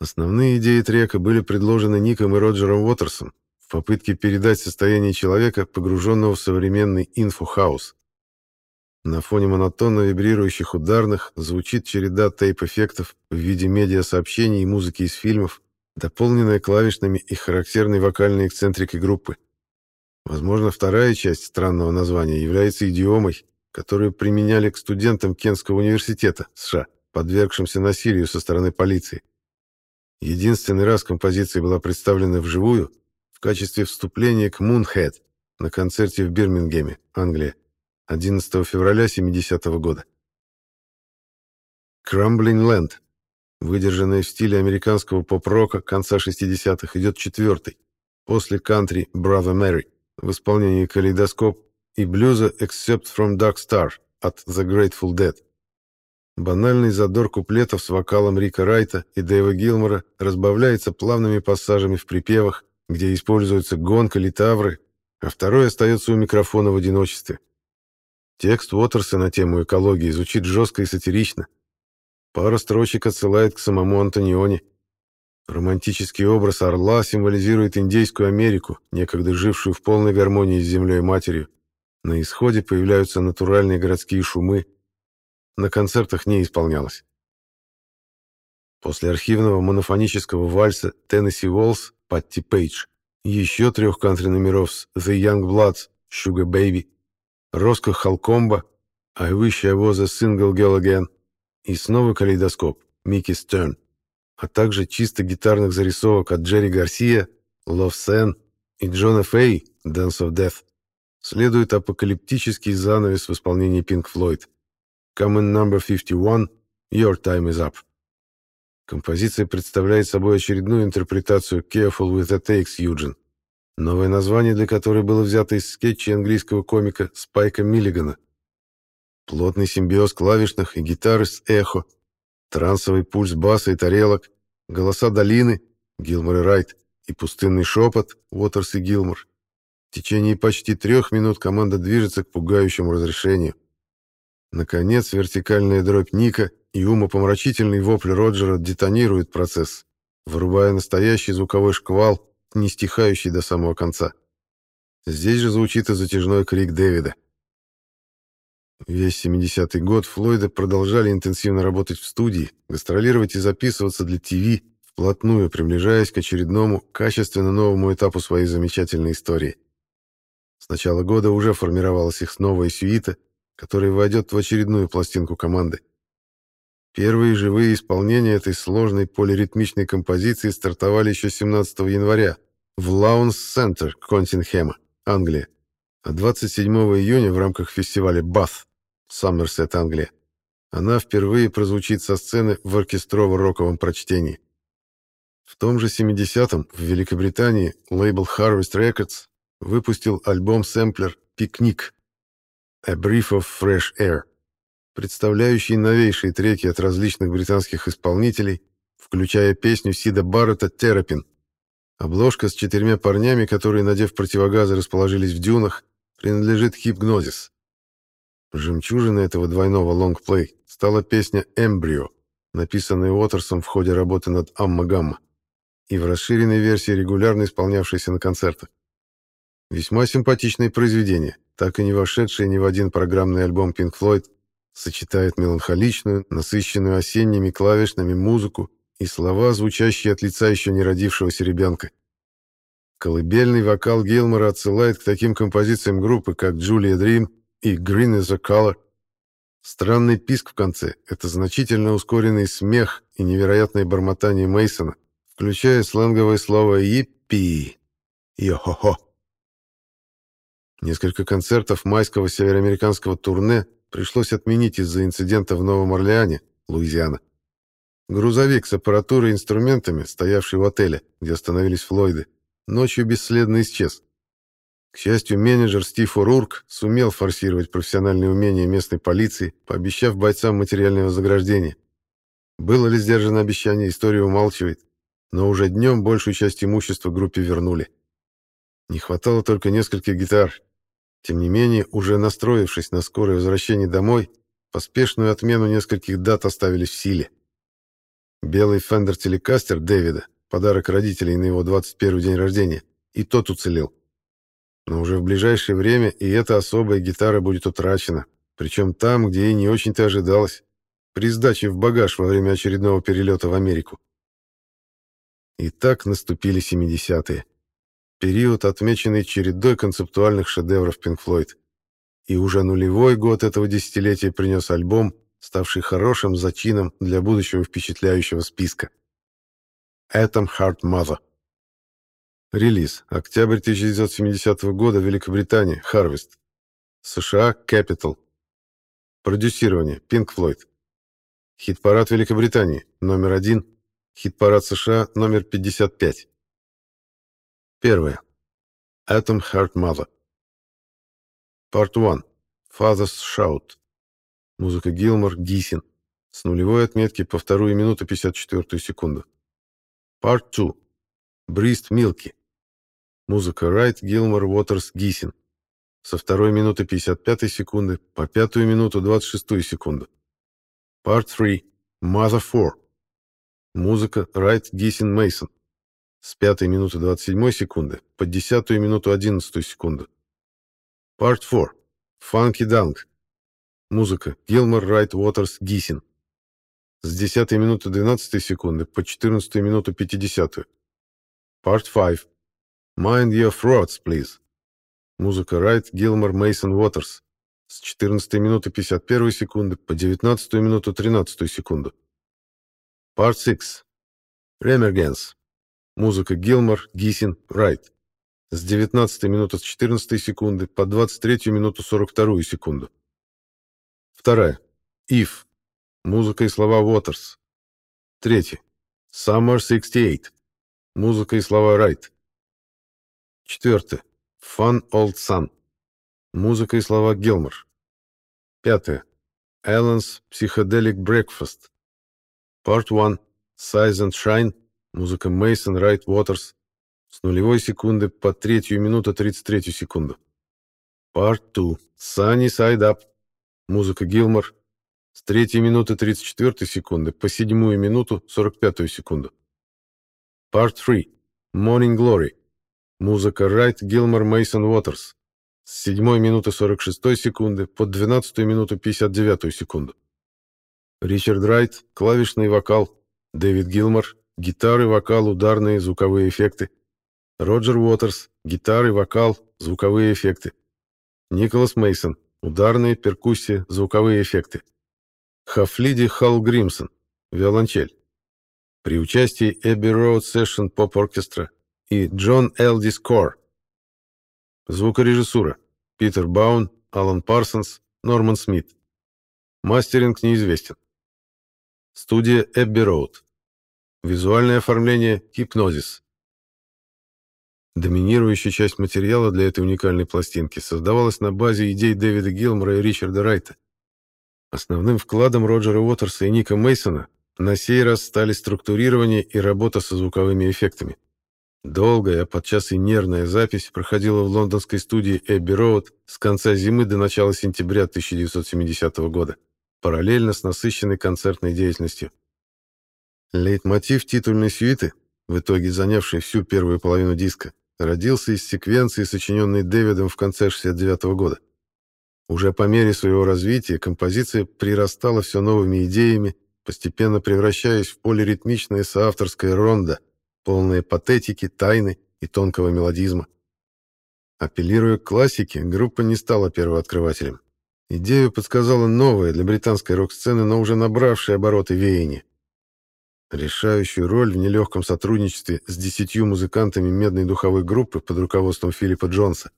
Speaker 1: Основные идеи трека были предложены Ником и Роджером Уотерсом в попытке передать состояние человека, погруженного в современный инфохаос. На фоне монотонно вибрирующих ударных звучит череда тейп-эффектов в виде медиасообщений и музыки из фильмов, дополненная клавишными и характерной вокальной эксцентрикой группы. Возможно, вторая часть странного названия является идиомой, которую применяли к студентам Кентского университета США, подвергшимся насилию со стороны полиции. Единственный раз композиция была представлена вживую в качестве вступления к Moonhead на концерте в Бирмингеме, Англия, 11 февраля 70 -го года. Crumbling Land, выдержанная в стиле американского поп-рока конца 60-х, идет четвертый, после кантри Brother Mary в исполнении калейдоскоп и блюза Except from Dark Star от The Grateful Dead. Банальный задор куплетов с вокалом Рика Райта и Дэйва Гилмора разбавляется плавными пассажами в припевах, где используются гонка литавры, а второй остается у микрофона в одиночестве. Текст Уотерса на тему экологии звучит жестко и сатирично. Пара строчек отсылает к самому Антониони. Романтический образ орла символизирует индейскую Америку, некогда жившую в полной гармонии с землей-матерью. На исходе появляются натуральные городские шумы, на концертах не исполнялось. После архивного монофонического вальса «Теннесси Уолс» Патти Пейдж, еще трех кантри-номеров с «The Young Bloods» «Sugar Baby», «Роско Халкомба» «I Wish I Was a Single Girl Again» и снова калейдоскоп «Микки Стерн», а также чисто гитарных зарисовок от Джерри Гарсия, Love Sen и Джона Фэй «Dance of Death». Следует апокалиптический занавес в исполнении Pink Floyd – Common Number 51, Your Time is Up. Композиция представляет собой очередную интерпретацию Careful with the Takes, Юджин, новое название для которой было взято из скетчей английского комика Спайка Миллигана. Плотный симбиоз клавишных и гитары с эхо, трансовый пульс баса и тарелок, голоса долины, Гилмор и Райт, и пустынный шепот, Уотерс и Гилмор. В течение почти трех минут команда движется к пугающему разрешению — Наконец, вертикальная дробь Ника и умопомрачительный вопль Роджера детонируют процесс, вырубая настоящий звуковой шквал, не стихающий до самого конца. Здесь же звучит и затяжной крик Дэвида. Весь 70-й год Флойды продолжали интенсивно работать в студии, гастролировать и записываться для ТВ, вплотную приближаясь к очередному, качественно новому этапу своей замечательной истории. С начала года уже формировалась их новая сюита — который войдет в очередную пластинку команды. Первые живые исполнения этой сложной полиритмичной композиции стартовали еще 17 января в Лаунс Центр Континхема, Англия, а 27 июня в рамках фестиваля Bath, Сомерсет, Англия, она впервые прозвучит со сцены в оркестрово-роковом прочтении. В том же 70-м в Великобритании лейбл Harvest Records выпустил альбом-сэмплер «Пикник», A Brief of Fresh Air, представляющий новейшие треки от различных британских исполнителей, включая песню Сида Баррета «Терапин». Обложка с четырьмя парнями, которые, надев противогазы, расположились в дюнах, принадлежит Хипгнозис. Жемчужиной этого двойного лонгплей стала песня «Эмбрио», написанная Уотерсом в ходе работы над «Амма Гамма» и в расширенной версии регулярно исполнявшейся на концертах. Весьма симпатичное произведение, так и не вошедшее ни в один программный альбом Pink Floyd, сочетает меланхоличную, насыщенную осенними клавишными музыку и слова, звучащие от лица еще не родившегося ребенка. Колыбельный вокал Гилмора отсылает к таким композициям группы, как «Julia Dream» и «Green is a Color». Странный писк в конце — это значительно ускоренный смех и невероятное бормотание Мейсона, включая сленговое слово «Йиппи» — «Йо-хо-хо». Несколько концертов майского североамериканского турне пришлось отменить из-за инцидента в Новом Орлеане, Луизиана. Грузовик с аппаратурой и инструментами, стоявший в отеле, где остановились Флойды, ночью бесследно исчез. Счастью, менеджер Стив Урурк сумел форсировать профессиональные умения местной полиции, пообещав бойцам материальное вознаграждение. Было ли сдержано обещание, история умалчивает, но уже днем большую часть имущества группе вернули. Не хватало только нескольких гитар, тем не менее, уже настроившись на скорое возвращение домой, поспешную отмену нескольких дат оставили в силе. Белый Fender Telecaster Дэвида, подарок родителей на его 21 день рождения, и тот уцелел. Но уже в ближайшее время и эта особая гитара будет утрачена, причем там, где и не очень-то ожидалось, при сдаче в багаж во время очередного перелета в Америку. И так наступили 70-е. Период, отмеченный чередой концептуальных шедевров Pink Floyd. И уже нулевой год этого десятилетия принес альбом, ставший хорошим зачином для будущего впечатляющего списка. Atom Heart Mother. Релиз. Октябрь 1970 года. Великобритания. Harvest. США. Capital. Продюсирование. Pink Floyd. Хит-парад Великобритании. Номер один. Хит-парад США. Номер 55. Первое. Atom Heart Mother. Part 1. Father's Shout. Музыка Гилмор, Гисин. С нулевой отметки по вторую минуту 54 секунду. Part 2. Брист Милки. Музыка Райт, Гилмор, Уотерс, Гисин. Со второй минуты 55 секунды по пятую минуту 26 секунду. Part 3. Mother 4. Музыка Райт, Гисин, Мейсон с 5 минуты 27 секунды по 10 минуту 11 секунду. Part 4. Funky Dunk. Музыка Гилмор Райт Уотерс Гисин. С 10 минуты 12 секунды по 14 минуту 50. Part 5. Mind Your Throats, Please. Музыка Райт Гилмор Мейсон Уотерс. С 14 минуты 51 секунды по 19 минуту 13 секунду. Part 6. Remergens. Музыка Гилмор, Гисин, Райт. С 19 минуты 14 секунды по 23 минуту 42 секунду. Вторая. If. Музыка и слова Waters. Третья. Summer 68. Музыка и слова Райт. Четвертое. Fun Old Sun. Музыка и слова Гилмор. Пятое. Allen's Psychedelic Breakfast. Part 1. Size and Shine. Музыка Мейсон Райт Уотерс с нулевой секунды по третью минуту 33 секунду. Part 2. Sunny Side Up. Музыка Гилмор с третьей минуты 34 секунды по седьмую минуту 45 секунду. Part 3. Morning Glory. Музыка Райт Гилмор Мейсон Уотерс с седьмой минуты 46 секунды по 12 минуту 59 секунду. Ричард Райт, клавишный вокал, Дэвид Гилмор, Гитары, вокал, ударные, звуковые эффекты. Роджер Уотерс. Гитары, вокал, звуковые эффекты. Николас Мейсон. Ударные, перкуссия, звуковые эффекты. Хафлиди Халл Гримсон. Виолончель. При участии Abbey Road Pops Orchestra и John Alldis Choir. Звукорежиссура. Питер Баун, Алан Парсонс, Норман Смит. Мастеринг неизвестен. Студия Эбби Роуд. Визуальное оформление «Hipgnosis». Доминирующая часть материала для этой уникальной пластинки создавалась на базе идей Дэвида Гилмора и Ричарда Райта. Основным вкладом Роджера Уотерса и Ника Мейсона на сей раз стали структурирование и работа со звуковыми эффектами. Долгая, а подчас и нервная запись проходила в лондонской студии Эбби Роуд с конца зимы до начала сентября 1970 года, параллельно с насыщенной концертной деятельностью. Лейтмотив титульной сюиты, в итоге занявший всю первую половину диска, родился из секвенции, сочиненной Дэвидом в конце 69 года. Уже по мере своего развития композиция прирастала все новыми идеями, постепенно превращаясь в полиритмичное соавторское рондо, полное патетики, тайны и тонкого мелодизма. Апеллируя к классике, группа не стала первооткрывателем. Идею подсказала новая для британской рок-сцены, но уже набравшая обороты веяние. Решающую роль в нелегком сотрудничестве с десятью музыкантами медной духовой группы под руководством Филиппа Джонса,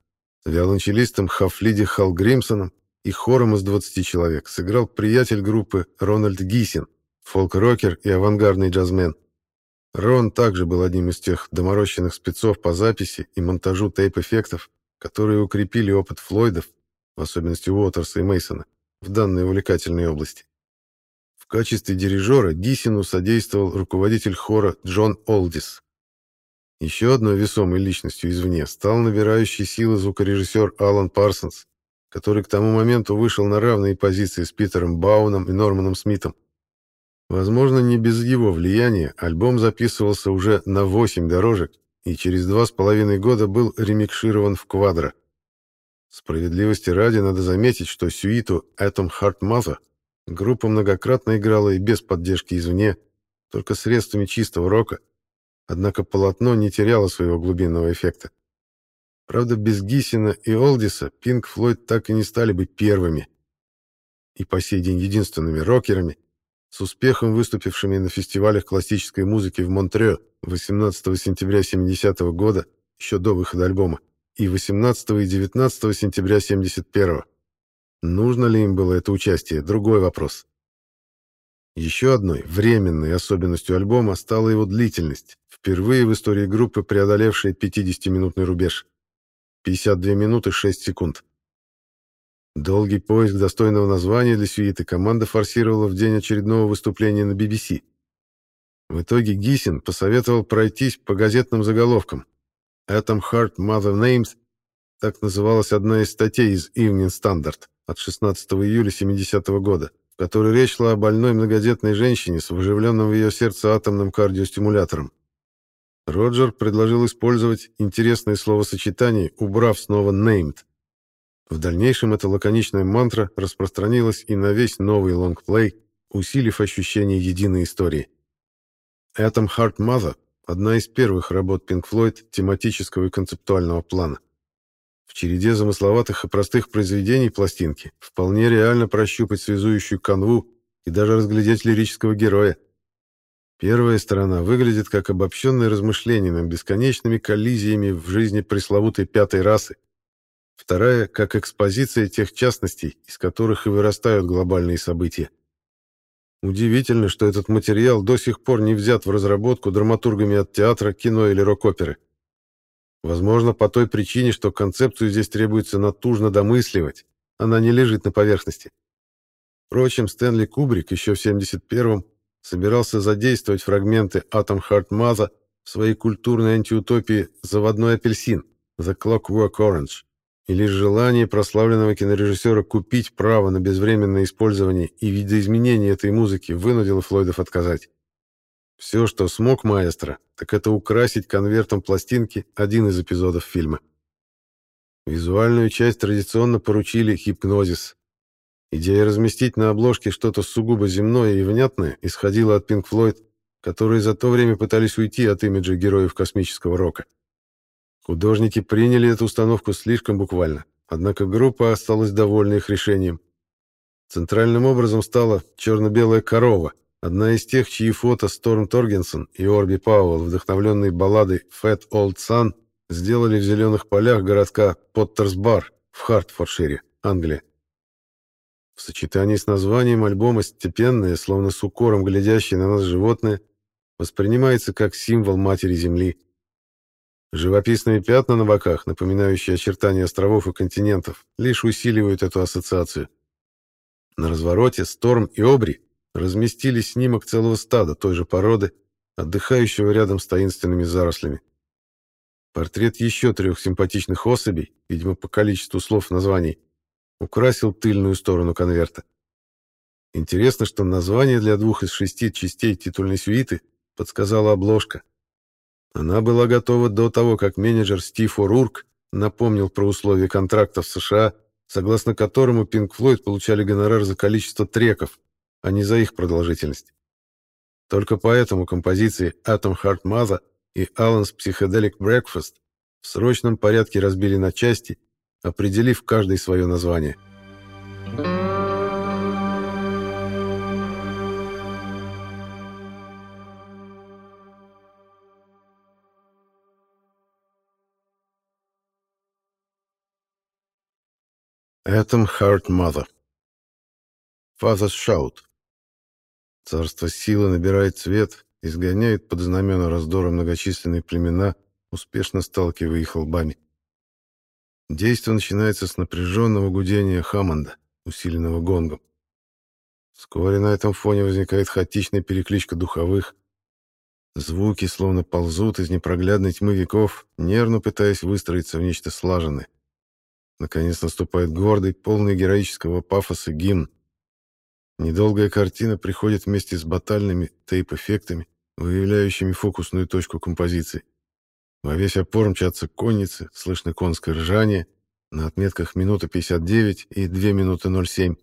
Speaker 1: виолончелистом Хафлиди Халгримсоном и хором из 20 человек сыграл приятель группы Рональд Гисин, фолк-рокер и авангардный джазмен. Рон также был одним из тех доморощенных спецов по записи и монтажу тейп-эффектов, которые укрепили опыт Флойдов, в особенности Уотерса и Мейсона, в данной увлекательной области. В качестве дирижера Гисину содействовал руководитель хора Джон Олдис. Еще одной весомой личностью извне стал набирающий силы звукорежиссер Алан Парсонс, который к тому моменту вышел на равные позиции с Питером Бауном и Норманом Смитом. Возможно, не без его влияния альбом записывался уже на 8 дорожек и через два с половиной года был ремикширован в квадро. Справедливости ради надо заметить, что сюиту Atom Heart Mother группа многократно играла и без поддержки извне, только средствами чистого рока, однако полотно не теряло своего глубинного эффекта. Правда, без Гисина и Олдиса Pink Floyd так и не стали бы первыми и по сей день единственными рокерами, с успехом выступившими на фестивалях классической музыки в Монтрео 18 сентября 70 -го года, еще до выхода альбома, и 18 и 19 сентября 71 -го. Нужно ли им было это участие, другой вопрос. Еще одной временной особенностью альбома стала его длительность, впервые в истории группы преодолевшая 50-минутный рубеж. 52 минуты 6 секунд. Долгий поиск достойного названия для сюиты команда форсировала в день очередного выступления на BBC. В итоге Гисин посоветовал пройтись по газетным заголовкам. Atom Heart Mother Names так называлась одна из статей из Evening Standard от 16 июля 70 -го года, в которой речь шла о больной многодетной женщине с выживленным в ее сердце атомным кардиостимулятором. Роджер предложил использовать интересное словосочетание, убрав снова named. В дальнейшем эта лаконичная мантра распространилась и на весь новый лонгплей, усилив ощущение единой истории. Atom Heart Mother — одна из первых работ Pink Floyd тематического и концептуального плана. В череде замысловатых и простых произведений пластинки вполне реально прощупать связующую канву и даже разглядеть лирического героя. Первая сторона выглядит как обобщенное размышление над бесконечными коллизиями в жизни пресловутой пятой расы, Вторая — как экспозиция тех частностей, из которых и вырастают глобальные события. Удивительно, что этот материал до сих пор не взят в разработку драматургами от театра, кино или рок-оперы. Возможно, по той причине, что концепцию здесь требуется натужно домысливать, она не лежит на поверхности. Впрочем, Стэнли Кубрик еще в 71-м собирался задействовать фрагменты Heart Mother в своей культурной антиутопии «Заводной апельсин» The Clockwork Orange и лишь желание прославленного кинорежиссера купить право на безвременное использование и видоизменение этой музыки вынудило Флойдов отказать. Все, что смог маэстро, так это украсить конвертом пластинки один из эпизодов фильма. Визуальную часть традиционно поручили «Хипнозис». Идея разместить на обложке что-то сугубо земное и внятное исходила от Pink Floyd, которые за то время пытались уйти от имиджа героев космического рока. Художники приняли эту установку слишком буквально, однако группа осталась довольна их решением. Центральным образом стала черно-белая корова, одна из тех, чьи фото Сторм Торгенсон и Орби Пауэлл, вдохновленные балладой «Fat Old Sun», сделали в зеленых полях городка Поттерсбар в Хартфордшире, Англия. В сочетании с названием альбома степенное, словно с укором глядящее на нас животное, воспринимается как символ Матери Земли. Живописные пятна на боках, напоминающие очертания островов и континентов, лишь усиливают эту ассоциацию. На развороте Сторм и Обри разместили снимок целого стада той же породы, отдыхающего рядом с таинственными зарослями. Портрет еще трех симпатичных особей, видимо, по количеству слов названий, украсил тыльную сторону конверта. Интересно, что название для двух из шести частей титульной сюиты подсказала обложка. Она была готова до того, как менеджер Стив О'Рурк напомнил про условия контракта в США, согласно которому Pink Floyd получали гонорар за количество треков, а не за их продолжительность. Только поэтому композиции Atom Heart Mother и Alan's Psychedelic Breakfast в срочном порядке разбили на части, определив каждый свое название. Atom Heart Mother Father's Shout Царство силы набирает цвет, изгоняет под знамена раздора многочисленные племена, успешно сталкивая их лбами. Действие начинается с напряженного гудения Хаммонда, усиленного гонгом. Вскоре на этом фоне возникает хаотичная перекличка духовых. Звуки словно ползут из непроглядной тьмы веков, нервно пытаясь выстроиться в нечто слаженное. Наконец наступает гордый, полный героического пафоса гимн. Недолгая картина приходит вместе с батальными тейп-эффектами, выявляющими фокусную точку композиции. Во весь опор мчатся конницы, слышно конское ржание, на отметках минута 59 и 2 минуты 07.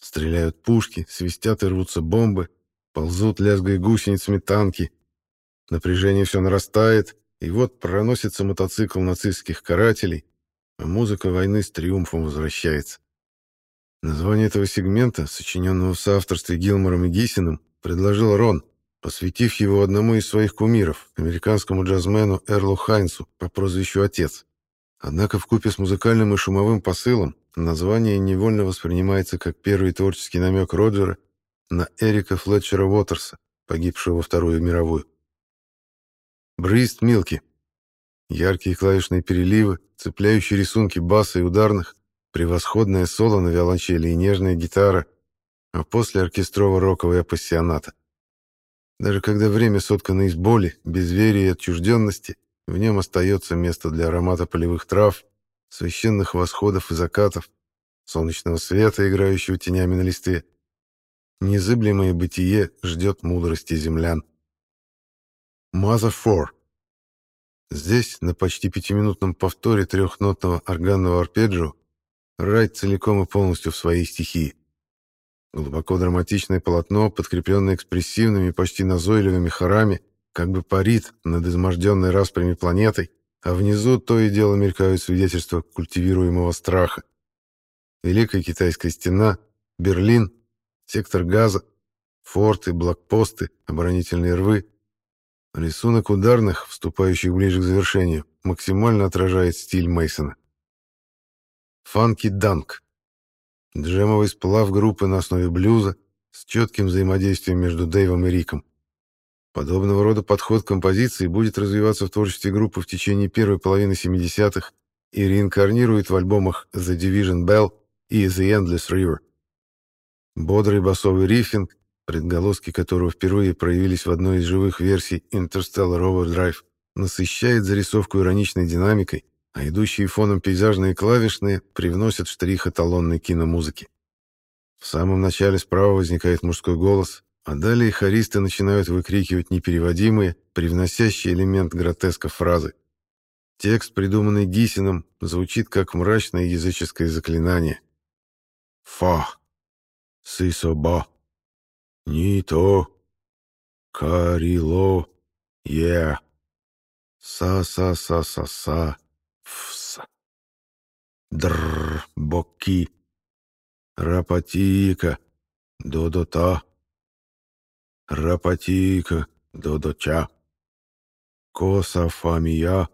Speaker 1: Стреляют пушки, свистят и рвутся бомбы, ползут, лязгая гусеницами танки. Напряжение все нарастает, и вот проносится мотоцикл нацистских карателей, музыка войны с триумфом возвращается. Название этого сегмента, сочиненного в соавторстве Гилмором и Гиссином, предложил Рон, посвятив его одному из своих кумиров, американскому джазмену Эрлу Хайнсу по прозвищу «Отец». Однако в купе с музыкальным и шумовым посылом название невольно воспринимается как первый творческий намек Роджера на Эрика Флетчера Уотерса, погибшего во Вторую мировую. Брист Милки. Яркие клавишные переливы, цепляющие рисунки баса и ударных, превосходное соло на виолончели и нежная гитара, а после оркестрово-роковая пассионата. Даже когда время соткано из боли, безверия и отчужденности, в нем остается место для аромата полевых трав, священных восходов и закатов, солнечного света, играющего тенями на листве. Незыблемое бытие ждет мудрости землян. Mother Four. Здесь, на почти пятиминутном повторе трехнотного органного арпеджио, Райт целиком и полностью в своей стихии. Глубоко драматичное полотно, подкрепленное экспрессивными, почти назойливыми хорами, как бы парит над изможденной распрями планетой, а внизу то и дело мелькают свидетельства культивируемого страха. Великая китайская стена, Берлин, сектор газа, форты, блокпосты, оборонительные рвы. Рисунок ударных, вступающих ближе к завершению, максимально отражает стиль Мейсона. Фанки Данк. Джемовый сплав группы на основе блюза с четким взаимодействием между Дэйвом и Риком. Подобного рода подход к композиции будет развиваться в творчестве группы в течение первой половины 70-х и реинкарнирует в альбомах The Division Bell и The Endless River. Бодрый басовый рифинг, предголоски которого впервые проявились в одной из живых версий Interstellar Overdrive, насыщает зарисовку ироничной динамикой, а идущие фоном пейзажные клавишные привносят штрих эталонной киномузыки. В самом начале справа возникает мужской голос, а далее хористы начинают выкрикивать непереводимые, привносящие элемент гротеска фразы. Текст, придуманный Гисином, звучит как мрачное языческое заклинание. «Фа! Сысобо! Нито! Карило! Е! Са-са-са-са-са! Фс! Др! Боки! Рапатика! Додота!» Рапатика, Додоча, Коса Фамия,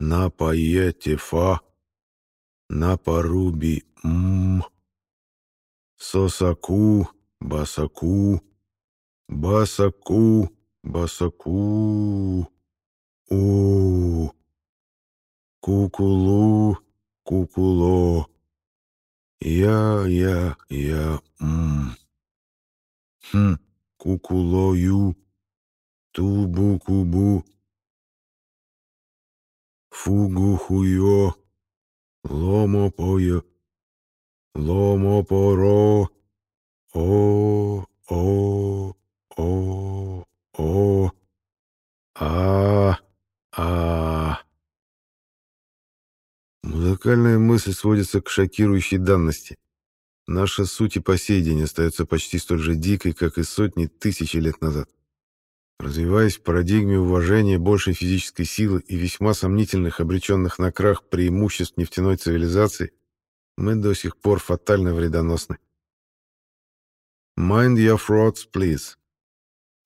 Speaker 1: Напаете Фа, Напаруби М, Сосаку, Басаку, Басаку, Басаку, У, Кукулу, Кукуло, Я, Я, Я, М. Хм. Кукулою, Тубу-кубу, Фугу-хуё, Ломо-пое, Ломо-поро, о о о о а а Музыкальная мысль сводится к шокирующей данности. Наша суть и по сей день остается почти столь же дикой, как и сотни тысяч лет назад. Развиваясь в парадигме уважения большей физической силы и весьма сомнительных, обреченных на крах преимуществ нефтяной цивилизации, мы до сих пор фатально вредоносны. «Mind your frauds, please»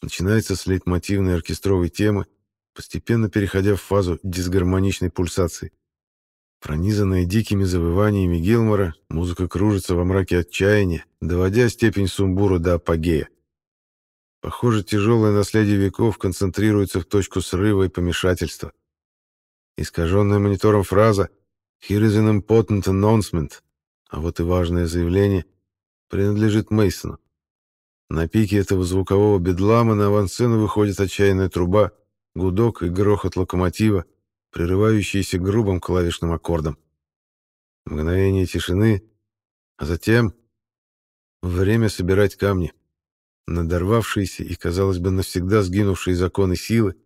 Speaker 1: начинается с лейтмотивной оркестровой темы, постепенно переходя в фазу дисгармоничной пульсации. Пронизанная дикими завываниями Гилмора, музыка кружится во мраке отчаяния, доводя степень сумбура до апогея. Похоже, тяжелое наследие веков концентрируется в точку срыва и помешательства. Искаженная монитором фраза «Here is an important announcement», а вот и важное заявление, принадлежит Мейсону. На пике этого звукового бедлама на авансцену выходит отчаянная труба, гудок и грохот локомотива, прерывающиеся грубым клавишным аккордом. Мгновение тишины, а затем время собирать камни. Надорвавшиеся и, казалось бы, навсегда сгинувшие законы силы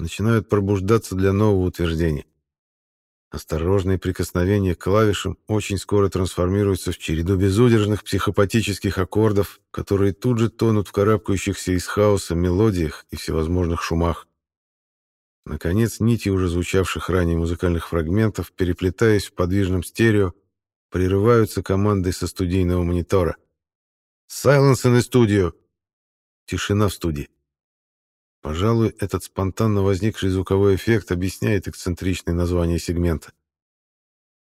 Speaker 1: начинают пробуждаться для нового утверждения. Осторожные прикосновения к клавишам очень скоро трансформируются в череду безудержных психопатических аккордов, которые тут же тонут в карабкающихся из хаоса мелодиях и всевозможных шумах. Наконец, нити уже звучавших ранее музыкальных фрагментов, переплетаясь в подвижном стерео, прерываются командой со студийного монитора. «Silence in the studio!» Тишина в студии. Пожалуй, этот спонтанно возникший звуковой эффект объясняет эксцентричное название сегмента.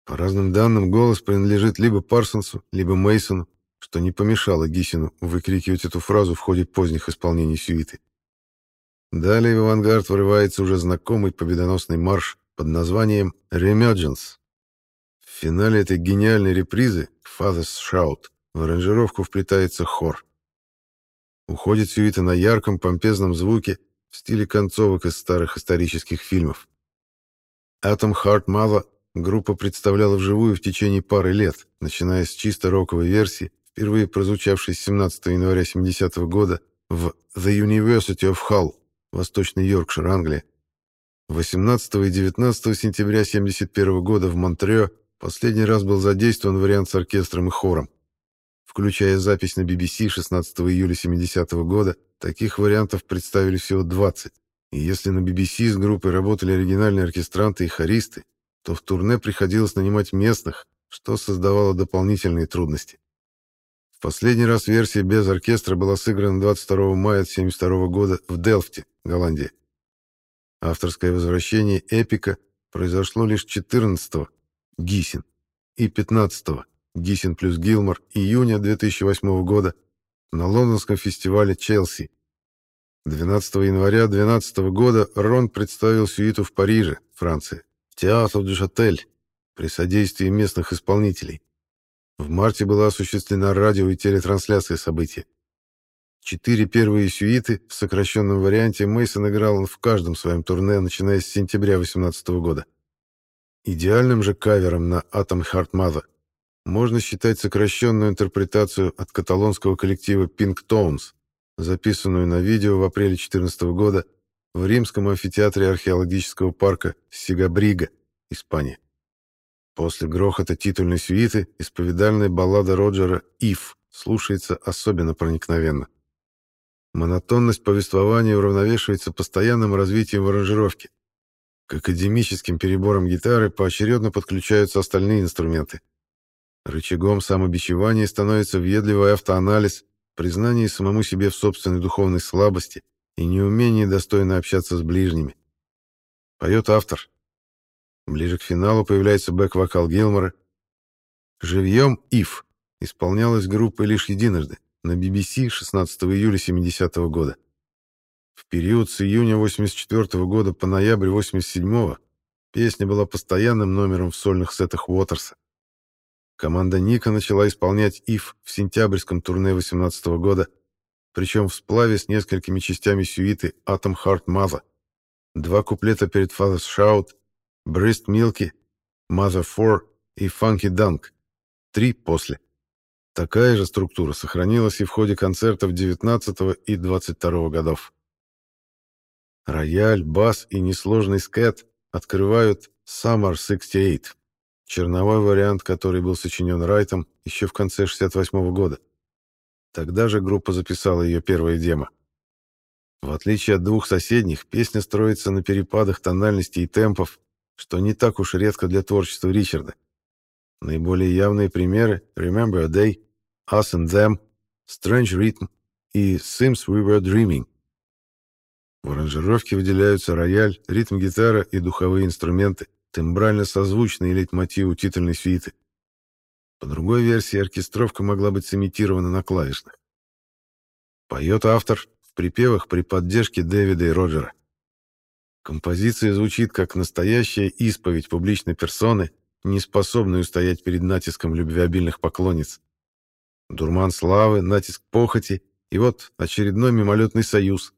Speaker 1: По разным данным, голос принадлежит либо Парсонсу, либо Мейсону, что не помешало Гисину выкрикивать эту фразу в ходе поздних исполнений сюиты. Далее в авангард врывается уже знакомый победоносный марш под названием «Remergence». В финале этой гениальной репризы «Father's Shout» в аранжировку вплетается хор. Уходит сюита на ярком, помпезном звуке в стиле концовок из старых исторических фильмов. Atom Heart Mother группа представляла вживую в течение пары лет, начиная с чисто роковой версии, впервые прозвучавшей 17 января 70 -го года в The University of Hull, Восточный Йоркшир, Англия. 18 и 19 сентября 71 года в Монтрео последний раз был задействован вариант с оркестром и хором. Включая запись на BBC 16 июля 70 -го года, таких вариантов представили всего 20. И если на BBC с группой работали оригинальные оркестранты и хористы, то в турне приходилось нанимать местных, что создавало дополнительные трудности. В последний раз версия без оркестра была сыграна 22 мая 1972 года в Делфте, Голландия. Авторское возвращение эпика произошло лишь 14-го, Гисин, и 15-го, Гисин плюс Гилмор июня 2008 года на лондонском фестивале «Челси». 12 января 2012 года Рон представил сюиту в Париже, Франция, в Театр дю Шатель при содействии местных исполнителей. В марте была осуществлена радио- и телетрансляция события. Четыре первые сюиты в сокращенном варианте Мейсон играл в каждом своем турне, начиная с сентября 2018 года. Идеальным же кавером на Heart Mother можно считать сокращенную интерпретацию от каталонского коллектива Pink Tones, записанную на видео в апреле 2014 года в римском амфитеатре археологического парка Сигабрига, Испания. После грохота титульной сюиты исповедальная баллада Роджера «Ив» слушается особенно проникновенно. Монотонность повествования уравновешивается постоянным развитием в аранжировке. К академическим переборам гитары поочередно подключаются остальные инструменты — Рычагом самобичевания становится въедливый автоанализ, признание самому себе в собственной духовной слабости и неумение достойно общаться с ближними. Поет автор. Ближе к финалу появляется бэк-вокал Гилмора. «Живьем Ив» исполнялась группой лишь единожды, на BBC 16 июля 70 -го года. В период с июня 84 -го года по ноябрь 87 песня была постоянным номером в сольных сетах Уотерса. Команда Ника начала исполнять «Ив» в сентябрьском турне 2018 года, причем в сплаве с несколькими частями сюиты «Atom Heart Mother», два куплета перед «Father's Shout», «Breast Milky», «Mother Four» и «Funky Dunk», три после. Такая же структура сохранилась и в ходе концертов 19 и 22 годов. Рояль, бас и несложный скэт открывают «Summer 68», черновой вариант, который был сочинен Райтом еще в конце 68 -го года. Тогда же группа записала ее первое демо. В отличие от двух соседних, песня строится на перепадах тональностей и темпов, что не так уж редко для творчества Ричарда. Наиболее явные примеры «Remember a Day», «Us and Them», «Strange Rhythm» и «Sims We Were Dreaming». В аранжировке выделяются рояль, ритм-гитара и духовые инструменты, тембрально созвучные лейтмотиву титульной свиты. По другой версии, оркестровка могла быть сымитирована на клавишных. Поет автор в припевах при поддержке Дэвида и Роджера. Композиция звучит как настоящая исповедь публичной персоны, не способной устоять перед натиском любвеобильных поклонниц. Дурман славы, натиск похоти и вот очередной мимолетный союз,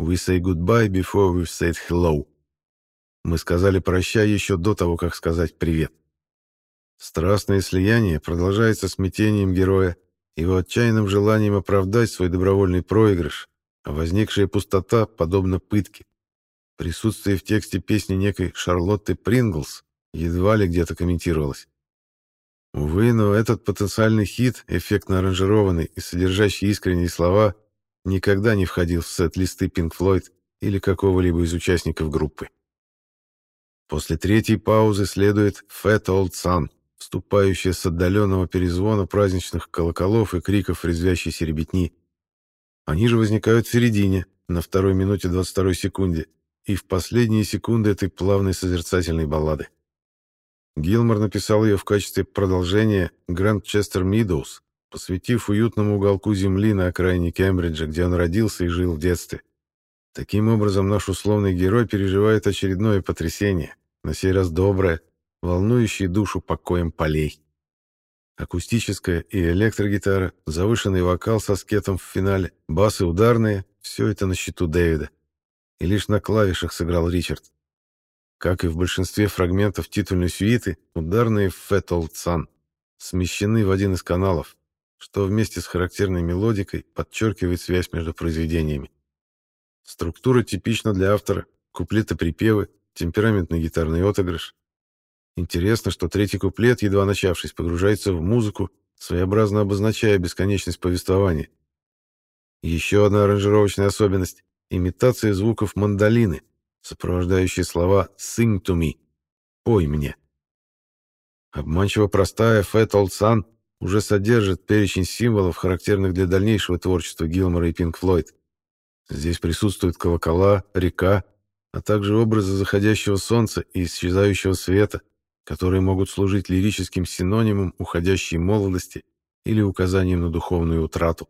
Speaker 1: We say goodbye before we've said hello. Мы сказали прощай еще до того, как сказать привет. Страстное слияние продолжается смятением героя, его отчаянным желанием оправдать свой добровольный проигрыш, а возникшая пустота подобна пытке. Присутствие в тексте песни некой Шарлотты Принглс едва ли где-то комментировалось. Увы, но этот потенциальный хит, эффектно аранжированный и содержащий искренние слова, никогда не входил в сет-листы Pink Floyd или какого-либо из участников группы. После третьей паузы следует «Fat Old Sun», вступающая с отдаленного перезвона праздничных колоколов и криков резвящейся ребятни. Они же возникают в середине, на второй минуте 22 секунде, и в последние секунды этой плавной созерцательной баллады. Гилмор написал ее в качестве продолжения «Гранд Честер Мидоус», посвятив уютному уголку земли на окраине Кембриджа, где он родился и жил в детстве. Таким образом, наш условный герой переживает очередное потрясение, на сей раз доброе, волнующее душу покоем полей. Акустическая и электрогитара, завышенный вокал со скетом в финале, басы ударные — все это на счету Дэвида. И лишь на клавишах сыграл Ричард. Как и в большинстве фрагментов титульной сюиты, ударные Fat Old Sun смещены в один из каналов, что вместе с характерной мелодикой подчеркивает связь между произведениями. Структура типична для автора, куплеты-припевы, темпераментный гитарный отыгрыш. Интересно, что третий куплет, едва начавшись, погружается в музыку, своеобразно обозначая бесконечность повествования. Еще одна аранжировочная особенность — имитация звуков мандолины, сопровождающие слова «sing to me» — «пой мне». Обманчиво простая «Fat Old Sun» уже содержит перечень символов, характерных для дальнейшего творчества Гилмора и Пинк Флойд. Здесь присутствуют колокола, река, а также образы заходящего солнца и исчезающего света, которые могут служить лирическим синонимом уходящей молодости или указанием на духовную утрату.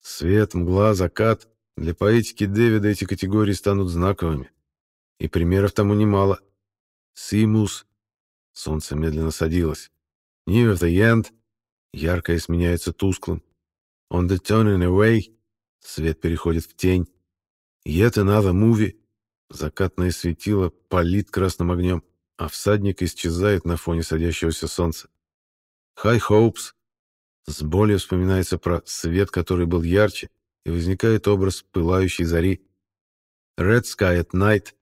Speaker 1: Свет, мгла, закат — для поэтики Дэвида эти категории станут знаковыми. И примеров тому немало. Симус — солнце медленно садилось. Near the end Яркое сменяется тусклым. On the turning away свет переходит в тень. Yet another movie закатное светило палит красным огнем, а всадник исчезает на фоне садящегося солнца. High hopes с болью вспоминается про свет, который был ярче, и возникает образ пылающей зари. Red Sky at Night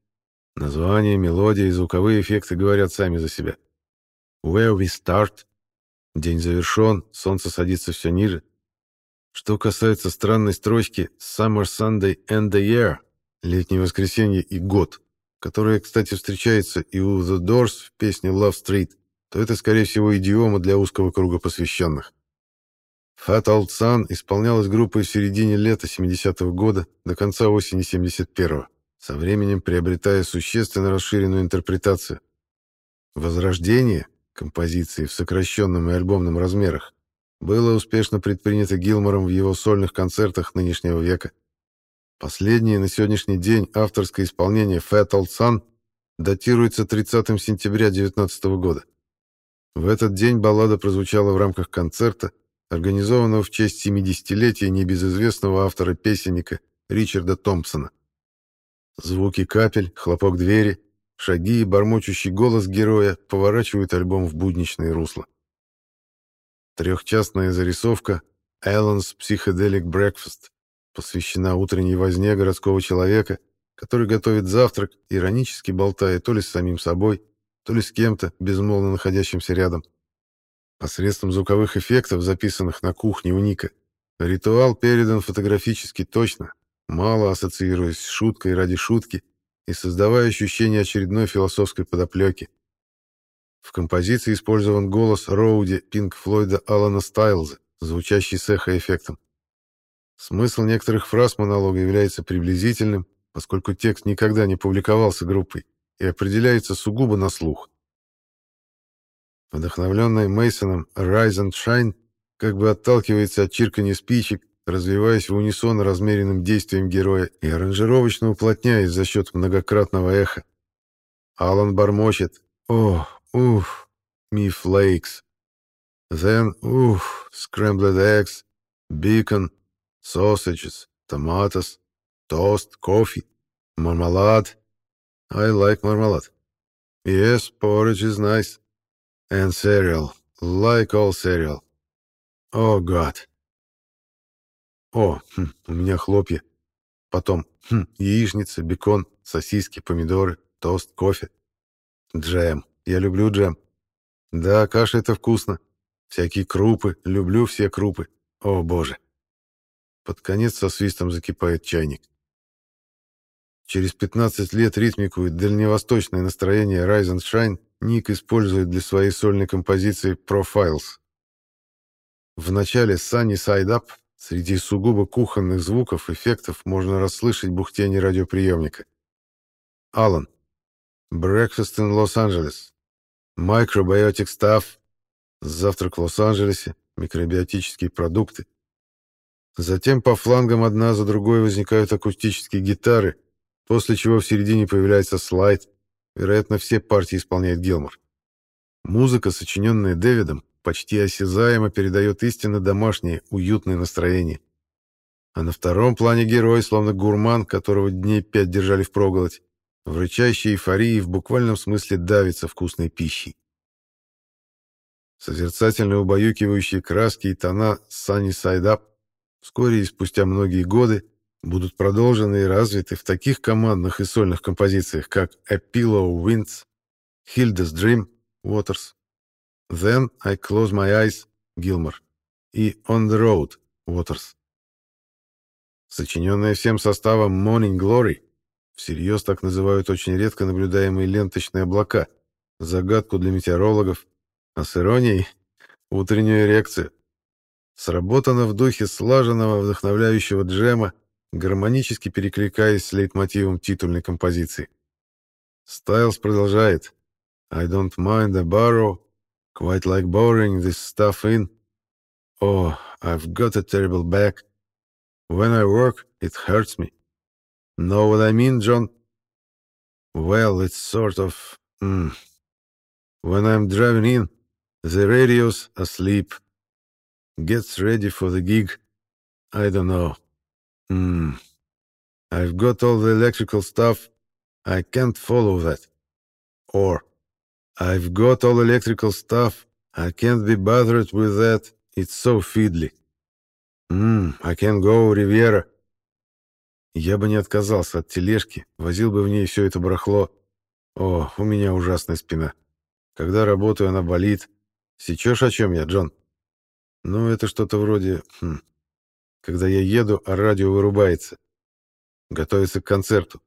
Speaker 1: название, мелодия и звуковые эффекты говорят сами за себя. Where we start День завершен, солнце садится все ниже. Что касается странной строчки «Summer Sunday and the Year» — «Летнее воскресенье и год», которая, кстати, встречается и у The Doors в песне «Love Street», то это, скорее всего, идиома для узкого круга посвященных. Fat Old Sun исполнялась группой в середине лета 70-го года до конца осени 71-го, со временем приобретая существенно расширенную интерпретацию. Возрождение, композиции в сокращенном и альбомном размерах, было успешно предпринято Гилмором в его сольных концертах нынешнего века. Последнее на сегодняшний день авторское исполнение Fat Old Sun датируется 30 сентября 19 года. В этот день баллада прозвучала в рамках концерта, организованного в честь 70-летия небезызвестного автора-песенника Ричарда Томпсона. Звуки капель, хлопок двери, Шаги и бормочущий голос героя поворачивают альбом в будничное русло. Трехчастная зарисовка «Эллен's Psychedelic Breakfast» посвящена утренней возне городского человека, который готовит завтрак, иронически болтая то ли с самим собой, то ли с кем-то, безмолвно находящимся рядом. Посредством звуковых эффектов, записанных на кухне у Ника, ритуал передан фотографически точно, мало ассоциируясь с шуткой ради шутки и создавая ощущение очередной философской подоплеки. В композиции использован голос Роуди Пинк Флойда Алана Стайлза, звучащий с эхоэффектом. Смысл некоторых фраз монолога является приблизительным, поскольку текст никогда не публиковался группой и определяется сугубо на слух. Вдохновленный Мейсоном «Rise and Shine» как бы отталкивается от чирканья спичек, развиваясь в унисон размеренным действием героя и аранжировочно уплотняясь за счет многократного эха. Алан бормочет «О, уф, me flakes». Then, уф, scrambled eggs, bacon, sausages, tomatoes, toast, coffee, marmalade. I like marmalade. Yes, porridge is nice. And cereal, like all cereal. О, гад. О, хм, у меня хлопья. Потом хм, яичница, бекон, сосиски, помидоры, тост, кофе. Джем. Я люблю джем. Да, каша это вкусно. Всякие крупы. Люблю все крупы. О, боже. Под конец со свистом закипает чайник. Через 15 лет ритмику и дальневосточное настроение Rise and Shine Ник использует для своей сольной композиции Profiles. В начале Sunny Side Up среди сугубо кухонных звуков, эффектов можно расслышать бухтение радиоприемника. Алан. Breakfast in Los Angeles. Microbiotic Stuff. Завтрак в Лос-Анджелесе. Микробиотические продукты. Затем по флангам одна за другой возникают акустические гитары, после чего в середине появляется слайд. Вероятно, все партии исполняет Гилмор. Музыка, сочиненная Дэвидом, почти осязаемо передает истинно домашнее, уютное настроение. А на втором плане герой, словно гурман, которого дней пять держали впроголодь, в рычащей эйфории в буквальном смысле давится вкусной пищей. Созерцательно убаюкивающие краски и тона Sunny Side Up вскоре и спустя многие годы будут продолжены и развиты в таких командных и сольных композициях, как A Pillow Winds, Hilda's Dream, Waters, Then I Close My Eyes, Gilmore и On the Road, Waters. Сочиненная всем составом Morning Glory, всерьез так называют очень редко наблюдаемые ленточные облака, загадку для метеорологов, а с иронией — утреннюю эрекцию. Сработано в духе слаженного, вдохновляющего джема, гармонически перекликаясь с лейтмотивом титульной композиции. Стайлз продолжает «I don't mind a borrow, quite like borrowing this stuff in. Oh, I've got a terrible back. When I work, it hurts me. Know what I mean, John? Well, it's sort of... Mm. When I'm driving in, the radio's asleep. Gets ready for the gig. I don't know. Mm. I've got all the electrical stuff. I can't follow that. Or, I've got all electrical stuff. I can't be bothered with that. It's so fiddly. Mm, I can go Riviera. Я бы не отказался от тележки, возил бы в ней все это барахло. О, у меня ужасная спина. Когда работаю, она болит. Сечешь, о чем я, Джон? Ну, это что-то вроде... Хм, когда я еду, а радио вырубается. Готовится к концерту.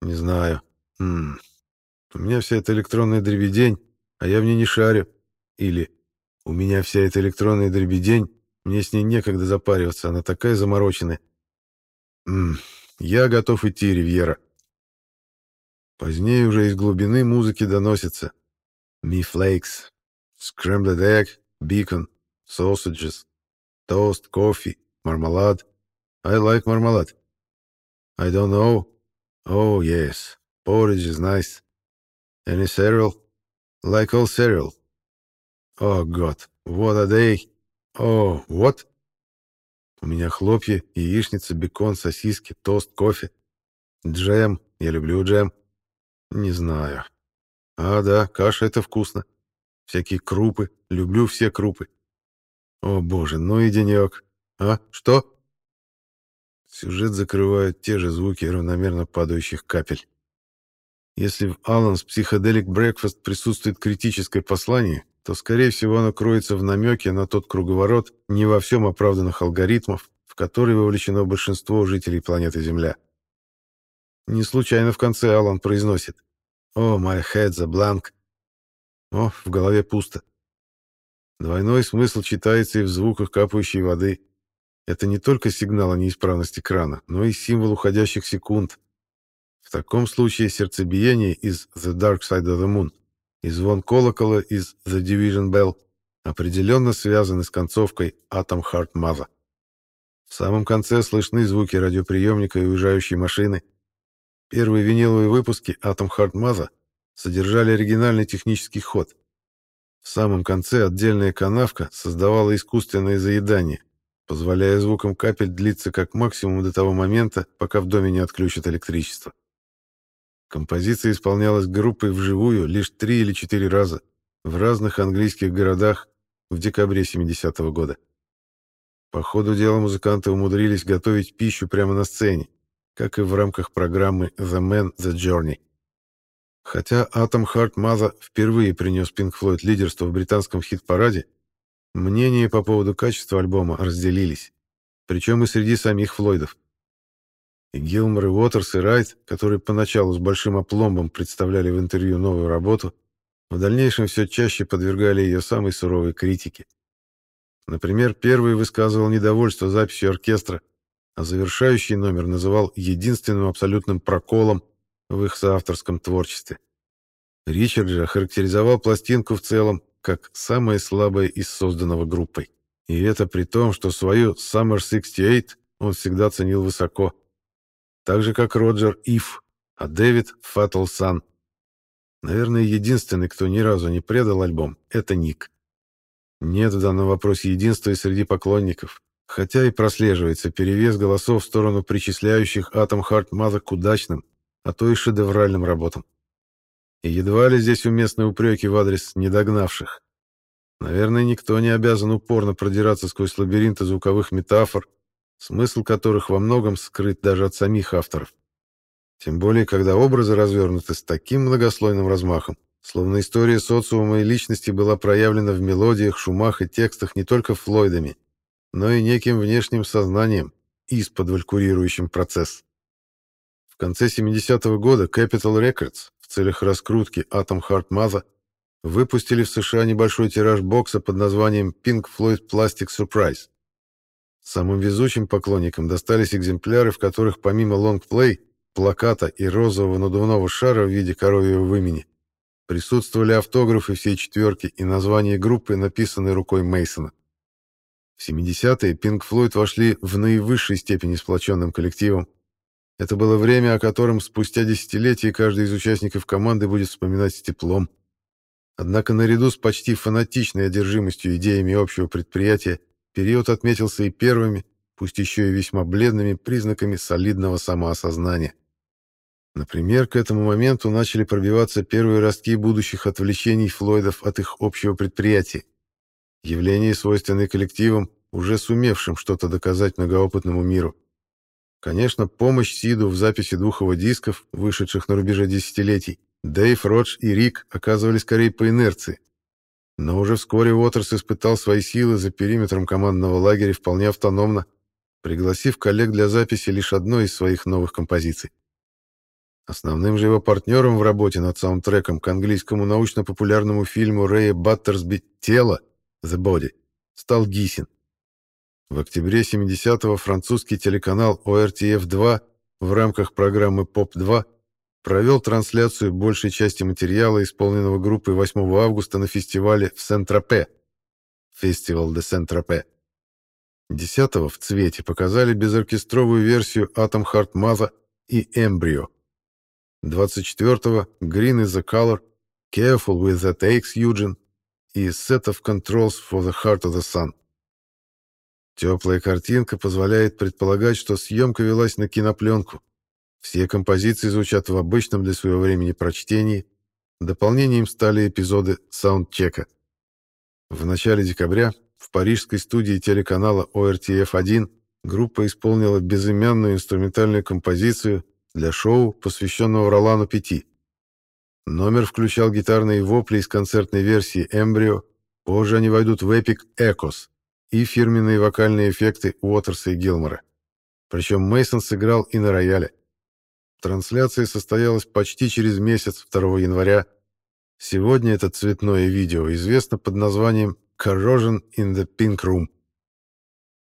Speaker 1: Не знаю. М -м. У меня вся эта электронная дребедень, а я в ней не шарю. Или у меня вся эта электронная дребедень, мне с ней некогда запариваться, она такая замороченная. Я готов идти, Ривьера. Позднее уже из глубины музыки доносится Me Flakes, Scrambled Egg, Beacon, Sausages, Toast, Coffee, Marmalade. I like marmalade. I don't know. Oh, yes. Porridge is nice. Any cereal? Like all cereal. Oh, God. What a day. Oh, what? У меня хлопья, яичница, бекон, сосиски, тост, кофе. Джем. Я люблю джем. Не знаю. А, да, каша — это вкусно. Всякие крупы. Люблю все крупы. О, боже, ну и денек. А, что? Сюжет закрывают те же звуки равномерно падающих капель. Если в Алан's Psychedelic Breakfast присутствует критическое послание, то, скорее всего, оно кроется в намеке на тот круговорот не во всем оправданных алгоритмов, в который вовлечено большинство жителей планеты Земля. Не случайно в конце Алан произносит «Oh, my head's a blank». О, в голове пусто. Двойной смысл читается и в звуках капающей воды. Это не только сигнал о неисправности крана, но и символ уходящих секунд. В таком случае сердцебиение из «The Dark Side of the Moon» и звон колокола из «The Division Bell» определенно связаны с концовкой «Atom Heart Mother». В самом конце слышны звуки радиоприемника и уезжающей машины — Первые виниловые выпуски Atom Heart Mother содержали оригинальный технический ход. В самом конце отдельная канавка создавала искусственное заедание, позволяя звукам капель длиться как максимум до того момента, пока в доме не отключат электричество. Композиция исполнялась группой вживую лишь три или четыре раза в разных английских городах в декабре 70-го года. По ходу дела музыканты умудрились готовить пищу прямо на сцене, как и в рамках программы «The Man, The Journey». Хотя Atom Heart Mother впервые принес Pink Floyd лидерство в британском хит-параде, мнения по поводу качества альбома разделились, причем и среди самих Флойдов. И Гилмор, и Уотерс, и Райт, которые поначалу с большим опломбом представляли в интервью новую работу, в дальнейшем все чаще подвергали ее самой суровой критике. Например, первый высказывал недовольство записью оркестра а завершающий номер называл единственным абсолютным проколом в их соавторском творчестве. Ричард же охарактеризовал пластинку в целом как самое слабое из созданного группой. И это при том, что свою Summer 68 он всегда ценил высоко. Так же, как Роджер Ив, а Дэвид Fatal Sun. Наверное, единственный, кто ни разу не предал альбом, это Ник. Нет в данном вопросе единства и среди поклонников хотя и прослеживается перевес голосов в сторону причисляющих Atom Heart Mother к удачным, а то и шедевральным работам. И едва ли здесь уместны упреки в адрес недогнавших. Наверное, никто не обязан упорно продираться сквозь лабиринты звуковых метафор, смысл которых во многом скрыт даже от самих авторов. Тем более, когда образы развернуты с таким многослойным размахом, словно история социума и личности была проявлена в мелодиях, шумах и текстах не только Флойдами, но и неким внешним сознанием, из-под курирующим процесс. В конце 70-го года Capital Records в целях раскрутки Atom Heart Mother выпустили в США небольшой тираж бокса под названием Pink Floyd Plastic Surprise. Самым везучим поклонникам достались экземпляры, в которых помимо лонгплей, плаката и розового надувного шара в виде коровьего вымени присутствовали автографы всей четверки и название группы, написанное рукой Мейсона. В 70-е Pink Floyd вошли в наивысшей степени сплоченным коллективом. Это было время, о котором спустя десятилетия каждый из участников команды будет вспоминать с теплом. Однако наряду с почти фанатичной одержимостью идеями общего предприятия период отметился и первыми, пусть еще и весьма бледными, признаками солидного самоосознания. Например, к этому моменту начали пробиваться первые ростки будущих отвлечений Флойдов от их общего предприятия. Явление, свойственное коллективам, уже сумевшим что-то доказать многоопытному миру. Конечно, помощь Сиду в записи двух его дисков, вышедших на рубеже десятилетий, Дэйв, Родж и Рик оказывали скорее по инерции. Но уже вскоре Уотерс испытал свои силы за периметром командного лагеря вполне автономно, пригласив коллег для записи лишь одной из своих новых композиций. Основным же его партнером в работе над саундтреком к английскому научно-популярному фильму Рэя Баттерсби «Тело» The Body, стал Гисин. В октябре 70-го французский телеканал ORTF-2 в рамках программы ПОП-2 провел трансляцию большей части материала, исполненного группой 8 августа на фестивале в Сент-Тропе, Фестивал де Сент-Тропе. 10 в цвете показали безоркестровую версию Heart Mother и Embryo. 24-го Green is the Color, Careful with that Aches Eugene и Set of Controls for the Heart of the Sun. Теплая картинка позволяет предполагать, что съемка велась на кинопленку. Все композиции звучат в обычном для своего времени прочтении. Дополнением стали эпизоды саундчека. В начале декабря в парижской студии телеканала ORTF-1 группа исполнила безымянную инструментальную композицию для шоу, посвященного Ролану Пяти. Номер включал гитарные вопли из концертной версии «Эмбрио», позже они войдут в эпик «Экос» и фирменные вокальные эффекты Уотерса и Гилмора. Причем Мейсон сыграл и на рояле. Трансляция состоялась почти через месяц, 2 января. Сегодня это цветное видео известно под названием «Corrosion in the Pink Room».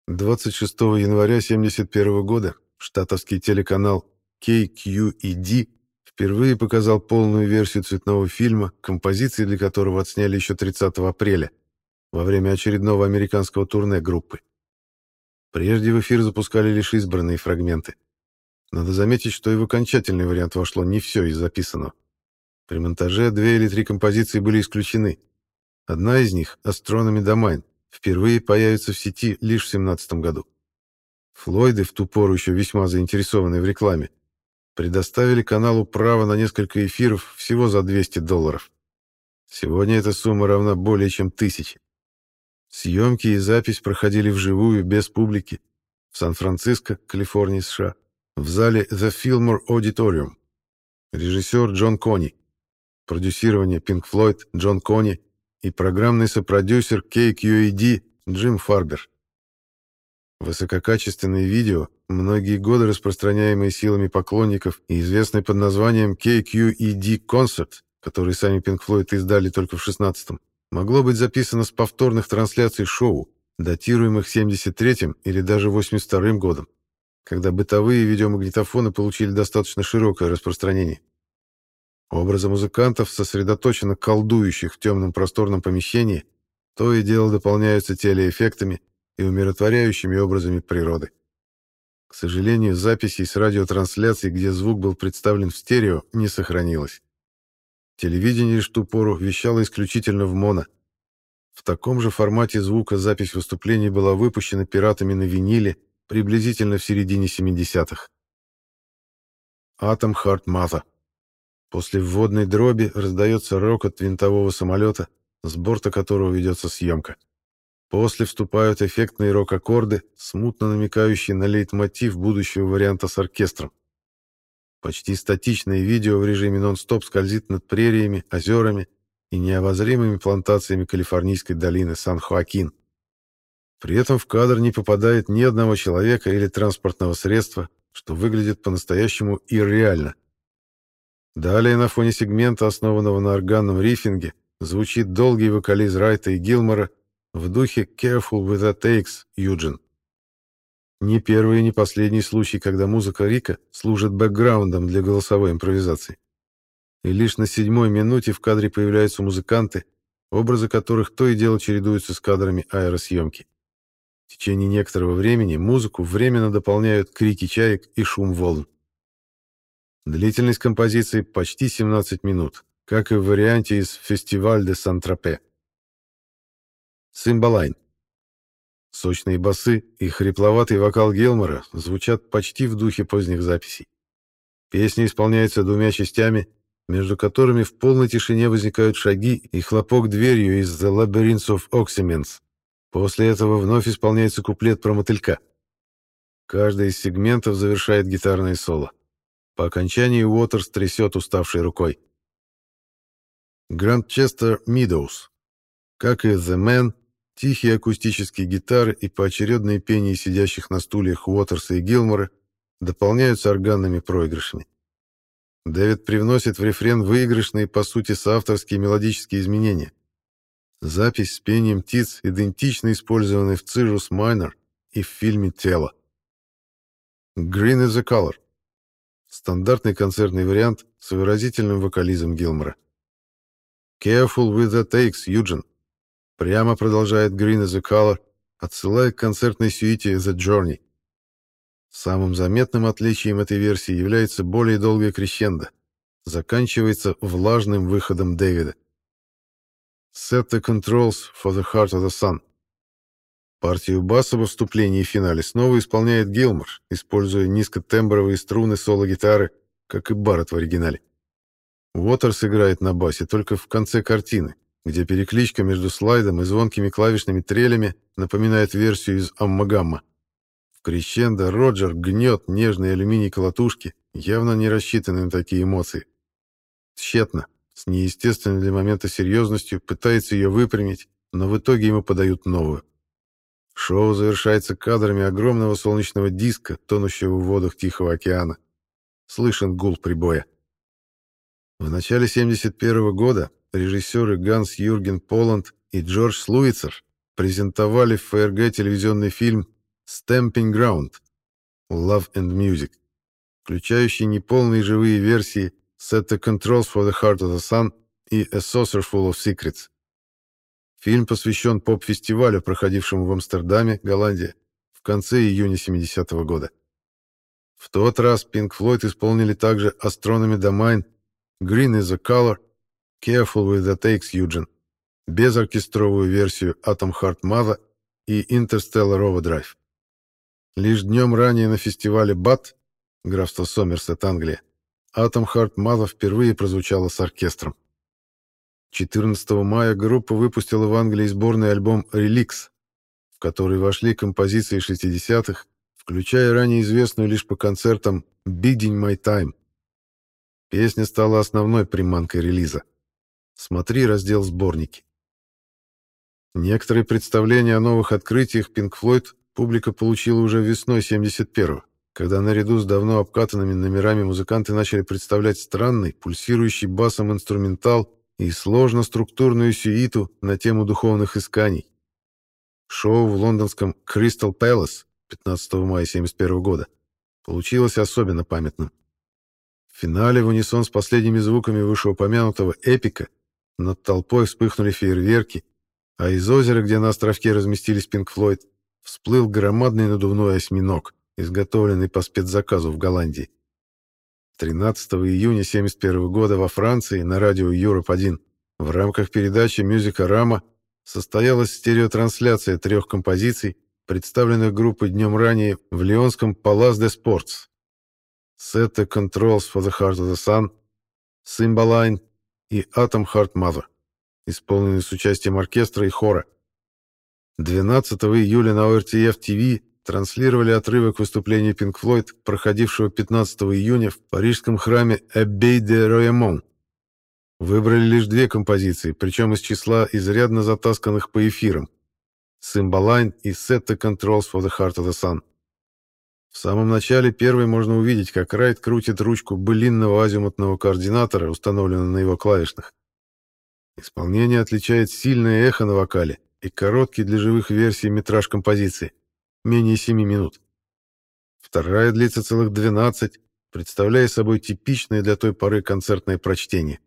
Speaker 1: 26 января 1971 года штатовский телеканал KQED впервые показал полную версию цветного фильма, композиции для которого отсняли еще 30 апреля, во время очередного американского турне группы. Прежде в эфир запускали лишь избранные фрагменты. Надо заметить, что и в окончательный вариант вошло не все из записанного. При монтаже две или три композиции были исключены. Одна из них, Astronomy Domain, впервые появится в сети лишь в 2017 году. Флойды, в ту пору еще весьма заинтересованные в рекламе, предоставили каналу право на несколько эфиров всего за 200 долларов. Сегодня эта сумма равна более чем тысяче. Съемки и запись проходили вживую, без публики, в Сан-Франциско, Калифорния, США, в зале The Fillmore Auditorium. Режиссер Джон Кони, продюсирование Pink Floyd Джон Кони и программный сопродюсер KQED Джим Фарбер. Высококачественные видео, многие годы распространяемые силами поклонников и известные под названием KQED Concert, который сами Pink Floyd издали только в 16-м, могло быть записано с повторных трансляций шоу, датируемых 73-м или даже 82-м годом, когда бытовые видеомагнитофоны получили достаточно широкое распространение. Образы музыкантов, сосредоточенно колдующих в темном просторном помещении, то и дело дополняются телеэффектами и умиротворяющими образами природы. К сожалению, записей с радиотрансляций, где звук был представлен в стерео, не сохранилось. Телевидение лишь ту пору вещало исключительно в моно. В таком же формате звука запись выступлений была выпущена пиратами на виниле приблизительно в середине 70-х. Атом Mother. После вводной дроби раздается рокот винтового самолета, с борта которого ведется съемка. После вступают эффектные рок-аккорды, смутно намекающие на лейтмотив будущего варианта с оркестром. Почти статичное видео в режиме нон-стоп скользит над прериями, озерами и необозримыми плантациями калифорнийской долины Сан-Хоакин. При этом в кадр не попадает ни одного человека или транспортного средства, что выглядит по-настоящему ирреально. Далее на фоне сегмента, основанного на органном рифинге, звучит долгий вокализ Райта и Гилмора в духе «Careful with the takes, Юджин». Не первый и не последний случай, когда музыка Рика служит бэкграундом для голосовой импровизации. И лишь на седьмой минуте в кадре появляются музыканты, образы которых то и дело чередуются с кадрами аэросъемки. В течение некоторого времени музыку временно дополняют крики чаек и шум волн. Длительность композиции почти 17 минут, как и в варианте из «Фестиваль де Сан-Тропе». Симбалайн. Сочные басы и хрипловатый вокал Гелмора звучат почти в духе поздних записей. Песня исполняется двумя частями, между которыми в полной тишине возникают шаги и хлопок дверью из The Labyrinth of Oxymens. После этого вновь исполняется куплет про мотылька. Каждый из сегментов завершает гитарное соло. По окончании Уотерс трясет уставшей рукой. Грандчестер Мидоус. Как и The Man, Тихие акустические гитары и поочередные пение сидящих на стульях Уотерса и Гилмора дополняются органными проигрышами. Дэвид привносит в рефрен выигрышные, по сути, соавторские мелодические изменения. Запись с пением птиц идентично использованной в Циррус Майнер и в фильме «Тело». Green is the color. Стандартный концертный вариант с выразительным вокализмом Гилмора. Careful with the takes, Юджин. Прямо продолжает Green as a Color, отсылая к концертной сюите The Journey. Самым заметным отличием этой версии является более долгая крещендо. Заканчивается влажным выходом Дэвида. Set the controls for the heart of the sun. Партию баса во вступлении и финале снова исполняет Гилмор, используя низкотембровые струны соло-гитары, как и Барретт в оригинале. Уотерс играет на басе только в конце картины, где перекличка между слайдом и звонкими клавишными трелями напоминает версию из Аммагамма. В крещендо Роджер гнет нежные алюминий колотушки, явно не рассчитанные на такие эмоции. Тщетно. С неестественной для момента серьезностью пытается ее выпрямить, но в итоге ему подают новую. Шоу завершается кадрами огромного солнечного диска, тонущего в водах Тихого океана. Слышен гул прибоя. В начале 1971 года режиссеры Ганс Юрген Поланд и Джордж Слуицер презентовали в ФРГ телевизионный фильм «Stamping Ground» Love and Music, включающий неполные живые версии Set the Controls for the Heart of the Sun и A Saucer Full of Secrets. Фильм посвящен поп-фестивалю, проходившему в Амстердаме, Голландия, в конце июня 70-го года. В тот раз Pink Floyd исполнили также Astronomy Domain, Green is a Color, Careful with the Takes Eugene, безоркестровую версию Atom Heart Mother и Interstellar Overdrive. Лишь днем ранее на фестивале BAT, графство Сомерсет, Англия, Atom Heart Mother впервые прозвучала с оркестром. 14 мая группа выпустила в Англии сборный альбом «Relics», в который вошли композиции 60-х, включая ранее известную лишь по концертам «Bidding My Time». Песня стала основной приманкой релиза. Смотри раздел «Сборники». Некоторые представления о новых открытиях Pink Floyd публика получила уже весной 71-го, когда наряду с давно обкатанными номерами музыканты начали представлять странный, пульсирующий басом инструментал и сложно-структурную сюиту на тему духовных исканий. Шоу в лондонском Crystal Palace 15 мая 1971 года получилось особенно памятным. В финале в унисон с последними звуками вышеупомянутого эпика над толпой вспыхнули фейерверки, а из озера, где на островке разместились Пинк Флойд, всплыл громадный надувной осьминог, изготовленный по спецзаказу в Голландии. 13 июня 1971 года во Франции на радио Europe-1 в рамках передачи «Мюзика Рама» состоялась стереотрансляция трех композиций, представленных группой днем ранее в лионском Palace de Sports. Set the Controls for the Heart of the Sun, Cymbaline и Atom Heart Mother, исполненные с участием оркестра и хора. 12 июля на ORTF-TV транслировали отрывок выступления Pink Floyd, проходившего 15 июня в парижском храме Abbey de Royaumont. Выбрали лишь две композиции, причем из числа изрядно затасканных по эфирам Cymbaline и Set the Controls for the Heart of the Sun. В самом начале первой можно увидеть, как Райт крутит ручку былинного азимутного координатора, установленного на его клавишных. Исполнение отличает сильное эхо на вокале и короткий для живых версий метраж композиции менее 7 минут. Вторая длится целых 12, представляя собой типичное для той поры концертное прочтение.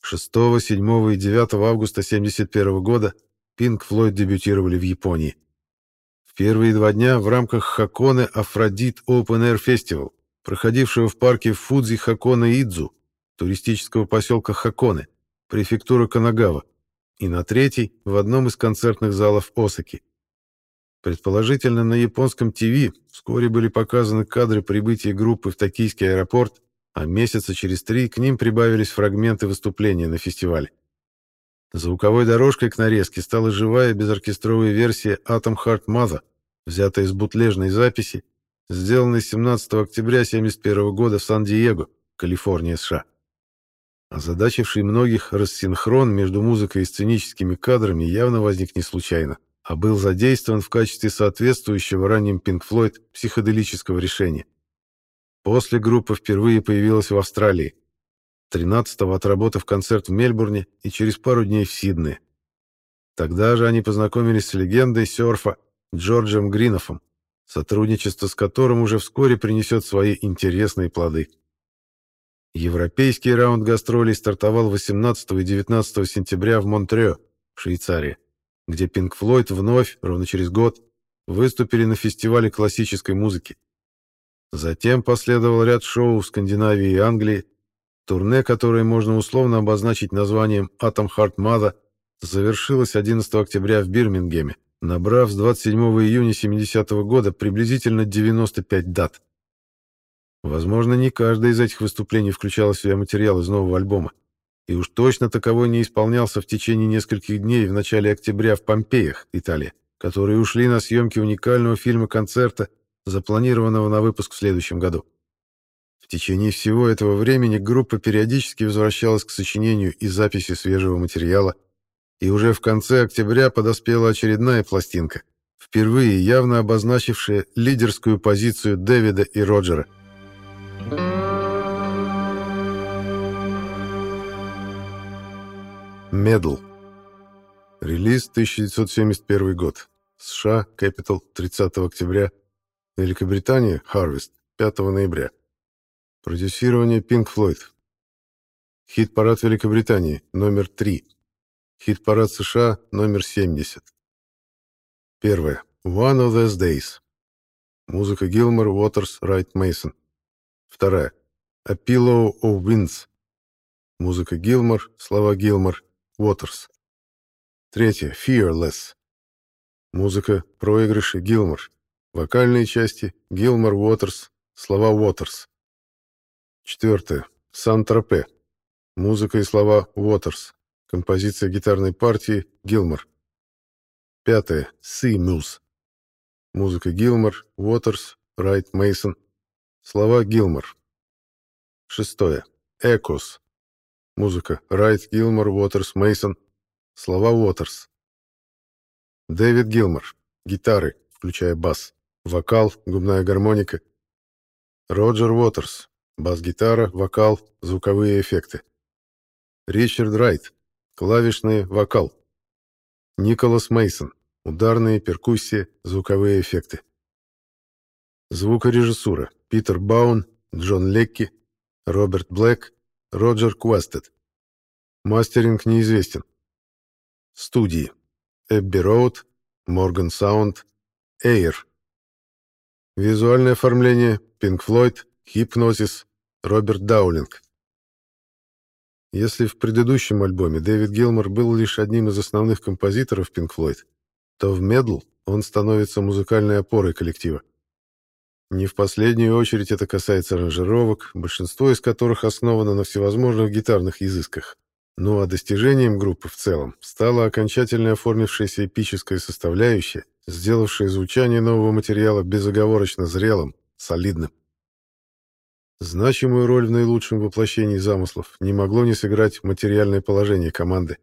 Speaker 1: 6, 7 и 9 августа 1971 года Pink Floyd дебютировали в Японии. В первые два дня в рамках Хаконе Афродит Open Air Festival, проходившего в парке Фудзи Хаконе Идзу, туристического поселка Хаконе, префектура Канагава, и на третий в одном из концертных залов Осаки. Предположительно, на японском ТВ вскоре были показаны кадры прибытия группы в токийский аэропорт, а месяца через три к ним прибавились фрагменты выступления на фестивале. Звуковой дорожкой к нарезке стала живая безоркестровая версия Atom Heart Mother, взятая из бутлежной записи, сделанной 17 октября 1971 года в Сан-Диего, Калифорния, США. Озадачивший многих рассинхрон между музыкой и сценическими кадрами явно возник не случайно а был задействован в качестве соответствующего ранним Pink Floyd психоделического решения. После группа впервые появилась в Австралии. 13-го отработав концерт в Мельбурне и через пару дней в Сиднее. Тогда же они познакомились с легендой серфа Джорджем Гринофом, сотрудничество с которым уже вскоре принесет свои интересные плоды. Европейский раунд гастролей стартовал 18 и 19 сентября в Монтрео, Швейцария где Pink Floyd вновь, ровно через год, выступили на фестивале классической музыки. Затем последовал ряд шоу в Скандинавии и Англии, турне, которое можно условно обозначить названием «Atom Heart Mother», завершилось 11 октября в Бирмингеме, набрав с 27 июня 70 -го года приблизительно 95 дат. Возможно, не каждое из этих выступлений включало в себя материал из нового альбома и уж точно таковой не исполнялся в течение нескольких дней в начале октября в Помпеях, Италия, которые ушли на съемки уникального фильма-концерта, запланированного на выпуск в следующем году. В течение всего этого времени группа периодически возвращалась к сочинению и записи свежего материала, и уже в конце октября подоспела очередная пластинка, впервые явно обозначившая лидерскую позицию Дэвида и Роджера. Meddle. Релиз 1971 год. США, Capitol, 30 октября. Великобритания, Harvest, 5 ноября. Продюсирование Pink Floyd. Хит-парад Великобритании, номер 3. Хит-парад США, номер 70. Первое. One of These Days. Музыка Гилмор, Уотерс, Райт, Мейсон. Вторая. A Pillow of Winds. Музыка Гилмор, слова Гилмор, Уотерс. Третье. Fearless. Музыка, проигрыши Гилмор. Вокальные части Гилмор, Уотерс, слова Уотерс. Четвертое. Сан-Тропе. Музыка и слова Уотерс. Композиция гитарной партии Гилмор. Пятое. Си Мюз. Музыка Гилмор, Уотерс, Райт Мейсон. Слова Гилмор. Шестое. Экос. Музыка Райт Гилмор, Уотерс, Мейсон. Слова Уотерс. Дэвид Гилмор. Гитары, включая бас. Вокал, губная гармоника. Роджер Уотерс. Бас-гитара, вокал, звуковые эффекты. Ричард Райт. Клавишные, вокал. Николас Мейсон. Ударные, перкуссия, звуковые эффекты. Звукорежиссура. Питер Баун, Джон Лекки, Роберт Блэк, Роджер Куэстед. Мастеринг неизвестен. Студии. Эбби Роуд, Морган Саунд, Эйр. Визуальное оформление Pink Floyd, Hypnosis, Роберт Даулинг. Если в предыдущем альбоме Дэвид Гилмор был лишь одним из основных композиторов Pink Floyd, то в Медл он становится музыкальной опорой коллектива. Не в последнюю очередь это касается аранжировок, большинство из которых основано на всевозможных гитарных изысках. Ну а достижением группы в целом стала окончательно оформившаяся эпическая составляющая, сделавшая звучание нового материала безоговорочно зрелым, солидным. Значимую роль в наилучшем воплощении замыслов не могло не сыграть материальное положение команды,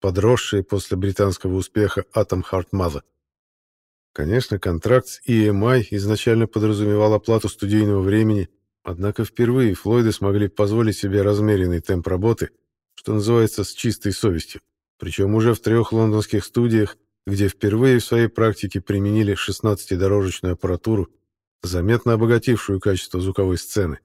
Speaker 1: подросшее после британского успеха Atom Heart Mother. Конечно, контракт с EMI изначально подразумевал оплату студийного времени, однако впервые Флойды смогли позволить себе размеренный темп работы что называется, с чистой совестью. Причем уже в трех лондонских студиях, где впервые в своей практике применили 16-дорожечную аппаратуру, заметно обогатившую качество звуковой сцены.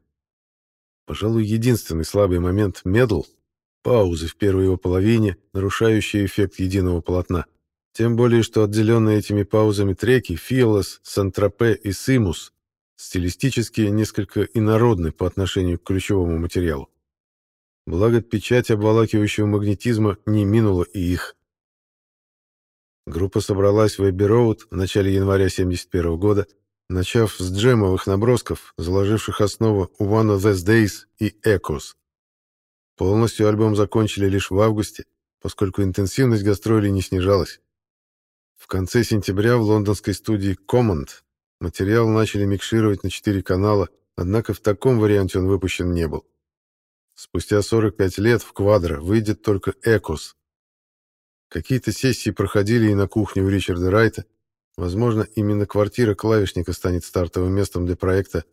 Speaker 1: Пожалуй, единственный слабый момент медл — паузы в первой его половине, нарушающие эффект единого полотна. Тем более, что отделенные этими паузами треки «Фиолос», «Сан-Тропе» и «Симус» стилистически несколько инородны по отношению к ключевому материалу. Благо, печать обволакивающего магнетизма не минула и их. Группа собралась в Эбби-Роуд в начале января 1971 года, начав с джемовых набросков, заложивших основу One of These Days и Echoes. Полностью альбом закончили лишь в августе, поскольку интенсивность гастролей не снижалась. В конце сентября в лондонской студии Command материал начали микшировать на четыре канала, однако в таком варианте он выпущен не был. Спустя 45 лет в «Квадро» выйдет только «Экос». Какие-то сессии проходили и на кухне у Ричарда Райта. Возможно, именно квартира клавишника станет стартовым местом для проекта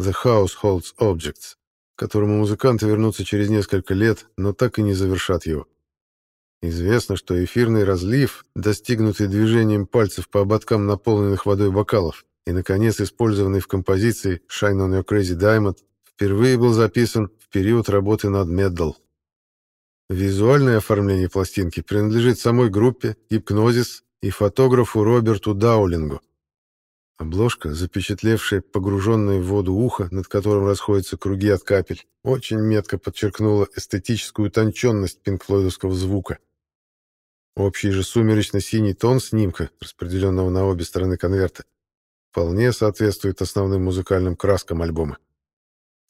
Speaker 1: «The House Holds Objects», к которому музыканты вернутся через несколько лет, но так и не завершат его. Известно, что эфирный разлив, достигнутый движением пальцев по ободкам наполненных водой бокалов, и, наконец, использованный в композиции «Shine on Your Crazy Diamond», впервые был записан в период работы над Меддл. Визуальное оформление пластинки принадлежит самой группе «Гипнозис» и фотографу Роберту Даулингу. Обложка, запечатлевшая погруженное в воду ухо, над которым расходятся круги от капель, очень метко подчеркнула эстетическую утонченность пинкфлойдовского звука. Общий же сумеречно-синий тон снимка, распределенного на обе стороны конверта, вполне соответствует основным музыкальным краскам альбома.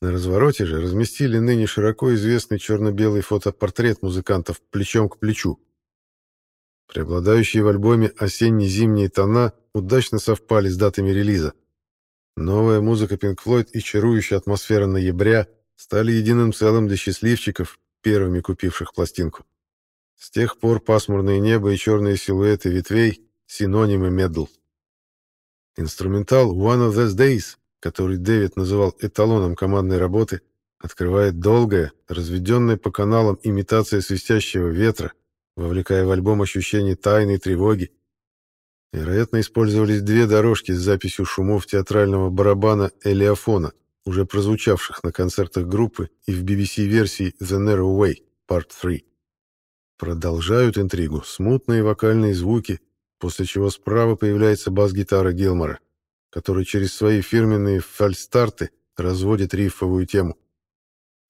Speaker 1: На развороте же разместили ныне широко известный черно-белый фотопортрет музыкантов плечом к плечу. Преобладающие в альбоме осенне-зимние тона удачно совпали с датами релиза. Новая музыка Pink Floyd и чарующая атмосфера ноября стали единым целым для счастливчиков, первыми купивших пластинку. С тех пор пасмурное небо и черные силуэты ветвей — синонимы медл. Инструментал «One of Those Days», который Дэвид называл эталоном командной работы, открывает долгое, разведенное по каналам имитация свистящего ветра, вовлекая в альбом ощущение тайной тревоги, Вероятно, использовались две дорожки с записью шумов театрального барабана «Элеофона», уже прозвучавших на концертах группы и в BBC-версии «The Narrow Way» Part 3. Продолжают интригу смутные вокальные звуки, после чего справа появляется бас-гитара Гилмора, который через свои фирменные фальстарты разводит рифовую тему.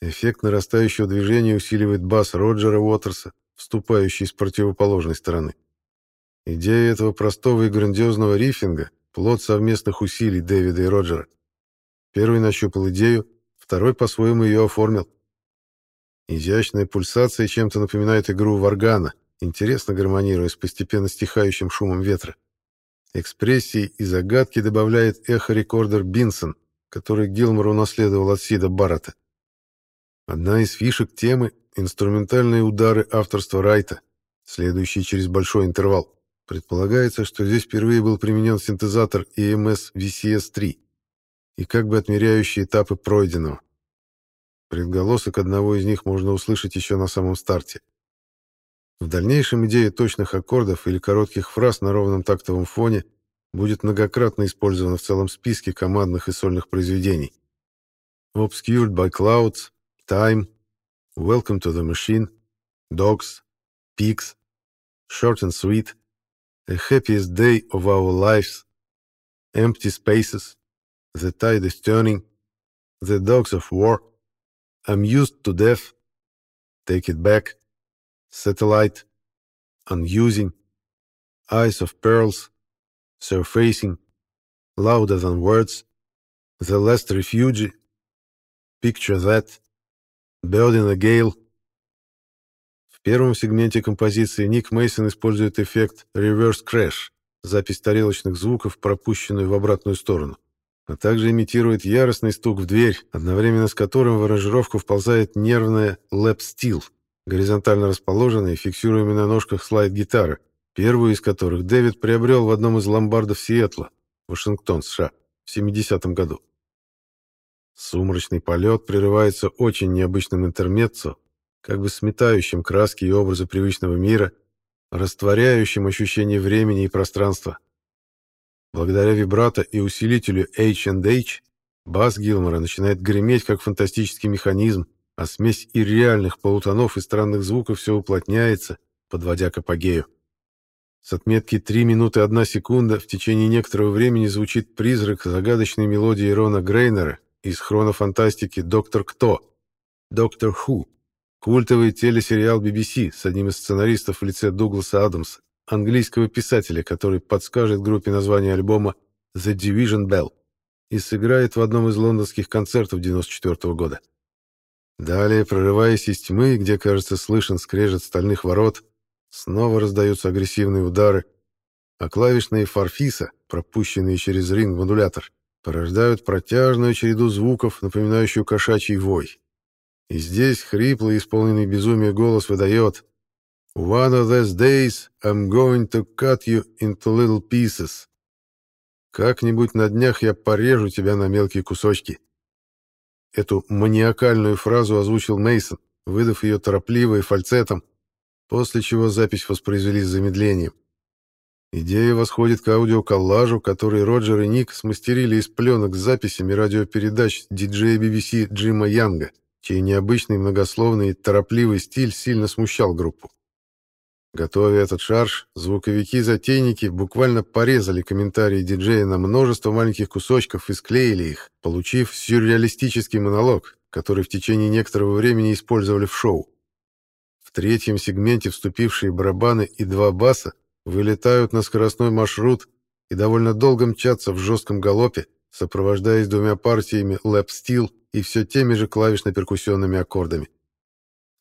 Speaker 1: Эффект нарастающего движения усиливает бас Роджера Уотерса, вступающий с противоположной стороны. Идея этого простого и грандиозного рифинга — плод совместных усилий Дэвида и Роджера. Первый нащупал идею, второй по-своему ее оформил. Изящная пульсация чем-то напоминает игру варгана, интересно гармонируя с постепенно стихающим шумом ветра. Экспрессии и загадки добавляет эхо-рекордер Бинсон, который Гилмор унаследовал от Сида Баррета. Одна из фишек темы — инструментальные удары авторства Райта, следующие через большой интервал. Предполагается, что здесь впервые был применен синтезатор EMS VCS-3 и как бы отмеряющий этапы пройденного. Предголосок одного из них можно услышать еще на самом старте. В дальнейшем идея точных аккордов или коротких фраз на ровном тактовом фоне будет многократно использована в целом списке командных и сольных произведений. Obscured by Clouds, Time, Welcome to the Machine, Dogs, Peaks, Short and Sweet, The Happiest Day of Our Lives, Empty Spaces, The Tide is Turning, The Dogs of War, I'm Used to Death, Take It Back, Satellite, Unusing, Eyes of Pearls, Surfacing, Louder Than Words, The Last Refugee, Picture That, Bird in a Gale, В первом сегменте композиции Ник Мейсон использует эффект Reverse Crash, запись тарелочных звуков, пропущенную в обратную сторону, А также имитирует яростный стук в дверь, одновременно с которым в аранжировку вползает нервная steel, горизонтально расположенная, фиксируемая на ножках слайд-гитара, первую из которых Дэвид приобрел в одном из ломбардов Сиэтла, Вашингтон, США, в 70-м году. Сумрачный полет прерывается очень необычным интермеццо, как бы сметающим краски и образы привычного мира, растворяющим ощущение времени и пространства. Благодаря вибрато и усилителю H&H бас Гилмора начинает греметь как фантастический механизм, а смесь и реальных полутонов и странных звуков все уплотняется, подводя к апогею. С отметки 3 минуты 1 секунда в течение некоторого времени звучит призрак загадочной мелодии Рона Грейнера из хронофантастики «Доктор Кто?» «Доктор Ху», Культовый телесериал BBC с одним из сценаристов в лице Дугласа Адамса, английского писателя, который подскажет группе название альбома «The Division Bell» и сыграет в одном из лондонских концертов 94 -го года. Далее, прорываясь из тьмы, где, кажется, слышен скрежет стальных ворот, снова раздаются агрессивные удары, а клавишные фарфиса, пропущенные через ринг-модулятор, порождают протяжную череду звуков, напоминающую кошачий вой. И здесь хриплый, исполненный безумия голос выдает «One of these days I'm going to cut you into little pieces». «Как-нибудь на днях я порежу тебя на мелкие кусочки». Эту маниакальную фразу озвучил Мейсон, выдав ее торопливо и фальцетом, после чего запись воспроизвели с замедлением. Идея восходит к аудиоколлажу, который Роджер и Ник смастерили из пленок с записями радиопередач диджея BBC Джима Янга чей необычный многословный и торопливый стиль сильно смущал группу. Готовя этот шарж, звуковики-затейники буквально порезали комментарии диджея на множество маленьких кусочков и склеили их, получив сюрреалистический монолог, который в течение некоторого времени использовали в шоу. В третьем сегменте вступившие барабаны и два баса вылетают на скоростной маршрут и довольно долго мчатся в жестком галопе, сопровождаясь двумя партиями лэп-стил и все теми же клавишно-перкуссионными аккордами.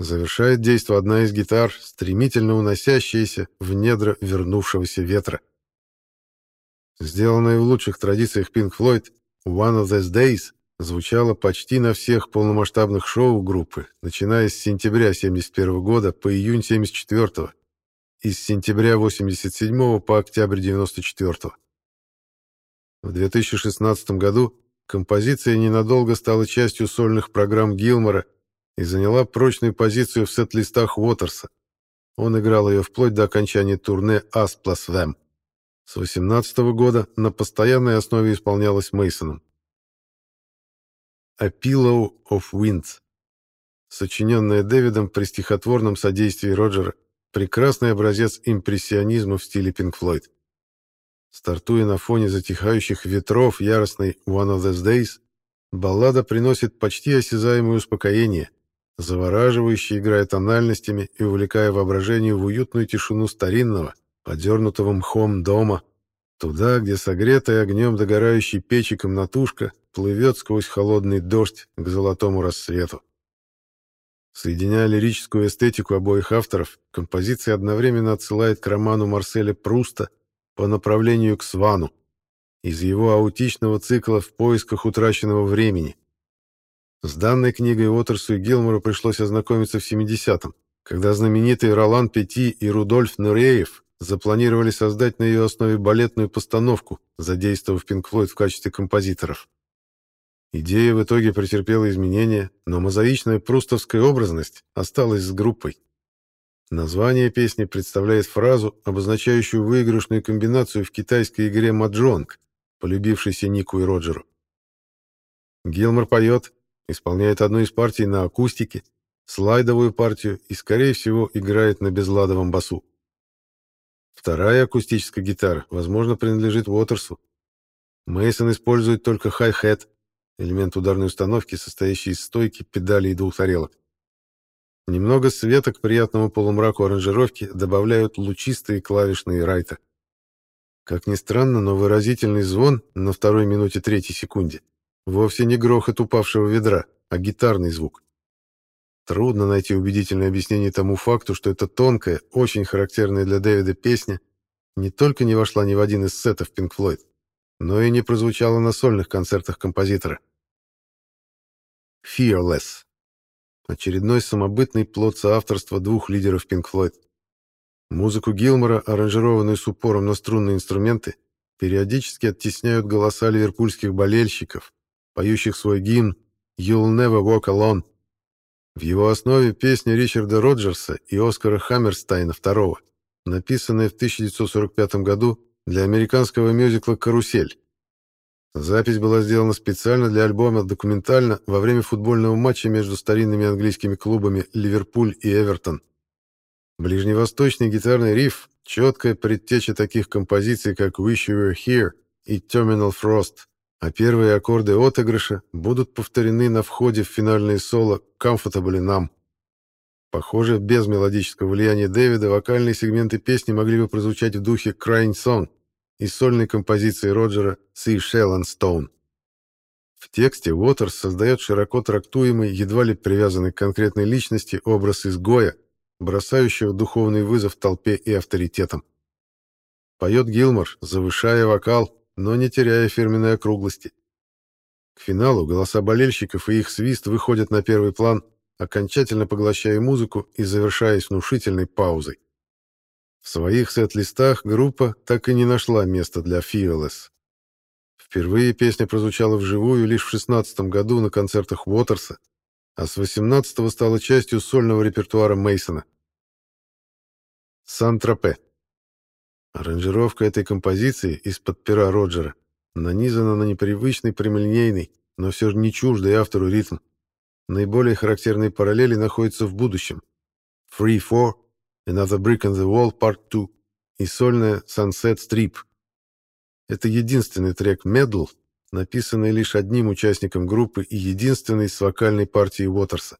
Speaker 1: Завершает действо одна из гитар, стремительно уносящаяся в недра вернувшегося ветра. Сделанная в лучших традициях Pink Floyd, «One of these days» звучала почти на всех полномасштабных шоу группы, начиная с сентября 1971 года по июнь 1974 и с сентября 1987 по октябрь 1994. В 2016 году композиция ненадолго стала частью сольных программ Гилмора и заняла прочную позицию в сет-листах Уотерса. Он играл ее вплоть до окончания турне «Us plus Them». С 2018 года на постоянной основе исполнялась Мейсоном. «A Pillow of Wind», сочиненная Дэвидом при стихотворном содействии Роджера, прекрасный образец импрессионизма в стиле Pink Floyd. Стартуя на фоне затихающих ветров яростной «One of these days», баллада приносит почти осязаемое успокоение, завораживающе играя тональностями и увлекая воображение в уютную тишину старинного, подернутого мхом дома, туда, где согретая огнем догорающей печи комнатушка плывет сквозь холодный дождь к золотому рассвету. Соединяя лирическую эстетику обоих авторов, композиция одновременно отсылает к роману Марселя Пруста по направлению к Свану из его аутичного цикла «В поисках утраченного времени». С данной книгой Уотерсу и Гилмору пришлось ознакомиться в 70-м, когда знаменитые Ролан Пети и Рудольф Нуреев запланировали создать на ее основе балетную постановку, задействовав Пинк Флойд в качестве композиторов. Идея в итоге претерпела изменения, но мозаичная прустовская образность осталась с группой. Название песни представляет фразу, обозначающую выигрышную комбинацию в китайской игре «Маджонг», полюбившейся Нику и Роджеру. Гилмор поет, исполняет одну из партий на акустике, слайдовую партию и, скорее всего, играет на безладовом басу. Вторая акустическая гитара, возможно, принадлежит Уотерсу. Мейсон использует только хай-хэт, элемент ударной установки, состоящий из стойки, педали и двух тарелок. Немного света к приятному полумраку аранжировки добавляют лучистые клавишные райта. Как ни странно, но выразительный звон на второй минуте третьей секунде Вовсе не грохот упавшего ведра, а гитарный звук. Трудно найти убедительное объяснение тому факту, что эта тонкая, очень характерная для Дэвида песня не только не вошла ни в один из сетов Pink Floyd, но и не прозвучала на сольных концертах композитора. Fearless. Очередной самобытный плод соавторства двух лидеров Pink Floyd. Музыку Гилмора, аранжированную с упором на струнные инструменты, периодически оттесняют голоса ливерпульских болельщиков, поющих свой гимн «You'll never walk alone». В его основе песня Ричарда Роджерса и Оскара Хаммерстайна II, написанная в 1945 году для американского мюзикла «Карусель». Запись была сделана специально для альбома «Документально» во время футбольного матча между старинными английскими клубами «Ливерпуль» и «Эвертон». Ближневосточный гитарный риф — четкая предтеча таких композиций, как «Wish You Were Here» и «Terminal Frost», а первые аккорды отыгрыша будут повторены на входе в финальное соло «Comfortably Numb». Похоже, без мелодического влияния Дэвида вокальные сегменты песни могли бы прозвучать в духе «Crying Song» и сольной композиции Роджера «Seashell and Stone». В тексте Уотерс создает широко трактуемый, едва ли привязанный к конкретной личности образ изгоя, бросающего духовный вызов толпе и авторитетам. Поет Гилмор, завышая вокал, но не теряя фирменной округлости. К финалу голоса болельщиков и их свист выходят на первый план, окончательно поглощая музыку и завершаясь внушительной паузой. В своих сет-листах группа так и не нашла места для Fearless. Впервые песня прозвучала вживую лишь в 16 году на концертах Уотерса, а с 18-го стала частью сольного репертуара Мейсона. Сан-Тропе Аранжировка этой композиции из-под пера Роджера нанизана на непривычный прямолинейный, но все же не чуждый автору ритм. Наиболее характерные параллели находятся в будущем. Free 4, Another Brick in the Wall Part 2 и сольная Sunset Strip. Это единственный трек Medal, написанный лишь одним участником группы и единственный с вокальной партией Уотерса.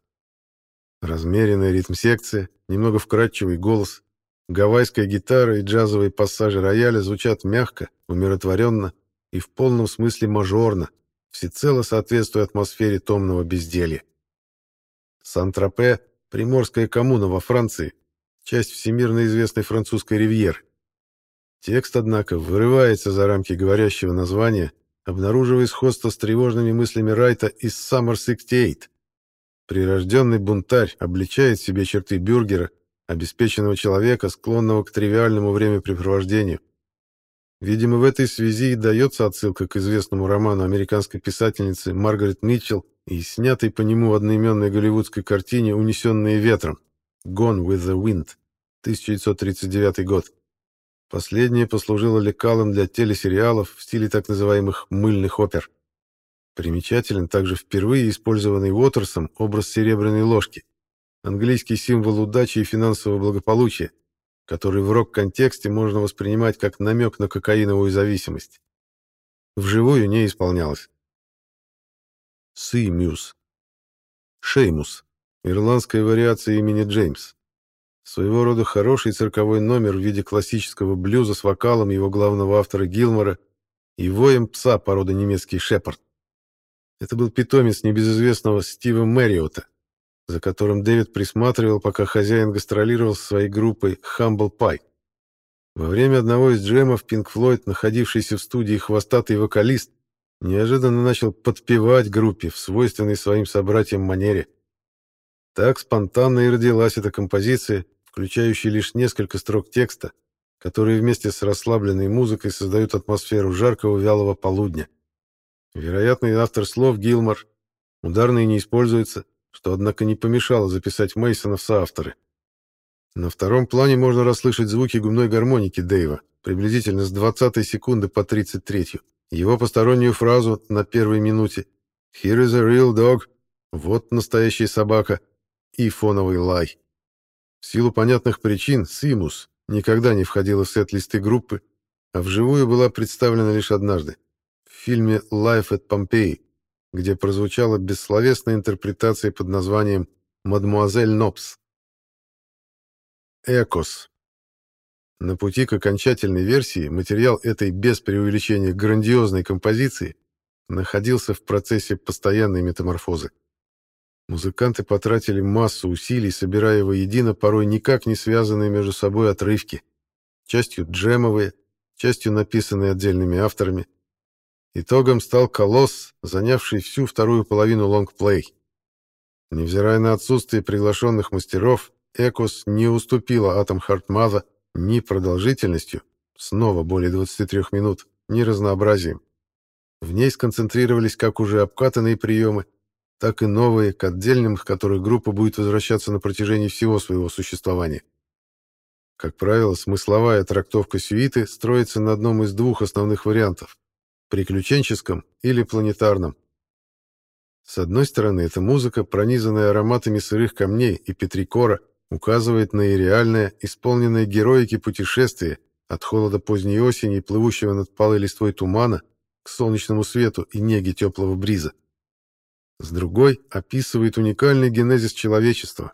Speaker 1: Размеренная ритм-секция, немного вкрадчивый голос, Гавайская гитара и джазовые пассажи рояля звучат мягко, умиротворенно и в полном смысле мажорно, всецело соответствуя атмосфере томного безделья. Сан-Тропе — приморская коммуна во Франции, часть всемирно известной французской ривьеры. Текст, однако, вырывается за рамки говорящего названия обнаруживая сходство с тревожными мыслями Райта из Summer 68. Прирожденный бунтарь обличает в себе черты бюргера, обеспеченного человека, склонного к тривиальному времяпрепровождению. Видимо, в этой связи и дается отсылка к известному роману американской писательницы Маргарет Митчелл и снятой по нему одноименной голливудской картине «Унесенные ветром» «Gone with the Wind» 1939 год. Последнее послужило лекалом для телесериалов в стиле так называемых «мыльных опер». Примечателен также впервые использованный Уотерсом образ серебряной ложки, английский символ удачи и финансового благополучия, который в рок-контексте можно воспринимать как намек на кокаиновую зависимость. Вживую не исполнялось. Симюс. Шеймус. Ирландская вариация имени Джеймс. Своего рода хороший цирковой номер в виде классического блюза с вокалом его главного автора Гилмора и воем пса породы немецкий шепард. Это был питомец небезызвестного Стива Мэриота, за которым Дэвид присматривал, пока хозяин гастролировал со своей группой Humble Pie. Во время одного из джемов Pink Floyd, находившийся в студии хвостатый вокалист, неожиданно начал подпевать группе в свойственной своим собратьям манере. Так спонтанно и родилась эта композиция, включающая лишь несколько строк текста, которые вместе с расслабленной музыкой создают атмосферу жаркого вялого полудня. Вероятный автор слов Гилмор. Ударные не используются, что, однако, не помешало записать Мейсона в соавторы. На втором плане можно расслышать звуки губной гармоники Дэйва, приблизительно с 20 секунды по 33 его постороннюю фразу на первой минуте «Here is a real dog» — «Вот настоящая собака» и фоновый лай. В силу понятных причин «Симус» никогда не входила в сет-листы группы, а вживую была представлена лишь однажды — в фильме «Life at Pompeii», где прозвучала бессловесная интерпретация под названием «Мадмуазель Нопс». Экос. На пути к окончательной версии материал этой без преувеличения грандиозной композиции находился в процессе постоянной метаморфозы. Музыканты потратили массу усилий, собирая воедино порой никак не связанные между собой отрывки, частью джемовые, частью написанные отдельными авторами, Итогом стал колосс, занявший всю вторую половину лонгплей. Невзирая на отсутствие приглашенных мастеров, Экос не уступила Атом Хартмаза ни продолжительностью, снова более 23 минут, ни разнообразием. В ней сконцентрировались как уже обкатанные приемы, так и новые, к отдельным, к которых группа будет возвращаться на протяжении всего своего существования. Как правило, смысловая трактовка сюиты строится на одном из двух основных вариантов приключенческом или планетарном. С одной стороны, эта музыка, пронизанная ароматами сырых камней и петрикора, указывает на ирреальное, исполненное героики путешествие от холода поздней осени, плывущего над палой листвой тумана, к солнечному свету и неге теплого бриза. С другой описывает уникальный генезис человечества,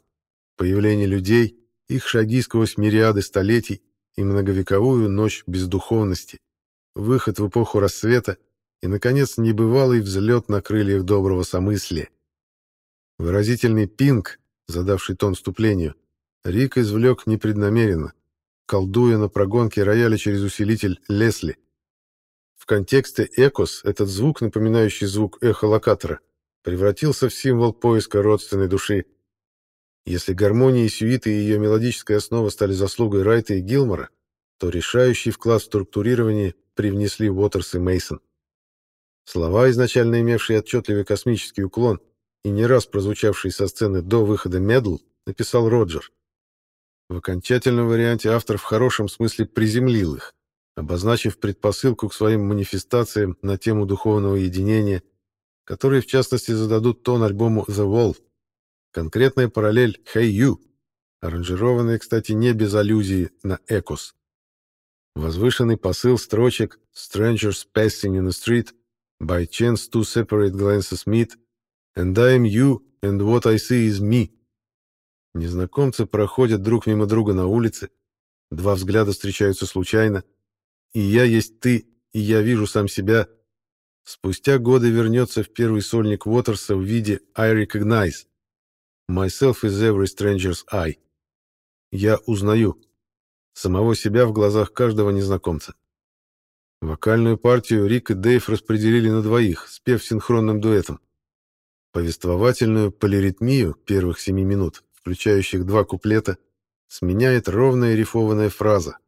Speaker 1: появление людей, их шаги сквозь мириады столетий и многовековую ночь бездуховности выход в эпоху рассвета и, наконец, небывалый взлет на крыльях доброго самыслия. Выразительный пинг, задавший тон вступлению, Рик извлек непреднамеренно, колдуя на прогонке рояля через усилитель Лесли. В контексте «Экос» этот звук, напоминающий звук эхолокатора, превратился в символ поиска родственной души. Если гармония сюиты и ее мелодическая основа стали заслугой Райта и Гилмора, то решающий вклад в структурирование привнесли Уотерс и Мейсон. Слова, изначально имевшие отчетливый космический уклон и не раз прозвучавшие со сцены до выхода Медл, написал Роджер. В окончательном варианте автор в хорошем смысле приземлил их, обозначив предпосылку к своим манифестациям на тему духовного единения, которые, в частности, зададут тон альбому The Wall. Конкретная параллель Hey You, аранжированная, кстати, не без аллюзии на Экос. Возвышенный посыл строчек «Strangers passing in the street, by chance two separate glances meet, and I am you, and what I see is me». Незнакомцы проходят друг мимо друга на улице, два взгляда встречаются случайно, и я есть ты, и я вижу сам себя. Спустя годы вернется в первый сольник Уотерса в виде «I recognize». «Myself is every stranger's eye». «Я узнаю» самого себя в глазах каждого незнакомца. Вокальную партию Рик и Дэйв распределили на двоих, спев синхронным дуэтом. Повествовательную полиритмию первых семи минут, включающих два куплета, сменяет ровная рифованная фраза,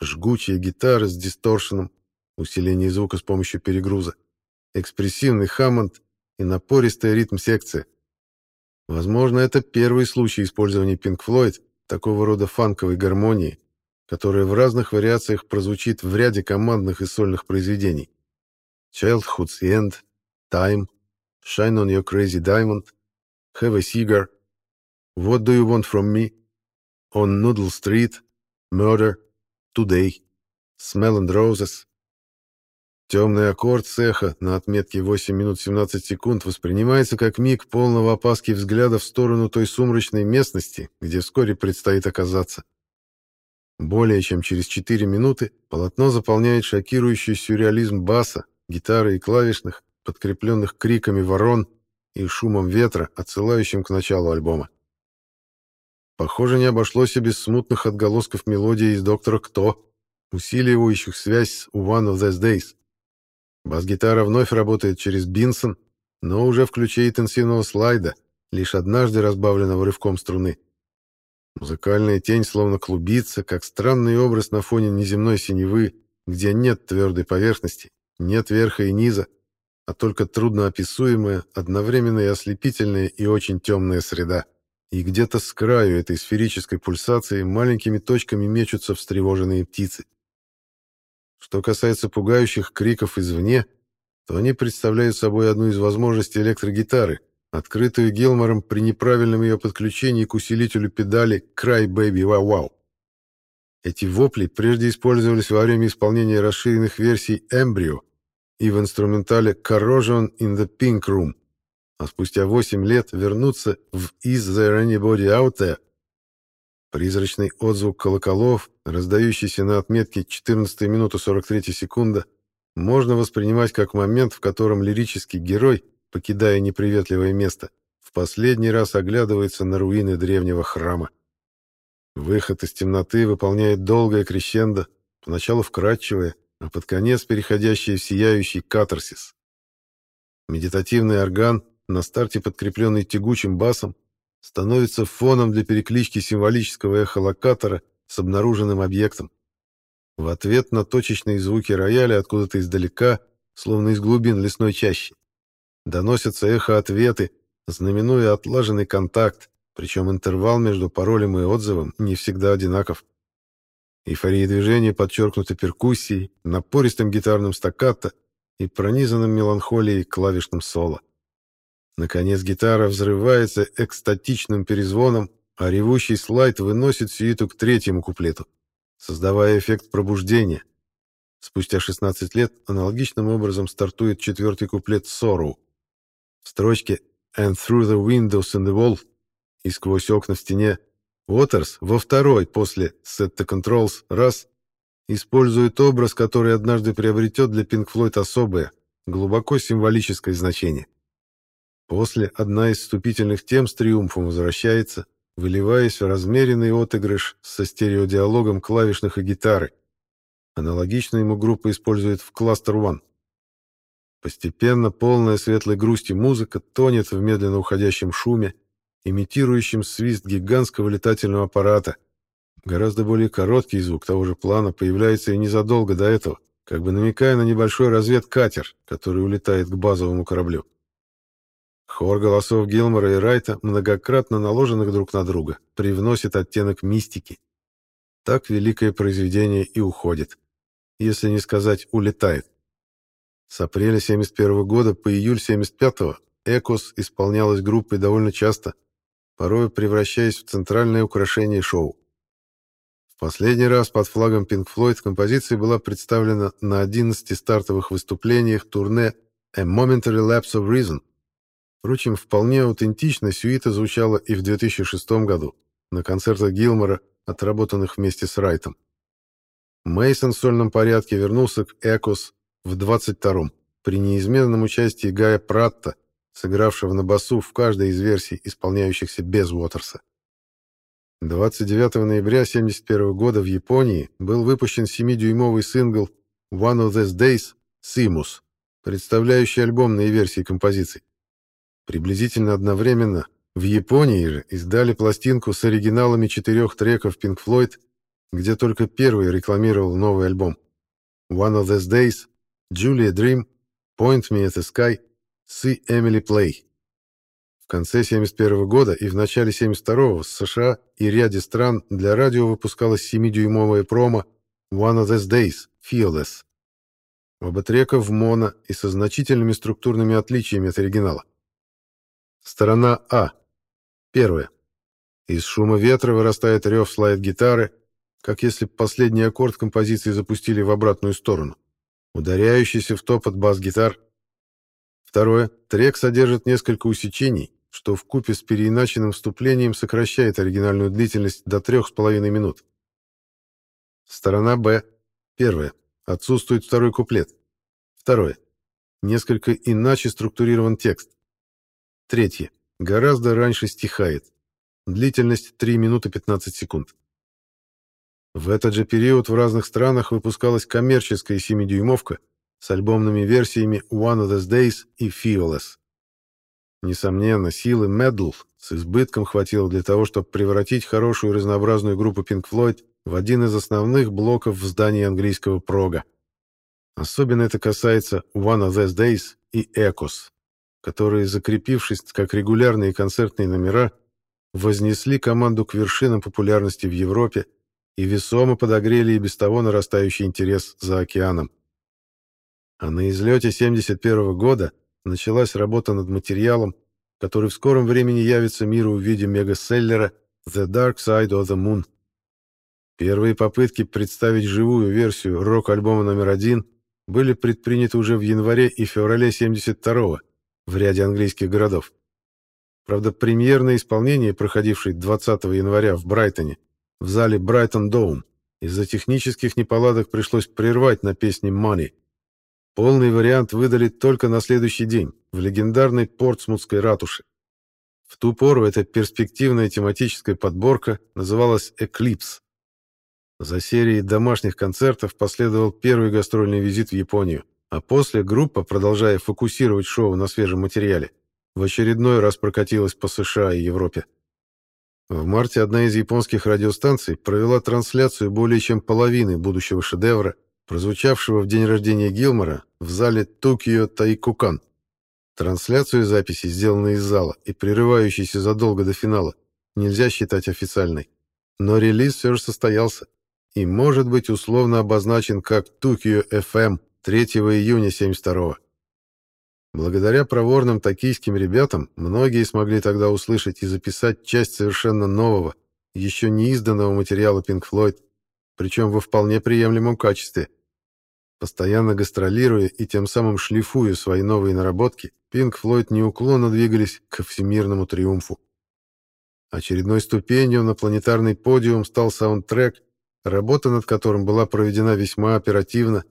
Speaker 1: жгучая гитара с дисторшеном, усиление звука с помощью перегруза, экспрессивный хаммонд и напористая ритм-секция. Возможно, это первый случай использования Pink Floyd такого рода фанковой гармонии, которая в разных вариациях прозвучит в ряде командных и сольных произведений. Childhood's End, Time, Shine on Your Crazy Diamond, Have a Cigar, What Do You Want From Me, On Noodle Street, Murder, Today, Smell and Roses. Темный аккорд цеха на отметке 8 минут 17 секунд воспринимается как миг полного опаски взгляда в сторону той сумрачной местности, где вскоре предстоит оказаться. Более чем через 4 минуты полотно заполняет шокирующий сюрреализм баса, гитары и клавишных, подкрепленных криками ворон и шумом ветра, отсылающим к началу альбома. Похоже, не обошлось и без смутных отголосков мелодии из «Доктора Кто», усиливающих связь с «One of These Days». Бас-гитара вновь работает через Бинсон, но уже в ключе интенсивного слайда, лишь однажды разбавленного рывком струны. Музыкальная тень словно клубится, как странный образ на фоне неземной синевы, где нет твердой поверхности, нет верха и низа, а только трудноописуемая, одновременно и ослепительная и очень темная среда. И где-то с краю этой сферической пульсации маленькими точками мечутся встревоженные птицы. Что касается пугающих криков извне, то они представляют собой одну из возможностей электрогитары, открытую Гилмором при неправильном ее подключении к усилителю педали «Cry Baby Wow Wow». Эти вопли прежде использовались во время исполнения расширенных версий «Embryo» и в инструментале «Corrosion in the Pink Room», а спустя 8 лет вернуться в «Is there anybody out there?» Призрачный отзвук колоколов, раздающийся на отметке 14 минуты 43 секунда, можно воспринимать как момент, в котором лирический герой, покидая неприветливое место, в последний раз оглядывается на руины древнего храма. Выход из темноты выполняет долгое крещендо, поначалу вкрадчивое, а под конец переходящее в сияющий катарсис. Медитативный орган, на старте подкрепленный тягучим басом, становится фоном для переклички символического эхолокатора с обнаруженным объектом. В ответ на точечные звуки рояля откуда-то издалека, словно из глубин лесной чащи, доносятся эхо-ответы, знаменуя отлаженный контакт, причем интервал между паролем и отзывом не всегда одинаков. Эйфория движения подчеркнута перкуссией, напористым гитарным стаккато и пронизанным меланхолией клавишным соло. Наконец гитара взрывается экстатичным перезвоном, а ревущий слайд выносит сюиту к третьему куплету, создавая эффект пробуждения. Спустя 16 лет аналогичным образом стартует четвертый куплет «Sorrow». Строчке «And through the windows in the wall» и сквозь окна в стене Уотерс во второй после «Set the controls» раз использует образ, который однажды приобретет для Pink Floyd особое, глубоко символическое значение. После одна из вступительных тем с триумфом возвращается, выливаясь в размеренный отыгрыш со стереодиалогом клавишных и гитары. Аналогично ему группа использует в Cluster One. Постепенно полная светлой грусти музыка тонет в медленно уходящем шуме, имитирующем свист гигантского летательного аппарата. Гораздо более короткий звук того же плана появляется и незадолго до этого, как бы намекая на небольшой разведкатер, который улетает к базовому кораблю. Хор голосов Гилмора и Райта, многократно наложенных друг на друга, привносит оттенок мистики. Так великое произведение и уходит. Если не сказать «улетает». С апреля 71 года по июль 75 «Экос» исполнялась группой довольно часто, порой превращаясь в центральное украшение шоу. В последний раз под флагом Pink Floyd композиция была представлена на 11 стартовых выступлениях турне «A Momentary Lapse of Reason», Впрочем, вполне аутентично сюита звучала и в 2006 году на концертах Гилмора, отработанных вместе с Райтом. Мейсон в сольном порядке вернулся к «Экос» в 22-м при неизменном участии Гая Пратта, сыгравшего на басу в каждой из версий, исполняющихся без Уотерса. 29 ноября 1971 года в Японии был выпущен 7-дюймовый сингл One of These Days Simus, представляющий альбомные версии композиций. Приблизительно одновременно в Японии же издали пластинку с оригиналами четырех треков Pink Floyd, где только первый рекламировал новый альбом. One of These Days, Julia Dream, Point Me at the Sky, See Emily Play. В конце 71 года и в начале 72 в США и ряде стран для радио выпускалась 7-дюймовая промо One of These Days, Fearless. Оба трека в моно и со значительными структурными отличиями от оригинала. Сторона А. Первая. Из шума ветра вырастает рев слайд-гитары, как если последний аккорд композиции запустили в обратную сторону. Ударяющийся в топот бас-гитар. Второе. Трек содержит несколько усечений, что в купе с переиначенным вступлением сокращает оригинальную длительность до трех с половиной минут. Сторона Б. Первое. Отсутствует второй куплет. Второе. Несколько иначе структурирован текст. Третье. Гораздо раньше стихает. Длительность 3 минуты 15 секунд. В этот же период в разных странах выпускалась коммерческая 7-дюймовка с альбомными версиями One of These Days и Fearless. Несомненно, силы Медл с избытком хватило для того, чтобы превратить хорошую разнообразную группу Pink Floyd в один из основных блоков в здании английского прога. Особенно это касается One of These Days и Echoes, которые, закрепившись как регулярные концертные номера, вознесли команду к вершинам популярности в Европе и весомо подогрели и без того нарастающий интерес за океаном. А на излете 71 года началась работа над материалом, который в скором времени явится миру в виде мегаселлера «The Dark Side of the Moon». Первые попытки представить живую версию рок-альбома номер один были предприняты уже в январе и феврале 72-го в ряде английских городов. Правда, премьерное исполнение, проходившее 20 января в Брайтоне, в зале Брайтон Доум, из-за технических неполадок пришлось прервать на песне «Money». Полный вариант выдали только на следующий день, в легендарной Портсмутской ратуше. В ту пору эта перспективная тематическая подборка называлась «Эклипс», за серией домашних концертов последовал первый гастрольный визит в Японию, а после группа, продолжая фокусировать шоу на свежем материале, в очередной раз прокатилась по США и Европе. В марте одна из японских радиостанций провела трансляцию более чем половины будущего шедевра, прозвучавшего в день рождения Гилмора в зале Токио Тайкукан. Трансляцию записи, сделанной из зала и прерывающейся задолго до финала, нельзя считать официальной. Но релиз все же состоялся и может быть условно обозначен как Тукио FM 3 июня 72 Благодаря проворным токийским ребятам многие смогли тогда услышать и записать часть совершенно нового, еще не изданного материала Pink Floyd, причем во вполне приемлемом качестве. Постоянно гастролируя и тем самым шлифуя свои новые наработки, Pink Floyd неуклонно двигались к всемирному триумфу. Очередной ступенью на планетарный подиум стал саундтрек работа над которым была проведена весьма оперативно,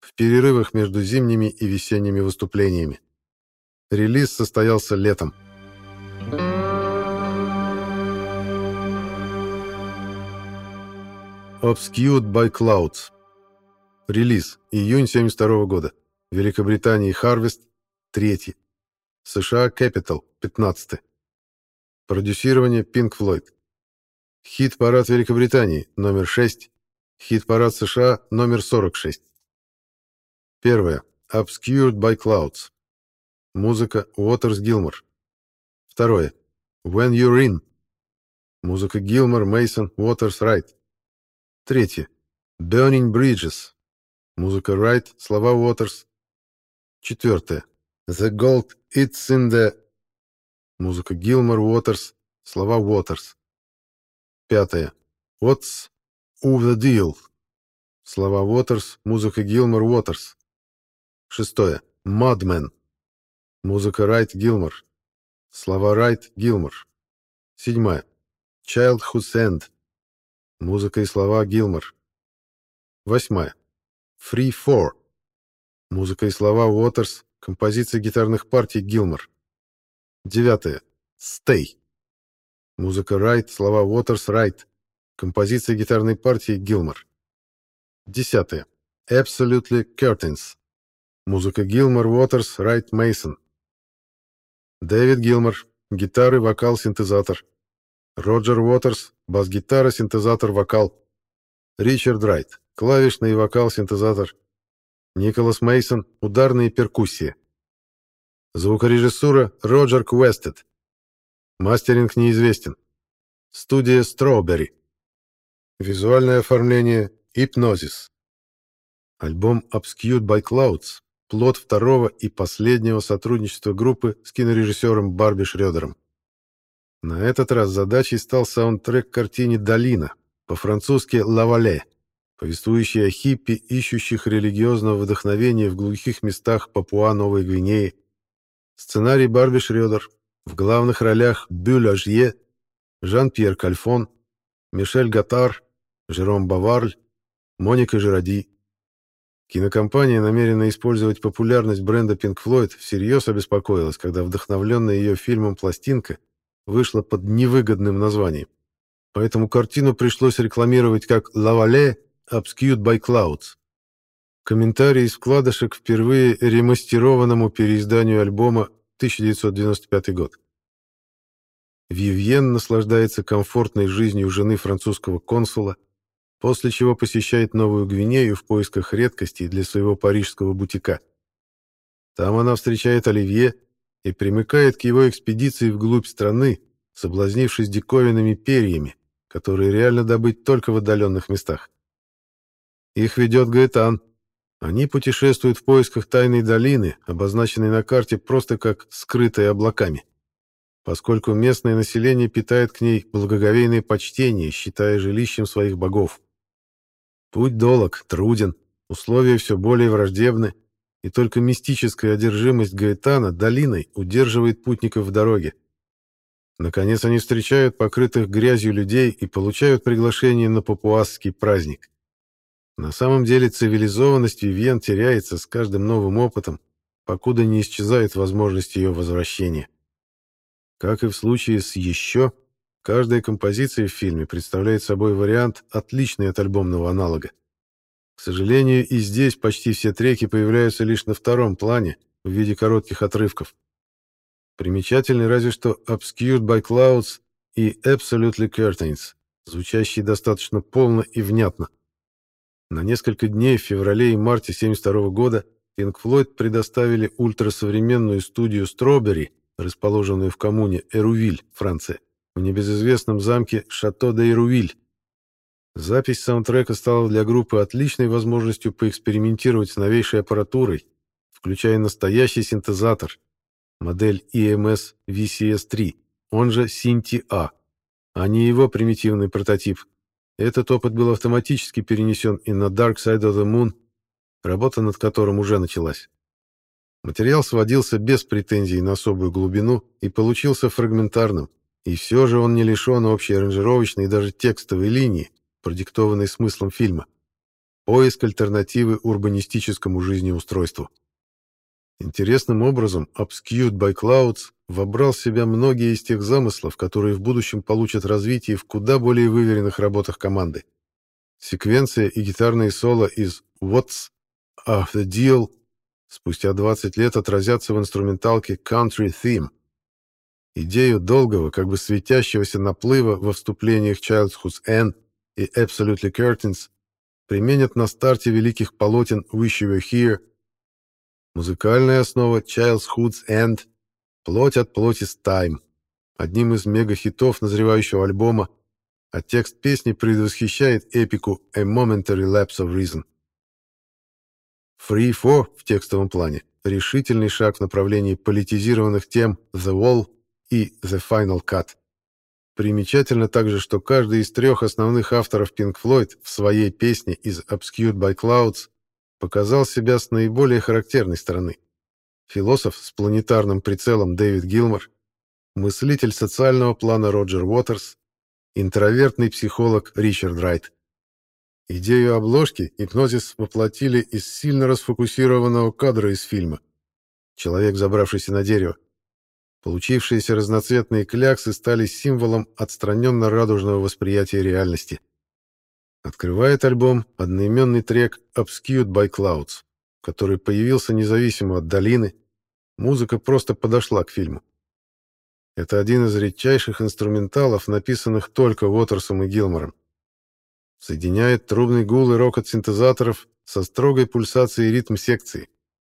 Speaker 1: в перерывах между зимними и весенними выступлениями. Релиз состоялся летом. Obscured by Clouds. Релиз. Июнь 72 года. Великобритании Harvest. 3. США Capital. 15. Продюсирование Pink Floyd. Хит-парад Великобритании, номер 6. Хит-парад США, номер 46. Первое. Obscured by Clouds. Музыка Уотерс Гилмор. Второе. When You're In. Музыка Гилмор, Мейсон, Уотерс, Райт. Третье. Burning Bridges. Музыка Райт, слова Уотерс. Четвертое. The Gold It's in the... Музыка Гилмор, Уотерс, слова Уотерс. Пятое. What's of the deal? Слова Уотерс, музыка Гилмор Уотерс. Шестое. Madman. Музыка Райт Гилмор. Слова Райт Гилмор. Седьмое. Childhood's End. Музыка и слова Гилмор. Восьмая. Free Four. Музыка и слова Уотерс. Композиция гитарных партий Гилмор. Девятое. Stay. Музыка Райт, слова Уотерс Райт. Композиция гитарной партии Гилмор. Десятое. Absolutely Curtains. Музыка Гилмор, Уотерс, Райт, Мейсон. Дэвид Гилмор. Гитары, вокал, синтезатор. Роджер Уотерс. Бас-гитара, синтезатор, вокал. Ричард Райт. Клавишный вокал, синтезатор. Николас Мейсон. Ударные перкуссии. Звукорежиссура Роджер Квестед. Мастеринг неизвестен. Студия Strawberry. Визуальное оформление Hypnosis. Альбом Obscured by Clouds – плод второго и последнего сотрудничества группы с кинорежиссером Барби Шрёдером. На этот раз задачей стал саундтрек к картине «Долина», по-французски «Лавале», повествующий о хиппи, ищущих религиозного вдохновения в глухих местах Папуа-Новой Гвинеи. Сценарий Барби Шрёдер. В главных ролях Бюль Жан-Пьер Кальфон, Мишель Гатар, Жером Баварль, Моника Жиради. Кинокомпания, намеренная использовать популярность бренда Pink Floyd, всерьез обеспокоилась, когда вдохновленная ее фильмом «Пластинка» вышла под невыгодным названием. Поэтому картину пришлось рекламировать как «Лавале Obscured by Clouds». Комментарий из вкладышек впервые ремастерованному переизданию альбома 1995 год. Вивьен наслаждается комфортной жизнью жены французского консула, после чего посещает Новую Гвинею в поисках редкостей для своего парижского бутика. Там она встречает Оливье и примыкает к его экспедиции вглубь страны, соблазнившись диковинными перьями, которые реально добыть только в отдаленных местах. Их ведет Гаэтан. Они путешествуют в поисках тайной долины, обозначенной на карте просто как «скрытая облаками» поскольку местное население питает к ней благоговейное почтение, считая жилищем своих богов. Путь долог, труден, условия все более враждебны, и только мистическая одержимость Гаэтана долиной удерживает путников в дороге. Наконец они встречают покрытых грязью людей и получают приглашение на папуасский праздник. На самом деле цивилизованность Вивьен теряется с каждым новым опытом, покуда не исчезает возможность ее возвращения. Как и в случае с «Еще», каждая композиция в фильме представляет собой вариант, отличный от альбомного аналога. К сожалению, и здесь почти все треки появляются лишь на втором плане, в виде коротких отрывков. Примечательны разве что «Obscured by Clouds» и «Absolutely Curtains», звучащие достаточно полно и внятно. На несколько дней в феврале и марте 1972 года Pink Floyd предоставили ультрасовременную студию Strawberry расположенную в коммуне Эрувиль, Франция, в небезызвестном замке Шато де Эрувиль. Запись саундтрека стала для группы отличной возможностью поэкспериментировать с новейшей аппаратурой, включая настоящий синтезатор, модель EMS VCS-3, он же Sinti-A, а не его примитивный прототип. Этот опыт был автоматически перенесен и на Dark Side of the Moon, работа над которым уже началась. Материал сводился без претензий на особую глубину и получился фрагментарным, и все же он не лишен общей аранжировочной и даже текстовой линии, продиктованной смыслом фильма. Поиск альтернативы урбанистическому жизнеустройству. Интересным образом Obscured by Clouds вобрал в себя многие из тех замыслов, которые в будущем получат развитие в куда более выверенных работах команды. Секвенция и гитарные соло из What's of the Deal спустя 20 лет отразятся в инструменталке Country Theme. Идею долгого, как бы светящегося наплыва во вступлениях Childhood's End и Absolutely Curtains применят на старте великих полотен Wish You Were Here. Музыкальная основа Childhood's End — плоть от плоти с Time, одним из мегахитов назревающего альбома, а текст песни предвосхищает эпику A Momentary Lapse of Reason. Free for в текстовом плане — решительный шаг в направлении политизированных тем The Wall и The Final Cut. Примечательно также, что каждый из трех основных авторов Pink Floyd в своей песне из Obscured by Clouds показал себя с наиболее характерной стороны. Философ с планетарным прицелом Дэвид Гилмор, мыслитель социального плана Роджер Уотерс, интровертный психолог Ричард Райт. Идею обложки гипнозис воплотили из сильно расфокусированного кадра из фильма. Человек, забравшийся на дерево. Получившиеся разноцветные кляксы стали символом отстраненно-радужного восприятия реальности. Открывает альбом одноименный трек «Obscured by Clouds», который появился независимо от долины. Музыка просто подошла к фильму. Это один из редчайших инструменталов, написанных только Уотерсом и Гилмором. Соединяет трубный гул и рокот синтезаторов со строгой пульсацией ритм секции,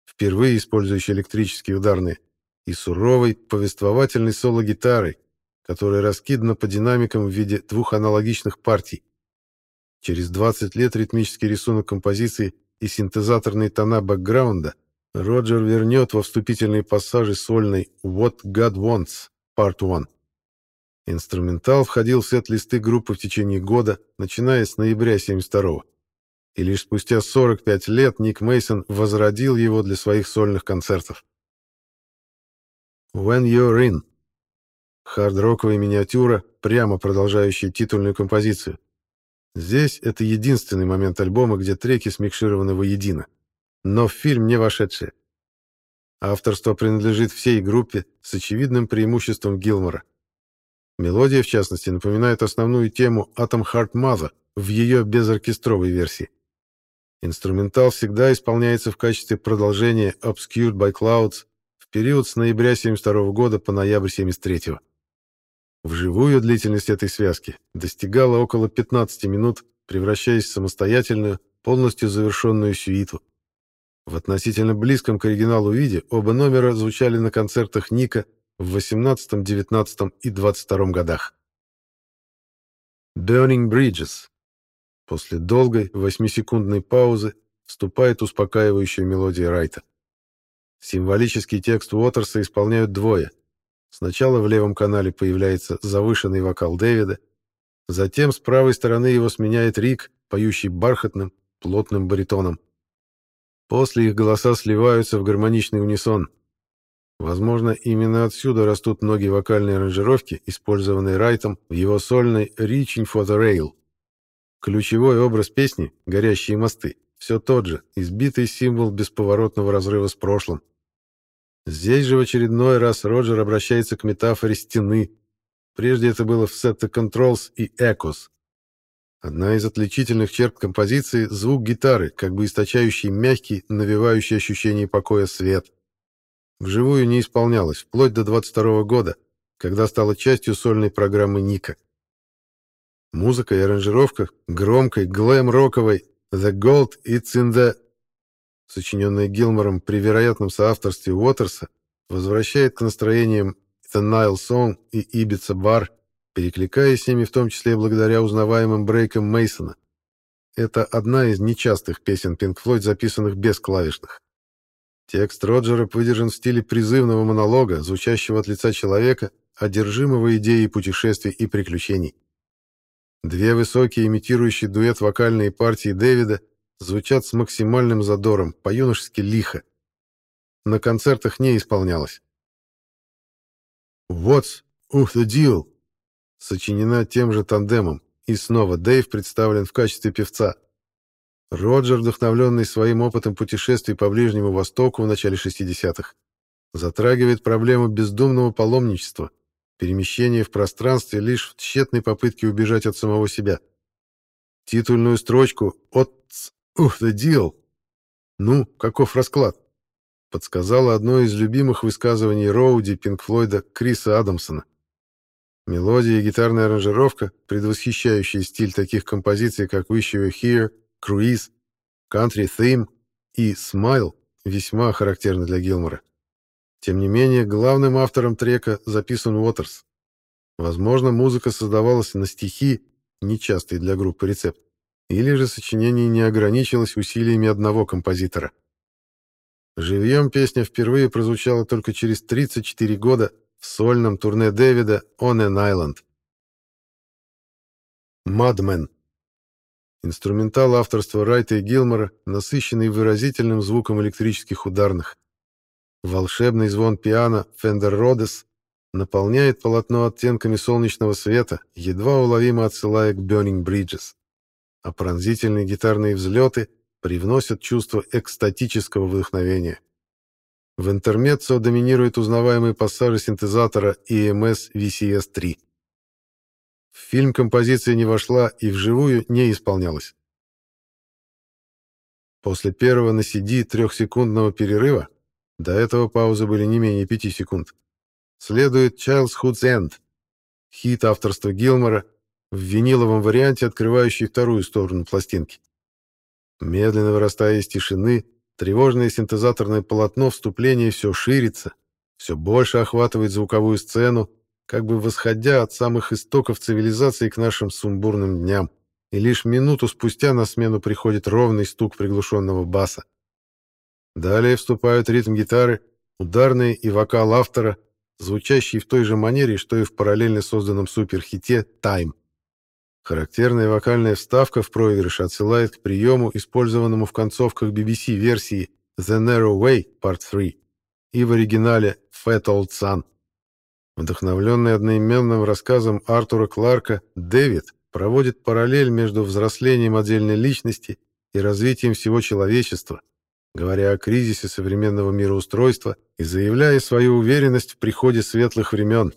Speaker 1: впервые использующей электрические ударные, и суровой повествовательной соло-гитарой, которая раскидана по динамикам в виде двух аналогичных партий. Через 20 лет ритмический рисунок композиции и синтезаторные тона бэкграунда Роджер вернет во вступительные пассажи сольной «What God Wants» Part 1. Инструментал входил в сет-листы группы в течение года, начиная с ноября 72 И лишь спустя 45 лет Ник Мейсон возродил его для своих сольных концертов. When You're In. Хард-роковая миниатюра, прямо продолжающая титульную композицию. Здесь это единственный момент альбома, где треки смикшированы воедино, но в фильм не вошедшие. Авторство принадлежит всей группе с очевидным преимуществом Гилмора. Мелодия, в частности, напоминает основную тему Atom Heart Mother в ее безоркестровой версии. Инструментал всегда исполняется в качестве продолжения Obscured by Clouds период с ноября 72 года по ноябрь 73 -го. Вживую длительность этой связки достигала около 15 минут, превращаясь в самостоятельную, полностью завершенную сюиту. В относительно близком к оригиналу виде оба номера звучали на концертах Ника в 18, 19 и 22 годах. Burning Bridges. После долгой восьмисекундной паузы вступает успокаивающая мелодия Райта. Символический текст Уотерса исполняют двое — Сначала в левом канале появляется завышенный вокал Дэвида, затем с правой стороны его сменяет Рик, поющий бархатным, плотным баритоном. После их голоса сливаются в гармоничный унисон. Возможно, именно отсюда растут многие вокальные аранжировки, использованные Райтом в его сольной «Reaching for the Rail». Ключевой образ песни «Горящие мосты» все тот же, избитый символ бесповоротного разрыва с прошлым. Здесь же в очередной раз Роджер обращается к метафоре стены. Прежде это было в the Controls и Echoes. Одна из отличительных черт композиции — звук гитары, как бы источающий мягкий, навевающий ощущение покоя свет. Вживую не исполнялось, вплоть до 22 года, когда стала частью сольной программы Ника. Музыка и аранжировка громкой, глэм-роковой «The Gold It's in the сочиненная Гилмором при вероятном соавторстве Уотерса, возвращает к настроениям The Nile Song и Ibiza Bar, перекликаясь с ними в том числе благодаря узнаваемым брейкам Мейсона. Это одна из нечастых песен Pink Floyd, записанных без клавишных. Текст Роджера выдержан в стиле призывного монолога, звучащего от лица человека, одержимого идеей путешествий и приключений. Две высокие, имитирующие дуэт вокальные партии Дэвида звучат с максимальным задором, по-юношески лихо. На концертах не исполнялось. «What's uh the deal?» сочинена тем же тандемом, и снова Дэйв представлен в качестве певца. Роджер, вдохновленный своим опытом путешествий по Ближнему Востоку в начале 60-х, затрагивает проблему бездумного паломничества, перемещения в пространстве лишь в тщетной попытке убежать от самого себя. Титульную строчку «От «Ух ты, дел!» «Ну, каков расклад?» подсказало одно из любимых высказываний Роуди Пинк Флойда Криса Адамсона. Мелодия и гитарная аранжировка, предвосхищающие стиль таких композиций, как «Wish You Were Here», «Cruise», «Country Theme» и «Smile», весьма характерны для Гилмора. Тем не менее, главным автором трека записан Уотерс. Возможно, музыка создавалась на стихи, нечастый для группы рецепт или же сочинение не ограничилось усилиями одного композитора. Живьем песня впервые прозвучала только через 34 года в сольном турне Дэвида «On an Island». «Мадмен» Инструментал авторства Райта и Гилмора, насыщенный выразительным звуком электрических ударных. Волшебный звон пиано Fender Rhodes наполняет полотно оттенками солнечного света, едва уловимо отсылая к Burning Bridges а пронзительные гитарные взлеты привносят чувство экстатического вдохновения. В интермеццо доминируют узнаваемые пассажи синтезатора EMS VCS-3. В фильм композиция не вошла и вживую не исполнялась. После первого на CD трехсекундного перерыва, до этого паузы были не менее пяти секунд, следует Childhood's End, хит авторства Гилмора, в виниловом варианте, открывающий вторую сторону пластинки. Медленно вырастая из тишины, тревожное синтезаторное полотно вступления все ширится, все больше охватывает звуковую сцену, как бы восходя от самых истоков цивилизации к нашим сумбурным дням, и лишь минуту спустя на смену приходит ровный стук приглушенного баса. Далее вступают ритм гитары, ударные и вокал автора, звучащий в той же манере, что и в параллельно созданном суперхите «Time». Характерная вокальная вставка в проигрыше отсылает к приему, использованному в концовках BBC-версии «The Narrow Way» Part 3 и в оригинале «Fat Old Sun». Вдохновленный одноименным рассказом Артура Кларка, Дэвид проводит параллель между взрослением отдельной личности и развитием всего человечества, говоря о кризисе современного мироустройства и заявляя свою уверенность в приходе светлых времен.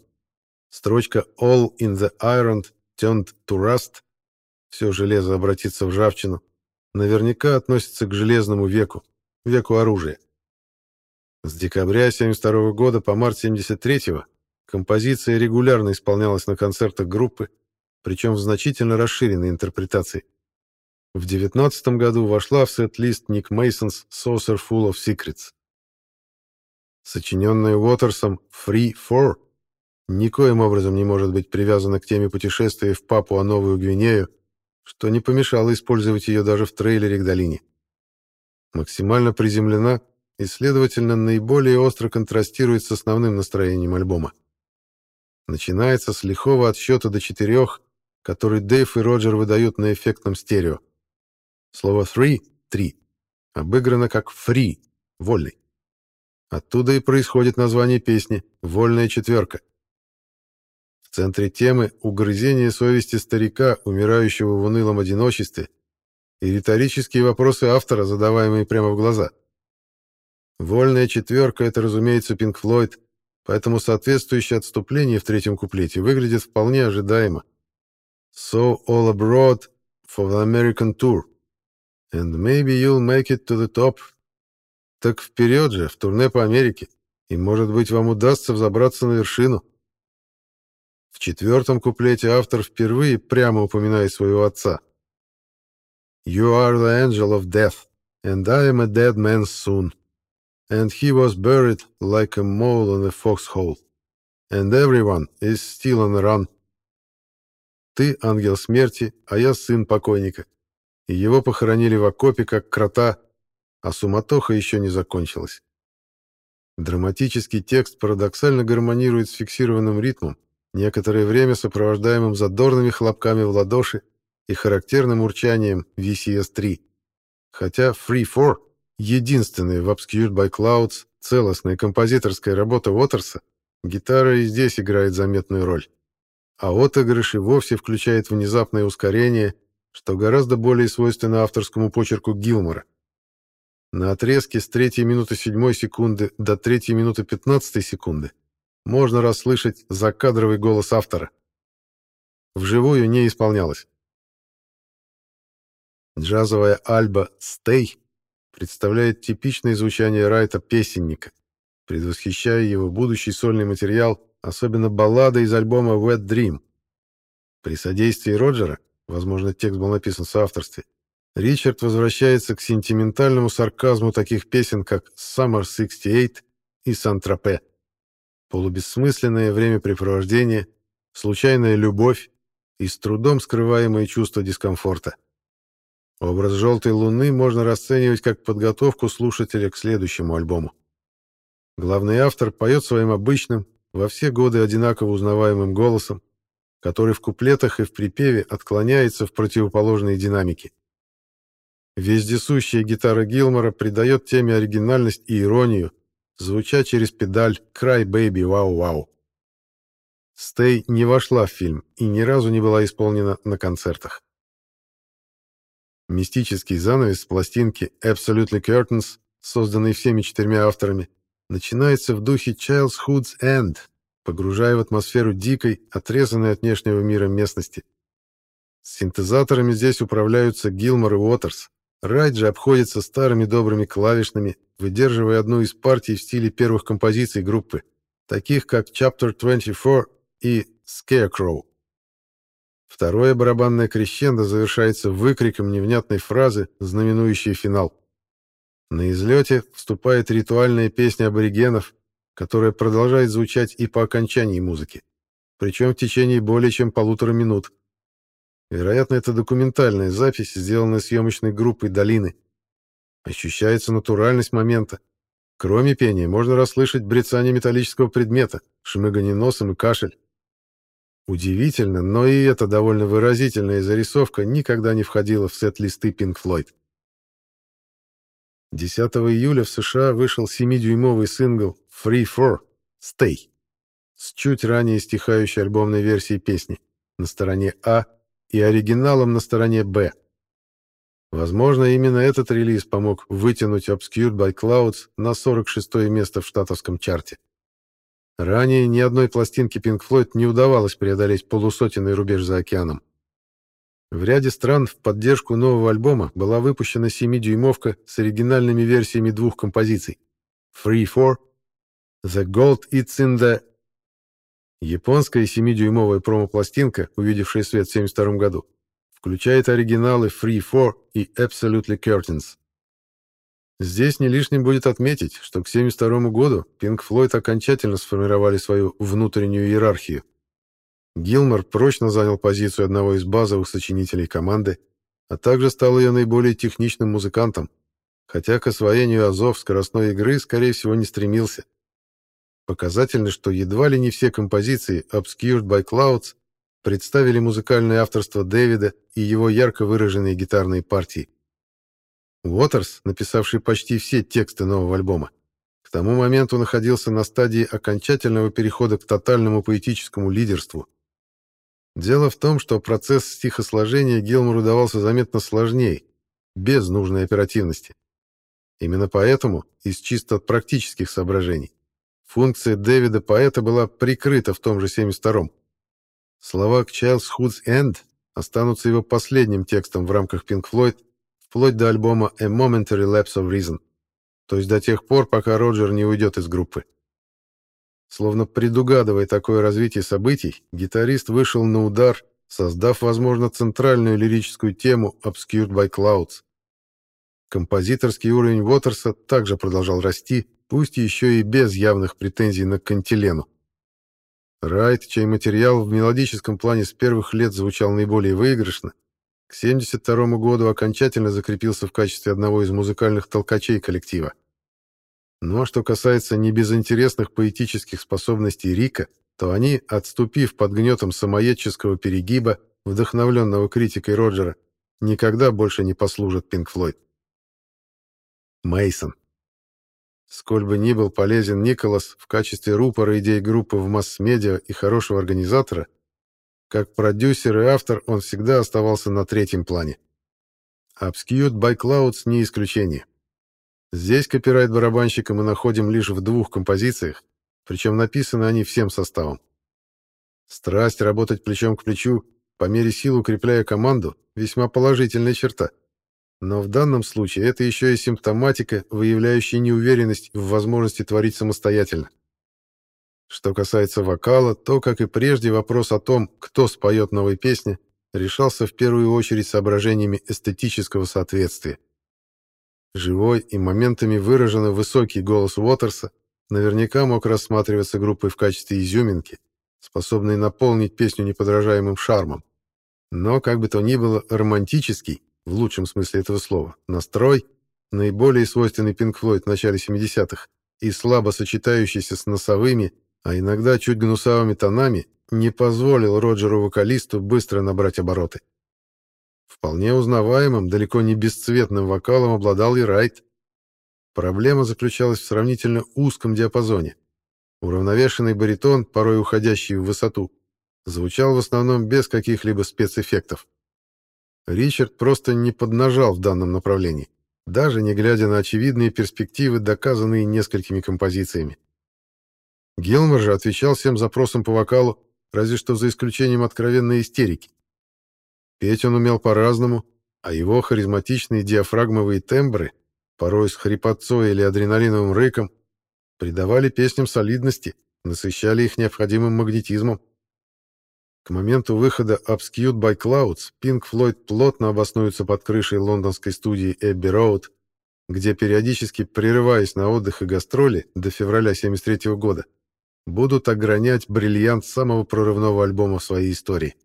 Speaker 1: Строчка «All in the iron turned to rust» «Все железо обратится в ржавчину» наверняка относится к железному веку, веку оружия. С декабря 72 года по март 73 композиция регулярно исполнялась на концертах группы, причем в значительно расширенной интерпретации. В 19 году вошла в сет-лист Ник Мейсонс «Saucer Full of Secrets». Сочиненная Уотерсом «Free for» никоим образом не может быть привязана к теме путешествия в Папуа-Новую Гвинею, что не помешало использовать ее даже в трейлере к долине. Максимально приземлена и, следовательно, наиболее остро контрастирует с основным настроением альбома. Начинается с лихого отсчета до четырех, который Дэйв и Роджер выдают на эффектном стерео. Слово «three» — «три» обыграно как «free» — «вольный». Оттуда и происходит название песни «Вольная четверка». В центре темы угрызение совести старика, умирающего в унылом одиночестве, и риторические вопросы автора, задаваемые прямо в глаза. «Вольная четверка» — это, разумеется, Пинк Флойд, поэтому соответствующее отступление в третьем куплете выглядит вполне ожидаемо. «So all abroad for the American tour», And maybe you'll make it to the top. Так вперед же, в турне по Америке, и, может быть, вам удастся взобраться на вершину. В четвертом куплете автор впервые прямо упоминает своего отца. You are the angel of death, and I am a dead man soon. And he was buried like a mole in a foxhole. And everyone is still on the run. Ты ангел смерти, а я сын покойника и его похоронили в окопе, как крота, а суматоха еще не закончилась. Драматический текст парадоксально гармонирует с фиксированным ритмом, некоторое время сопровождаемым задорными хлопками в ладоши и характерным урчанием VCS-3. Хотя Free 4 — единственная в Obscured by Clouds целостная композиторская работа Уотерса, гитара и здесь играет заметную роль. А отыгрыш и вовсе включает внезапное ускорение — что гораздо более свойственно авторскому почерку Гилмора. На отрезке с 3 минуты 7 секунды до 3 минуты 15 секунды можно расслышать закадровый голос автора. Вживую не исполнялось. Джазовая альба «Stay» представляет типичное звучание Райта-песенника, предвосхищая его будущий сольный материал, особенно баллада из альбома «Wet Dream». При содействии Роджера возможно, текст был написан в соавторстве, Ричард возвращается к сентиментальному сарказму таких песен, как «Summer 68» и «Сан-Тропе». Полубессмысленное времяпрепровождение, случайная любовь и с трудом скрываемые чувства дискомфорта. Образ «Желтой луны» можно расценивать как подготовку слушателя к следующему альбому. Главный автор поет своим обычным, во все годы одинаково узнаваемым голосом, который в куплетах и в припеве отклоняется в противоположные динамики. Вездесущая гитара Гилмора придает теме оригинальность и иронию, звуча через педаль «Cry Baby Wow Wow». «Stay» не вошла в фильм и ни разу не была исполнена на концертах. Мистический занавес с пластинки Absolutely Curtains, созданный всеми четырьмя авторами, начинается в духе Childhood's End, погружая в атмосферу дикой, отрезанной от внешнего мира местности. С синтезаторами здесь управляются Гилмор и Уотерс. Райт же обходится старыми добрыми клавишными, выдерживая одну из партий в стиле первых композиций группы, таких как Chapter 24 и Scarecrow. Второе барабанное крещендо завершается выкриком невнятной фразы, знаменующей финал. На излете вступает ритуальная песня аборигенов, которая продолжает звучать и по окончании музыки, причем в течение более чем полутора минут. Вероятно, это документальная запись, сделанная съемочной группой «Долины». Ощущается натуральность момента. Кроме пения, можно расслышать брецание металлического предмета, шмыгание носом и кашель. Удивительно, но и эта довольно выразительная зарисовка никогда не входила в сет-листы Pink Floyd. 10 июля в США вышел 7-дюймовый сингл «Free for Stay» с чуть ранее стихающей альбомной версией песни на стороне А и оригиналом на стороне Б. Возможно, именно этот релиз помог вытянуть Obscured by Clouds на 46 место в штатовском чарте. Ранее ни одной пластинке Pink Floyd не удавалось преодолеть полусотенный рубеж за океаном. В ряде стран в поддержку нового альбома была выпущена 7-дюймовка с оригинальными версиями двух композиций «Free for», «The Gold It's in the Японская 7-дюймовая промо-пластинка, увидевшая свет в 1972 году, включает оригиналы Free 4 и Absolutely Curtains. Здесь не лишним будет отметить, что к 1972 году Pink Floyd окончательно сформировали свою внутреннюю иерархию. Гилмор прочно занял позицию одного из базовых сочинителей команды, а также стал ее наиболее техничным музыкантом, хотя к освоению азов скоростной игры, скорее всего, не стремился. Показательно, что едва ли не все композиции Obscured by Clouds представили музыкальное авторство Дэвида и его ярко выраженные гитарные партии. Уотерс, написавший почти все тексты нового альбома, к тому моменту находился на стадии окончательного перехода к тотальному поэтическому лидерству. Дело в том, что процесс стихосложения Гилмору давался заметно сложнее, без нужной оперативности. Именно поэтому, из чисто практических соображений, Функция Дэвида поэта была прикрыта в том же 72-м. Слова к Child's Hood's End останутся его последним текстом в рамках Pink Floyd вплоть до альбома A Momentary Lapse of Reason, то есть до тех пор, пока Роджер не уйдет из группы. Словно предугадывая такое развитие событий, гитарист вышел на удар, создав, возможно, центральную лирическую тему Obscured by Clouds. Композиторский уровень Уотерса также продолжал расти, пусть еще и без явных претензий на Кантилену. Райт, чей материал в мелодическом плане с первых лет звучал наиболее выигрышно, к 1972 году окончательно закрепился в качестве одного из музыкальных толкачей коллектива. Ну а что касается небезынтересных поэтических способностей Рика, то они, отступив под гнетом самоедческого перегиба, вдохновленного критикой Роджера, никогда больше не послужат Пинк Флойд. Мейсон. Сколь бы ни был полезен Николас в качестве рупора идей группы в масс-медиа и хорошего организатора, как продюсер и автор он всегда оставался на третьем плане. Obscured by Clouds не исключение. Здесь копирайт барабанщика мы находим лишь в двух композициях, причем написаны они всем составом. Страсть работать плечом к плечу, по мере сил укрепляя команду, весьма положительная черта. Но в данном случае это еще и симптоматика, выявляющая неуверенность в возможности творить самостоятельно. Что касается вокала, то, как и прежде, вопрос о том, кто споет новые песни, решался в первую очередь соображениями эстетического соответствия. Живой и моментами выраженно высокий голос Уотерса наверняка мог рассматриваться группой в качестве изюминки, способной наполнить песню неподражаемым шармом. Но, как бы то ни было, романтический, в лучшем смысле этого слова, настрой, наиболее свойственный Pink Floyd в начале 70-х, и слабо сочетающийся с носовыми, а иногда чуть гнусавыми тонами, не позволил Роджеру-вокалисту быстро набрать обороты. Вполне узнаваемым, далеко не бесцветным вокалом обладал и Райт. Проблема заключалась в сравнительно узком диапазоне. Уравновешенный баритон, порой уходящий в высоту, звучал в основном без каких-либо спецэффектов. Ричард просто не поднажал в данном направлении, даже не глядя на очевидные перспективы, доказанные несколькими композициями. Гилмор же отвечал всем запросам по вокалу, разве что за исключением откровенной истерики. Петь он умел по-разному, а его харизматичные диафрагмовые тембры, порой с хрипотцой или адреналиновым рыком, придавали песням солидности, насыщали их необходимым магнетизмом. К моменту выхода Obscured by Clouds Pink Floyd плотно обоснуются под крышей лондонской студии Abbey Road, где периодически, прерываясь на отдых и гастроли до февраля 1973 года, будут огранять бриллиант самого прорывного альбома в своей истории.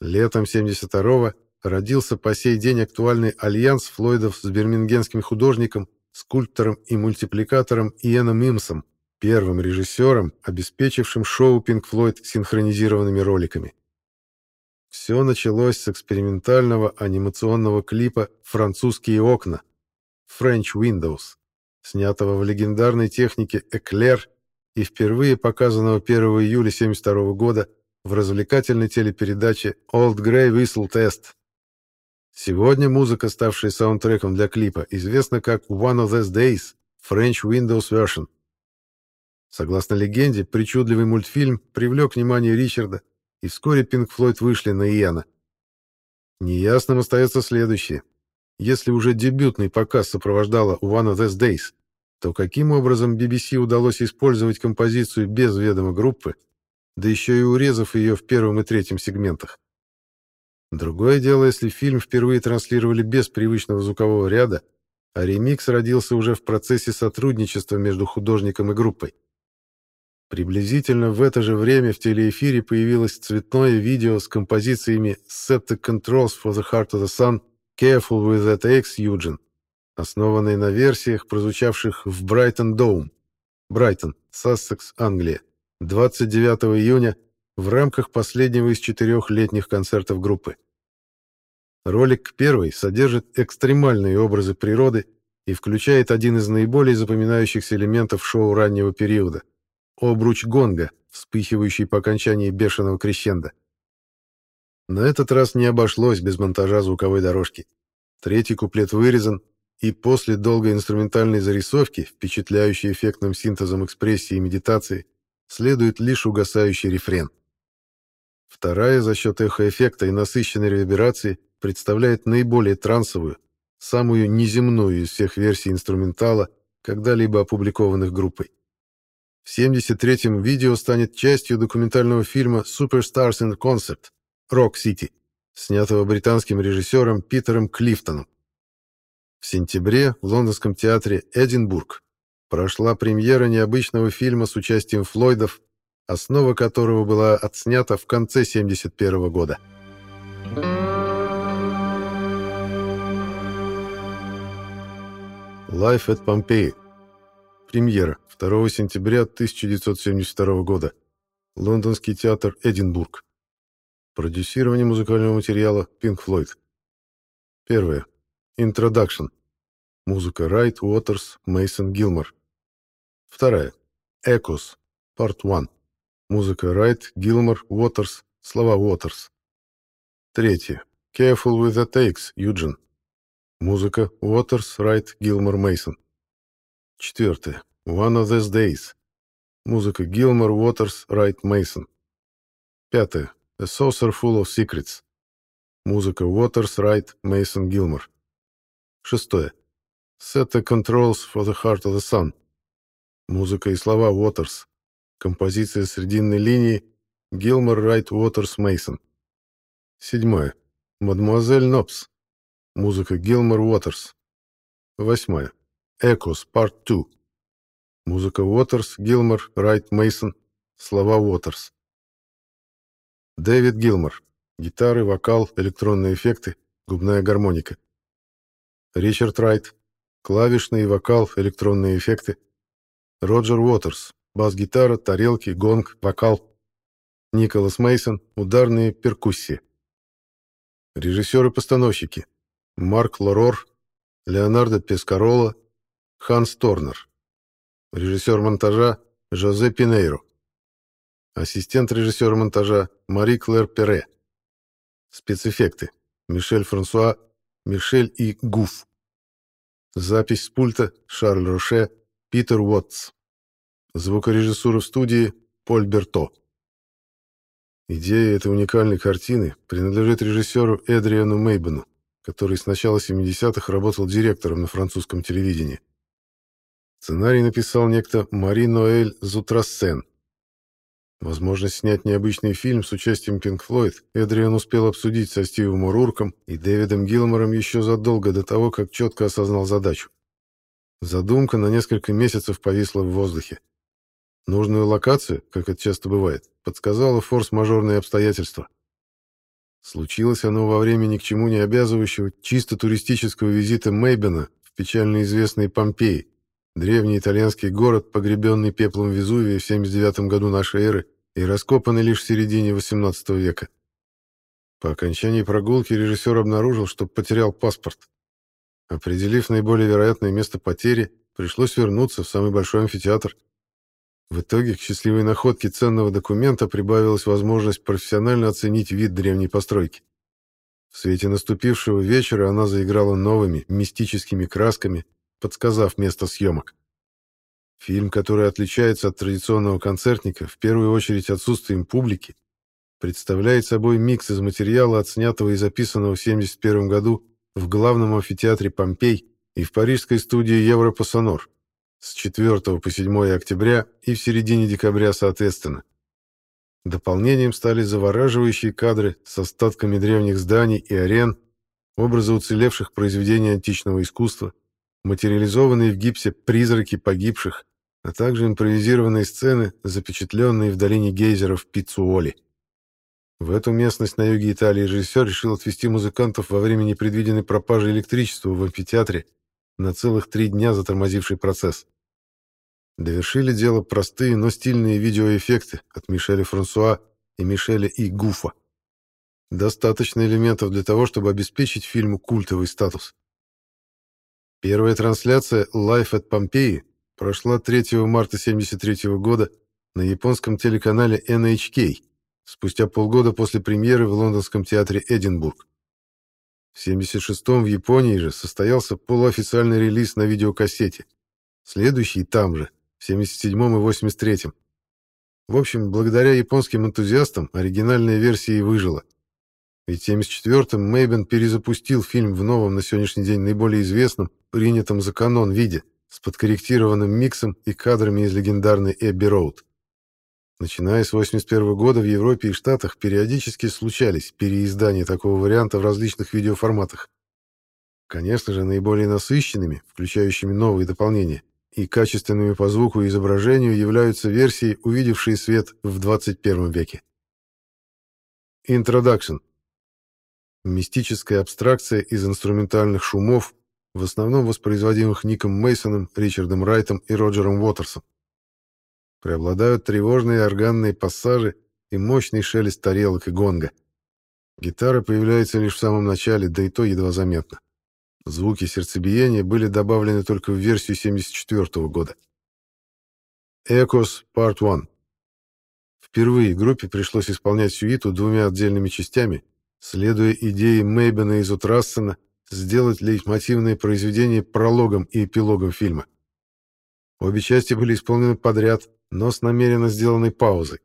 Speaker 1: Летом 72-го родился по сей день актуальный альянс Флойдов с бирмингенским художником, скульптором и мультипликатором Иэном Имсом, первым режиссером, обеспечившим шоу Pink Floyd синхронизированными роликами. Все началось с экспериментального анимационного клипа «Французские окна» French Windows, снятого в легендарной технике Эклер и впервые показанного 1 июля 1972 года в развлекательной телепередаче Old Grey Whistle Test. Сегодня музыка, ставшая саундтреком для клипа, известна как One of These Days French Windows Version. Согласно легенде, причудливый мультфильм привлек внимание Ричарда, и вскоре Pink Floyd вышли на Иена. Неясным остается следующее. Если уже дебютный показ сопровождала One of These Days, то каким образом BBC удалось использовать композицию без ведома группы, да еще и урезав ее в первом и третьем сегментах? Другое дело, если фильм впервые транслировали без привычного звукового ряда, а ремикс родился уже в процессе сотрудничества между художником и группой. Приблизительно в это же время в телеэфире появилось цветное видео с композициями «Set the Controls for the Heart of the Sun», «Careful with that X, Eugene», основанной на версиях, прозвучавших в Брайтон Доум, Брайтон, Сассекс, Англия, 29 июня в рамках последнего из четырех летних концертов группы. Ролик первый содержит экстремальные образы природы и включает один из наиболее запоминающихся элементов шоу раннего периода — обруч гонга, вспыхивающий по окончании бешеного крещенда. На этот раз не обошлось без монтажа звуковой дорожки. Третий куплет вырезан, и после долгой инструментальной зарисовки, впечатляющей эффектным синтезом экспрессии и медитации, следует лишь угасающий рефрен. Вторая за счет эхоэффекта и насыщенной реверберации представляет наиболее трансовую, самую неземную из всех версий инструментала, когда-либо опубликованных группой. В 73-м видео станет частью документального фильма Superstars in Concept Rock City, снятого британским режиссером Питером Клифтоном. В сентябре в лондонском театре «Эдинбург» прошла премьера необычного фильма с участием Флойдов основа которого была отснята в конце 71 года. Life at Pompeii. Премьера 2 сентября 1972 года. Лондонский театр Эдинбург. Продюсирование музыкального материала Pink Floyd. Первое. Introduction. Музыка Райт, Уотерс, Мейсон, Гилмор. Вторая. Echoes. Part 1. Музыка Райт, Гилмор, Уотерс, слова Уотерс. Третье. Careful with the takes, Юджин. Музыка Уотерс, Райт, Гилмор, Мейсон. Четвертое. One of these days. Музыка Гилмор, Уотерс, Райт, Мейсон. Пятое. A saucer full of secrets. Музыка Уотерс, Райт, Мейсон, Гилмор. Шестое. Set the controls for the heart of the sun. Музыка и слова Уотерс, Композиция срединной линии Гилмор Райт Уотерс Мейсон. Седьмое. Мадемуазель Нопс. Музыка Гилмор Уотерс. Восьмое. Экос Part 2. Музыка Уотерс, Гилмор, Райт Мейсон. Слова Уотерс. Дэвид Гилмор. Гитары, вокал, электронные эффекты, губная гармоника. Ричард Райт. Клавишный вокал, электронные эффекты. Роджер Уотерс бас-гитара, тарелки, гонг, вокал. Николас Мейсон, ударные перкуссии. Режиссеры-постановщики. Марк Лорор, Леонардо Пескарола, Ханс Торнер. Режиссер монтажа Жозе Пинейро. Ассистент режиссера монтажа Мари Клэр Пере. Спецэффекты. Мишель Франсуа, Мишель и Гуф. Запись с пульта Шарль Роше, Питер Уотс. Звукорежиссура в студии Поль Берто. Идея этой уникальной картины принадлежит режиссеру Эдриану Мейбену, который с начала 70-х работал директором на французском телевидении. Сценарий написал некто Мари Ноэль Зутрассен. Возможность снять необычный фильм с участием Пинк Флойд Эдриан успел обсудить со Стивом Урурком и Дэвидом Гилмором еще задолго до того, как четко осознал задачу. Задумка на несколько месяцев повисла в воздухе. Нужную локацию, как это часто бывает, подсказало форс-мажорные обстоятельства. Случилось оно во время ни к чему не обязывающего чисто туристического визита Мейбена в печально известные Помпеи, древний итальянский город, погребенный пеплом Везувия в 79 году нашей эры и раскопанный лишь в середине XVIII века. По окончании прогулки режиссер обнаружил, что потерял паспорт. Определив наиболее вероятное место потери, пришлось вернуться в самый большой амфитеатр – в итоге к счастливой находке ценного документа прибавилась возможность профессионально оценить вид древней постройки. В свете наступившего вечера она заиграла новыми, мистическими красками, подсказав место съемок. Фильм, который отличается от традиционного концертника, в первую очередь отсутствием публики, представляет собой микс из материала, отснятого и записанного в 1971 году в главном амфитеатре Помпей и в парижской студии Европасонор с 4 по 7 октября и в середине декабря соответственно. Дополнением стали завораживающие кадры с остатками древних зданий и арен, образы уцелевших произведений античного искусства, материализованные в гипсе призраки погибших, а также импровизированные сцены, запечатленные в долине гейзеров Пиццуоли. В эту местность на юге Италии режиссер решил отвезти музыкантов во время непредвиденной пропажи электричества в амфитеатре, на целых три дня затормозивший процесс. Довершили дело простые, но стильные видеоэффекты от Мишеля Франсуа и Мишеля И. Гуфа. Достаточно элементов для того, чтобы обеспечить фильму культовый статус. Первая трансляция «Life at Pompeii» прошла 3 марта 1973 года на японском телеканале NHK, спустя полгода после премьеры в лондонском театре «Эдинбург». В 1976-м в Японии же состоялся полуофициальный релиз на видеокассете. Следующий там же, в 77-м и 83-м. В общем, благодаря японским энтузиастам оригинальная версия и выжила. Ведь в 74-м Мейбен перезапустил фильм в новом на сегодняшний день наиболее известном, принятом за канон виде, с подкорректированным миксом и кадрами из легендарной Эбби Роуд. Начиная с 81 года в Европе и Штатах периодически случались переиздания такого варианта в различных видеоформатах. Конечно же, наиболее насыщенными, включающими новые дополнения, и качественными по звуку и изображению являются версии, увидевшие свет в 21 веке. Introduction. Мистическая абстракция из инструментальных шумов, в основном воспроизводимых Ником Мейсоном, Ричардом Райтом и Роджером Уотерсом. Преобладают тревожные органные пассажи и мощный шелест тарелок и гонга. Гитара появляется лишь в самом начале, да и то едва заметно. Звуки сердцебиения были добавлены только в версию 1974 года. Echoes Part 1 Впервые группе пришлось исполнять сюиту двумя отдельными частями, следуя идее Мейбена из Утрассена сделать лейтмотивное произведение прологом и эпилогом фильма. Обе части были исполнены подряд, но с намеренно сделанной паузой.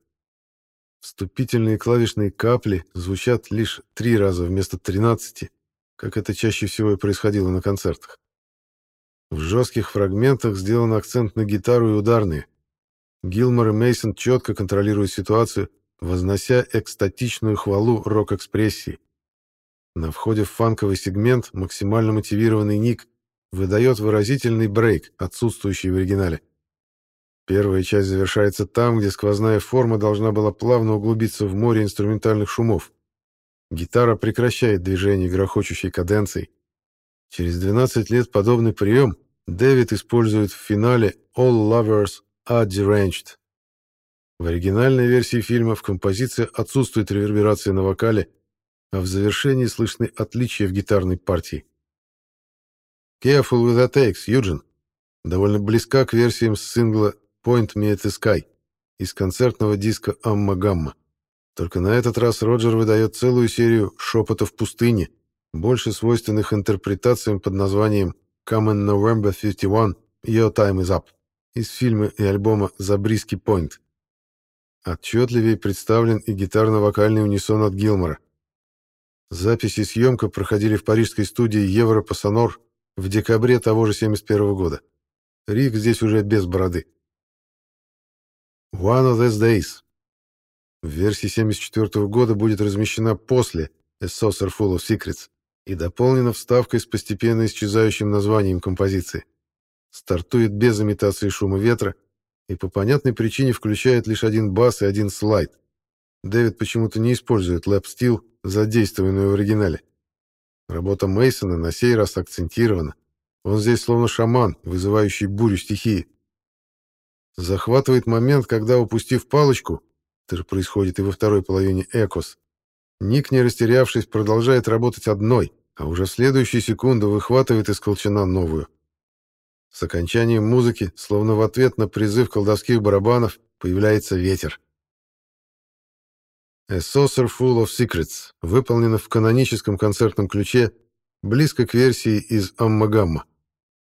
Speaker 1: Вступительные клавишные капли звучат лишь три раза вместо тринадцати, как это чаще всего и происходило на концертах. В жестких фрагментах сделан акцент на гитару и ударные. Гилмор и Мейсон четко контролируют ситуацию, вознося экстатичную хвалу рок-экспрессии. На входе в фанковый сегмент максимально мотивированный Ник выдает выразительный брейк, отсутствующий в оригинале. Первая часть завершается там, где сквозная форма должна была плавно углубиться в море инструментальных шумов. Гитара прекращает движение грохочущей каденцией. Через 12 лет подобный прием Дэвид использует в финале All Lovers Are Deranged. В оригинальной версии фильма в композиции отсутствует реверберация на вокале, а в завершении слышны отличия в гитарной партии. Careful with the takes, Юджин довольно близка к версиям с сингла Point Me at the Sky из концертного диска «Амма Гамма». Только на этот раз Роджер выдает целую серию «Шепотов пустыни», больше свойственных интерпретациям под названием «Come in November 51, Your Time is Up». из фильма и альбома «Забриски Пойнт». Отчетливее представлен и гитарно-вокальный унисон от Гилмора. Запись и съемка проходили в парижской студии Европасонор в декабре того же 71 года. Рик здесь уже без бороды. One of These Days. В версии 74 года будет размещена после A Saucer Full of Secrets и дополнена вставкой с постепенно исчезающим названием композиции. Стартует без имитации шума ветра и по понятной причине включает лишь один бас и один слайд. Дэвид почему-то не использует лэп-стил, задействованную в оригинале. Работа Мейсона на сей раз акцентирована. Он здесь словно шаман, вызывающий бурю стихии. Захватывает момент, когда, упустив палочку, это же происходит и во второй половине «Экос», Ник, не растерявшись, продолжает работать одной, а уже в следующую секунду выхватывает из колчана новую. С окончанием музыки, словно в ответ на призыв колдовских барабанов, появляется ветер. A Saucer Full of Secrets выполнена в каноническом концертном ключе, близко к версии из Аммагамма.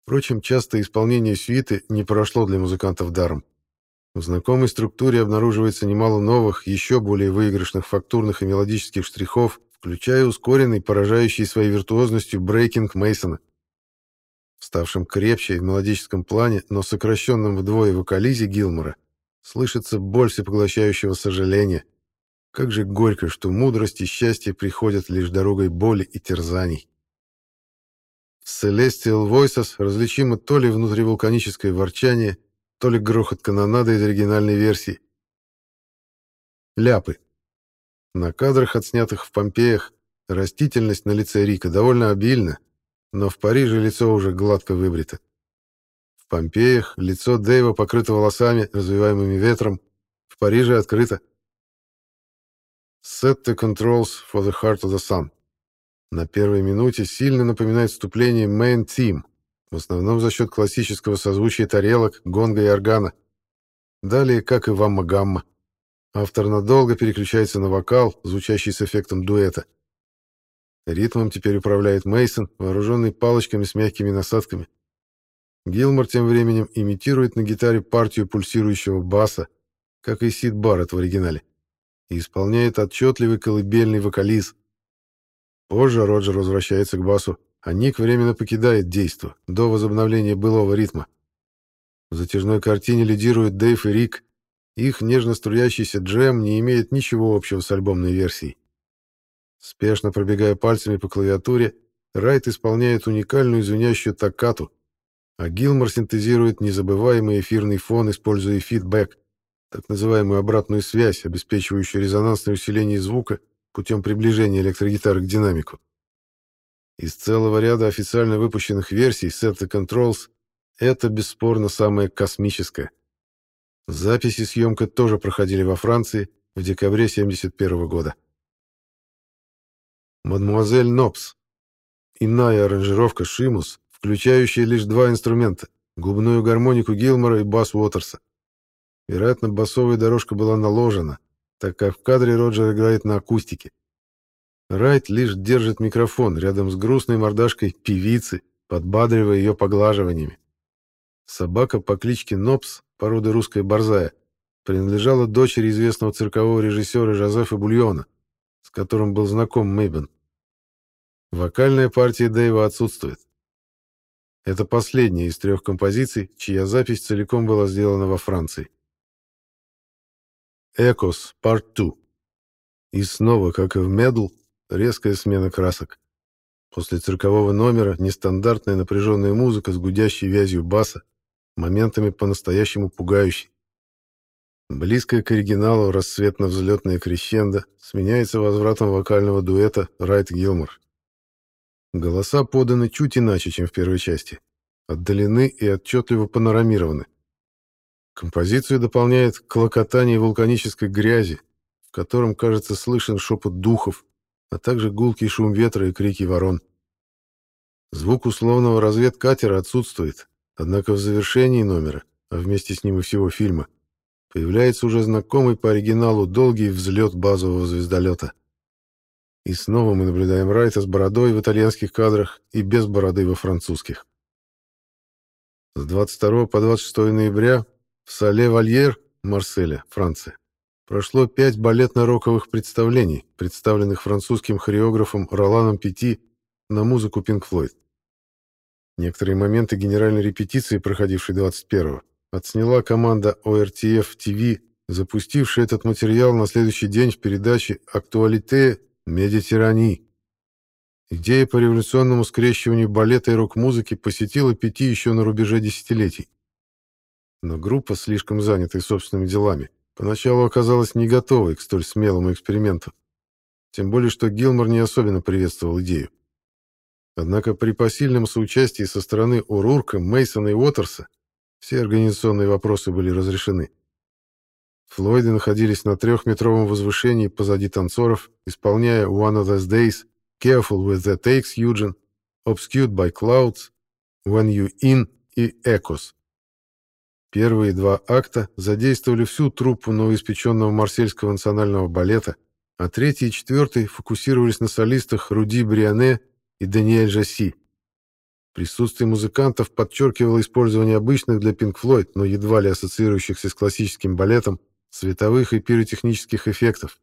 Speaker 1: Впрочем, частое исполнение сюиты не прошло для музыкантов даром. В знакомой структуре обнаруживается немало новых, еще более выигрышных фактурных и мелодических штрихов, включая ускоренный, поражающий своей виртуозностью брейкинг Мейсона ставшем крепче в мелодическом плане, но сокращенном вдвое вокализе Гилмора, слышится боль всепоглощающего сожаления. Как же горько, что мудрость и счастье приходят лишь дорогой боли и терзаний. В Celestial Voices различимо то ли внутривулканическое ворчание, то ли грохот канонады из оригинальной версии. Ляпы. На кадрах, отснятых в Помпеях, растительность на лице Рика довольно обильна, но в Париже лицо уже гладко выбрито. В Помпеях лицо Дэйва покрыто волосами, развиваемыми ветром. В Париже открыто. Set the controls for the heart of the sun. На первой минуте сильно напоминает вступление Main Team, в основном за счет классического созвучия тарелок, гонга и органа. Далее, как и вамма-гамма. Автор надолго переключается на вокал, звучащий с эффектом дуэта. Ритмом теперь управляет Мейсон, вооруженный палочками с мягкими насадками. Гилмор тем временем имитирует на гитаре партию пульсирующего баса, как и Сид Барретт в оригинале, и исполняет отчетливый колыбельный вокализ. Позже Роджер возвращается к басу, а Ник временно покидает действо до возобновления былого ритма. В затяжной картине лидируют Дэйв и Рик. Их нежно струящийся джем не имеет ничего общего с альбомной версией. Спешно пробегая пальцами по клавиатуре, Райт исполняет уникальную звенящую токкату, а Гилмор синтезирует незабываемый эфирный фон, используя фидбэк, так называемую обратную связь, обеспечивающую резонансное усиление звука путем приближения электрогитары к динамику. Из целого ряда официально выпущенных версий the Controls это бесспорно самое космическое. Запись и съемка тоже проходили во Франции в декабре 1971 года. Мадмуазель Нопс. Иная аранжировка Шимус, включающая лишь два инструмента — губную гармонику Гилмора и бас Уотерса. Вероятно, басовая дорожка была наложена, так как в кадре Роджер играет на акустике. Райт лишь держит микрофон рядом с грустной мордашкой певицы, подбадривая ее поглаживаниями. Собака по кличке Нопс, породы русская борзая, принадлежала дочери известного циркового режиссера Жозефа Бульона, с которым был знаком Мейбен. Вокальная партия Дэйва отсутствует. Это последняя из трех композиций, чья запись целиком была сделана во Франции. Экос, Part 2. И снова, как и в Медл, резкая смена красок. После циркового номера нестандартная напряженная музыка с гудящей вязью баса, моментами по-настоящему пугающей. Близкое к оригиналу рассветно-взлетное крещендо сменяется возвратом вокального дуэта Райт-Гилмор. Голоса поданы чуть иначе, чем в первой части. Отдалены и отчетливо панорамированы. Композицию дополняет клокотание вулканической грязи, в котором, кажется, слышен шепот духов, а также гулкий шум ветра и крики ворон. Звук условного разведкатера отсутствует, однако в завершении номера, а вместе с ним и всего фильма, появляется уже знакомый по оригиналу долгий взлет базового звездолета. И снова мы наблюдаем Райта с бородой в итальянских кадрах и без бороды во французских. С 22 по 26 ноября в Сале-Вальер, Марселе, Франция, прошло пять балетно-роковых представлений, представленных французским хореографом Роланом Пяти на музыку Pink Floyd. Некоторые моменты генеральной репетиции, проходившей 21-го, отсняла команда ORTF TV, запустившая этот материал на следующий день в передаче «Актуалите Медитерани». Идея по революционному скрещиванию балета и рок-музыки посетила пяти еще на рубеже десятилетий. Но группа, слишком занятая собственными делами, поначалу оказалась не готовой к столь смелому эксперименту. Тем более, что Гилмор не особенно приветствовал идею. Однако при посильном соучастии со стороны Урурка, Мейсона и Уотерса все организационные вопросы были разрешены. Флойды находились на трехметровом возвышении позади танцоров, исполняя «One of those days», «Careful with the takes, Eugene», «Obscured by clouds», «When you in» и «Echoes». Первые два акта задействовали всю труппу новоиспеченного марсельского национального балета, а третий и четвертый фокусировались на солистах Руди Бриане и Даниэль Жасси. Присутствие музыкантов подчеркивало использование обычных для Pink Floyd, но едва ли ассоциирующихся с классическим балетом, световых и пиротехнических эффектов.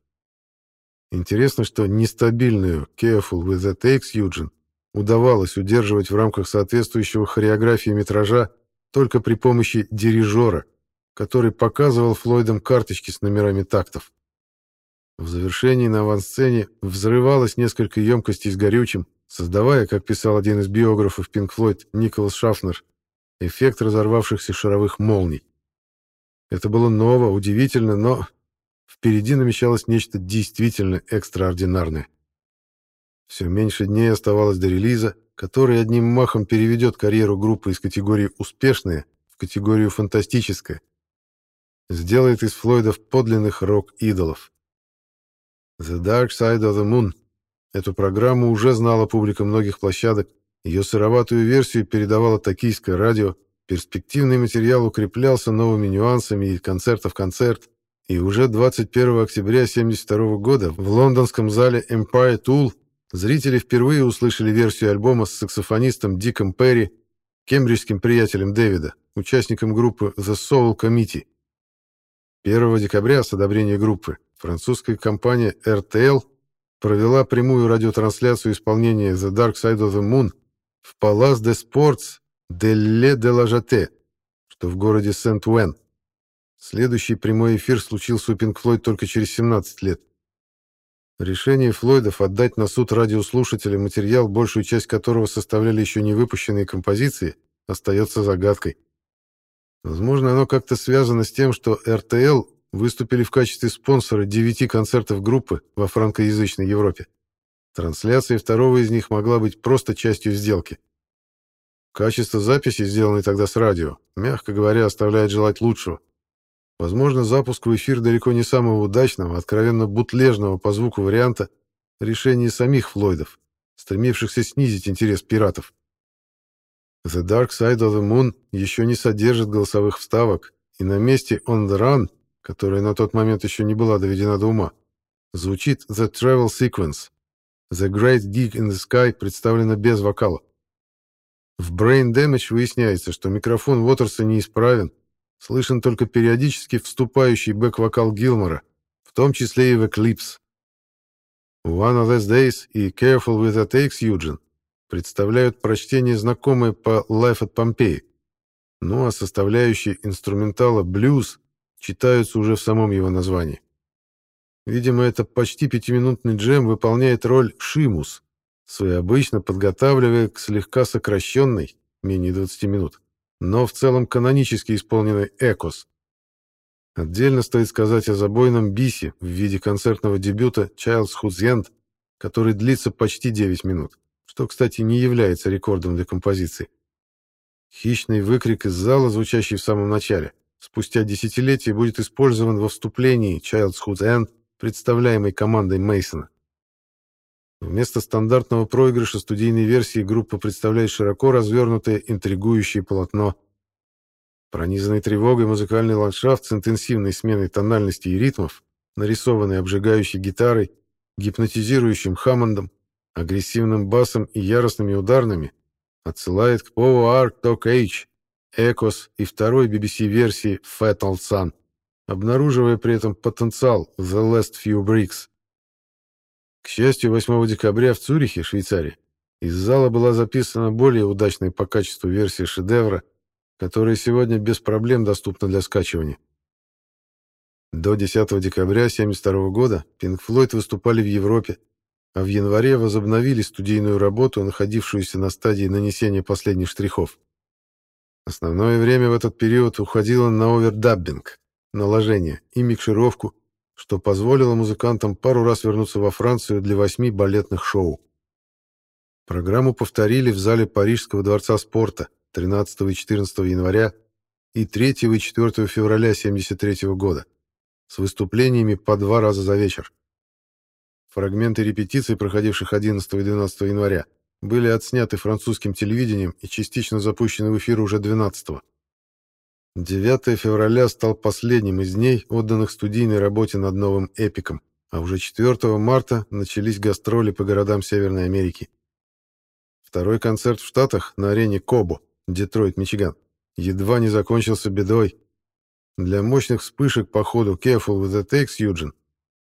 Speaker 1: Интересно, что нестабильную Careful with the Takes Юджин удавалось удерживать в рамках соответствующего хореографии метража только при помощи дирижера, который показывал Флойдам карточки с номерами тактов. В завершении на авансцене взрывалось несколько емкостей с горючим, создавая, как писал один из биографов Pink Floyd Николас Шафнер, эффект разорвавшихся шаровых молний. Это было ново, удивительно, но впереди намечалось нечто действительно экстраординарное. Все меньше дней оставалось до релиза, который одним махом переведет карьеру группы из категории «успешная» в категорию «фантастическая». Сделает из Флойдов подлинных рок-идолов. The Dark Side of the Moon Эту программу уже знала публика многих площадок, ее сыроватую версию передавало токийское радио, перспективный материал укреплялся новыми нюансами и концерта в концерт, и уже 21 октября 1972 года в лондонском зале Empire Tool зрители впервые услышали версию альбома с саксофонистом Диком Перри, кембриджским приятелем Дэвида, участником группы The Soul Committee. 1 декабря с одобрения группы французская компания RTL провела прямую радиотрансляцию исполнения The Dark Side of the Moon в de Sports de Le de la Jate, что в городе Сент-Уэн. Следующий прямой эфир случился у Pink Floyd только через 17 лет. Решение Флойдов отдать на суд радиослушателям материал, большую часть которого составляли еще не выпущенные композиции, остается загадкой. Возможно, оно как-то связано с тем, что РТЛ выступили в качестве спонсора девяти концертов группы во франкоязычной Европе. Трансляция второго из них могла быть просто частью сделки. Качество записи, сделанной тогда с радио, мягко говоря, оставляет желать лучшего. Возможно, запуск в эфир далеко не самого удачного, откровенно бутлежного по звуку варианта решение самих Флойдов, стремившихся снизить интерес пиратов. The Dark Side of the Moon еще не содержит голосовых вставок, и на месте On the Run которая на тот момент еще не была доведена до ума, звучит The Travel Sequence. The Great Gig in the Sky представлена без вокала. В Brain Damage выясняется, что микрофон Уотерса неисправен, слышен только периодически вступающий бэк-вокал Гилмора, в том числе и в Eclipse. One of These Days и Careful with the Takes Eugene представляют прочтение знакомое по Life at Pompeii. Ну а составляющие инструментала блюз читаются уже в самом его названии. Видимо, это почти пятиминутный джем выполняет роль «шимус», своеобычно подготавливая к слегка сокращенной, менее 20 минут, но в целом канонически исполненной «экос». Отдельно стоит сказать о забойном бисе в виде концертного дебюта «Child's Who's End», который длится почти 9 минут, что, кстати, не является рекордом для композиции. Хищный выкрик из зала, звучащий в самом начале, спустя десятилетия будет использован во вступлении Child's Hood End, представляемой командой Мейсона. Вместо стандартного проигрыша студийной версии группа представляет широко развернутое интригующее полотно. Пронизанный тревогой музыкальный ландшафт с интенсивной сменой тональности и ритмов, нарисованный обжигающей гитарой, гипнотизирующим Хаммондом, агрессивным басом и яростными ударными, отсылает к Power Art Talk Age, Echoes и второй BBC-версии Fatal Sun, обнаруживая при этом потенциал The Last Few Bricks. К счастью, 8 декабря в Цюрихе, Швейцарии, из зала была записана более удачная по качеству версия шедевра, которая сегодня без проблем доступна для скачивания. До 10 декабря 1972 года Pink Floyd выступали в Европе, а в январе возобновили студийную работу, находившуюся на стадии нанесения последних штрихов. Основное время в этот период уходило на овердаббинг, наложение и микшировку, что позволило музыкантам пару раз вернуться во Францию для восьми балетных шоу. Программу повторили в зале Парижского дворца спорта 13 и 14 января и 3 и 4 февраля 1973 года с выступлениями по два раза за вечер. Фрагменты репетиций, проходивших 11 и 12 января, были отсняты французским телевидением и частично запущены в эфир уже 12 -го. 9 февраля стал последним из дней, отданных студийной работе над новым эпиком, а уже 4 марта начались гастроли по городам Северной Америки. Второй концерт в Штатах на арене Кобо, Детройт, Мичиган, едва не закончился бедой. Для мощных вспышек по ходу Careful with the Takes Юджин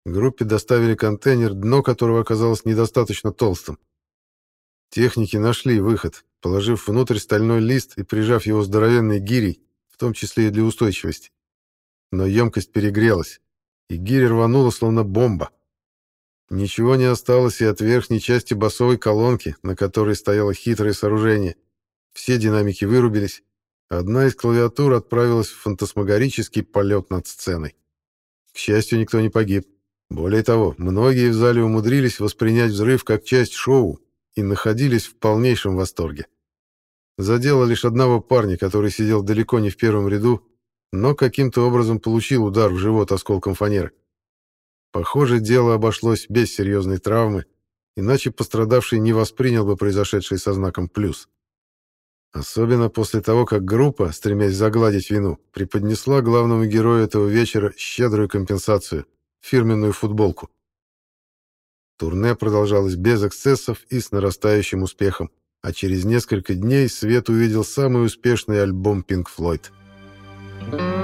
Speaker 1: группе доставили контейнер, дно которого оказалось недостаточно толстым. Техники нашли выход, положив внутрь стальной лист и прижав его здоровенной гирей, в том числе и для устойчивости. Но емкость перегрелась, и гиря рванула, словно бомба. Ничего не осталось и от верхней части басовой колонки, на которой стояло хитрое сооружение. Все динамики вырубились. Одна из клавиатур отправилась в фантасмагорический полет над сценой. К счастью, никто не погиб. Более того, многие в зале умудрились воспринять взрыв как часть шоу и находились в полнейшем восторге. Задело лишь одного парня, который сидел далеко не в первом ряду, но каким-то образом получил удар в живот осколком фанеры. Похоже, дело обошлось без серьезной травмы, иначе пострадавший не воспринял бы произошедшее со знаком «плюс». Особенно после того, как группа, стремясь загладить вину, преподнесла главному герою этого вечера щедрую компенсацию — фирменную футболку. Турне продолжалось без эксцессов и с нарастающим успехом, а через несколько дней Свет увидел самый успешный альбом Pink Floyd. Thank you.